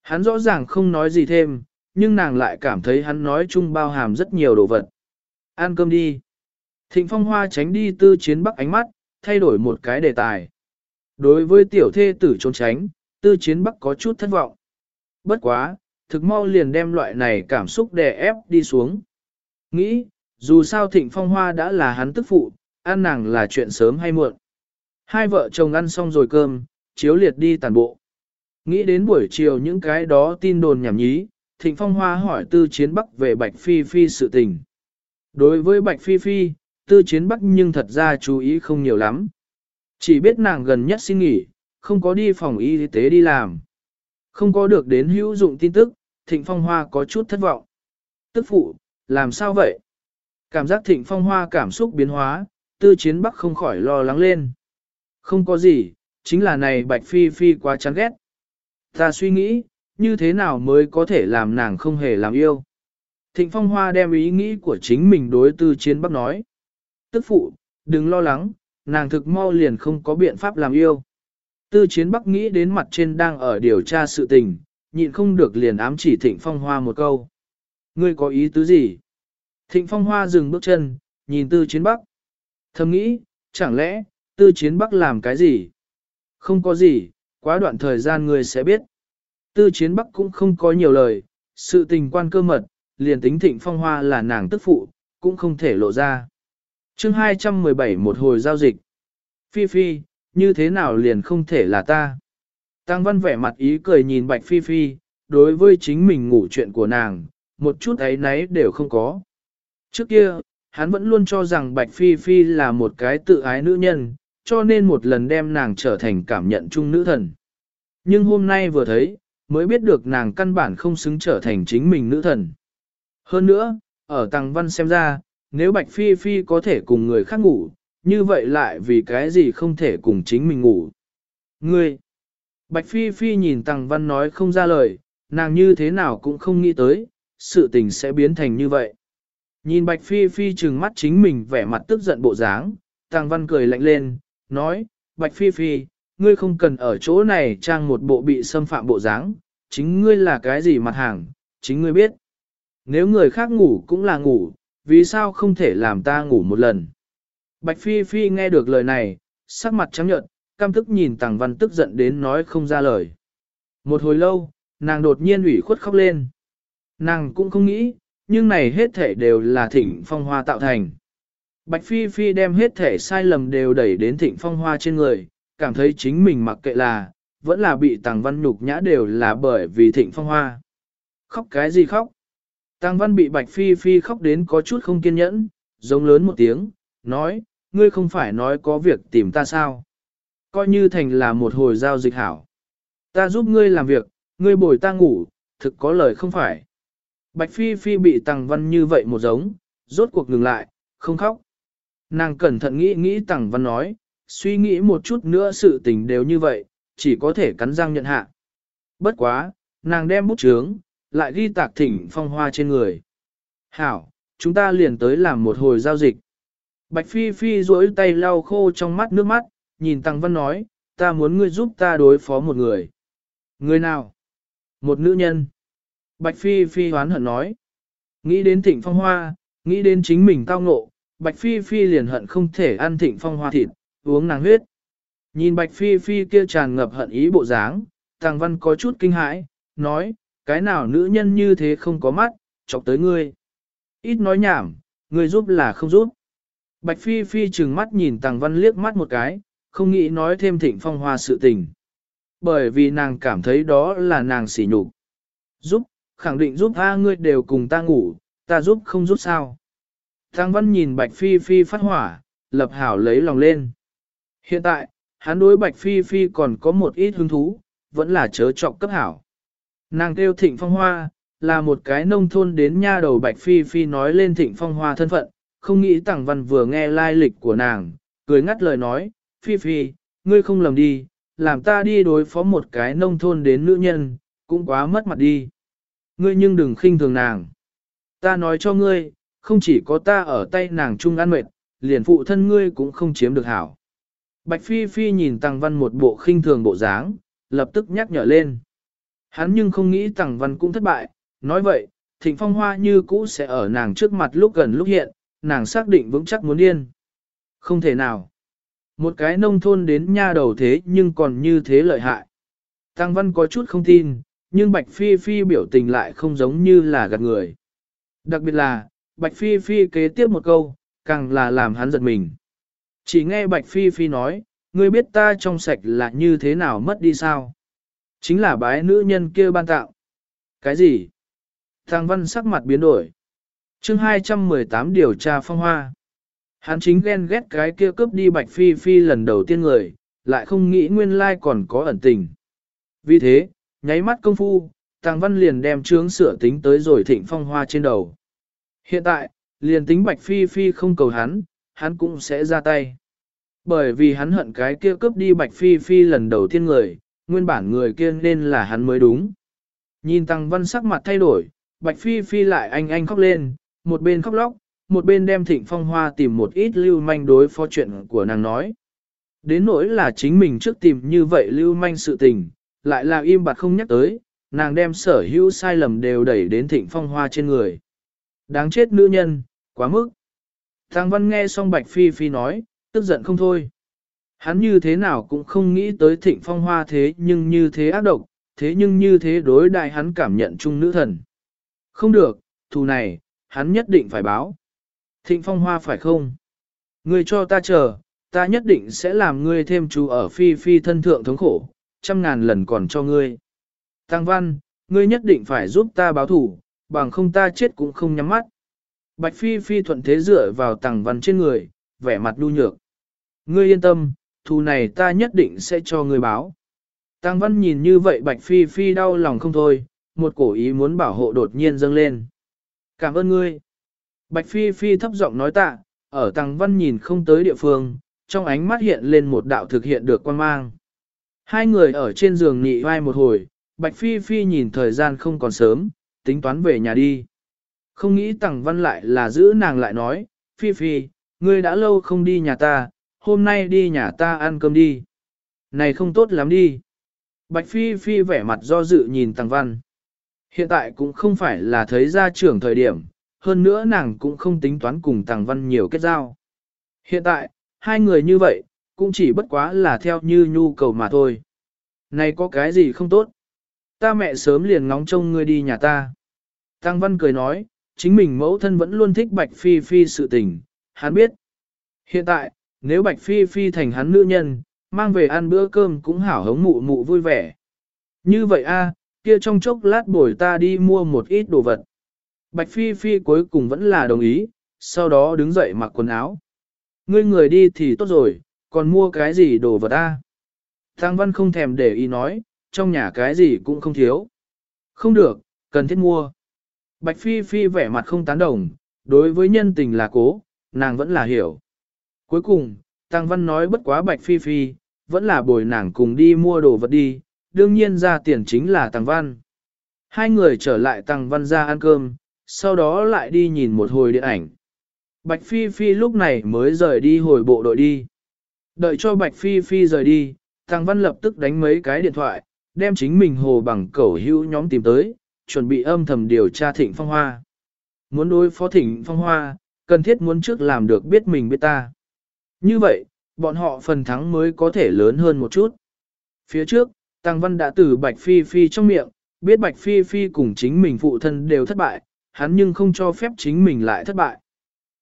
Hắn rõ ràng không nói gì thêm, nhưng nàng lại cảm thấy hắn nói chung bao hàm rất nhiều đồ vật. Ăn cơm đi. Thịnh phong hoa tránh đi tư chiến bắc ánh mắt, thay đổi một cái đề tài. Đối với tiểu thê tử trốn tránh, tư chiến bắc có chút thất vọng. Bất quá, thực mau liền đem loại này cảm xúc đè ép đi xuống. Nghĩ, dù sao thịnh phong hoa đã là hắn tức phụ, ăn nàng là chuyện sớm hay muộn. Hai vợ chồng ăn xong rồi cơm, chiếu liệt đi tàn bộ. Nghĩ đến buổi chiều những cái đó tin đồn nhảm nhí, thịnh phong hoa hỏi tư chiến bắc về Bạch Phi Phi sự tình. Đối với Bạch Phi Phi, tư chiến bắc nhưng thật ra chú ý không nhiều lắm. Chỉ biết nàng gần nhất xin nghỉ, không có đi phòng y tế đi làm. Không có được đến hữu dụng tin tức, thịnh phong hoa có chút thất vọng. Tức phụ, làm sao vậy? Cảm giác thịnh phong hoa cảm xúc biến hóa, tư chiến bắc không khỏi lo lắng lên. Không có gì, chính là này bạch phi phi quá chán ghét. Ta suy nghĩ, như thế nào mới có thể làm nàng không hề làm yêu. Thịnh phong hoa đem ý nghĩ của chính mình đối tư chiến bắc nói. Tức phụ, đừng lo lắng, nàng thực mau liền không có biện pháp làm yêu. Tư chiến bắc nghĩ đến mặt trên đang ở điều tra sự tình, nhịn không được liền ám chỉ thịnh phong hoa một câu. Ngươi có ý tứ gì? Thịnh phong hoa dừng bước chân, nhìn tư chiến bắc. Thầm nghĩ, chẳng lẽ, tư chiến bắc làm cái gì? Không có gì, quá đoạn thời gian ngươi sẽ biết. Tư chiến bắc cũng không có nhiều lời, sự tình quan cơ mật, liền tính thịnh phong hoa là nàng tức phụ, cũng không thể lộ ra. chương 217 một hồi giao dịch. Phi Phi, như thế nào liền không thể là ta? Tăng văn vẻ mặt ý cười nhìn Bạch Phi Phi, đối với chính mình ngủ chuyện của nàng, một chút ấy nấy đều không có. Trước kia, hắn vẫn luôn cho rằng Bạch Phi Phi là một cái tự ái nữ nhân, cho nên một lần đem nàng trở thành cảm nhận chung nữ thần. Nhưng hôm nay vừa thấy, mới biết được nàng căn bản không xứng trở thành chính mình nữ thần. Hơn nữa, ở Tăng Văn xem ra, nếu Bạch Phi Phi có thể cùng người khác ngủ, như vậy lại vì cái gì không thể cùng chính mình ngủ. Ngươi! Bạch Phi Phi nhìn Tăng Văn nói không ra lời, nàng như thế nào cũng không nghĩ tới, sự tình sẽ biến thành như vậy. Nhìn Bạch Phi Phi trừng mắt chính mình vẻ mặt tức giận bộ dáng, Tăng Văn cười lạnh lên, nói, Bạch Phi Phi, ngươi không cần ở chỗ này trang một bộ bị xâm phạm bộ dáng, chính ngươi là cái gì mặt hàng, chính ngươi biết. Nếu người khác ngủ cũng là ngủ, vì sao không thể làm ta ngủ một lần. Bạch Phi Phi nghe được lời này, sắc mặt trắng nhợt, Cam tức nhìn Tằng Văn tức giận đến nói không ra lời. Một hồi lâu, nàng đột nhiên ủy khuất khóc lên. Nàng cũng không nghĩ, nhưng này hết thể đều là thịnh phong hoa tạo thành. Bạch Phi Phi đem hết thể sai lầm đều đẩy đến thịnh phong hoa trên người, cảm thấy chính mình mặc kệ là, vẫn là bị Tàng Văn nhục nhã đều là bởi vì thịnh phong hoa. Khóc cái gì khóc? Tàng Văn bị Bạch Phi Phi khóc đến có chút không kiên nhẫn, giống lớn một tiếng, nói, ngươi không phải nói có việc tìm ta sao? Coi như thành là một hồi giao dịch hảo. Ta giúp ngươi làm việc, ngươi bồi ta ngủ, thực có lời không phải. Bạch Phi Phi bị Tằng Văn như vậy một giống, rốt cuộc ngừng lại, không khóc. Nàng cẩn thận nghĩ nghĩ Tằng Văn nói, suy nghĩ một chút nữa sự tình đều như vậy, chỉ có thể cắn răng nhận hạ. Bất quá, nàng đem bút chướng, lại ghi tạc thỉnh phong hoa trên người. Hảo, chúng ta liền tới làm một hồi giao dịch. Bạch Phi Phi duỗi tay lau khô trong mắt nước mắt, nhìn Tăng Văn nói, ta muốn ngươi giúp ta đối phó một người. Người nào? Một nữ nhân. Bạch Phi Phi hoán hận nói. Nghĩ đến thịnh phong hoa, nghĩ đến chính mình tao ngộ, Bạch Phi Phi liền hận không thể ăn thịnh phong hoa thịt, uống nàng huyết. Nhìn Bạch Phi Phi kia tràn ngập hận ý bộ dáng, Tăng Văn có chút kinh hãi, nói, cái nào nữ nhân như thế không có mắt, chọc tới ngươi. Ít nói nhảm, ngươi giúp là không giúp. Bạch Phi Phi trừng mắt nhìn Tàng Văn liếc mắt một cái, không nghĩ nói thêm thịnh phong hoa sự tình. Bởi vì nàng cảm thấy đó là nàng sỉ nhục. Giúp, khẳng định giúp A ngươi đều cùng ta ngủ, ta giúp không giúp sao. thang Văn nhìn Bạch Phi Phi phát hỏa, lập hảo lấy lòng lên. Hiện tại, hắn đối Bạch Phi Phi còn có một ít hứng thú, vẫn là chớ trọng cấp hảo. Nàng kêu thịnh phong hoa, là một cái nông thôn đến nha đầu Bạch Phi Phi nói lên thịnh phong hoa thân phận, không nghĩ Tằng Văn vừa nghe lai lịch của nàng, cười ngắt lời nói, Phi Phi, ngươi không lầm đi, làm ta đi đối phó một cái nông thôn đến nữ nhân, cũng quá mất mặt đi. Ngươi nhưng đừng khinh thường nàng. Ta nói cho ngươi, không chỉ có ta ở tay nàng chung ăn mệt, liền phụ thân ngươi cũng không chiếm được hảo. Bạch Phi Phi nhìn Tăng Văn một bộ khinh thường bộ dáng, lập tức nhắc nhở lên. Hắn nhưng không nghĩ Tăng Văn cũng thất bại, nói vậy, Thịnh Phong Hoa như cũ sẽ ở nàng trước mặt lúc gần lúc hiện, nàng xác định vững chắc muốn điên. Không thể nào. Một cái nông thôn đến nha đầu thế nhưng còn như thế lợi hại. Tăng Văn có chút không tin, nhưng Bạch Phi Phi biểu tình lại không giống như là gạt người. Đặc biệt là, Bạch Phi Phi kế tiếp một câu, càng là làm hắn giật mình. Chỉ nghe Bạch Phi Phi nói, ngươi biết ta trong sạch là như thế nào mất đi sao? Chính là bái nữ nhân kia ban tạo. Cái gì? Thang văn sắc mặt biến đổi. chương 218 điều tra phong hoa. Hắn chính ghen ghét cái kia cướp đi Bạch Phi Phi lần đầu tiên người, lại không nghĩ nguyên lai còn có ẩn tình. Vì thế, nháy mắt công phu, Tàng Văn liền đem trướng sửa tính tới rồi thịnh phong hoa trên đầu. Hiện tại, liền tính Bạch Phi Phi không cầu hắn, hắn cũng sẽ ra tay. Bởi vì hắn hận cái kia cướp đi Bạch Phi Phi lần đầu tiên người, nguyên bản người kia nên là hắn mới đúng. Nhìn Tăng Văn sắc mặt thay đổi, Bạch Phi Phi lại anh anh khóc lên, một bên khóc lóc, một bên đem Thịnh Phong Hoa tìm một ít lưu manh đối phó chuyện của nàng nói. Đến nỗi là chính mình trước tìm như vậy lưu manh sự tình, lại là im bặt không nhắc tới, nàng đem sở hữu sai lầm đều đẩy đến Thịnh Phong Hoa trên người. Đáng chết nữ nhân, quá mức. Thang Văn nghe xong Bạch Phi Phi nói, tức giận không thôi. Hắn như thế nào cũng không nghĩ tới thịnh phong hoa thế nhưng như thế ác độc, thế nhưng như thế đối đại hắn cảm nhận chung nữ thần. Không được, thù này, hắn nhất định phải báo. Thịnh phong hoa phải không? Ngươi cho ta chờ, ta nhất định sẽ làm ngươi thêm chú ở phi phi thân thượng thống khổ, trăm ngàn lần còn cho ngươi. Tăng văn, ngươi nhất định phải giúp ta báo thủ, bằng không ta chết cũng không nhắm mắt. Bạch phi phi thuận thế dựa vào tăng văn trên người, vẻ mặt đu nhược. Ngươi yên tâm, thù này ta nhất định sẽ cho ngươi báo. Tăng văn nhìn như vậy Bạch Phi Phi đau lòng không thôi, một cổ ý muốn bảo hộ đột nhiên dâng lên. Cảm ơn ngươi. Bạch Phi Phi thấp giọng nói tạ, ở Tăng văn nhìn không tới địa phương, trong ánh mắt hiện lên một đạo thực hiện được quan mang. Hai người ở trên giường nhị vai một hồi, Bạch Phi Phi nhìn thời gian không còn sớm, tính toán về nhà đi. Không nghĩ Tăng văn lại là giữ nàng lại nói, Phi Phi, ngươi đã lâu không đi nhà ta, hôm nay đi nhà ta ăn cơm đi. Này không tốt lắm đi. Bạch Phi Phi vẻ mặt do dự nhìn Tăng Văn. Hiện tại cũng không phải là thấy ra trưởng thời điểm, hơn nữa nàng cũng không tính toán cùng Tăng Văn nhiều kết giao. Hiện tại, hai người như vậy, cũng chỉ bất quá là theo như nhu cầu mà thôi. Này có cái gì không tốt? Ta mẹ sớm liền ngóng trông ngươi đi nhà ta. Tăng Văn cười nói, chính mình mẫu thân vẫn luôn thích Bạch Phi Phi sự tình, hắn biết. Hiện tại, nếu Bạch Phi Phi thành hắn nữ nhân, mang về ăn bữa cơm cũng hảo hống mụ mụ vui vẻ. Như vậy a, kia trong chốc lát bồi ta đi mua một ít đồ vật. Bạch Phi Phi cuối cùng vẫn là đồng ý, sau đó đứng dậy mặc quần áo. Ngươi người đi thì tốt rồi, còn mua cái gì đồ vật ta? Thang Văn không thèm để ý nói, trong nhà cái gì cũng không thiếu. Không được, cần thiết mua. Bạch Phi Phi vẻ mặt không tán đồng, đối với nhân tình là cố, nàng vẫn là hiểu. Cuối cùng, Tăng Văn nói bất quá Bạch Phi Phi, vẫn là bồi nàng cùng đi mua đồ vật đi, đương nhiên ra tiền chính là Tăng Văn. Hai người trở lại Tăng Văn ra ăn cơm, sau đó lại đi nhìn một hồi điện ảnh. Bạch Phi Phi lúc này mới rời đi hồi bộ đội đi. Đợi cho Bạch Phi Phi rời đi, Thằng Văn lập tức đánh mấy cái điện thoại, đem chính mình hồ bằng cẩu hữu nhóm tìm tới, chuẩn bị âm thầm điều tra Thịnh Phong Hoa. Muốn đối phó Thịnh Phong Hoa, cần thiết muốn trước làm được biết mình biết ta. Như vậy, bọn họ phần thắng mới có thể lớn hơn một chút. Phía trước, Tăng Văn đã từ Bạch Phi Phi trong miệng, biết Bạch Phi Phi cùng chính mình phụ thân đều thất bại, hắn nhưng không cho phép chính mình lại thất bại.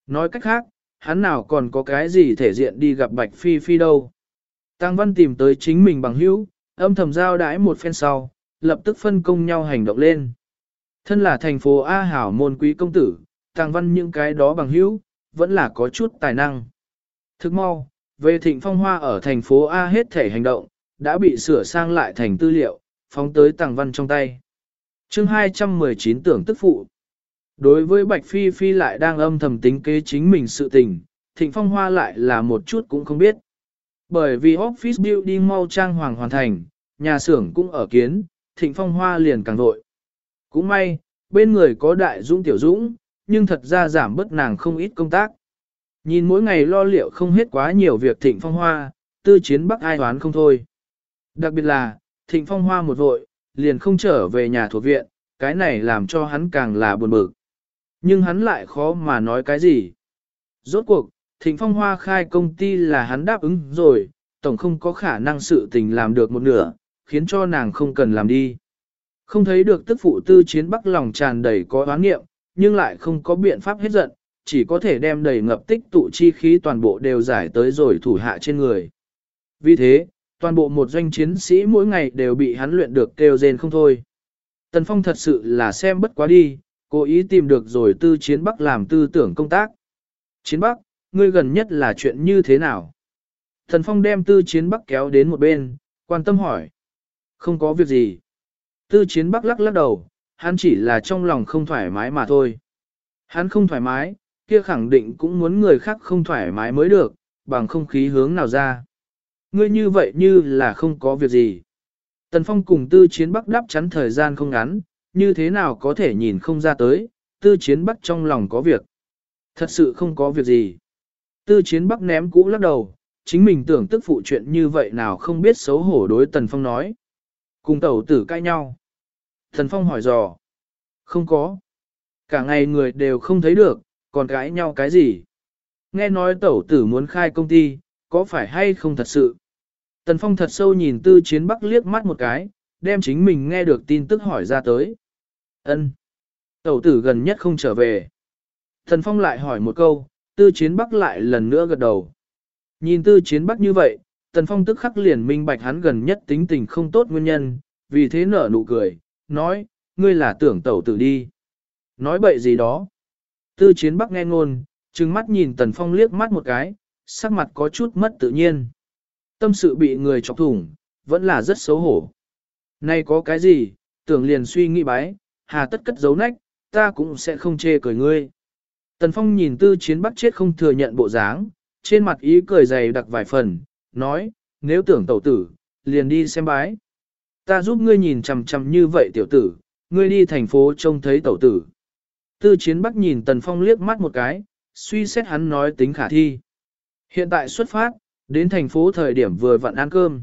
Nói cách khác, hắn nào còn có cái gì thể diện đi gặp Bạch Phi Phi đâu. Tăng Văn tìm tới chính mình bằng hữu, âm thầm giao đãi một phen sau, lập tức phân công nhau hành động lên. Thân là thành phố A Hảo môn quý công tử, Tăng Văn những cái đó bằng hữu, vẫn là có chút tài năng. Thức mau, về thịnh phong hoa ở thành phố A hết thể hành động, đã bị sửa sang lại thành tư liệu, phóng tới tăng văn trong tay. chương 219 tưởng tức phụ. Đối với Bạch Phi Phi lại đang âm thầm tính kế chính mình sự tình, Thịnh Phong Hoa lại là một chút cũng không biết. Bởi vì office building mau trang hoàng hoàn thành, nhà xưởng cũng ở kiến, Thịnh Phong Hoa liền càng vội. Cũng may, bên người có đại dũng tiểu dũng, nhưng thật ra giảm bớt nàng không ít công tác. Nhìn mỗi ngày lo liệu không hết quá nhiều việc Thịnh Phong Hoa, tư chiến bắc ai toán không thôi. Đặc biệt là, Thịnh Phong Hoa một vội, liền không trở về nhà thuộc viện, cái này làm cho hắn càng là buồn bực. Nhưng hắn lại khó mà nói cái gì. Rốt cuộc, Thịnh Phong Hoa khai công ty là hắn đáp ứng rồi, tổng không có khả năng sự tình làm được một nửa, khiến cho nàng không cần làm đi. Không thấy được tức phụ tư chiến bắc lòng tràn đầy có oán nghiệm, nhưng lại không có biện pháp hết giận, chỉ có thể đem đầy ngập tích tụ chi khí toàn bộ đều giải tới rồi thủ hạ trên người. Vì thế, toàn bộ một doanh chiến sĩ mỗi ngày đều bị hắn luyện được kêu rên không thôi. Tần Phong thật sự là xem bất quá đi, cố ý tìm được rồi tư chiến bắc làm tư tưởng công tác. Chiến bắc, ngươi gần nhất là chuyện như thế nào? Thần Phong đem tư chiến bắc kéo đến một bên, quan tâm hỏi. Không có việc gì. Tư chiến bắc lắc lắc đầu, hắn chỉ là trong lòng không thoải mái mà thôi. Hắn không thoải mái, kia khẳng định cũng muốn người khác không thoải mái mới được, bằng không khí hướng nào ra. Ngươi như vậy như là không có việc gì. Tần Phong cùng tư chiến bắc đáp chắn thời gian không ngắn, như thế nào có thể nhìn không ra tới, tư chiến bắc trong lòng có việc. Thật sự không có việc gì. Tư chiến bắc ném cũ lắc đầu, chính mình tưởng tức phụ chuyện như vậy nào không biết xấu hổ đối Tần Phong nói. Cùng tẩu tử cãi nhau. Tần Phong hỏi dò. Không có. Cả ngày người đều không thấy được, còn cãi nhau cái gì. Nghe nói tẩu tử muốn khai công ty, có phải hay không thật sự? Tần Phong thật sâu nhìn tư chiến bắc liếc mắt một cái, đem chính mình nghe được tin tức hỏi ra tới ân Tẩu tử gần nhất không trở về. Thần Phong lại hỏi một câu, tư chiến bắc lại lần nữa gật đầu. Nhìn tư chiến bắc như vậy, Tần Phong tức khắc liền minh bạch hắn gần nhất tính tình không tốt nguyên nhân, vì thế nở nụ cười, nói, ngươi là tưởng tẩu tử đi. Nói bậy gì đó. Tư chiến bắc nghe ngôn, trừng mắt nhìn Tần Phong liếc mắt một cái, sắc mặt có chút mất tự nhiên. Tâm sự bị người chọc thủng, vẫn là rất xấu hổ. Nay có cái gì, tưởng liền suy nghĩ bái, hà tất cất giấu nách, ta cũng sẽ không chê cười ngươi. Tần Phong nhìn tư chiến bắc chết không thừa nhận bộ dáng, trên mặt ý cười dày đặc vài phần, nói, nếu tưởng tẩu tử, liền đi xem bái. Ta giúp ngươi nhìn chằm chằm như vậy tiểu tử, ngươi đi thành phố trông thấy tẩu tử. Tư chiến bắc nhìn Tần Phong liếc mắt một cái, suy xét hắn nói tính khả thi. Hiện tại xuất phát, đến thành phố thời điểm vừa vặn ăn cơm.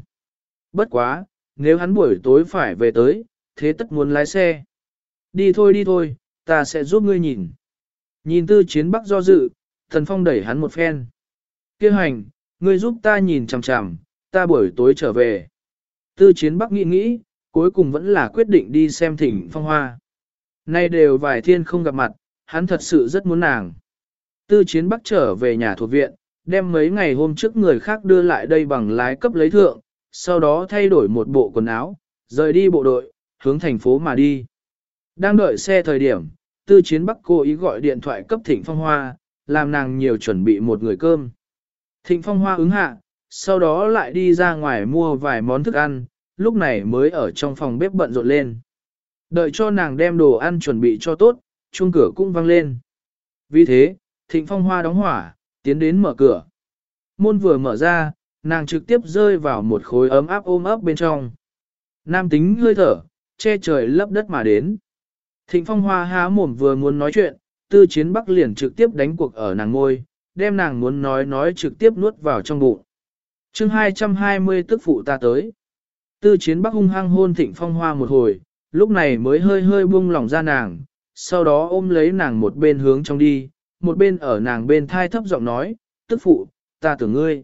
Bất quá, nếu hắn buổi tối phải về tới, thế tất muốn lái xe. Đi thôi đi thôi, ta sẽ giúp ngươi nhìn. Nhìn tư chiến bắc do dự, Thần Phong đẩy hắn một phen. Kêu hành, ngươi giúp ta nhìn chằm chằm, ta buổi tối trở về. Tư chiến bắc nghĩ nghĩ, cuối cùng vẫn là quyết định đi xem thỉnh phong hoa. Nay đều vài thiên không gặp mặt, hắn thật sự rất muốn nàng. Tư chiến bắc trở về nhà thuộc viện, đem mấy ngày hôm trước người khác đưa lại đây bằng lái cấp lấy thượng, sau đó thay đổi một bộ quần áo, rời đi bộ đội, hướng thành phố mà đi. Đang đợi xe thời điểm, tư chiến bắc cố ý gọi điện thoại cấp thịnh phong hoa, làm nàng nhiều chuẩn bị một người cơm. Thịnh phong hoa ứng hạ, sau đó lại đi ra ngoài mua vài món thức ăn, lúc này mới ở trong phòng bếp bận rộn lên. Đợi cho nàng đem đồ ăn chuẩn bị cho tốt, chuông cửa cũng vang lên. Vì thế, thịnh phong hoa đóng hỏa, tiến đến mở cửa. Môn vừa mở ra, nàng trực tiếp rơi vào một khối ấm áp ôm ấp bên trong. Nam tính hơi thở, che trời lấp đất mà đến. Thịnh phong hoa há mồm vừa muốn nói chuyện, tư chiến bắc liền trực tiếp đánh cuộc ở nàng ngôi, đem nàng muốn nói nói trực tiếp nuốt vào trong bụng. chương 220 tức phụ ta tới. Tư chiến bắc hung hăng hôn thịnh phong hoa một hồi, lúc này mới hơi hơi buông lỏng ra nàng, sau đó ôm lấy nàng một bên hướng trong đi, một bên ở nàng bên thai thấp giọng nói, tức phụ, ta tưởng ngươi.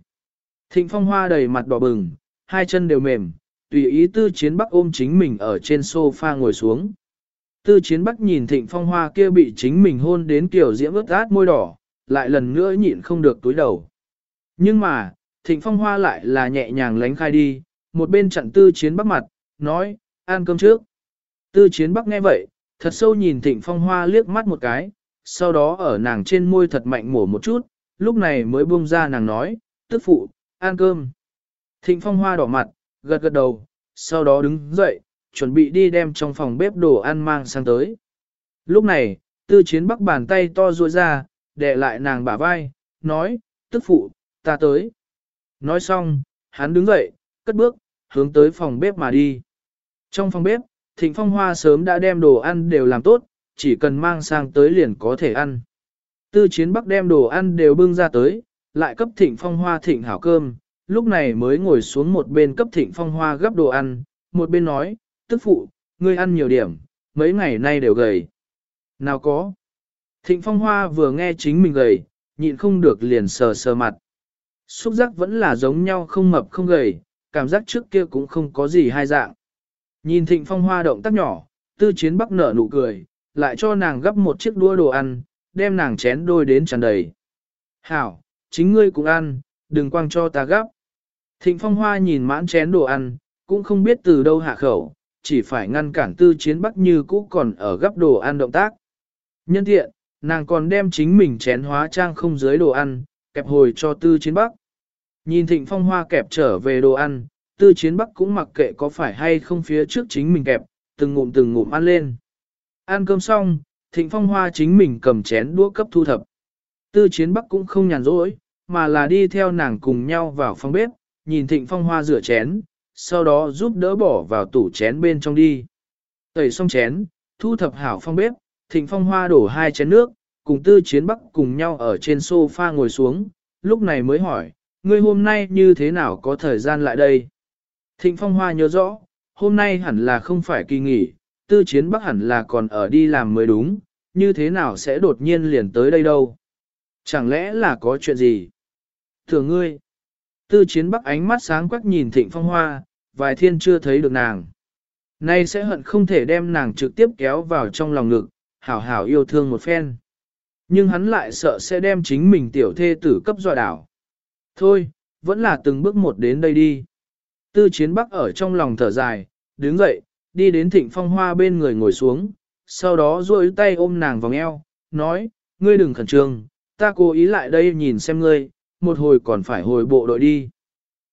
Thịnh phong hoa đầy mặt đỏ bừng, hai chân đều mềm, tùy ý tư chiến bắc ôm chính mình ở trên sofa ngồi xuống. Tư chiến bắc nhìn thịnh phong hoa kia bị chính mình hôn đến kiểu diễm ướt át môi đỏ, lại lần nữa nhịn không được túi đầu. Nhưng mà, thịnh phong hoa lại là nhẹ nhàng lánh khai đi, một bên chặn tư chiến bắc mặt, nói, ăn cơm trước. Tư chiến bắc nghe vậy, thật sâu nhìn thịnh phong hoa liếc mắt một cái, sau đó ở nàng trên môi thật mạnh mổ một chút, lúc này mới buông ra nàng nói, tức phụ, ăn cơm. Thịnh phong hoa đỏ mặt, gật gật đầu, sau đó đứng dậy, chuẩn bị đi đem trong phòng bếp đồ ăn mang sang tới. Lúc này, tư chiến bắc bàn tay to ruôi ra, đè lại nàng bả vai, nói, tức phụ, ta tới. Nói xong, hắn đứng dậy, cất bước, hướng tới phòng bếp mà đi. Trong phòng bếp, Thịnh Phong Hoa sớm đã đem đồ ăn đều làm tốt, chỉ cần mang sang tới liền có thể ăn. Tư chiến bắc đem đồ ăn đều bưng ra tới, lại cấp Thịnh Phong Hoa thịnh hảo cơm, lúc này mới ngồi xuống một bên cấp Thịnh Phong Hoa gấp đồ ăn, một bên nói, tức phụ, ngươi ăn nhiều điểm, mấy ngày nay đều gầy. Nào có. Thịnh Phong Hoa vừa nghe chính mình gầy, nhịn không được liền sờ sờ mặt. Xúc giác vẫn là giống nhau không mập không gầy, cảm giác trước kia cũng không có gì hai dạng. Nhìn Thịnh Phong Hoa động tác nhỏ, tư chiến bắc nở nụ cười, lại cho nàng gấp một chiếc đũa đồ ăn, đem nàng chén đôi đến tràn đầy. Hảo, chính ngươi cũng ăn, đừng quăng cho ta gấp. Thịnh Phong Hoa nhìn mãn chén đồ ăn, cũng không biết từ đâu hạ khẩu, chỉ phải ngăn cản tư chiến bắc như cũ còn ở gấp đồ ăn động tác. Nhân tiện, nàng còn đem chính mình chén hóa trang không dưới đồ ăn, kẹp hồi cho tư chiến bắc. Nhìn thịnh phong hoa kẹp trở về đồ ăn, tư chiến bắc cũng mặc kệ có phải hay không phía trước chính mình kẹp, từng ngụm từng ngụm ăn lên. Ăn cơm xong, thịnh phong hoa chính mình cầm chén đũa cấp thu thập. Tư chiến bắc cũng không nhàn rỗi, mà là đi theo nàng cùng nhau vào phòng bếp, nhìn thịnh phong hoa rửa chén, sau đó giúp đỡ bỏ vào tủ chén bên trong đi. Tẩy xong chén, thu thập hảo phong bếp, thịnh phong hoa đổ hai chén nước, cùng tư chiến bắc cùng nhau ở trên sofa ngồi xuống, lúc này mới hỏi, ngươi hôm nay như thế nào có thời gian lại đây? Thịnh phong hoa nhớ rõ, hôm nay hẳn là không phải kỳ nghỉ, tư chiến bắc hẳn là còn ở đi làm mới đúng, như thế nào sẽ đột nhiên liền tới đây đâu? Chẳng lẽ là có chuyện gì? thưa ngươi, tư chiến bắc ánh mắt sáng quắc nhìn thịnh phong hoa, vài thiên chưa thấy được nàng. Nay sẽ hận không thể đem nàng trực tiếp kéo vào trong lòng ngực, hảo hảo yêu thương một phen. Nhưng hắn lại sợ sẽ đem chính mình tiểu thê tử cấp dọa đảo. Thôi, vẫn là từng bước một đến đây đi. Tư chiến bắc ở trong lòng thở dài, đứng dậy, đi đến thịnh phong hoa bên người ngồi xuống, sau đó duỗi tay ôm nàng vòng eo, nói, ngươi đừng khẩn trương, ta cố ý lại đây nhìn xem ngươi, một hồi còn phải hồi bộ đội đi.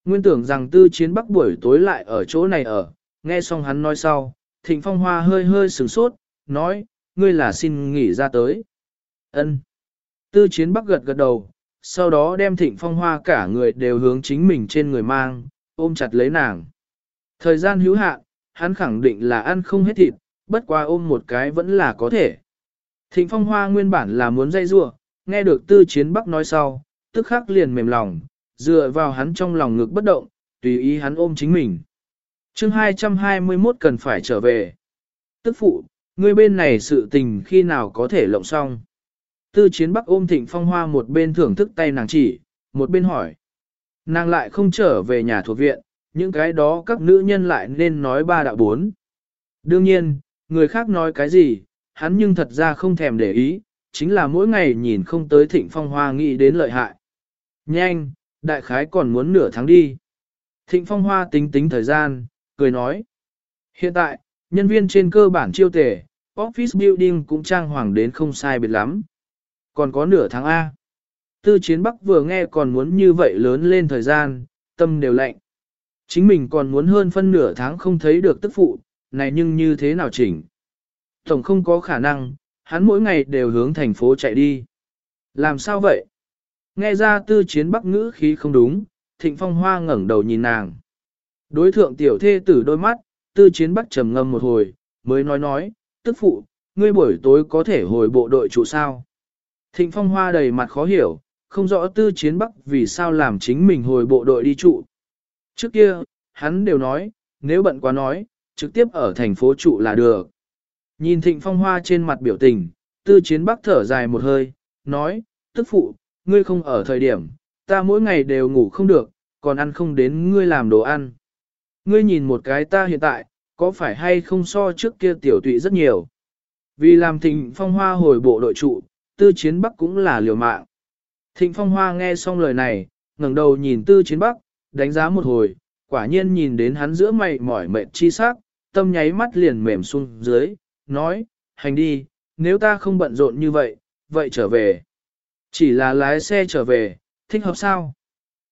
Nguyên tưởng rằng tư chiến bắc buổi tối lại ở chỗ này ở, nghe xong hắn nói sau, thịnh phong hoa hơi hơi sửng sốt, nói, ngươi là xin nghỉ ra tới. ân Tư chiến bắc gật gật đầu, sau đó đem thịnh phong hoa cả người đều hướng chính mình trên người mang, ôm chặt lấy nàng. Thời gian hữu hạn, hắn khẳng định là ăn không hết thịt, bất qua ôm một cái vẫn là có thể. Thịnh phong hoa nguyên bản là muốn dây rua, nghe được tư chiến bắc nói sau, tức khắc liền mềm lòng, dựa vào hắn trong lòng ngực bất động, tùy ý hắn ôm chính mình. chương 221 cần phải trở về. Tức phụ, ngươi bên này sự tình khi nào có thể lộng xong. Tư chiến bắc ôm thịnh phong hoa một bên thưởng thức tay nàng chỉ, một bên hỏi. Nàng lại không trở về nhà thuộc viện, những cái đó các nữ nhân lại nên nói ba đạo bốn. Đương nhiên, người khác nói cái gì, hắn nhưng thật ra không thèm để ý, chính là mỗi ngày nhìn không tới thịnh phong hoa nghĩ đến lợi hại. Nhanh, đại khái còn muốn nửa tháng đi. Thịnh phong hoa tính tính thời gian, cười nói. Hiện tại, nhân viên trên cơ bản chiêu tề, office building cũng trang hoàng đến không sai biệt lắm. Còn có nửa tháng A. Tư chiến Bắc vừa nghe còn muốn như vậy lớn lên thời gian, tâm đều lạnh. Chính mình còn muốn hơn phân nửa tháng không thấy được tức phụ, này nhưng như thế nào chỉnh. Tổng không có khả năng, hắn mỗi ngày đều hướng thành phố chạy đi. Làm sao vậy? Nghe ra tư chiến Bắc ngữ khí không đúng, thịnh phong hoa ngẩng đầu nhìn nàng. Đối thượng tiểu thê tử đôi mắt, tư chiến Bắc trầm ngâm một hồi, mới nói nói, tức phụ, ngươi buổi tối có thể hồi bộ đội trụ sao. Thịnh phong hoa đầy mặt khó hiểu, không rõ tư chiến bắc vì sao làm chính mình hồi bộ đội đi trụ. Trước kia, hắn đều nói, nếu bận quá nói, trực tiếp ở thành phố trụ là được. Nhìn thịnh phong hoa trên mặt biểu tình, tư chiến bắc thở dài một hơi, nói, tức phụ, ngươi không ở thời điểm, ta mỗi ngày đều ngủ không được, còn ăn không đến ngươi làm đồ ăn. Ngươi nhìn một cái ta hiện tại, có phải hay không so trước kia tiểu tụy rất nhiều. Vì làm thịnh phong hoa hồi bộ đội trụ, tư chiến bắc cũng là liều mạng. Thịnh phong hoa nghe xong lời này, ngẩng đầu nhìn tư chiến bắc, đánh giá một hồi, quả nhiên nhìn đến hắn giữa mày mỏi mệt chi sắc, tâm nháy mắt liền mềm xuống dưới, nói, hành đi, nếu ta không bận rộn như vậy, vậy trở về. Chỉ là lái xe trở về, thích hợp sao?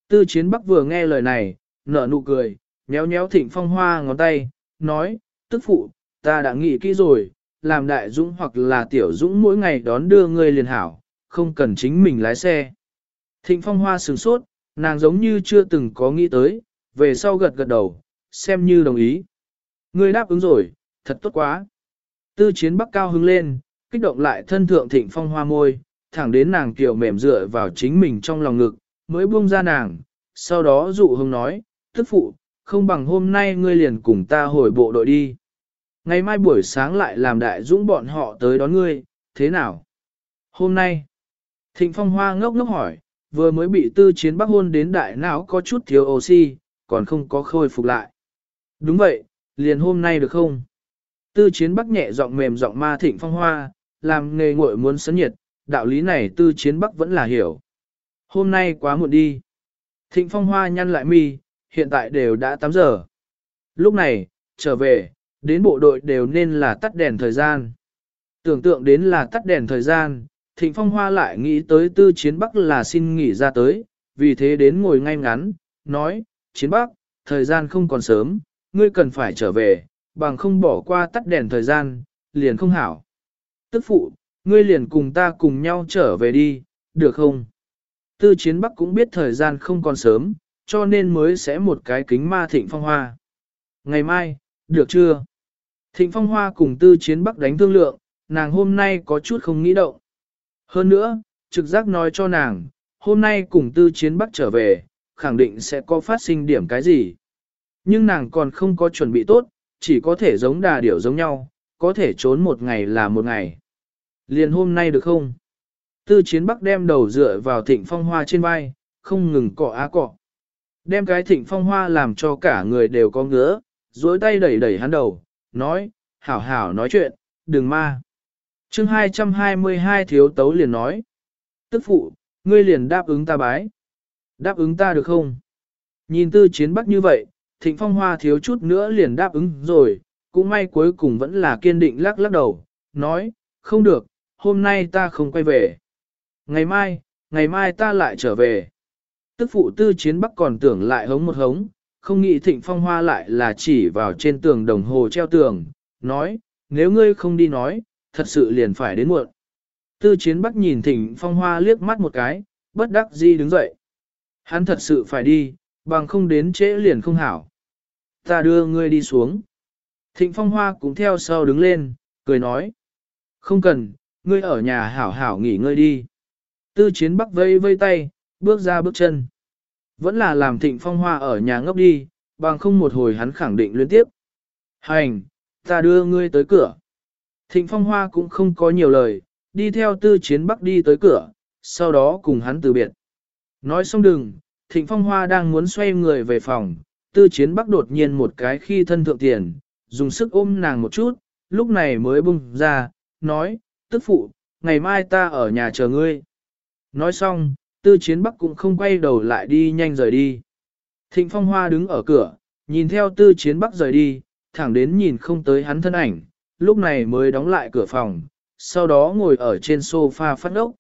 Tư chiến bắc vừa nghe lời này, nở nụ cười, nhéo nhéo thịnh phong hoa ngón tay, nói, tức phụ, ta đã nghĩ kỹ rồi, làm đại dũng hoặc là tiểu dũng mỗi ngày đón đưa ngươi liền hảo, không cần chính mình lái xe. Thịnh phong hoa sừng sốt, nàng giống như chưa từng có nghĩ tới, về sau gật gật đầu, xem như đồng ý. Ngươi đáp ứng rồi, thật tốt quá. Tư chiến bắc cao hứng lên, kích động lại thân thượng thịnh phong hoa môi, thẳng đến nàng kiểu mềm dựa vào chính mình trong lòng ngực, mới buông ra nàng, sau đó dụ hông nói, tức phụ, không bằng hôm nay ngươi liền cùng ta hồi bộ đội đi. Ngày mai buổi sáng lại làm đại dũng bọn họ tới đón ngươi, thế nào? Hôm nay, Thịnh Phong Hoa ngốc ngốc hỏi, vừa mới bị tư chiến bắc hôn đến đại não có chút thiếu oxy, còn không có khôi phục lại. Đúng vậy, liền hôm nay được không? Tư chiến bắc nhẹ giọng mềm giọng ma Thịnh Phong Hoa, làm nghề ngội muốn sấn nhiệt, đạo lý này tư chiến bắc vẫn là hiểu. Hôm nay quá muộn đi. Thịnh Phong Hoa nhăn lại mi, hiện tại đều đã 8 giờ. Lúc này, trở về, đến bộ đội đều nên là tắt đèn thời gian. Tưởng tượng đến là tắt đèn thời gian, Thịnh Phong Hoa lại nghĩ tới tư chiến bắc là xin nghỉ ra tới, vì thế đến ngồi ngay ngắn, nói, chiến bắc, thời gian không còn sớm, ngươi cần phải trở về, bằng không bỏ qua tắt đèn thời gian, liền không hảo. Tức phụ, ngươi liền cùng ta cùng nhau trở về đi, được không? Tư chiến bắc cũng biết thời gian không còn sớm, cho nên mới sẽ một cái kính ma thịnh phong hoa. Ngày mai, được chưa? Thịnh phong hoa cùng tư chiến bắc đánh thương lượng, nàng hôm nay có chút không nghĩ động. Hơn nữa, trực giác nói cho nàng, hôm nay cùng tư chiến bắc trở về, khẳng định sẽ có phát sinh điểm cái gì. Nhưng nàng còn không có chuẩn bị tốt, chỉ có thể giống đà điểu giống nhau, có thể trốn một ngày là một ngày. Liền hôm nay được không? Tư chiến bắc đem đầu dựa vào thịnh phong hoa trên vai, không ngừng cọ á cọ. Đem cái thịnh phong hoa làm cho cả người đều có ngứa, dối tay đẩy đẩy hắn đầu, nói, hảo hảo nói chuyện, đừng ma. chương 222 thiếu tấu liền nói, tức phụ, ngươi liền đáp ứng ta bái. Đáp ứng ta được không? Nhìn tư chiến bắc như vậy, thịnh phong hoa thiếu chút nữa liền đáp ứng rồi, cũng may cuối cùng vẫn là kiên định lắc lắc đầu, nói, không được, hôm nay ta không quay về. Ngày mai, ngày mai ta lại trở về. Tức phụ tư chiến bắc còn tưởng lại hống một hống, không nghĩ thịnh phong hoa lại là chỉ vào trên tường đồng hồ treo tường, nói, nếu ngươi không đi nói, thật sự liền phải đến muộn. Tư chiến bắc nhìn thịnh phong hoa liếc mắt một cái, bất đắc di đứng dậy. Hắn thật sự phải đi, bằng không đến trễ liền không hảo. Ta đưa ngươi đi xuống. Thịnh phong hoa cũng theo sau đứng lên, cười nói. Không cần, ngươi ở nhà hảo hảo nghỉ ngơi đi. Tư chiến bắc vây vây tay, bước ra bước chân. Vẫn là làm thịnh phong hoa ở nhà ngốc đi, bằng không một hồi hắn khẳng định liên tiếp. Hành, ta đưa ngươi tới cửa. Thịnh phong hoa cũng không có nhiều lời, đi theo tư chiến bắc đi tới cửa, sau đó cùng hắn từ biệt. Nói xong đừng, thịnh phong hoa đang muốn xoay người về phòng, tư chiến bắc đột nhiên một cái khi thân thượng tiền, dùng sức ôm nàng một chút, lúc này mới bung ra, nói, tức phụ, ngày mai ta ở nhà chờ ngươi. Nói xong, tư chiến bắc cũng không quay đầu lại đi nhanh rời đi. Thịnh phong hoa đứng ở cửa, nhìn theo tư chiến bắc rời đi, thẳng đến nhìn không tới hắn thân ảnh, lúc này mới đóng lại cửa phòng, sau đó ngồi ở trên sofa phát ốc.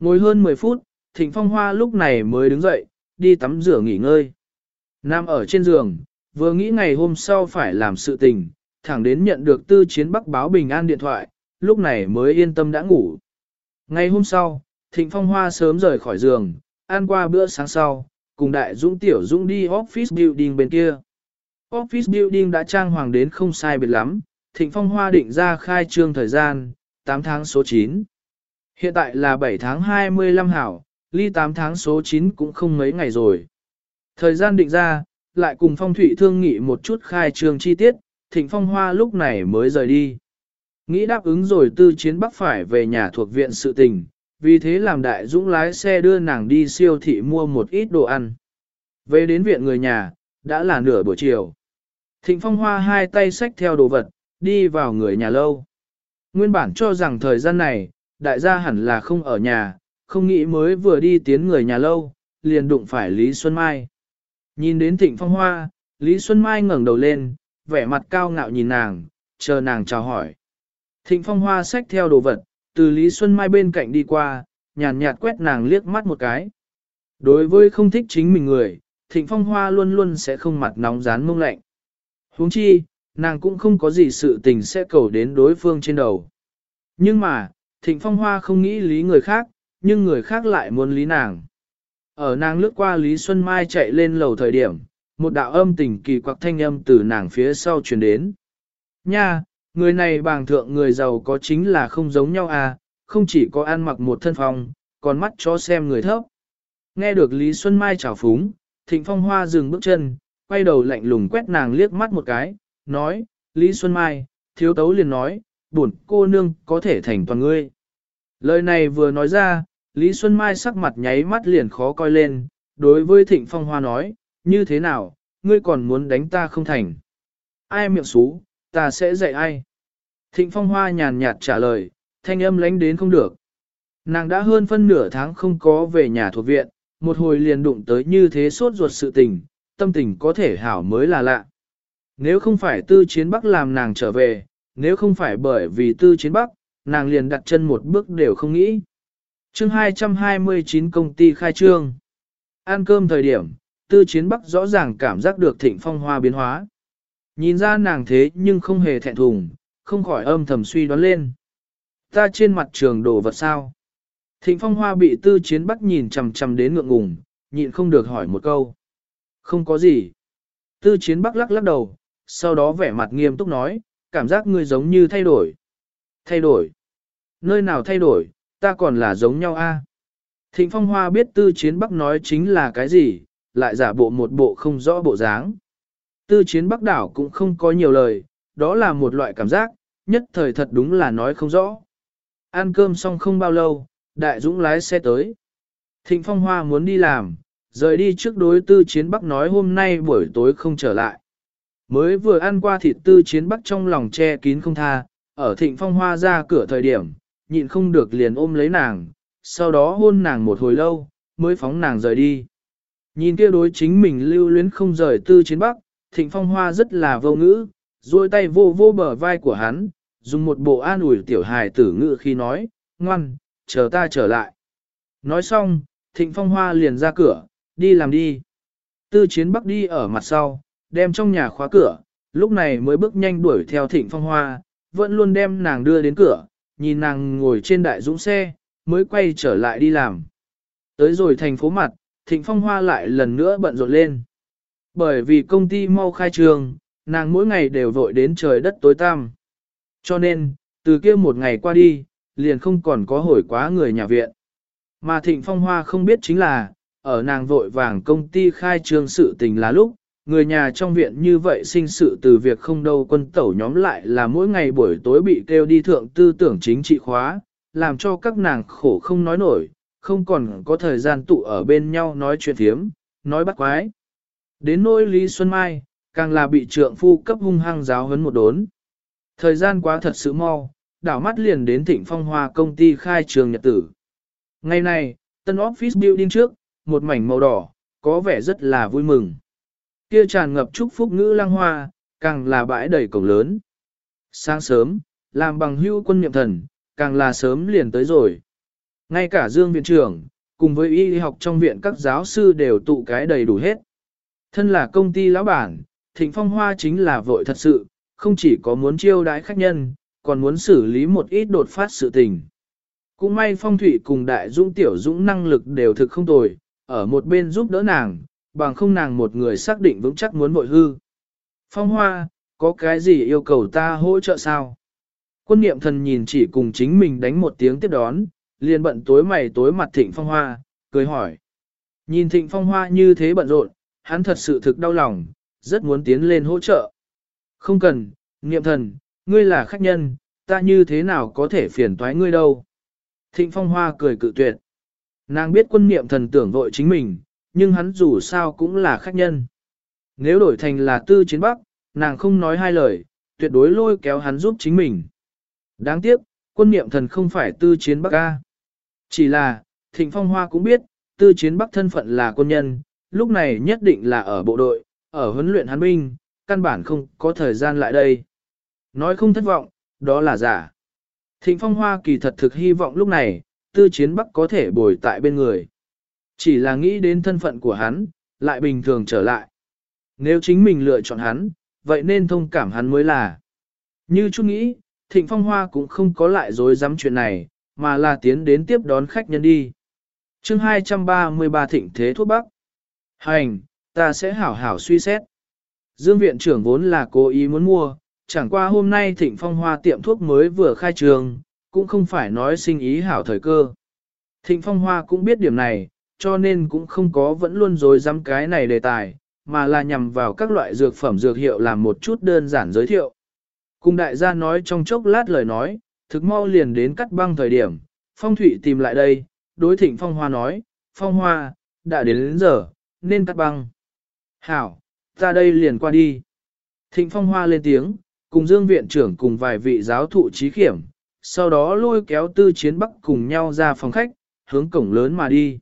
Ngồi hơn 10 phút, thịnh phong hoa lúc này mới đứng dậy, đi tắm rửa nghỉ ngơi. Nam ở trên giường, vừa nghĩ ngày hôm sau phải làm sự tình, thẳng đến nhận được tư chiến bắc báo bình an điện thoại, lúc này mới yên tâm đã ngủ. Ngày hôm sau, Thịnh Phong Hoa sớm rời khỏi giường, ăn qua bữa sáng sau, cùng Đại Dũng Tiểu Dũng đi office building bên kia. Office building đã trang hoàng đến không sai biệt lắm, Thịnh Phong Hoa định ra khai trương thời gian, 8 tháng số 9. Hiện tại là 7 tháng 25 hảo, ly 8 tháng số 9 cũng không mấy ngày rồi. Thời gian định ra, lại cùng Phong Thụy thương nghị một chút khai trương chi tiết, Thịnh Phong Hoa lúc này mới rời đi. Nghĩ đáp ứng rồi tư chiến bắc phải về nhà thuộc viện sự tình, vì thế làm đại dũng lái xe đưa nàng đi siêu thị mua một ít đồ ăn. Về đến viện người nhà, đã là nửa buổi chiều. Thịnh phong hoa hai tay xách theo đồ vật, đi vào người nhà lâu. Nguyên bản cho rằng thời gian này, đại gia hẳn là không ở nhà, không nghĩ mới vừa đi tiến người nhà lâu, liền đụng phải Lý Xuân Mai. Nhìn đến thịnh phong hoa, Lý Xuân Mai ngẩng đầu lên, vẻ mặt cao ngạo nhìn nàng, chờ nàng chào hỏi. Thịnh phong hoa xách theo đồ vật, từ Lý Xuân Mai bên cạnh đi qua, nhàn nhạt quét nàng liếc mắt một cái. Đối với không thích chính mình người, thịnh phong hoa luôn luôn sẽ không mặt nóng rán mông lạnh. huống chi, nàng cũng không có gì sự tình sẽ cầu đến đối phương trên đầu. Nhưng mà, Thịnh Phong Hoa không nghĩ lý người khác, nhưng người khác lại muốn lý nàng. Ở nàng lướt qua Lý Xuân Mai chạy lên lầu thời điểm, một đạo âm tình kỳ quặc thanh âm từ nàng phía sau truyền đến. Nha, người này bàng thượng người giàu có chính là không giống nhau à, không chỉ có ăn mặc một thân phòng, còn mắt cho xem người thấp. Nghe được Lý Xuân Mai chào phúng, Thịnh Phong Hoa dừng bước chân, quay đầu lạnh lùng quét nàng liếc mắt một cái, nói, Lý Xuân Mai, thiếu tấu liền nói, buồn cô nương có thể thành toàn ngươi. Lời này vừa nói ra, Lý Xuân Mai sắc mặt nháy mắt liền khó coi lên, đối với Thịnh Phong Hoa nói, như thế nào, ngươi còn muốn đánh ta không thành. Ai miệng xú, ta sẽ dạy ai. Thịnh Phong Hoa nhàn nhạt trả lời, thanh âm lánh đến không được. Nàng đã hơn phân nửa tháng không có về nhà thuộc viện, một hồi liền đụng tới như thế sốt ruột sự tình, tâm tình có thể hảo mới là lạ. Nếu không phải tư chiến bắc làm nàng trở về, nếu không phải bởi vì tư chiến bắc, nàng liền đặt chân một bước đều không nghĩ. chương 229 công ty khai trương. Ăn cơm thời điểm, tư chiến bắc rõ ràng cảm giác được thịnh phong hoa biến hóa. Nhìn ra nàng thế nhưng không hề thẹn thùng, không khỏi âm thầm suy đoán lên. Ta trên mặt trường đồ vật sao? Thịnh phong hoa bị tư chiến bắc nhìn chầm chầm đến ngượng ngùng, nhịn không được hỏi một câu. Không có gì. Tư chiến bắc lắc lắc đầu, sau đó vẻ mặt nghiêm túc nói, cảm giác ngươi giống như thay đổi. Thay đổi? Nơi nào thay đổi, ta còn là giống nhau a. Thịnh phong hoa biết tư chiến bắc nói chính là cái gì, lại giả bộ một bộ không rõ bộ dáng. Tư chiến bắc đảo cũng không có nhiều lời, đó là một loại cảm giác, nhất thời thật đúng là nói không rõ. Ăn cơm xong không bao lâu, đại dũng lái xe tới. Thịnh phong hoa muốn đi làm, rời đi trước đối tư chiến bắc nói hôm nay buổi tối không trở lại. Mới vừa ăn qua thịt tư chiến bắc trong lòng che kín không tha, ở thịnh phong hoa ra cửa thời điểm, nhịn không được liền ôm lấy nàng, sau đó hôn nàng một hồi lâu, mới phóng nàng rời đi. Nhìn kia đối chính mình lưu luyến không rời tư chiến bắc, thịnh phong hoa rất là vô ngữ, duỗi tay vô vô bờ vai của hắn, dùng một bộ an ủi tiểu hài tử ngữ khi nói, ngoan, chờ ta trở lại. Nói xong, thịnh phong hoa liền ra cửa, đi làm đi. Tư chiến bắc đi ở mặt sau, đem trong nhà khóa cửa, lúc này mới bước nhanh đuổi theo thịnh phong hoa, vẫn luôn đem nàng đưa đến cửa, nhìn nàng ngồi trên đại dũng xe, mới quay trở lại đi làm. Tới rồi thành phố mặt, thịnh phong hoa lại lần nữa bận rộn lên. Bởi vì công ty mau khai trường, nàng mỗi ngày đều vội đến trời đất tối tăm. Cho nên, từ kia một ngày qua đi, liền không còn có hồi quá người nhà viện. Mà thịnh phong hoa không biết chính là, ở nàng vội vàng công ty khai trương sự tình là lúc, người nhà trong viện như vậy sinh sự từ việc không đâu quân tẩu nhóm lại là mỗi ngày buổi tối bị kêu đi thượng tư tưởng chính trị khóa, làm cho các nàng khổ không nói nổi, không còn có thời gian tụ ở bên nhau nói chuyện thiếm, nói bắt quái. Đến nỗi Lý Xuân Mai, càng là bị trượng phu cấp hung hăng giáo hấn một đốn. Thời gian quá thật sự mau, đảo mắt liền đến thịnh phong hoa công ty khai trường nhật tử. Ngày này, tân office building trước, một mảnh màu đỏ, có vẻ rất là vui mừng. Kia tràn ngập chúc phúc ngữ lang hoa, càng là bãi đầy cổng lớn. Sáng sớm, làm bằng hưu quân niệm thần, càng là sớm liền tới rồi. Ngay cả Dương viện trưởng, cùng với y học trong viện các giáo sư đều tụ cái đầy đủ hết. Thân là công ty lão bản, Thịnh Phong Hoa chính là vội thật sự, không chỉ có muốn chiêu đãi khách nhân, còn muốn xử lý một ít đột phát sự tình. Cũng may Phong Thụy cùng Đại Dũng Tiểu Dũng năng lực đều thực không tồi, ở một bên giúp đỡ nàng, bằng không nàng một người xác định vững chắc muốn bội hư. Phong Hoa, có cái gì yêu cầu ta hỗ trợ sao? Quân niệm thần nhìn chỉ cùng chính mình đánh một tiếng tiếp đón, liền bận tối mày tối mặt Thịnh Phong Hoa, cười hỏi. Nhìn Thịnh Phong Hoa như thế bận rộn, hắn thật sự thực đau lòng, rất muốn tiến lên hỗ trợ. Không cần, niệm thần, ngươi là khách nhân, ta như thế nào có thể phiền toái ngươi đâu. Thịnh Phong Hoa cười cự tuyệt. Nàng biết quân niệm thần tưởng vội chính mình, nhưng hắn dù sao cũng là khách nhân. Nếu đổi thành là tư chiến bắc, nàng không nói hai lời, tuyệt đối lôi kéo hắn giúp chính mình. Đáng tiếc, quân niệm thần không phải tư chiến bắc ca. Chỉ là, thịnh phong hoa cũng biết, tư chiến bắc thân phận là quân nhân, lúc này nhất định là ở bộ đội, ở huấn luyện hắn binh, căn bản không có thời gian lại đây. Nói không thất vọng, đó là giả. Thịnh phong hoa kỳ thật thực hy vọng lúc này, tư chiến bắc có thể bồi tại bên người. Chỉ là nghĩ đến thân phận của hắn, lại bình thường trở lại. Nếu chính mình lựa chọn hắn, vậy nên thông cảm hắn mới là. Như chút nghĩ, Thịnh Phong Hoa cũng không có lại dối dám chuyện này, mà là tiến đến tiếp đón khách nhân đi. chương 233 Thịnh Thế Thuốc Bắc. Hành, ta sẽ hảo hảo suy xét. Dương viện trưởng vốn là cố ý muốn mua, chẳng qua hôm nay Thịnh Phong Hoa tiệm thuốc mới vừa khai trường, cũng không phải nói sinh ý hảo thời cơ. Thịnh Phong Hoa cũng biết điểm này, cho nên cũng không có vẫn luôn dối dám cái này đề tài, mà là nhằm vào các loại dược phẩm dược hiệu làm một chút đơn giản giới thiệu. Cùng đại gia nói trong chốc lát lời nói, thực mau liền đến cắt băng thời điểm, Phong Thụy tìm lại đây, đối thịnh Phong Hoa nói, Phong Hoa, đã đến đến giờ, nên cắt băng. Hảo, ta đây liền qua đi. Thịnh Phong Hoa lên tiếng, cùng Dương Viện trưởng cùng vài vị giáo thụ trí khiểm, sau đó lôi kéo tư chiến bắc cùng nhau ra phòng khách, hướng cổng lớn mà đi.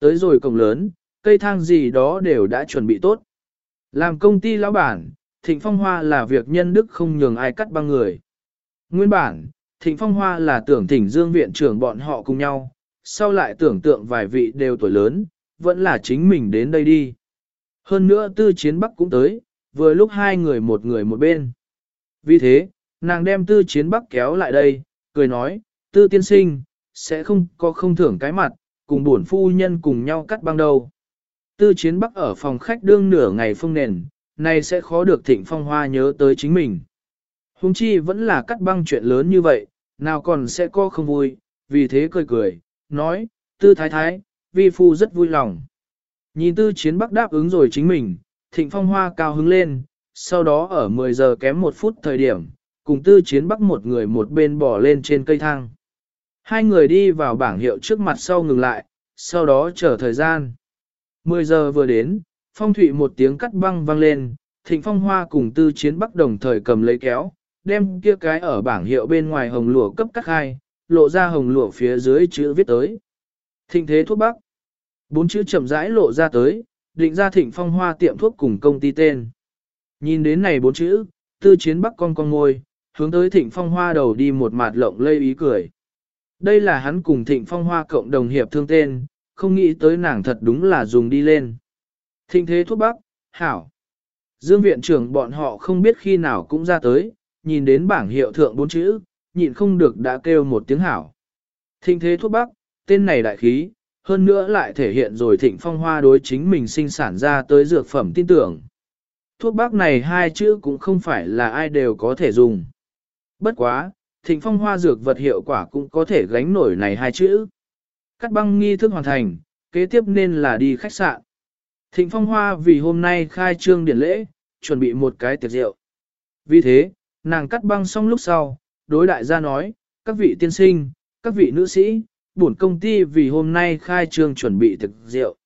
Tới rồi cổng lớn, cây thang gì đó đều đã chuẩn bị tốt. Làm công ty lão bản, Thịnh Phong Hoa là việc nhân đức không nhường ai cắt băng người. Nguyên bản, Thịnh Phong Hoa là tưởng thỉnh Dương viện trưởng bọn họ cùng nhau, sau lại tưởng tượng vài vị đều tuổi lớn, vẫn là chính mình đến đây đi. Hơn nữa tư chiến bắc cũng tới, vừa lúc hai người một người một bên. Vì thế, nàng đem tư chiến bắc kéo lại đây, cười nói, tư tiên sinh, sẽ không có không thưởng cái mặt, cùng buồn phu nhân cùng nhau cắt băng đầu. Tư chiến bắc ở phòng khách đương nửa ngày phong nền, nay sẽ khó được thịnh phong hoa nhớ tới chính mình. Hùng chi vẫn là cắt băng chuyện lớn như vậy, nào còn sẽ có không vui, vì thế cười cười, nói, tư thái thái, vi phu rất vui lòng. Nhìn tư chiến bắc đáp ứng rồi chính mình, thịnh phong hoa cao hứng lên, sau đó ở 10 giờ kém một phút thời điểm, cùng tư chiến bắc một người một bên bỏ lên trên cây thang. Hai người đi vào bảng hiệu trước mặt sau ngừng lại, sau đó chờ thời gian. 10 giờ vừa đến, phong thủy một tiếng cắt băng vang lên, thịnh phong hoa cùng tư chiến bắc đồng thời cầm lấy kéo, đem kia cái ở bảng hiệu bên ngoài hồng lụa cấp cắt hai, lộ ra hồng lụa phía dưới chữ viết tới. Thịnh thế thuốc bắc. Bốn chữ chậm rãi lộ ra tới, định ra thịnh phong hoa tiệm thuốc cùng công ty tên. Nhìn đến này bốn chữ, tư chiến bắc con con ngôi, hướng tới thịnh phong hoa đầu đi một mặt lộng lây ý cười. Đây là hắn cùng thịnh phong hoa cộng đồng hiệp thương tên, không nghĩ tới nàng thật đúng là dùng đi lên. Thịnh thế thuốc bắc, hảo. Dương viện trưởng bọn họ không biết khi nào cũng ra tới, nhìn đến bảng hiệu thượng bốn chữ, nhịn không được đã kêu một tiếng hảo. Thịnh thế thuốc bắc, tên này đại khí, hơn nữa lại thể hiện rồi thịnh phong hoa đối chính mình sinh sản ra tới dược phẩm tin tưởng. Thuốc bắc này hai chữ cũng không phải là ai đều có thể dùng. Bất quá, thịnh phong hoa dược vật hiệu quả cũng có thể gánh nổi này hai chữ. Cắt băng nghi thức hoàn thành, kế tiếp nên là đi khách sạn. Thịnh phong hoa vì hôm nay khai trương điển lễ, chuẩn bị một cái tiệc rượu. Vì thế, nàng cắt băng xong lúc sau, đối đại gia nói, các vị tiên sinh, các vị nữ sĩ, bổn công ty vì hôm nay khai trương chuẩn bị thực rượu.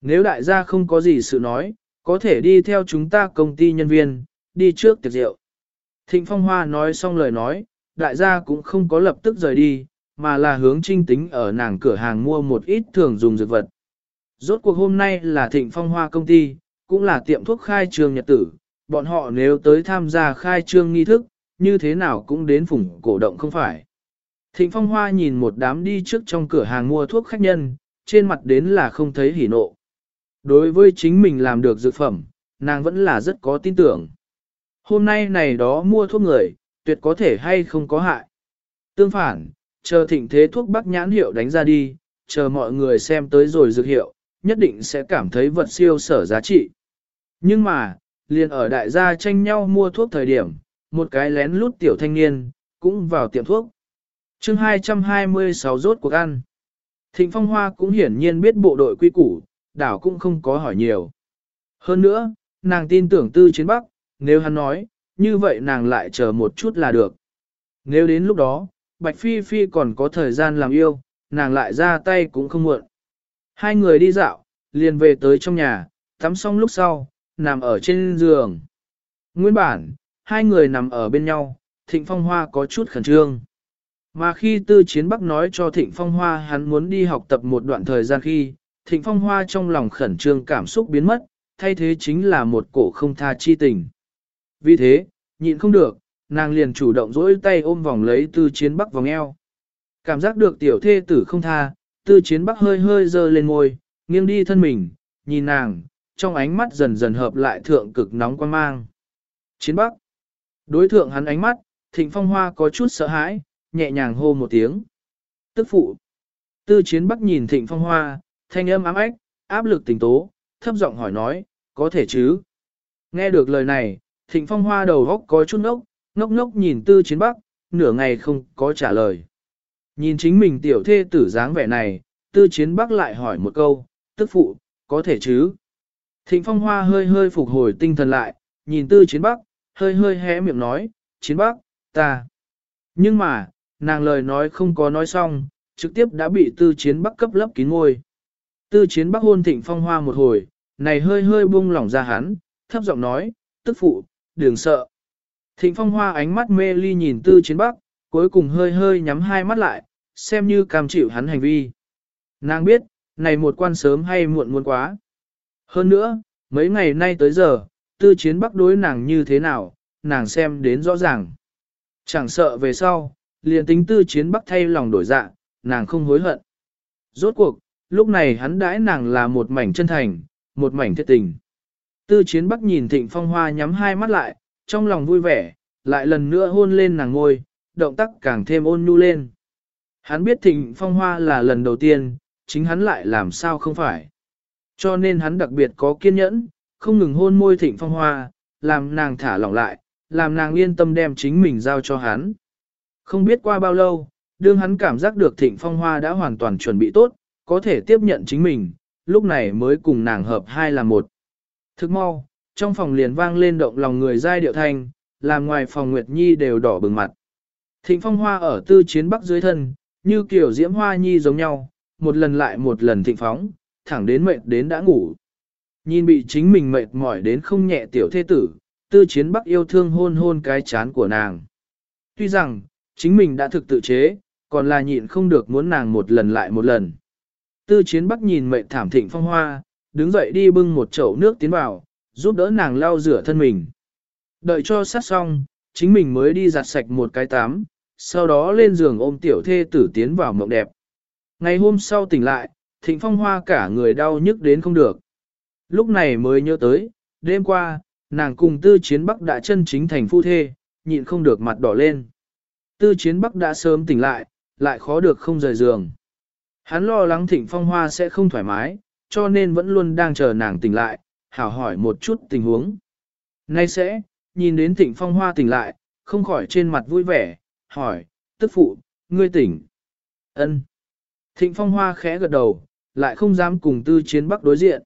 Nếu đại gia không có gì sự nói, có thể đi theo chúng ta công ty nhân viên, đi trước tiệc rượu. Thịnh Phong Hoa nói xong lời nói, đại gia cũng không có lập tức rời đi, mà là hướng trinh tính ở nàng cửa hàng mua một ít thường dùng dược vật. Rốt cuộc hôm nay là Thịnh Phong Hoa công ty, cũng là tiệm thuốc khai trương nhật tử, bọn họ nếu tới tham gia khai trương nghi thức, như thế nào cũng đến phủng cổ động không phải. Thịnh Phong Hoa nhìn một đám đi trước trong cửa hàng mua thuốc khách nhân, trên mặt đến là không thấy hỉ nộ. Đối với chính mình làm được dược phẩm, nàng vẫn là rất có tin tưởng. Hôm nay này đó mua thuốc người, tuyệt có thể hay không có hại. Tương phản, chờ thịnh thế thuốc bắc nhãn hiệu đánh ra đi, chờ mọi người xem tới rồi dược hiệu, nhất định sẽ cảm thấy vật siêu sở giá trị. Nhưng mà, liền ở đại gia tranh nhau mua thuốc thời điểm, một cái lén lút tiểu thanh niên, cũng vào tiệm thuốc chương 226 rốt cuộc ăn. Thịnh Phong Hoa cũng hiển nhiên biết bộ đội quy củ, đảo cũng không có hỏi nhiều. Hơn nữa, nàng tin tưởng tư chiến bắc, nếu hắn nói, như vậy nàng lại chờ một chút là được. Nếu đến lúc đó, Bạch Phi Phi còn có thời gian làm yêu, nàng lại ra tay cũng không muộn. Hai người đi dạo, liền về tới trong nhà, tắm xong lúc sau, nằm ở trên giường. Nguyên bản, hai người nằm ở bên nhau, Thịnh Phong Hoa có chút khẩn trương. Mà khi Tư Chiến Bắc nói cho Thịnh Phong Hoa hắn muốn đi học tập một đoạn thời gian khi, Thịnh Phong Hoa trong lòng khẩn trương cảm xúc biến mất, thay thế chính là một cổ không tha chi tình. Vì thế, nhịn không được, nàng liền chủ động dỗi tay ôm vòng lấy Tư Chiến Bắc vòng eo. Cảm giác được tiểu thê tử không tha, Tư Chiến Bắc hơi hơi dơ lên ngôi, nghiêng đi thân mình, nhìn nàng, trong ánh mắt dần dần hợp lại thượng cực nóng quan mang. Chiến Bắc. Đối thượng hắn ánh mắt, Thịnh Phong Hoa có chút sợ hãi, nhẹ nhàng hô một tiếng. Tức phụ. Tư Chiến Bắc nhìn Thịnh Phong Hoa, thanh âm ám ách, áp lực tình tố, thấp giọng hỏi nói, có thể chứ? Nghe được lời này, Thịnh Phong Hoa đầu góc có chút ngốc, ngốc ngốc nhìn Tư Chiến Bắc, nửa ngày không có trả lời. Nhìn chính mình tiểu thê tử dáng vẻ này, Tư Chiến Bắc lại hỏi một câu, tức phụ, có thể chứ? Thịnh Phong Hoa hơi hơi phục hồi tinh thần lại, nhìn Tư Chiến Bắc, hơi hơi hé miệng nói, Chiến Bắc, ta. Nhưng mà, nàng lời nói không có nói xong, trực tiếp đã bị Tư Chiến Bắc cấp lấp kín ngôi. Tư Chiến Bắc hôn Thịnh Phong Hoa một hồi, này hơi hơi buông lỏng ra hắn, thấp giọng nói, tức phụ, đừng sợ. Thịnh Phong Hoa ánh mắt mê ly nhìn Tư Chiến Bắc, cuối cùng hơi hơi nhắm hai mắt lại, xem như cam chịu hắn hành vi. Nàng biết, này một quan sớm hay muộn muôn quá. Hơn nữa, mấy ngày nay tới giờ, tư chiến bắc đối nàng như thế nào, nàng xem đến rõ ràng. Chẳng sợ về sau, liền tính tư chiến bắc thay lòng đổi dạ, nàng không hối hận. Rốt cuộc, lúc này hắn đãi nàng là một mảnh chân thành, một mảnh thiết tình. Tư chiến bắc nhìn thịnh phong hoa nhắm hai mắt lại, trong lòng vui vẻ, lại lần nữa hôn lên nàng ngôi, động tác càng thêm ôn nhu lên. Hắn biết thịnh phong hoa là lần đầu tiên, chính hắn lại làm sao không phải. Cho nên hắn đặc biệt có kiên nhẫn, không ngừng hôn môi thịnh phong hoa, làm nàng thả lỏng lại, làm nàng yên tâm đem chính mình giao cho hắn. Không biết qua bao lâu, đương hắn cảm giác được thịnh phong hoa đã hoàn toàn chuẩn bị tốt, có thể tiếp nhận chính mình, lúc này mới cùng nàng hợp hai là một. Thức mau, trong phòng liền vang lên động lòng người giai điệu thanh, làm ngoài phòng Nguyệt Nhi đều đỏ bừng mặt. Thịnh phong hoa ở tư chiến bắc dưới thân, như kiểu diễm hoa nhi giống nhau, một lần lại một lần thịnh phóng, thẳng đến mệt đến đã ngủ. Nhìn bị chính mình mệt mỏi đến không nhẹ tiểu thế tử, tư chiến bắc yêu thương hôn hôn cái chán của nàng. Tuy rằng, chính mình đã thực tự chế, còn là nhịn không được muốn nàng một lần lại một lần. Tư chiến bắc nhìn mệnh thảm thịnh phong hoa, đứng dậy đi bưng một chậu nước tiến vào, giúp đỡ nàng lau rửa thân mình. Đợi cho sát xong, chính mình mới đi giặt sạch một cái tắm, sau đó lên giường ôm tiểu thê tử tiến vào mộng đẹp. Ngày hôm sau tỉnh lại, thịnh phong hoa cả người đau nhức đến không được. Lúc này mới nhớ tới, đêm qua, nàng cùng tư chiến bắc đã chân chính thành phu thê, nhịn không được mặt đỏ lên. Tư chiến bắc đã sớm tỉnh lại, lại khó được không rời giường. Hắn lo lắng thịnh phong hoa sẽ không thoải mái, cho nên vẫn luôn đang chờ nàng tỉnh lại, hảo hỏi một chút tình huống. Nay sẽ, nhìn đến thịnh phong hoa tỉnh lại, không khỏi trên mặt vui vẻ, hỏi, tức phụ, ngươi tỉnh. ân Thịnh phong hoa khẽ gật đầu, lại không dám cùng tư chiến bắc đối diện.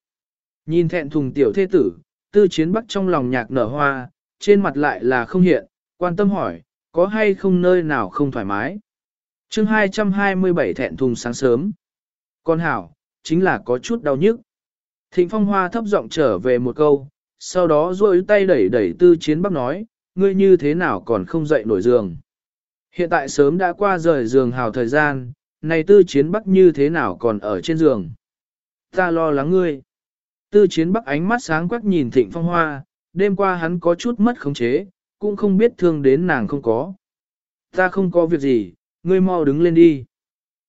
Nhìn thẹn thùng tiểu thế tử, tư chiến bắc trong lòng nhạc nở hoa, trên mặt lại là không hiện, quan tâm hỏi, có hay không nơi nào không thoải mái. chương 227 thẹn thùng sáng sớm. Con hảo, chính là có chút đau nhức. Thịnh phong hoa thấp giọng trở về một câu, sau đó duỗi tay đẩy đẩy tư chiến bắc nói, ngươi như thế nào còn không dậy nổi giường. Hiện tại sớm đã qua rời giường hào thời gian, này tư chiến bắc như thế nào còn ở trên giường. Ta lo lắng ngươi. Tư chiến bắc ánh mắt sáng quắc nhìn thịnh phong hoa, đêm qua hắn có chút mất khống chế, cũng không biết thương đến nàng không có. Ta không có việc gì, ngươi mau đứng lên đi.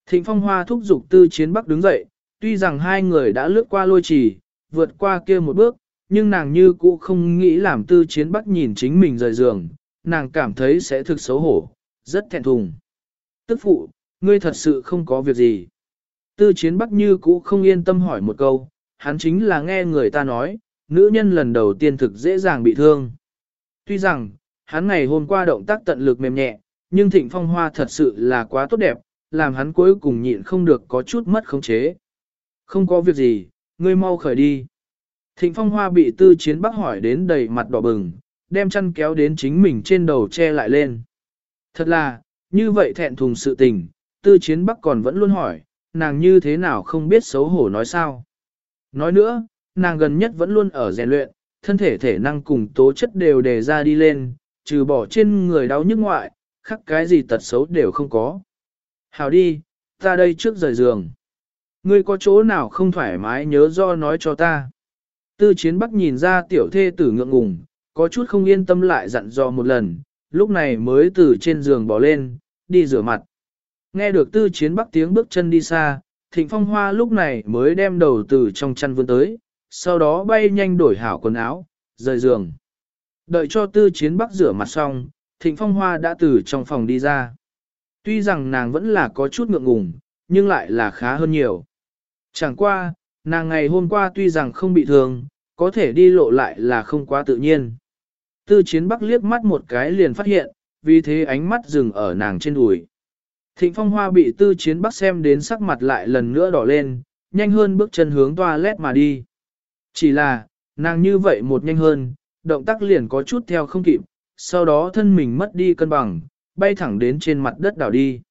Thịnh phong hoa thúc giục tư chiến bắc đứng dậy, tuy rằng hai người đã lướt qua lôi trì, vượt qua kia một bước, nhưng nàng như cũ không nghĩ làm tư chiến bắc nhìn chính mình rời giường, nàng cảm thấy sẽ thực xấu hổ, rất thẹn thùng. Tức phụ, ngươi thật sự không có việc gì. Tư chiến bắc như cũ không yên tâm hỏi một câu, hắn chính là nghe người ta nói, nữ nhân lần đầu tiên thực dễ dàng bị thương. Tuy rằng, hắn ngày hôm qua động tác tận lực mềm nhẹ, nhưng thịnh phong hoa thật sự là quá tốt đẹp, làm hắn cuối cùng nhịn không được có chút mất khống chế. Không có việc gì, ngươi mau khởi đi. Thịnh phong hoa bị tư chiến bắc hỏi đến đầy mặt đỏ bừng, đem chăn kéo đến chính mình trên đầu che lại lên. Thật là, như vậy thẹn thùng sự tình, tư chiến bắc còn vẫn luôn hỏi, nàng như thế nào không biết xấu hổ nói sao. Nói nữa, nàng gần nhất vẫn luôn ở rèn luyện, thân thể thể năng cùng tố chất đều đề ra đi lên, trừ bỏ trên người đau nhức ngoại, khắc cái gì tật xấu đều không có. Hào đi, ta đây trước rời giường. Ngươi có chỗ nào không thoải mái nhớ do nói cho ta. Tư chiến bắc nhìn ra tiểu thê tử ngượng ngùng, có chút không yên tâm lại dặn dò một lần, lúc này mới từ trên giường bỏ lên, đi rửa mặt. Nghe được tư chiến bắc tiếng bước chân đi xa, thịnh phong hoa lúc này mới đem đầu từ trong chăn vươn tới, sau đó bay nhanh đổi hảo quần áo, rời giường. Đợi cho tư chiến bắc rửa mặt xong, thịnh phong hoa đã từ trong phòng đi ra. Tuy rằng nàng vẫn là có chút ngượng ngùng, nhưng lại là khá hơn nhiều. Chẳng qua, nàng ngày hôm qua tuy rằng không bị thương, có thể đi lộ lại là không quá tự nhiên. Tư chiến bắc liếc mắt một cái liền phát hiện, vì thế ánh mắt dừng ở nàng trên đùi. Thịnh phong hoa bị tư chiến bắc xem đến sắc mặt lại lần nữa đỏ lên, nhanh hơn bước chân hướng toilet mà đi. Chỉ là, nàng như vậy một nhanh hơn, động tác liền có chút theo không kịp, sau đó thân mình mất đi cân bằng, bay thẳng đến trên mặt đất đảo đi.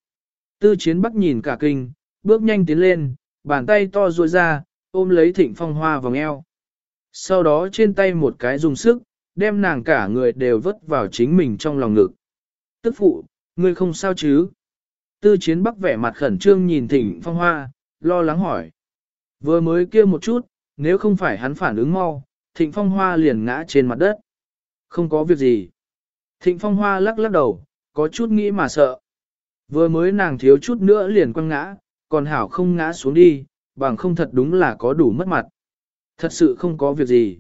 Tư chiến bắc nhìn cả kinh, bước nhanh tiến lên, bàn tay to ruôi ra, ôm lấy thịnh phong hoa vòng eo. Sau đó trên tay một cái dùng sức, đem nàng cả người đều vứt vào chính mình trong lòng ngực. Tức phụ, ngươi không sao chứ? Tư chiến bắc vẻ mặt khẩn trương nhìn thịnh phong hoa, lo lắng hỏi. Vừa mới kia một chút, nếu không phải hắn phản ứng mau, thịnh phong hoa liền ngã trên mặt đất. Không có việc gì. Thịnh phong hoa lắc lắc đầu, có chút nghĩ mà sợ. Vừa mới nàng thiếu chút nữa liền quăng ngã, còn hảo không ngã xuống đi, bằng không thật đúng là có đủ mất mặt. Thật sự không có việc gì.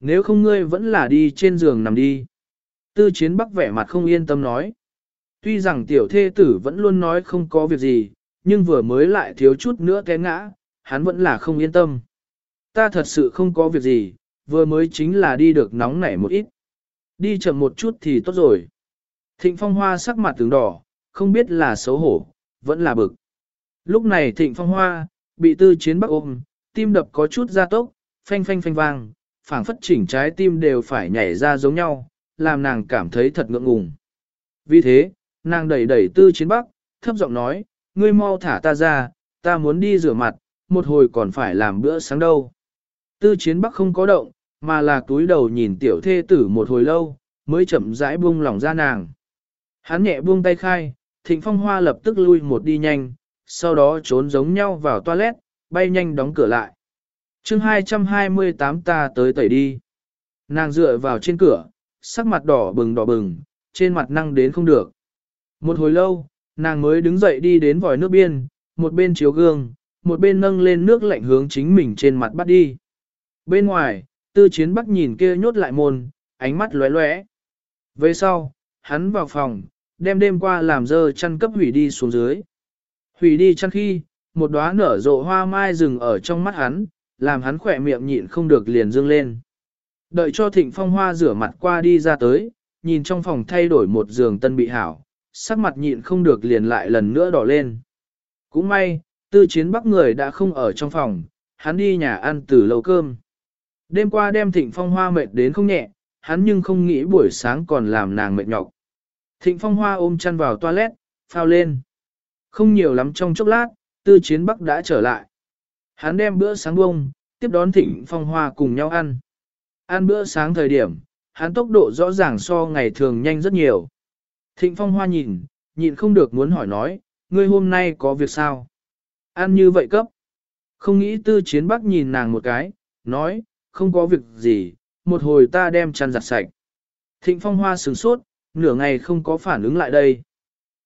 Nếu không ngươi vẫn là đi trên giường nằm đi. Tư chiến bắc vẻ mặt không yên tâm nói. Tuy rằng tiểu thê tử vẫn luôn nói không có việc gì, nhưng vừa mới lại thiếu chút nữa té ngã, hắn vẫn là không yên tâm. Ta thật sự không có việc gì, vừa mới chính là đi được nóng nảy một ít. Đi chậm một chút thì tốt rồi. Thịnh phong hoa sắc mặt tướng đỏ, không biết là xấu hổ, vẫn là bực. Lúc này thịnh phong hoa, bị tư chiến bắc ôm, tim đập có chút gia tốc, phanh phanh phanh vang, phảng phất chỉnh trái tim đều phải nhảy ra giống nhau, làm nàng cảm thấy thật ngượng ngùng. Vì thế, nàng đẩy đẩy tư chiến bắc, thấp giọng nói, ngươi mau thả ta ra, ta muốn đi rửa mặt, một hồi còn phải làm bữa sáng đâu. Tư chiến bắc không có động, mà là túi đầu nhìn tiểu thê tử một hồi lâu, mới chậm rãi buông lỏng ra nàng. Hắn nhẹ buông tay khai, thịnh phong hoa lập tức lui một đi nhanh, sau đó trốn giống nhau vào toilet, bay nhanh đóng cửa lại. chương 228 ta tới tẩy đi. Nàng dựa vào trên cửa, sắc mặt đỏ bừng đỏ bừng, trên mặt năng đến không được. Một hồi lâu, nàng mới đứng dậy đi đến vòi nước biên, một bên chiếu gương, một bên nâng lên nước lạnh hướng chính mình trên mặt bắt đi. Bên ngoài, tư chiến bắc nhìn kia nhốt lại môn, ánh mắt lóe lóe. Về sau, hắn vào phòng, đem đêm qua làm dơ chăn cấp hủy đi xuống dưới. Hủy đi chăn khi, một đóa nở rộ hoa mai rừng ở trong mắt hắn, làm hắn khỏe miệng nhịn không được liền dương lên. Đợi cho thịnh phong hoa rửa mặt qua đi ra tới, nhìn trong phòng thay đổi một giường tân bị hảo, sắc mặt nhịn không được liền lại lần nữa đỏ lên. Cũng may, tư chiến bắc người đã không ở trong phòng, hắn đi nhà ăn từ lâu cơm. Đêm qua đem thịnh phong hoa mệt đến không nhẹ, hắn nhưng không nghĩ buổi sáng còn làm nàng mệt nhọc. Thịnh phong hoa ôm chăn vào toilet, phao lên. Không nhiều lắm trong chốc lát, tư chiến bắc đã trở lại. Hắn đem bữa sáng bông, tiếp đón thịnh phong hoa cùng nhau ăn. Ăn bữa sáng thời điểm, hắn tốc độ rõ ràng so ngày thường nhanh rất nhiều. Thịnh phong hoa nhìn, nhịn không được muốn hỏi nói, ngươi hôm nay có việc sao? Ăn như vậy cấp. Không nghĩ tư chiến bắc nhìn nàng một cái, nói, không có việc gì, một hồi ta đem chăn giặt sạch. Thịnh phong hoa sừng sốt, nửa ngày không có phản ứng lại đây.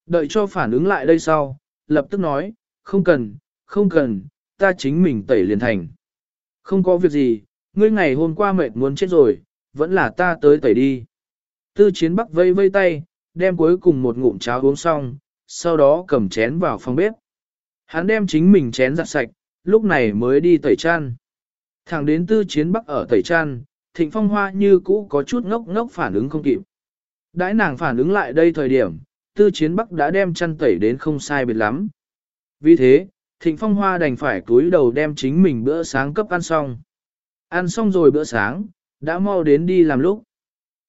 Đợi cho phản ứng lại đây sau, lập tức nói, không cần, không cần, ta chính mình tẩy liền thành. Không có việc gì, ngươi ngày hôm qua mệt muốn chết rồi, vẫn là ta tới tẩy đi. Tư chiến bắc vây vây tay, đem cuối cùng một ngụm cháo uống xong, sau đó cầm chén vào phòng bếp. Hắn đem chính mình chén giặt sạch, lúc này mới đi tẩy chăn. Thẳng đến tư chiến bắc ở tẩy Trăn, thịnh phong hoa như cũ có chút ngốc ngốc phản ứng không kịp. Đãi nàng phản ứng lại đây thời điểm, tư chiến bắc đã đem chăn tẩy đến không sai biệt lắm. Vì thế, thịnh phong hoa đành phải túi đầu đem chính mình bữa sáng cấp ăn xong. Ăn xong rồi bữa sáng, đã mau đến đi làm lúc.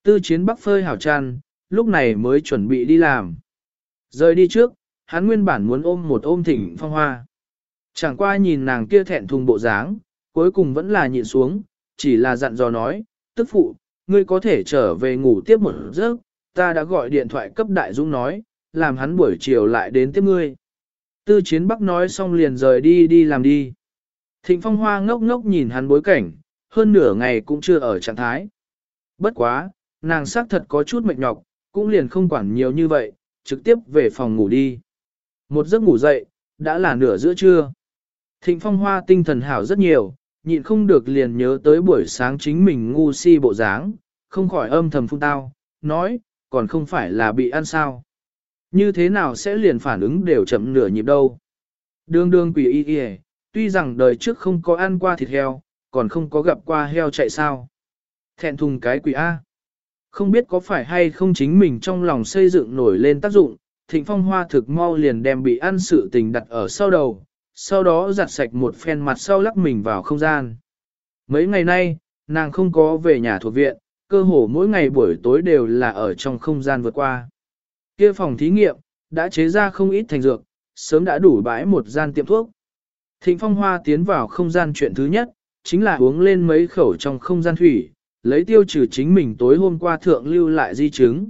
Tư chiến bắc phơi hảo chăn, lúc này mới chuẩn bị đi làm. Rời đi trước, hắn nguyên bản muốn ôm một ôm thịnh phong hoa. Chẳng qua nhìn nàng kia thẹn thùng bộ dáng, cuối cùng vẫn là nhịn xuống, chỉ là dặn dò nói, tức phụ, ngươi có thể trở về ngủ tiếp một giấc, ta đã gọi điện thoại cấp đại dũng nói, làm hắn buổi chiều lại đến tiếp ngươi. Tư chiến bắc nói xong liền rời đi đi làm đi. Thịnh phong hoa ngốc ngốc nhìn hắn bối cảnh, hơn nửa ngày cũng chưa ở trạng thái. Bất quá, nàng xác thật có chút mệt nhọc, cũng liền không quản nhiều như vậy, trực tiếp về phòng ngủ đi. Một giấc ngủ dậy, đã là nửa giữa trưa. Thịnh phong hoa tinh thần hảo rất nhiều, nhịn không được liền nhớ tới buổi sáng chính mình ngu si bộ dáng, không khỏi âm thầm phun tao, nói, còn không phải là bị ăn sao. Như thế nào sẽ liền phản ứng đều chậm nửa nhịp đâu. Đương đương quỷ y y, tuy rằng đời trước không có ăn qua thịt heo, còn không có gặp qua heo chạy sao. Thẹn thùng cái quỷ A. Không biết có phải hay không chính mình trong lòng xây dựng nổi lên tác dụng, thịnh phong hoa thực mau liền đem bị ăn sự tình đặt ở sau đầu, sau đó giặt sạch một phen mặt sau lắc mình vào không gian. Mấy ngày nay, nàng không có về nhà thuộc viện, cơ hồ mỗi ngày buổi tối đều là ở trong không gian vượt qua. Kia phòng thí nghiệm, đã chế ra không ít thành dược, sớm đã đủ bãi một gian tiệm thuốc. Thịnh phong hoa tiến vào không gian chuyện thứ nhất, chính là uống lên mấy khẩu trong không gian thủy, lấy tiêu trừ chính mình tối hôm qua thượng lưu lại di chứng.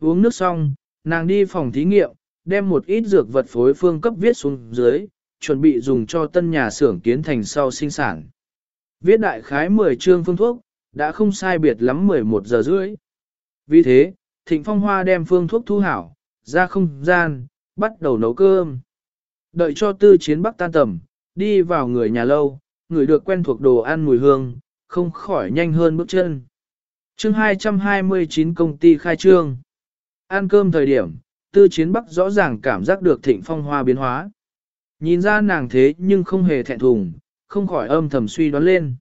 Uống nước xong, nàng đi phòng thí nghiệm, đem một ít dược vật phối phương cấp viết xuống dưới, chuẩn bị dùng cho tân nhà xưởng kiến thành sau sinh sản. Viết đại khái 10 chương phương thuốc, đã không sai biệt lắm 11 giờ rưỡi. Vì thế, Thịnh Phong Hoa đem phương thuốc thu hảo, ra không gian, bắt đầu nấu cơm. Đợi cho tư chiến bắc tan tầm, đi vào người nhà lâu, người được quen thuộc đồ ăn mùi hương, không khỏi nhanh hơn bước chân. chương 229 công ty khai trương. Ăn cơm thời điểm, tư chiến bắc rõ ràng cảm giác được thịnh phong hoa biến hóa. Nhìn ra nàng thế nhưng không hề thẹn thùng, không khỏi âm thầm suy đoán lên.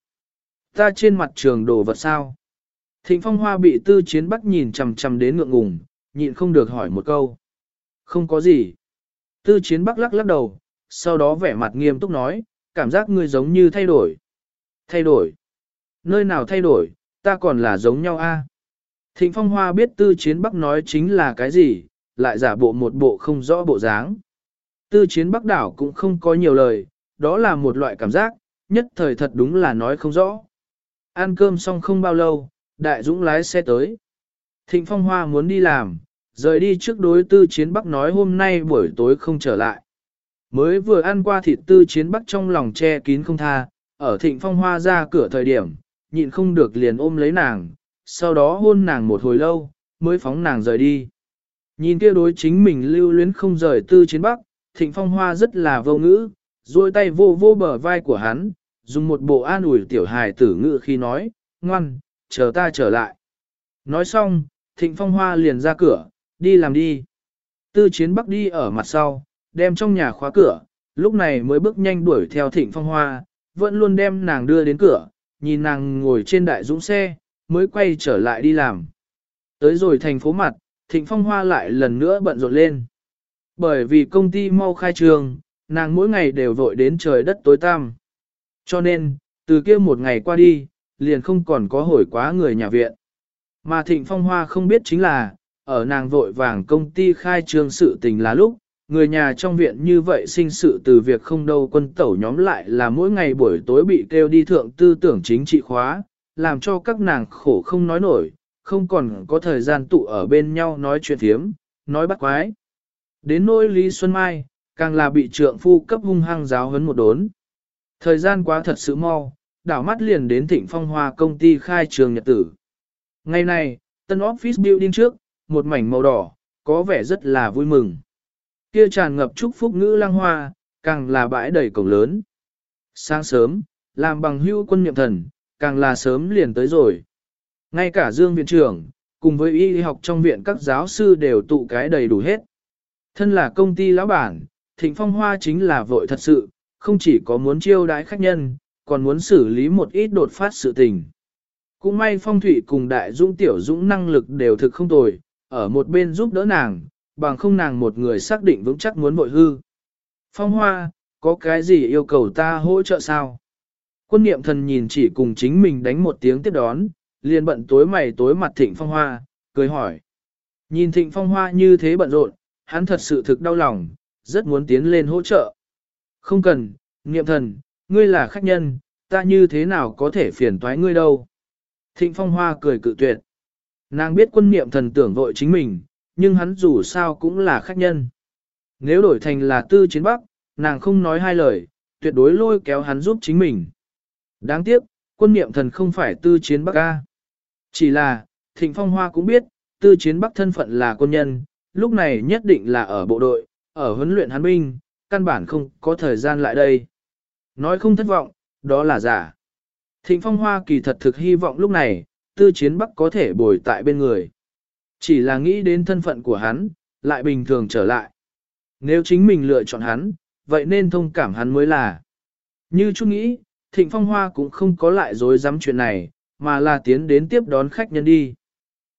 Ta trên mặt trường đồ vật sao? Thịnh phong hoa bị tư chiến bắc nhìn chầm chầm đến ngượng ngùng, nhịn không được hỏi một câu. Không có gì. Tư chiến bắc lắc lắc đầu, sau đó vẻ mặt nghiêm túc nói, cảm giác ngươi giống như thay đổi. Thay đổi. Nơi nào thay đổi, ta còn là giống nhau a. Thịnh phong hoa biết tư chiến bắc nói chính là cái gì, lại giả bộ một bộ không rõ bộ dáng. Tư chiến bắc đảo cũng không có nhiều lời, đó là một loại cảm giác, nhất thời thật đúng là nói không rõ. Ăn cơm xong không bao lâu, đại dũng lái xe tới. Thịnh phong hoa muốn đi làm, rời đi trước đối tư chiến bắc nói hôm nay buổi tối không trở lại. Mới vừa ăn qua thịt tư chiến bắc trong lòng che kín không tha, ở thịnh phong hoa ra cửa thời điểm, nhịn không được liền ôm lấy nàng, sau đó hôn nàng một hồi lâu, mới phóng nàng rời đi. Nhìn kia đối chính mình lưu luyến không rời tư chiến bắc, thịnh phong hoa rất là vô ngữ, duỗi tay vô vô bờ vai của hắn, dùng một bộ an ủi tiểu hài tử ngữ khi nói, ngoan, chờ ta trở lại. Nói xong, thịnh phong hoa liền ra cửa, đi làm đi. Tư chiến bắc đi ở mặt sau, đem trong nhà khóa cửa, lúc này mới bước nhanh đuổi theo thịnh phong hoa, vẫn luôn đem nàng đưa đến cửa, nhìn nàng ngồi trên đại dũng xe, mới quay trở lại đi làm. Tới rồi thành phố mặt, thịnh phong hoa lại lần nữa bận rộn lên. Bởi vì công ty mau khai trường, nàng mỗi ngày đều vội đến trời đất tối tăm. Cho nên, từ kia một ngày qua đi, liền không còn có hồi quá người nhà viện. Mà thịnh phong hoa không biết chính là, ở nàng vội vàng công ty khai trương sự tình là lúc, người nhà trong viện như vậy sinh sự từ việc không đâu quân tẩu nhóm lại là mỗi ngày buổi tối bị kêu đi thượng tư tưởng chính trị khóa, làm cho các nàng khổ không nói nổi, không còn có thời gian tụ ở bên nhau nói chuyện thiếm, nói bắt quái. Đến nỗi Lý Xuân Mai, càng là bị trượng phu cấp hung hăng giáo hấn một đốn. Thời gian quá thật sự mau, đảo mắt liền đến thịnh phong hoa công ty khai trường nhật tử. Ngày này, tân office building trước, một mảnh màu đỏ, có vẻ rất là vui mừng. Kia tràn ngập chúc phúc ngữ lang hoa, càng là bãi đầy cổng lớn. Sáng sớm, làm bằng hưu quân niệm thần, càng là sớm liền tới rồi. Ngay cả Dương viện trưởng, cùng với y học trong viện các giáo sư đều tụ cái đầy đủ hết. Thân là công ty lão bản, Thịnh Phong Hoa chính là vội thật sự, không chỉ có muốn chiêu đãi khách nhân, còn muốn xử lý một ít đột phát sự tình. Cũng may Phong Thụy cùng Đại Dũng Tiểu Dũng năng lực đều thực không tồi, ở một bên giúp đỡ nàng, bằng không nàng một người xác định vững chắc muốn bội hư. Phong Hoa, có cái gì yêu cầu ta hỗ trợ sao? Quân niệm thần nhìn chỉ cùng chính mình đánh một tiếng tiếp đón, liền bận tối mày tối mặt Thịnh Phong Hoa, cười hỏi. Nhìn Thịnh Phong Hoa như thế bận rộn, hắn thật sự thực đau lòng, rất muốn tiến lên hỗ trợ. Không cần, niệm thần, ngươi là khách nhân, ta như thế nào có thể phiền toái ngươi đâu. Thịnh Phong Hoa cười cự tuyệt. Nàng biết quân niệm thần tưởng vội chính mình, nhưng hắn dù sao cũng là khách nhân. Nếu đổi thành là tư chiến bắc, nàng không nói hai lời, tuyệt đối lôi kéo hắn giúp chính mình. Đáng tiếc, quân niệm thần không phải tư chiến bắc ca. Chỉ là, thịnh phong hoa cũng biết, tư chiến bắc thân phận là quân nhân, lúc này nhất định là ở bộ đội, ở huấn luyện hắn binh, căn bản không có thời gian lại đây. Nói không thất vọng, đó là giả. Thịnh phong hoa kỳ thật thực hy vọng lúc này, tư chiến bắc có thể bồi tại bên người. Chỉ là nghĩ đến thân phận của hắn, lại bình thường trở lại. Nếu chính mình lựa chọn hắn, vậy nên thông cảm hắn mới là. Như chút nghĩ, Thịnh Phong Hoa cũng không có lại dối dám chuyện này, mà là tiến đến tiếp đón khách nhân đi.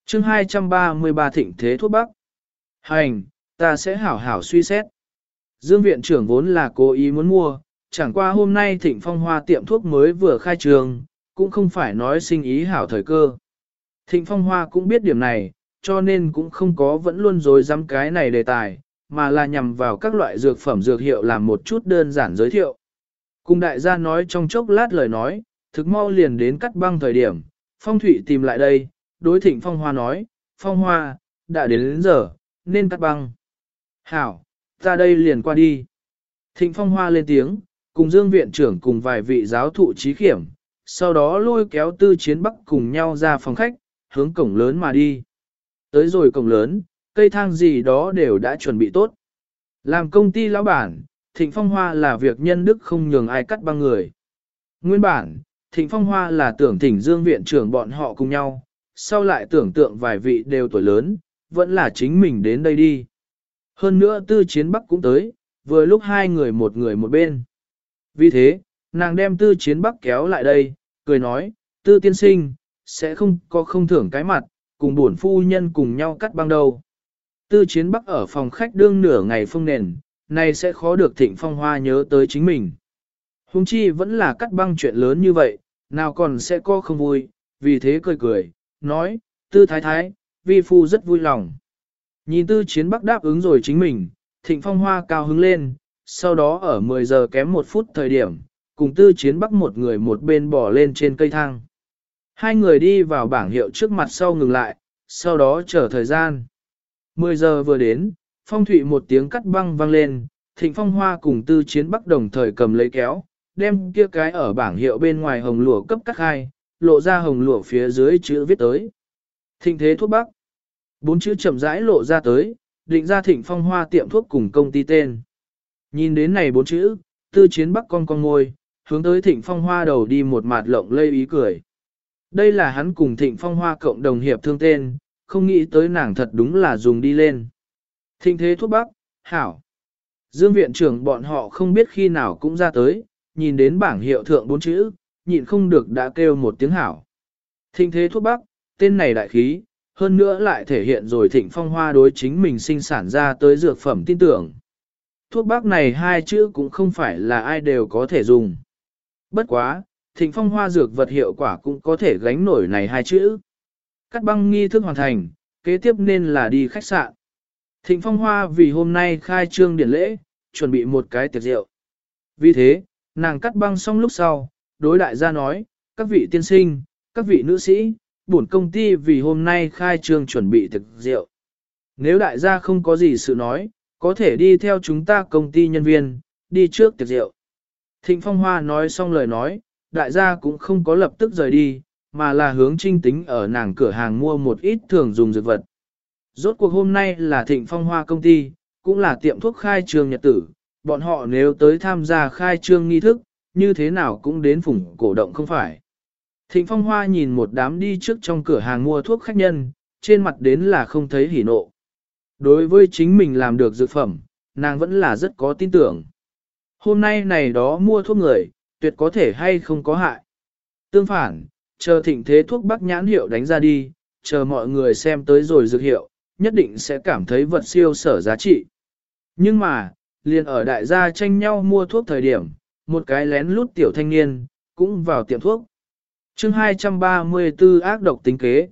chương 233 Thịnh Thế Thuốc Bắc. Hành, ta sẽ hảo hảo suy xét. Dương viện trưởng vốn là cố ý muốn mua, chẳng qua hôm nay Thịnh Phong Hoa tiệm thuốc mới vừa khai trường, cũng không phải nói sinh ý hảo thời cơ. Thịnh Phong Hoa cũng biết điểm này, cho nên cũng không có vẫn luôn dối dám cái này đề tài, mà là nhằm vào các loại dược phẩm dược hiệu làm một chút đơn giản giới thiệu. Cùng đại gia nói trong chốc lát lời nói, thực mau liền đến cắt băng thời điểm, Phong Thụy tìm lại đây, đối thịnh Phong Hoa nói, Phong Hoa, đã đến đến giờ, nên cắt băng. Hảo, ta đây liền qua đi. Thịnh Phong Hoa lên tiếng, cùng Dương Viện trưởng cùng vài vị giáo thụ trí khiểm, sau đó lôi kéo tư chiến bắc cùng nhau ra phòng khách, hướng cổng lớn mà đi. Tới rồi cổng lớn, cây thang gì đó đều đã chuẩn bị tốt. Làm công ty lão bản, Thịnh Phong Hoa là việc nhân đức không nhường ai cắt băng người. Nguyên bản, Thịnh Phong Hoa là tưởng thỉnh Dương viện trưởng bọn họ cùng nhau, sau lại tưởng tượng vài vị đều tuổi lớn, vẫn là chính mình đến đây đi. Hơn nữa tư chiến bắc cũng tới, vừa lúc hai người một người một bên. Vì thế, nàng đem tư chiến bắc kéo lại đây, cười nói, tư tiên sinh, sẽ không có không thưởng cái mặt, cùng buồn phu nhân cùng nhau cắt băng đầu. Tư chiến bắc ở phòng khách đương nửa ngày phong nền, này sẽ khó được thịnh phong hoa nhớ tới chính mình. Hùng chi vẫn là cắt băng chuyện lớn như vậy, nào còn sẽ có không vui, vì thế cười cười, nói, tư thái thái, vi phu rất vui lòng. Nhìn tư chiến bắc đáp ứng rồi chính mình, thịnh phong hoa cao hứng lên, sau đó ở 10 giờ kém một phút thời điểm, cùng tư chiến bắc một người một bên bỏ lên trên cây thang. Hai người đi vào bảng hiệu trước mặt sau ngừng lại, sau đó chờ thời gian. 10 giờ vừa đến, phong thủy một tiếng cắt băng vang lên, thịnh phong hoa cùng tư chiến bắc đồng thời cầm lấy kéo, đem kia cái ở bảng hiệu bên ngoài hồng lụa cấp cắt hai, lộ ra hồng lụa phía dưới chữ viết tới. Thịnh thế thuốc bắc. Bốn chữ chậm rãi lộ ra tới, định ra thịnh phong hoa tiệm thuốc cùng công ty tên. Nhìn đến này bốn chữ, tư chiến bắc con con ngôi, hướng tới thịnh phong hoa đầu đi một mặt lộng lây ý cười. Đây là hắn cùng thịnh phong hoa cộng đồng hiệp thương tên, không nghĩ tới nàng thật đúng là dùng đi lên. Thịnh thế thuốc bắc, hảo. Dương viện trưởng bọn họ không biết khi nào cũng ra tới, nhìn đến bảng hiệu thượng bốn chữ, nhịn không được đã kêu một tiếng hảo. Thịnh thế thuốc bắc, tên này đại khí, hơn nữa lại thể hiện rồi thịnh phong hoa đối chính mình sinh sản ra tới dược phẩm tin tưởng. Thuốc bắc này hai chữ cũng không phải là ai đều có thể dùng. Bất quá, thịnh phong hoa dược vật hiệu quả cũng có thể gánh nổi này hai chữ. Cắt băng nghi thức hoàn thành, kế tiếp nên là đi khách sạn. Thịnh phong hoa vì hôm nay khai trương điển lễ, chuẩn bị một cái tiệc rượu. Vì thế, nàng cắt băng xong lúc sau, đối đại gia nói, các vị tiên sinh, các vị nữ sĩ, bổn công ty vì hôm nay khai trương chuẩn bị thực rượu. Nếu đại gia không có gì sự nói, có thể đi theo chúng ta công ty nhân viên, đi trước tiệc rượu. Thịnh Phong Hoa nói xong lời nói, đại gia cũng không có lập tức rời đi, mà là hướng trinh tính ở nàng cửa hàng mua một ít thường dùng dược vật. Rốt cuộc hôm nay là Thịnh Phong Hoa công ty, cũng là tiệm thuốc khai trương nhật tử, bọn họ nếu tới tham gia khai trương nghi thức, như thế nào cũng đến phủng cổ động không phải. Thịnh Phong Hoa nhìn một đám đi trước trong cửa hàng mua thuốc khách nhân, trên mặt đến là không thấy hỉ nộ. Đối với chính mình làm được dược phẩm, nàng vẫn là rất có tin tưởng. Hôm nay này đó mua thuốc người, tuyệt có thể hay không có hại. Tương phản, chờ thịnh thế thuốc bắc nhãn hiệu đánh ra đi, chờ mọi người xem tới rồi dược hiệu, nhất định sẽ cảm thấy vật siêu sở giá trị. Nhưng mà, liền ở đại gia tranh nhau mua thuốc thời điểm, một cái lén lút tiểu thanh niên, cũng vào tiệm thuốc chương 234 ác độc tính kế.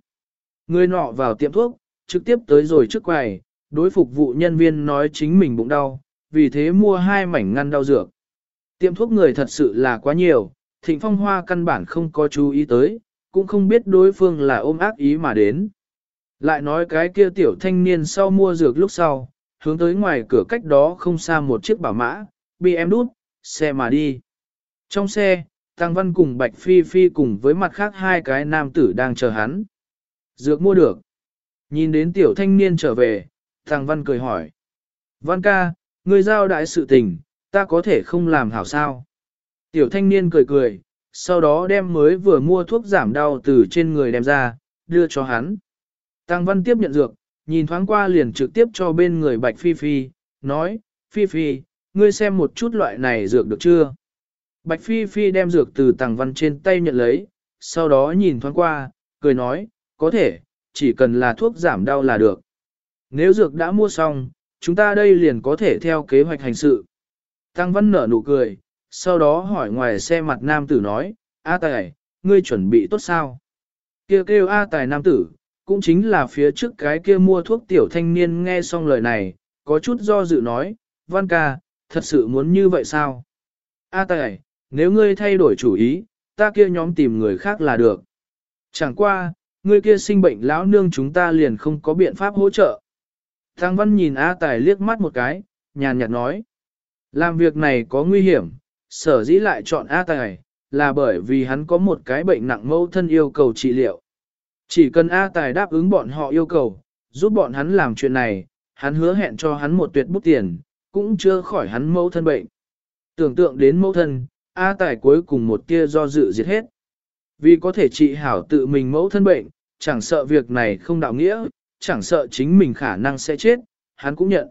Người nọ vào tiệm thuốc, trực tiếp tới rồi trước quầy, đối phục vụ nhân viên nói chính mình bụng đau, vì thế mua hai mảnh ngăn đau dược. Tiệm thuốc người thật sự là quá nhiều, thịnh phong hoa căn bản không có chú ý tới, cũng không biết đối phương là ôm ác ý mà đến. Lại nói cái kia tiểu thanh niên sau mua dược lúc sau, hướng tới ngoài cửa cách đó không xa một chiếc bảo mã, bị em đút, xe mà đi. Trong xe, Tăng Văn cùng Bạch Phi Phi cùng với mặt khác hai cái nam tử đang chờ hắn. Dược mua được. Nhìn đến tiểu thanh niên trở về, Tăng Văn cười hỏi. Văn ca, người giao đại sự tình, ta có thể không làm hảo sao. Tiểu thanh niên cười cười, sau đó đem mới vừa mua thuốc giảm đau từ trên người đem ra, đưa cho hắn. Tăng Văn tiếp nhận dược, nhìn thoáng qua liền trực tiếp cho bên người Bạch Phi Phi, nói, Phi Phi, ngươi xem một chút loại này dược được chưa? Bạch Phi Phi đem dược từ Tăng Văn trên tay nhận lấy, sau đó nhìn thoáng qua, cười nói, có thể, chỉ cần là thuốc giảm đau là được. Nếu dược đã mua xong, chúng ta đây liền có thể theo kế hoạch hành sự. Tăng Văn nở nụ cười, sau đó hỏi ngoài xe mặt nam tử nói, A Tài, ngươi chuẩn bị tốt sao? Kêu kêu A Tài nam tử, cũng chính là phía trước cái kia mua thuốc tiểu thanh niên nghe xong lời này, có chút do dự nói, Văn ca, thật sự muốn như vậy sao? A Tài, nếu ngươi thay đổi chủ ý, ta kia nhóm tìm người khác là được. Chẳng qua, ngươi kia sinh bệnh lão nương chúng ta liền không có biện pháp hỗ trợ. Thang Văn nhìn A Tài liếc mắt một cái, nhàn nhạt nói. Làm việc này có nguy hiểm, sở dĩ lại chọn A Tài, là bởi vì hắn có một cái bệnh nặng mâu thân yêu cầu trị liệu. Chỉ cần A Tài đáp ứng bọn họ yêu cầu, giúp bọn hắn làm chuyện này, hắn hứa hẹn cho hắn một tuyệt bút tiền, cũng chưa khỏi hắn mâu thân bệnh. Tưởng tượng đến mâu thân, A Tài cuối cùng một tia do dự diệt hết. Vì có thể trị hảo tự mình mẫu thân bệnh, chẳng sợ việc này không đạo nghĩa, chẳng sợ chính mình khả năng sẽ chết, hắn cũng nhận.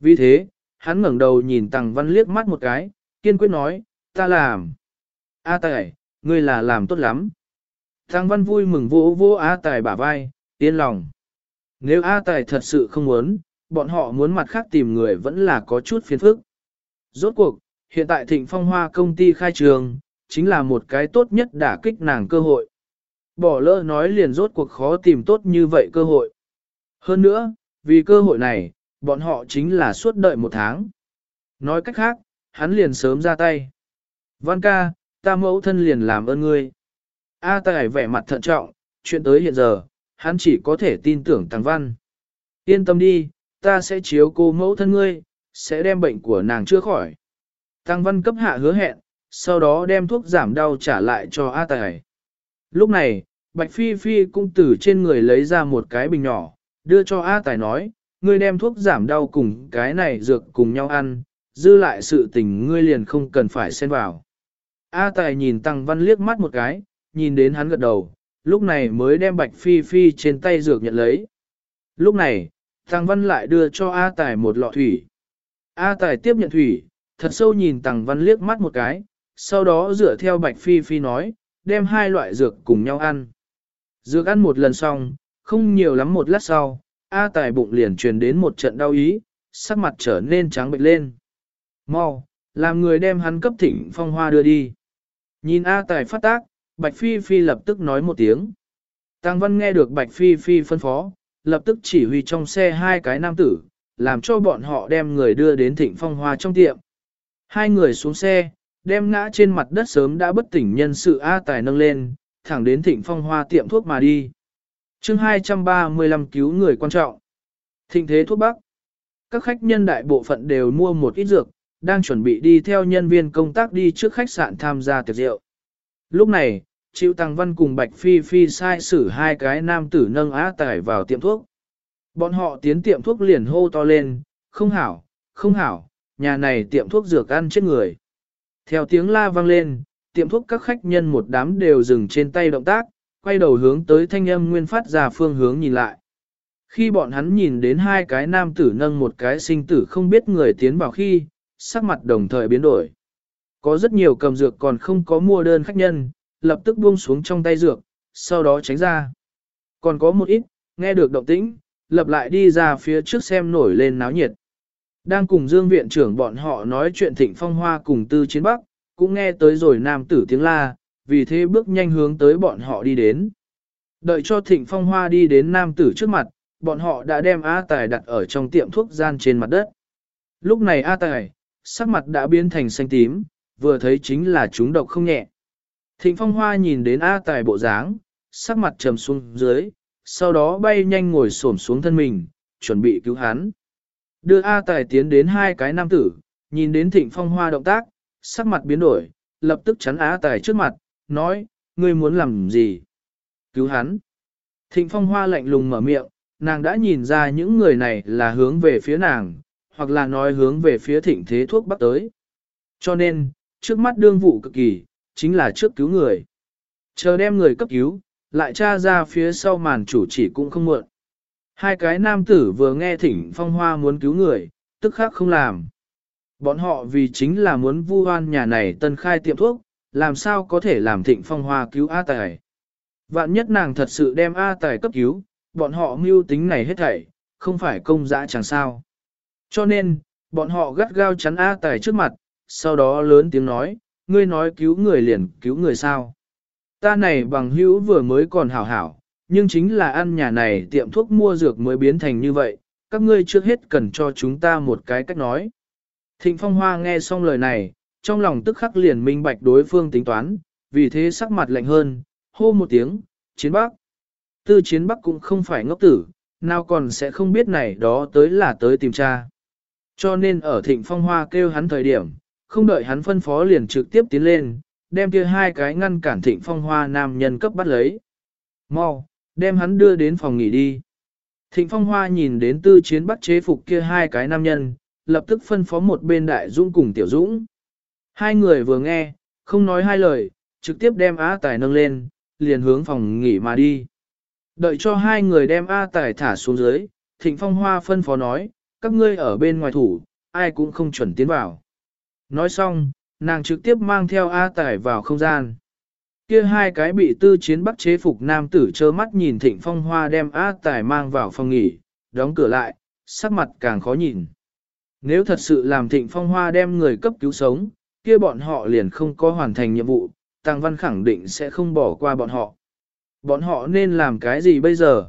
Vì thế, hắn ngẩng đầu nhìn Tằng Văn liếc mắt một cái, kiên quyết nói, ta làm. A Tài, ngươi là làm tốt lắm. Tằng Văn vui mừng vỗ vỗ A Tài bả vai, yên lòng. Nếu A Tài thật sự không muốn, bọn họ muốn mặt khác tìm người vẫn là có chút phiền phức. Rốt cuộc, hiện tại thịnh phong hoa công ty khai trường, chính là một cái tốt nhất đả kích nàng cơ hội. Bỏ lỡ nói liền rốt cuộc khó tìm tốt như vậy cơ hội. Hơn nữa, vì cơ hội này, bọn họ chính là suốt đợi một tháng. Nói cách khác, hắn liền sớm ra tay. Văn ca, ta mẫu thân liền làm ơn ngươi. A tài vẻ mặt thận trọng, chuyện tới hiện giờ, hắn chỉ có thể tin tưởng thằng Văn. Yên tâm đi, ta sẽ chiếu cô mẫu thân ngươi, sẽ đem bệnh của nàng chữa khỏi. Tăng Văn cấp hạ hứa hẹn, sau đó đem thuốc giảm đau trả lại cho A Tài. Lúc này, Bạch Phi Phi cũng từ trên người lấy ra một cái bình nhỏ, đưa cho A Tài nói, ngươi đem thuốc giảm đau cùng cái này dược cùng nhau ăn, dư lại sự tình ngươi liền không cần phải xen vào. A Tài nhìn Tăng Văn liếc mắt một cái, nhìn đến hắn gật đầu, lúc này mới đem Bạch Phi Phi trên tay dược nhận lấy. Lúc này, Tăng Văn lại đưa cho A Tài một lọ thủy. A Tài tiếp nhận thủy, thật sâu nhìn Tăng Văn liếc mắt một cái, sau đó dựa theo Bạch Phi Phi nói, đem hai loại dược cùng nhau ăn. Dược ăn một lần xong, không nhiều lắm một lát sau, A Tài bụng liền truyền đến một trận đau ý, sắc mặt trở nên trắng bệnh lên. Mau, làm người đem hắn cấp thỉnh phong hoa đưa đi. Nhìn A Tài phát tác, Bạch Phi Phi lập tức nói một tiếng. Tăng Văn nghe được Bạch Phi Phi phân phó, lập tức chỉ huy trong xe hai cái nam tử, làm cho bọn họ đem người đưa đến thịnh phong hoa trong tiệm. Hai người xuống xe, đem ngã trên mặt đất sớm đã bất tỉnh nhân sự A Tài nâng lên, thẳng đến thịnh phong hoa tiệm thuốc mà đi. chương 235 cứu người quan trọng. Thịnh thế thuốc bắc. Các khách nhân đại bộ phận đều mua một ít dược, đang chuẩn bị đi theo nhân viên công tác đi trước khách sạn tham gia tiệc rượu. Lúc này, Triệu Tăng Văn cùng Bạch Phi Phi sai xử hai cái nam tử nâng á tải vào tiệm thuốc. Bọn họ tiến tiệm thuốc liền hô to lên, không hảo, không hảo, nhà này tiệm thuốc dược ăn chết người. Theo tiếng la vang lên, tiệm thuốc các khách nhân một đám đều dừng trên tay động tác, quay đầu hướng tới thanh âm nguyên phát ra phương hướng nhìn lại. Khi bọn hắn nhìn đến hai cái nam tử nâng một cái sinh tử không biết người tiến vào khi, sắc mặt đồng thời biến đổi. Có rất nhiều cầm dược còn không có mua đơn khách nhân, lập tức buông xuống trong tay dược, sau đó tránh ra. Còn có một ít, nghe được động tĩnh, lập lại đi ra phía trước xem nổi lên náo nhiệt. Đang cùng Dương viện trưởng bọn họ nói chuyện thịnh phong hoa cùng tư chiến bắc, cũng nghe tới rồi nam tử tiếng la, vì thế bước nhanh hướng tới bọn họ đi đến. Đợi cho thịnh phong hoa đi đến nam tử trước mặt, bọn họ đã đem A Tài đặt ở trong tiệm thuốc gian trên mặt đất. Lúc này A Tài, sắc mặt đã biến thành xanh tím, vừa thấy chính là chúng độc không nhẹ. Thịnh phong hoa nhìn đến A Tài bộ dáng, sắc mặt trầm xuống dưới, sau đó bay nhanh ngồi xổm xuống thân mình, chuẩn bị cứu hắn. Đưa A Tài tiến đến hai cái nam tử, nhìn đến thịnh phong hoa động tác, sắc mặt biến đổi, lập tức chắn A Tài trước mặt, nói, ngươi muốn làm gì? Cứu hắn. Thịnh phong hoa lạnh lùng mở miệng, nàng đã nhìn ra những người này là hướng về phía nàng, hoặc là nói hướng về phía thịnh thế thuốc bắc tới. Cho nên, trước mắt đương vụ cực kỳ, chính là trước cứu người. Chờ đem người cấp cứu, lại tra ra phía sau màn chủ chỉ cũng không muộn. Hai cái nam tử vừa nghe thỉnh phong hoa muốn cứu người, tức khắc không làm. Bọn họ vì chính là muốn vu oan nhà này tân khai tiệm thuốc, làm sao có thể làm thịnh phong hoa cứu A Tài. Vạn nhất nàng thật sự đem A Tài cấp cứu, bọn họ mưu tính này hết thảy, không phải công dã chẳng sao. Cho nên, bọn họ gắt gao chắn A Tài trước mặt, sau đó lớn tiếng nói, ngươi nói cứu người liền cứu người sao. Ta này bằng hữu vừa mới còn hảo hảo, nhưng chính là ăn nhà này tiệm thuốc mua dược mới biến thành như vậy, các ngươi trước hết cần cho chúng ta một cái cách nói. Thịnh Phong Hoa nghe xong lời này, trong lòng tức khắc liền minh bạch đối phương tính toán, vì thế sắc mặt lạnh hơn, hô một tiếng, chiến bắc. Tư chiến bắc cũng không phải ngốc tử, nào còn sẽ không biết này đó tới là tới tìm cha. Cho nên ở thịnh phong hoa kêu hắn thời điểm, không đợi hắn phân phó liền trực tiếp tiến lên, đem kia hai cái ngăn cản thịnh phong hoa nam nhân cấp bắt lấy. Mau, đem hắn đưa đến phòng nghỉ đi. Thịnh phong hoa nhìn đến tư chiến bắt chế phục kia hai cái nam nhân, lập tức phân phó một bên đại dũng cùng tiểu dũng. Hai người vừa nghe, không nói hai lời, trực tiếp đem A Tài nâng lên, liền hướng phòng nghỉ mà đi. Đợi cho hai người đem A Tài thả xuống dưới, Thịnh Phong Hoa phân phó nói, các ngươi ở bên ngoài thủ, ai cũng không chuẩn tiến vào. Nói xong, nàng trực tiếp mang theo A Tài vào không gian. Kia hai cái bị tư chiến bắt chế phục nam tử trơ mắt nhìn Thịnh Phong Hoa đem A Tài mang vào phòng nghỉ, đóng cửa lại, sắc mặt càng khó nhìn. Nếu thật sự làm Thịnh Phong Hoa đem người cấp cứu sống, kia bọn họ liền không có hoàn thành nhiệm vụ, Tăng Văn khẳng định sẽ không bỏ qua bọn họ. Bọn họ nên làm cái gì bây giờ?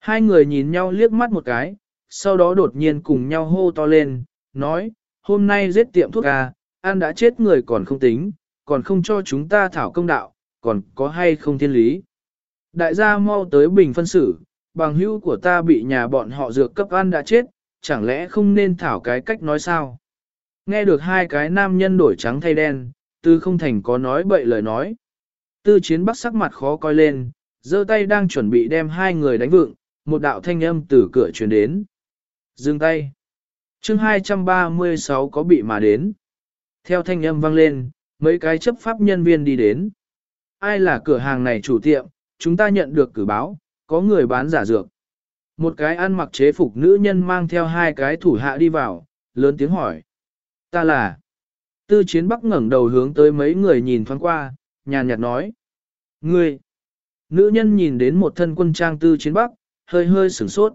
Hai người nhìn nhau liếc mắt một cái, sau đó đột nhiên cùng nhau hô to lên, nói, hôm nay giết tiệm thuốc A ăn đã chết người còn không tính, còn không cho chúng ta thảo công đạo, còn có hay không thiên lý. Đại gia mau tới bình phân xử, bằng hữu của ta bị nhà bọn họ dược cấp ăn đã chết, chẳng lẽ không nên thảo cái cách nói sao? Nghe được hai cái nam nhân đổi trắng thay đen, tư không thành có nói bậy lời nói. Tư chiến bắc sắc mặt khó coi lên, giơ tay đang chuẩn bị đem hai người đánh vượng một đạo thanh âm từ cửa truyền đến. Dừng tay. chương 236 có bị mà đến. Theo thanh âm vang lên, mấy cái chấp pháp nhân viên đi đến. Ai là cửa hàng này chủ tiệm, chúng ta nhận được cử báo, có người bán giả dược. Một cái ăn mặc chế phục nữ nhân mang theo hai cái thủ hạ đi vào, lớn tiếng hỏi. Ta là. Tư chiến bắc ngẩng đầu hướng tới mấy người nhìn thoáng qua, nhàn nhạt nói. Ngươi. Nữ nhân nhìn đến một thân quân trang tư chiến bắc, hơi hơi sửng sốt.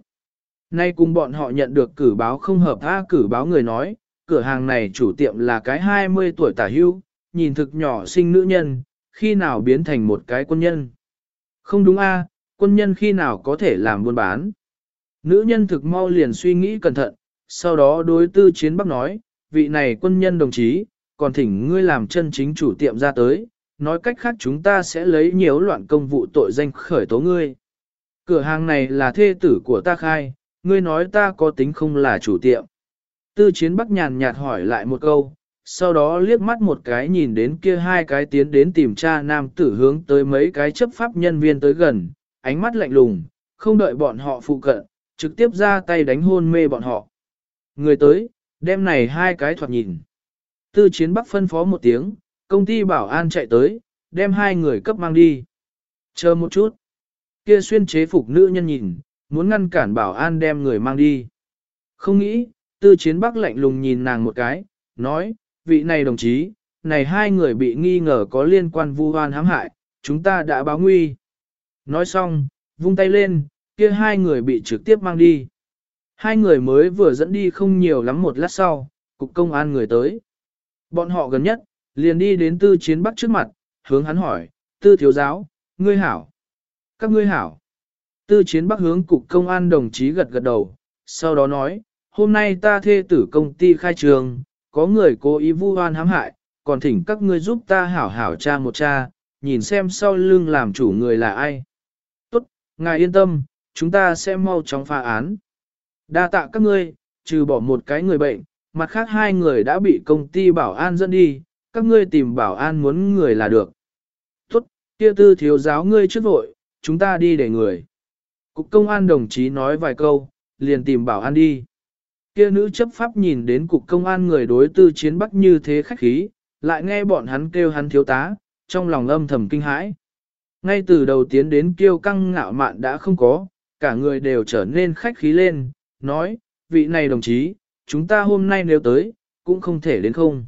Nay cùng bọn họ nhận được cử báo không hợp tha cử báo người nói, cửa hàng này chủ tiệm là cái 20 tuổi tả hưu, nhìn thực nhỏ sinh nữ nhân, khi nào biến thành một cái quân nhân. Không đúng a, quân nhân khi nào có thể làm buôn bán. Nữ nhân thực mau liền suy nghĩ cẩn thận, sau đó đối tư chiến bắc nói, vị này quân nhân đồng chí, còn thỉnh ngươi làm chân chính chủ tiệm ra tới, nói cách khác chúng ta sẽ lấy nhiều loạn công vụ tội danh khởi tố ngươi. Cửa hàng này là thê tử của ta khai, ngươi nói ta có tính không là chủ tiệm. Tư chiến bắc nhàn nhạt hỏi lại một câu, sau đó liếc mắt một cái nhìn đến kia hai cái tiến đến tìm cha nam tử hướng tới mấy cái chấp pháp nhân viên tới gần, ánh mắt lạnh lùng, không đợi bọn họ phụ cận, trực tiếp ra tay đánh hôn mê bọn họ. Người tới, đem này hai cái thoạt nhìn. Tư chiến bắc phân phó một tiếng, công ty bảo an chạy tới, đem hai người cấp mang đi. Chờ một chút. Kia xuyên chế phục nữ nhân nhìn, muốn ngăn cản bảo an đem người mang đi. Không nghĩ, tư chiến bắc lạnh lùng nhìn nàng một cái, nói, vị này đồng chí, này hai người bị nghi ngờ có liên quan vu oan hãm hại, chúng ta đã báo nguy. Nói xong, vung tay lên, kia hai người bị trực tiếp mang đi. Hai người mới vừa dẫn đi không nhiều lắm một lát sau, cục công an người tới. Bọn họ gần nhất, liền đi đến tư chiến bắc trước mặt, hướng hắn hỏi, tư thiếu giáo, ngươi hảo. Các ngươi hảo. Tư chiến bắc hướng cục công an đồng chí gật gật đầu, sau đó nói, hôm nay ta thê tử công ty khai trường, có người cố ý vu oan hãm hại, còn thỉnh các ngươi giúp ta hảo hảo cha một cha, nhìn xem sau lưng làm chủ người là ai. Tốt, ngài yên tâm, chúng ta sẽ mau chóng phá án. Đa tạ các ngươi, trừ bỏ một cái người bệnh, mặt khác hai người đã bị công ty bảo an dẫn đi, các ngươi tìm bảo an muốn người là được. Tốt, kia tư thiếu giáo ngươi trước vội, chúng ta đi để người. Cục công an đồng chí nói vài câu, liền tìm bảo an đi. Kia nữ chấp pháp nhìn đến cục công an người đối tư chiến bắc như thế khách khí, lại nghe bọn hắn kêu hắn thiếu tá, trong lòng âm thầm kinh hãi. Ngay từ đầu tiến đến kiêu căng ngạo mạn đã không có, cả người đều trở nên khách khí lên, nói, vị này đồng chí, chúng ta hôm nay nếu tới, cũng không thể đến không.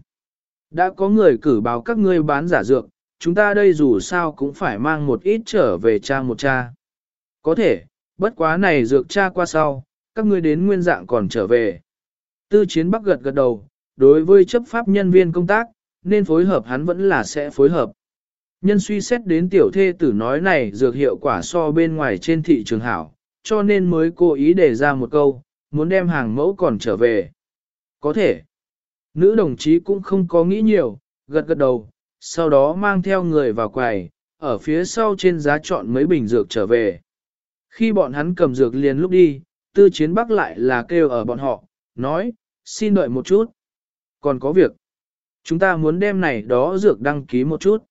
Đã có người cử báo các ngươi bán giả dược, chúng ta đây dù sao cũng phải mang một ít trở về cha một cha. Có thể, bất quá này dược cha qua sau, các ngươi đến nguyên dạng còn trở về. Tư chiến bắc gật gật đầu, đối với chấp pháp nhân viên công tác, nên phối hợp hắn vẫn là sẽ phối hợp. Nhân suy xét đến tiểu thê tử nói này dược hiệu quả so bên ngoài trên thị trường hảo, cho nên mới cố ý đề ra một câu, muốn đem hàng mẫu còn trở về. Có thể. Nữ đồng chí cũng không có nghĩ nhiều, gật gật đầu, sau đó mang theo người vào quầy, ở phía sau trên giá chọn mấy bình dược trở về. Khi bọn hắn cầm dược liền lúc đi, tư chiến bắc lại là kêu ở bọn họ, nói, xin đợi một chút. Còn có việc. Chúng ta muốn đem này đó dược đăng ký một chút.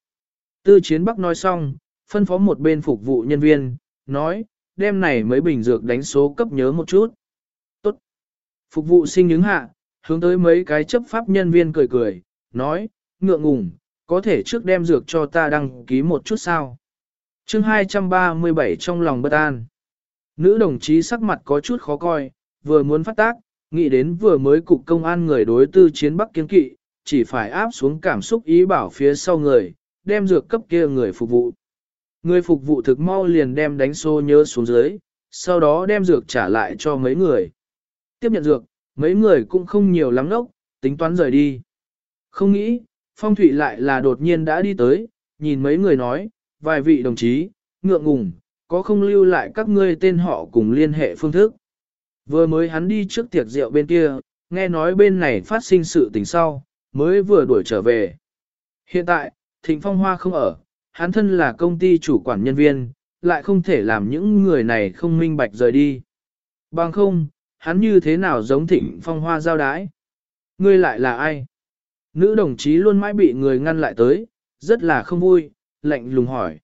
Tư chiến bắc nói xong, phân phó một bên phục vụ nhân viên, nói, đem này mấy bình dược đánh số cấp nhớ một chút. Tốt. Phục vụ sinh những hạ, hướng tới mấy cái chấp pháp nhân viên cười cười, nói, ngượng ngùng, có thể trước đem dược cho ta đăng ký một chút sao. chương 237 trong lòng bất an. Nữ đồng chí sắc mặt có chút khó coi, vừa muốn phát tác, nghĩ đến vừa mới cục công an người đối tư chiến bắc kiên kỵ, chỉ phải áp xuống cảm xúc ý bảo phía sau người, đem dược cấp kia người phục vụ. Người phục vụ thực mau liền đem đánh xô nhớ xuống dưới, sau đó đem dược trả lại cho mấy người. Tiếp nhận dược, mấy người cũng không nhiều lắm lốc, tính toán rời đi. Không nghĩ, Phong Thụy lại là đột nhiên đã đi tới, nhìn mấy người nói, vài vị đồng chí, ngượng ngùng, có không lưu lại các ngươi tên họ cùng liên hệ phương thức. Vừa mới hắn đi trước tiệc rượu bên kia, nghe nói bên này phát sinh sự tình sau, mới vừa đuổi trở về. Hiện tại, Thịnh Phong Hoa không ở, hắn thân là công ty chủ quản nhân viên, lại không thể làm những người này không minh bạch rời đi. Bằng không, hắn như thế nào giống Thịnh Phong Hoa giao đái? Ngươi lại là ai? Nữ đồng chí luôn mãi bị người ngăn lại tới, rất là không vui, lạnh lùng hỏi.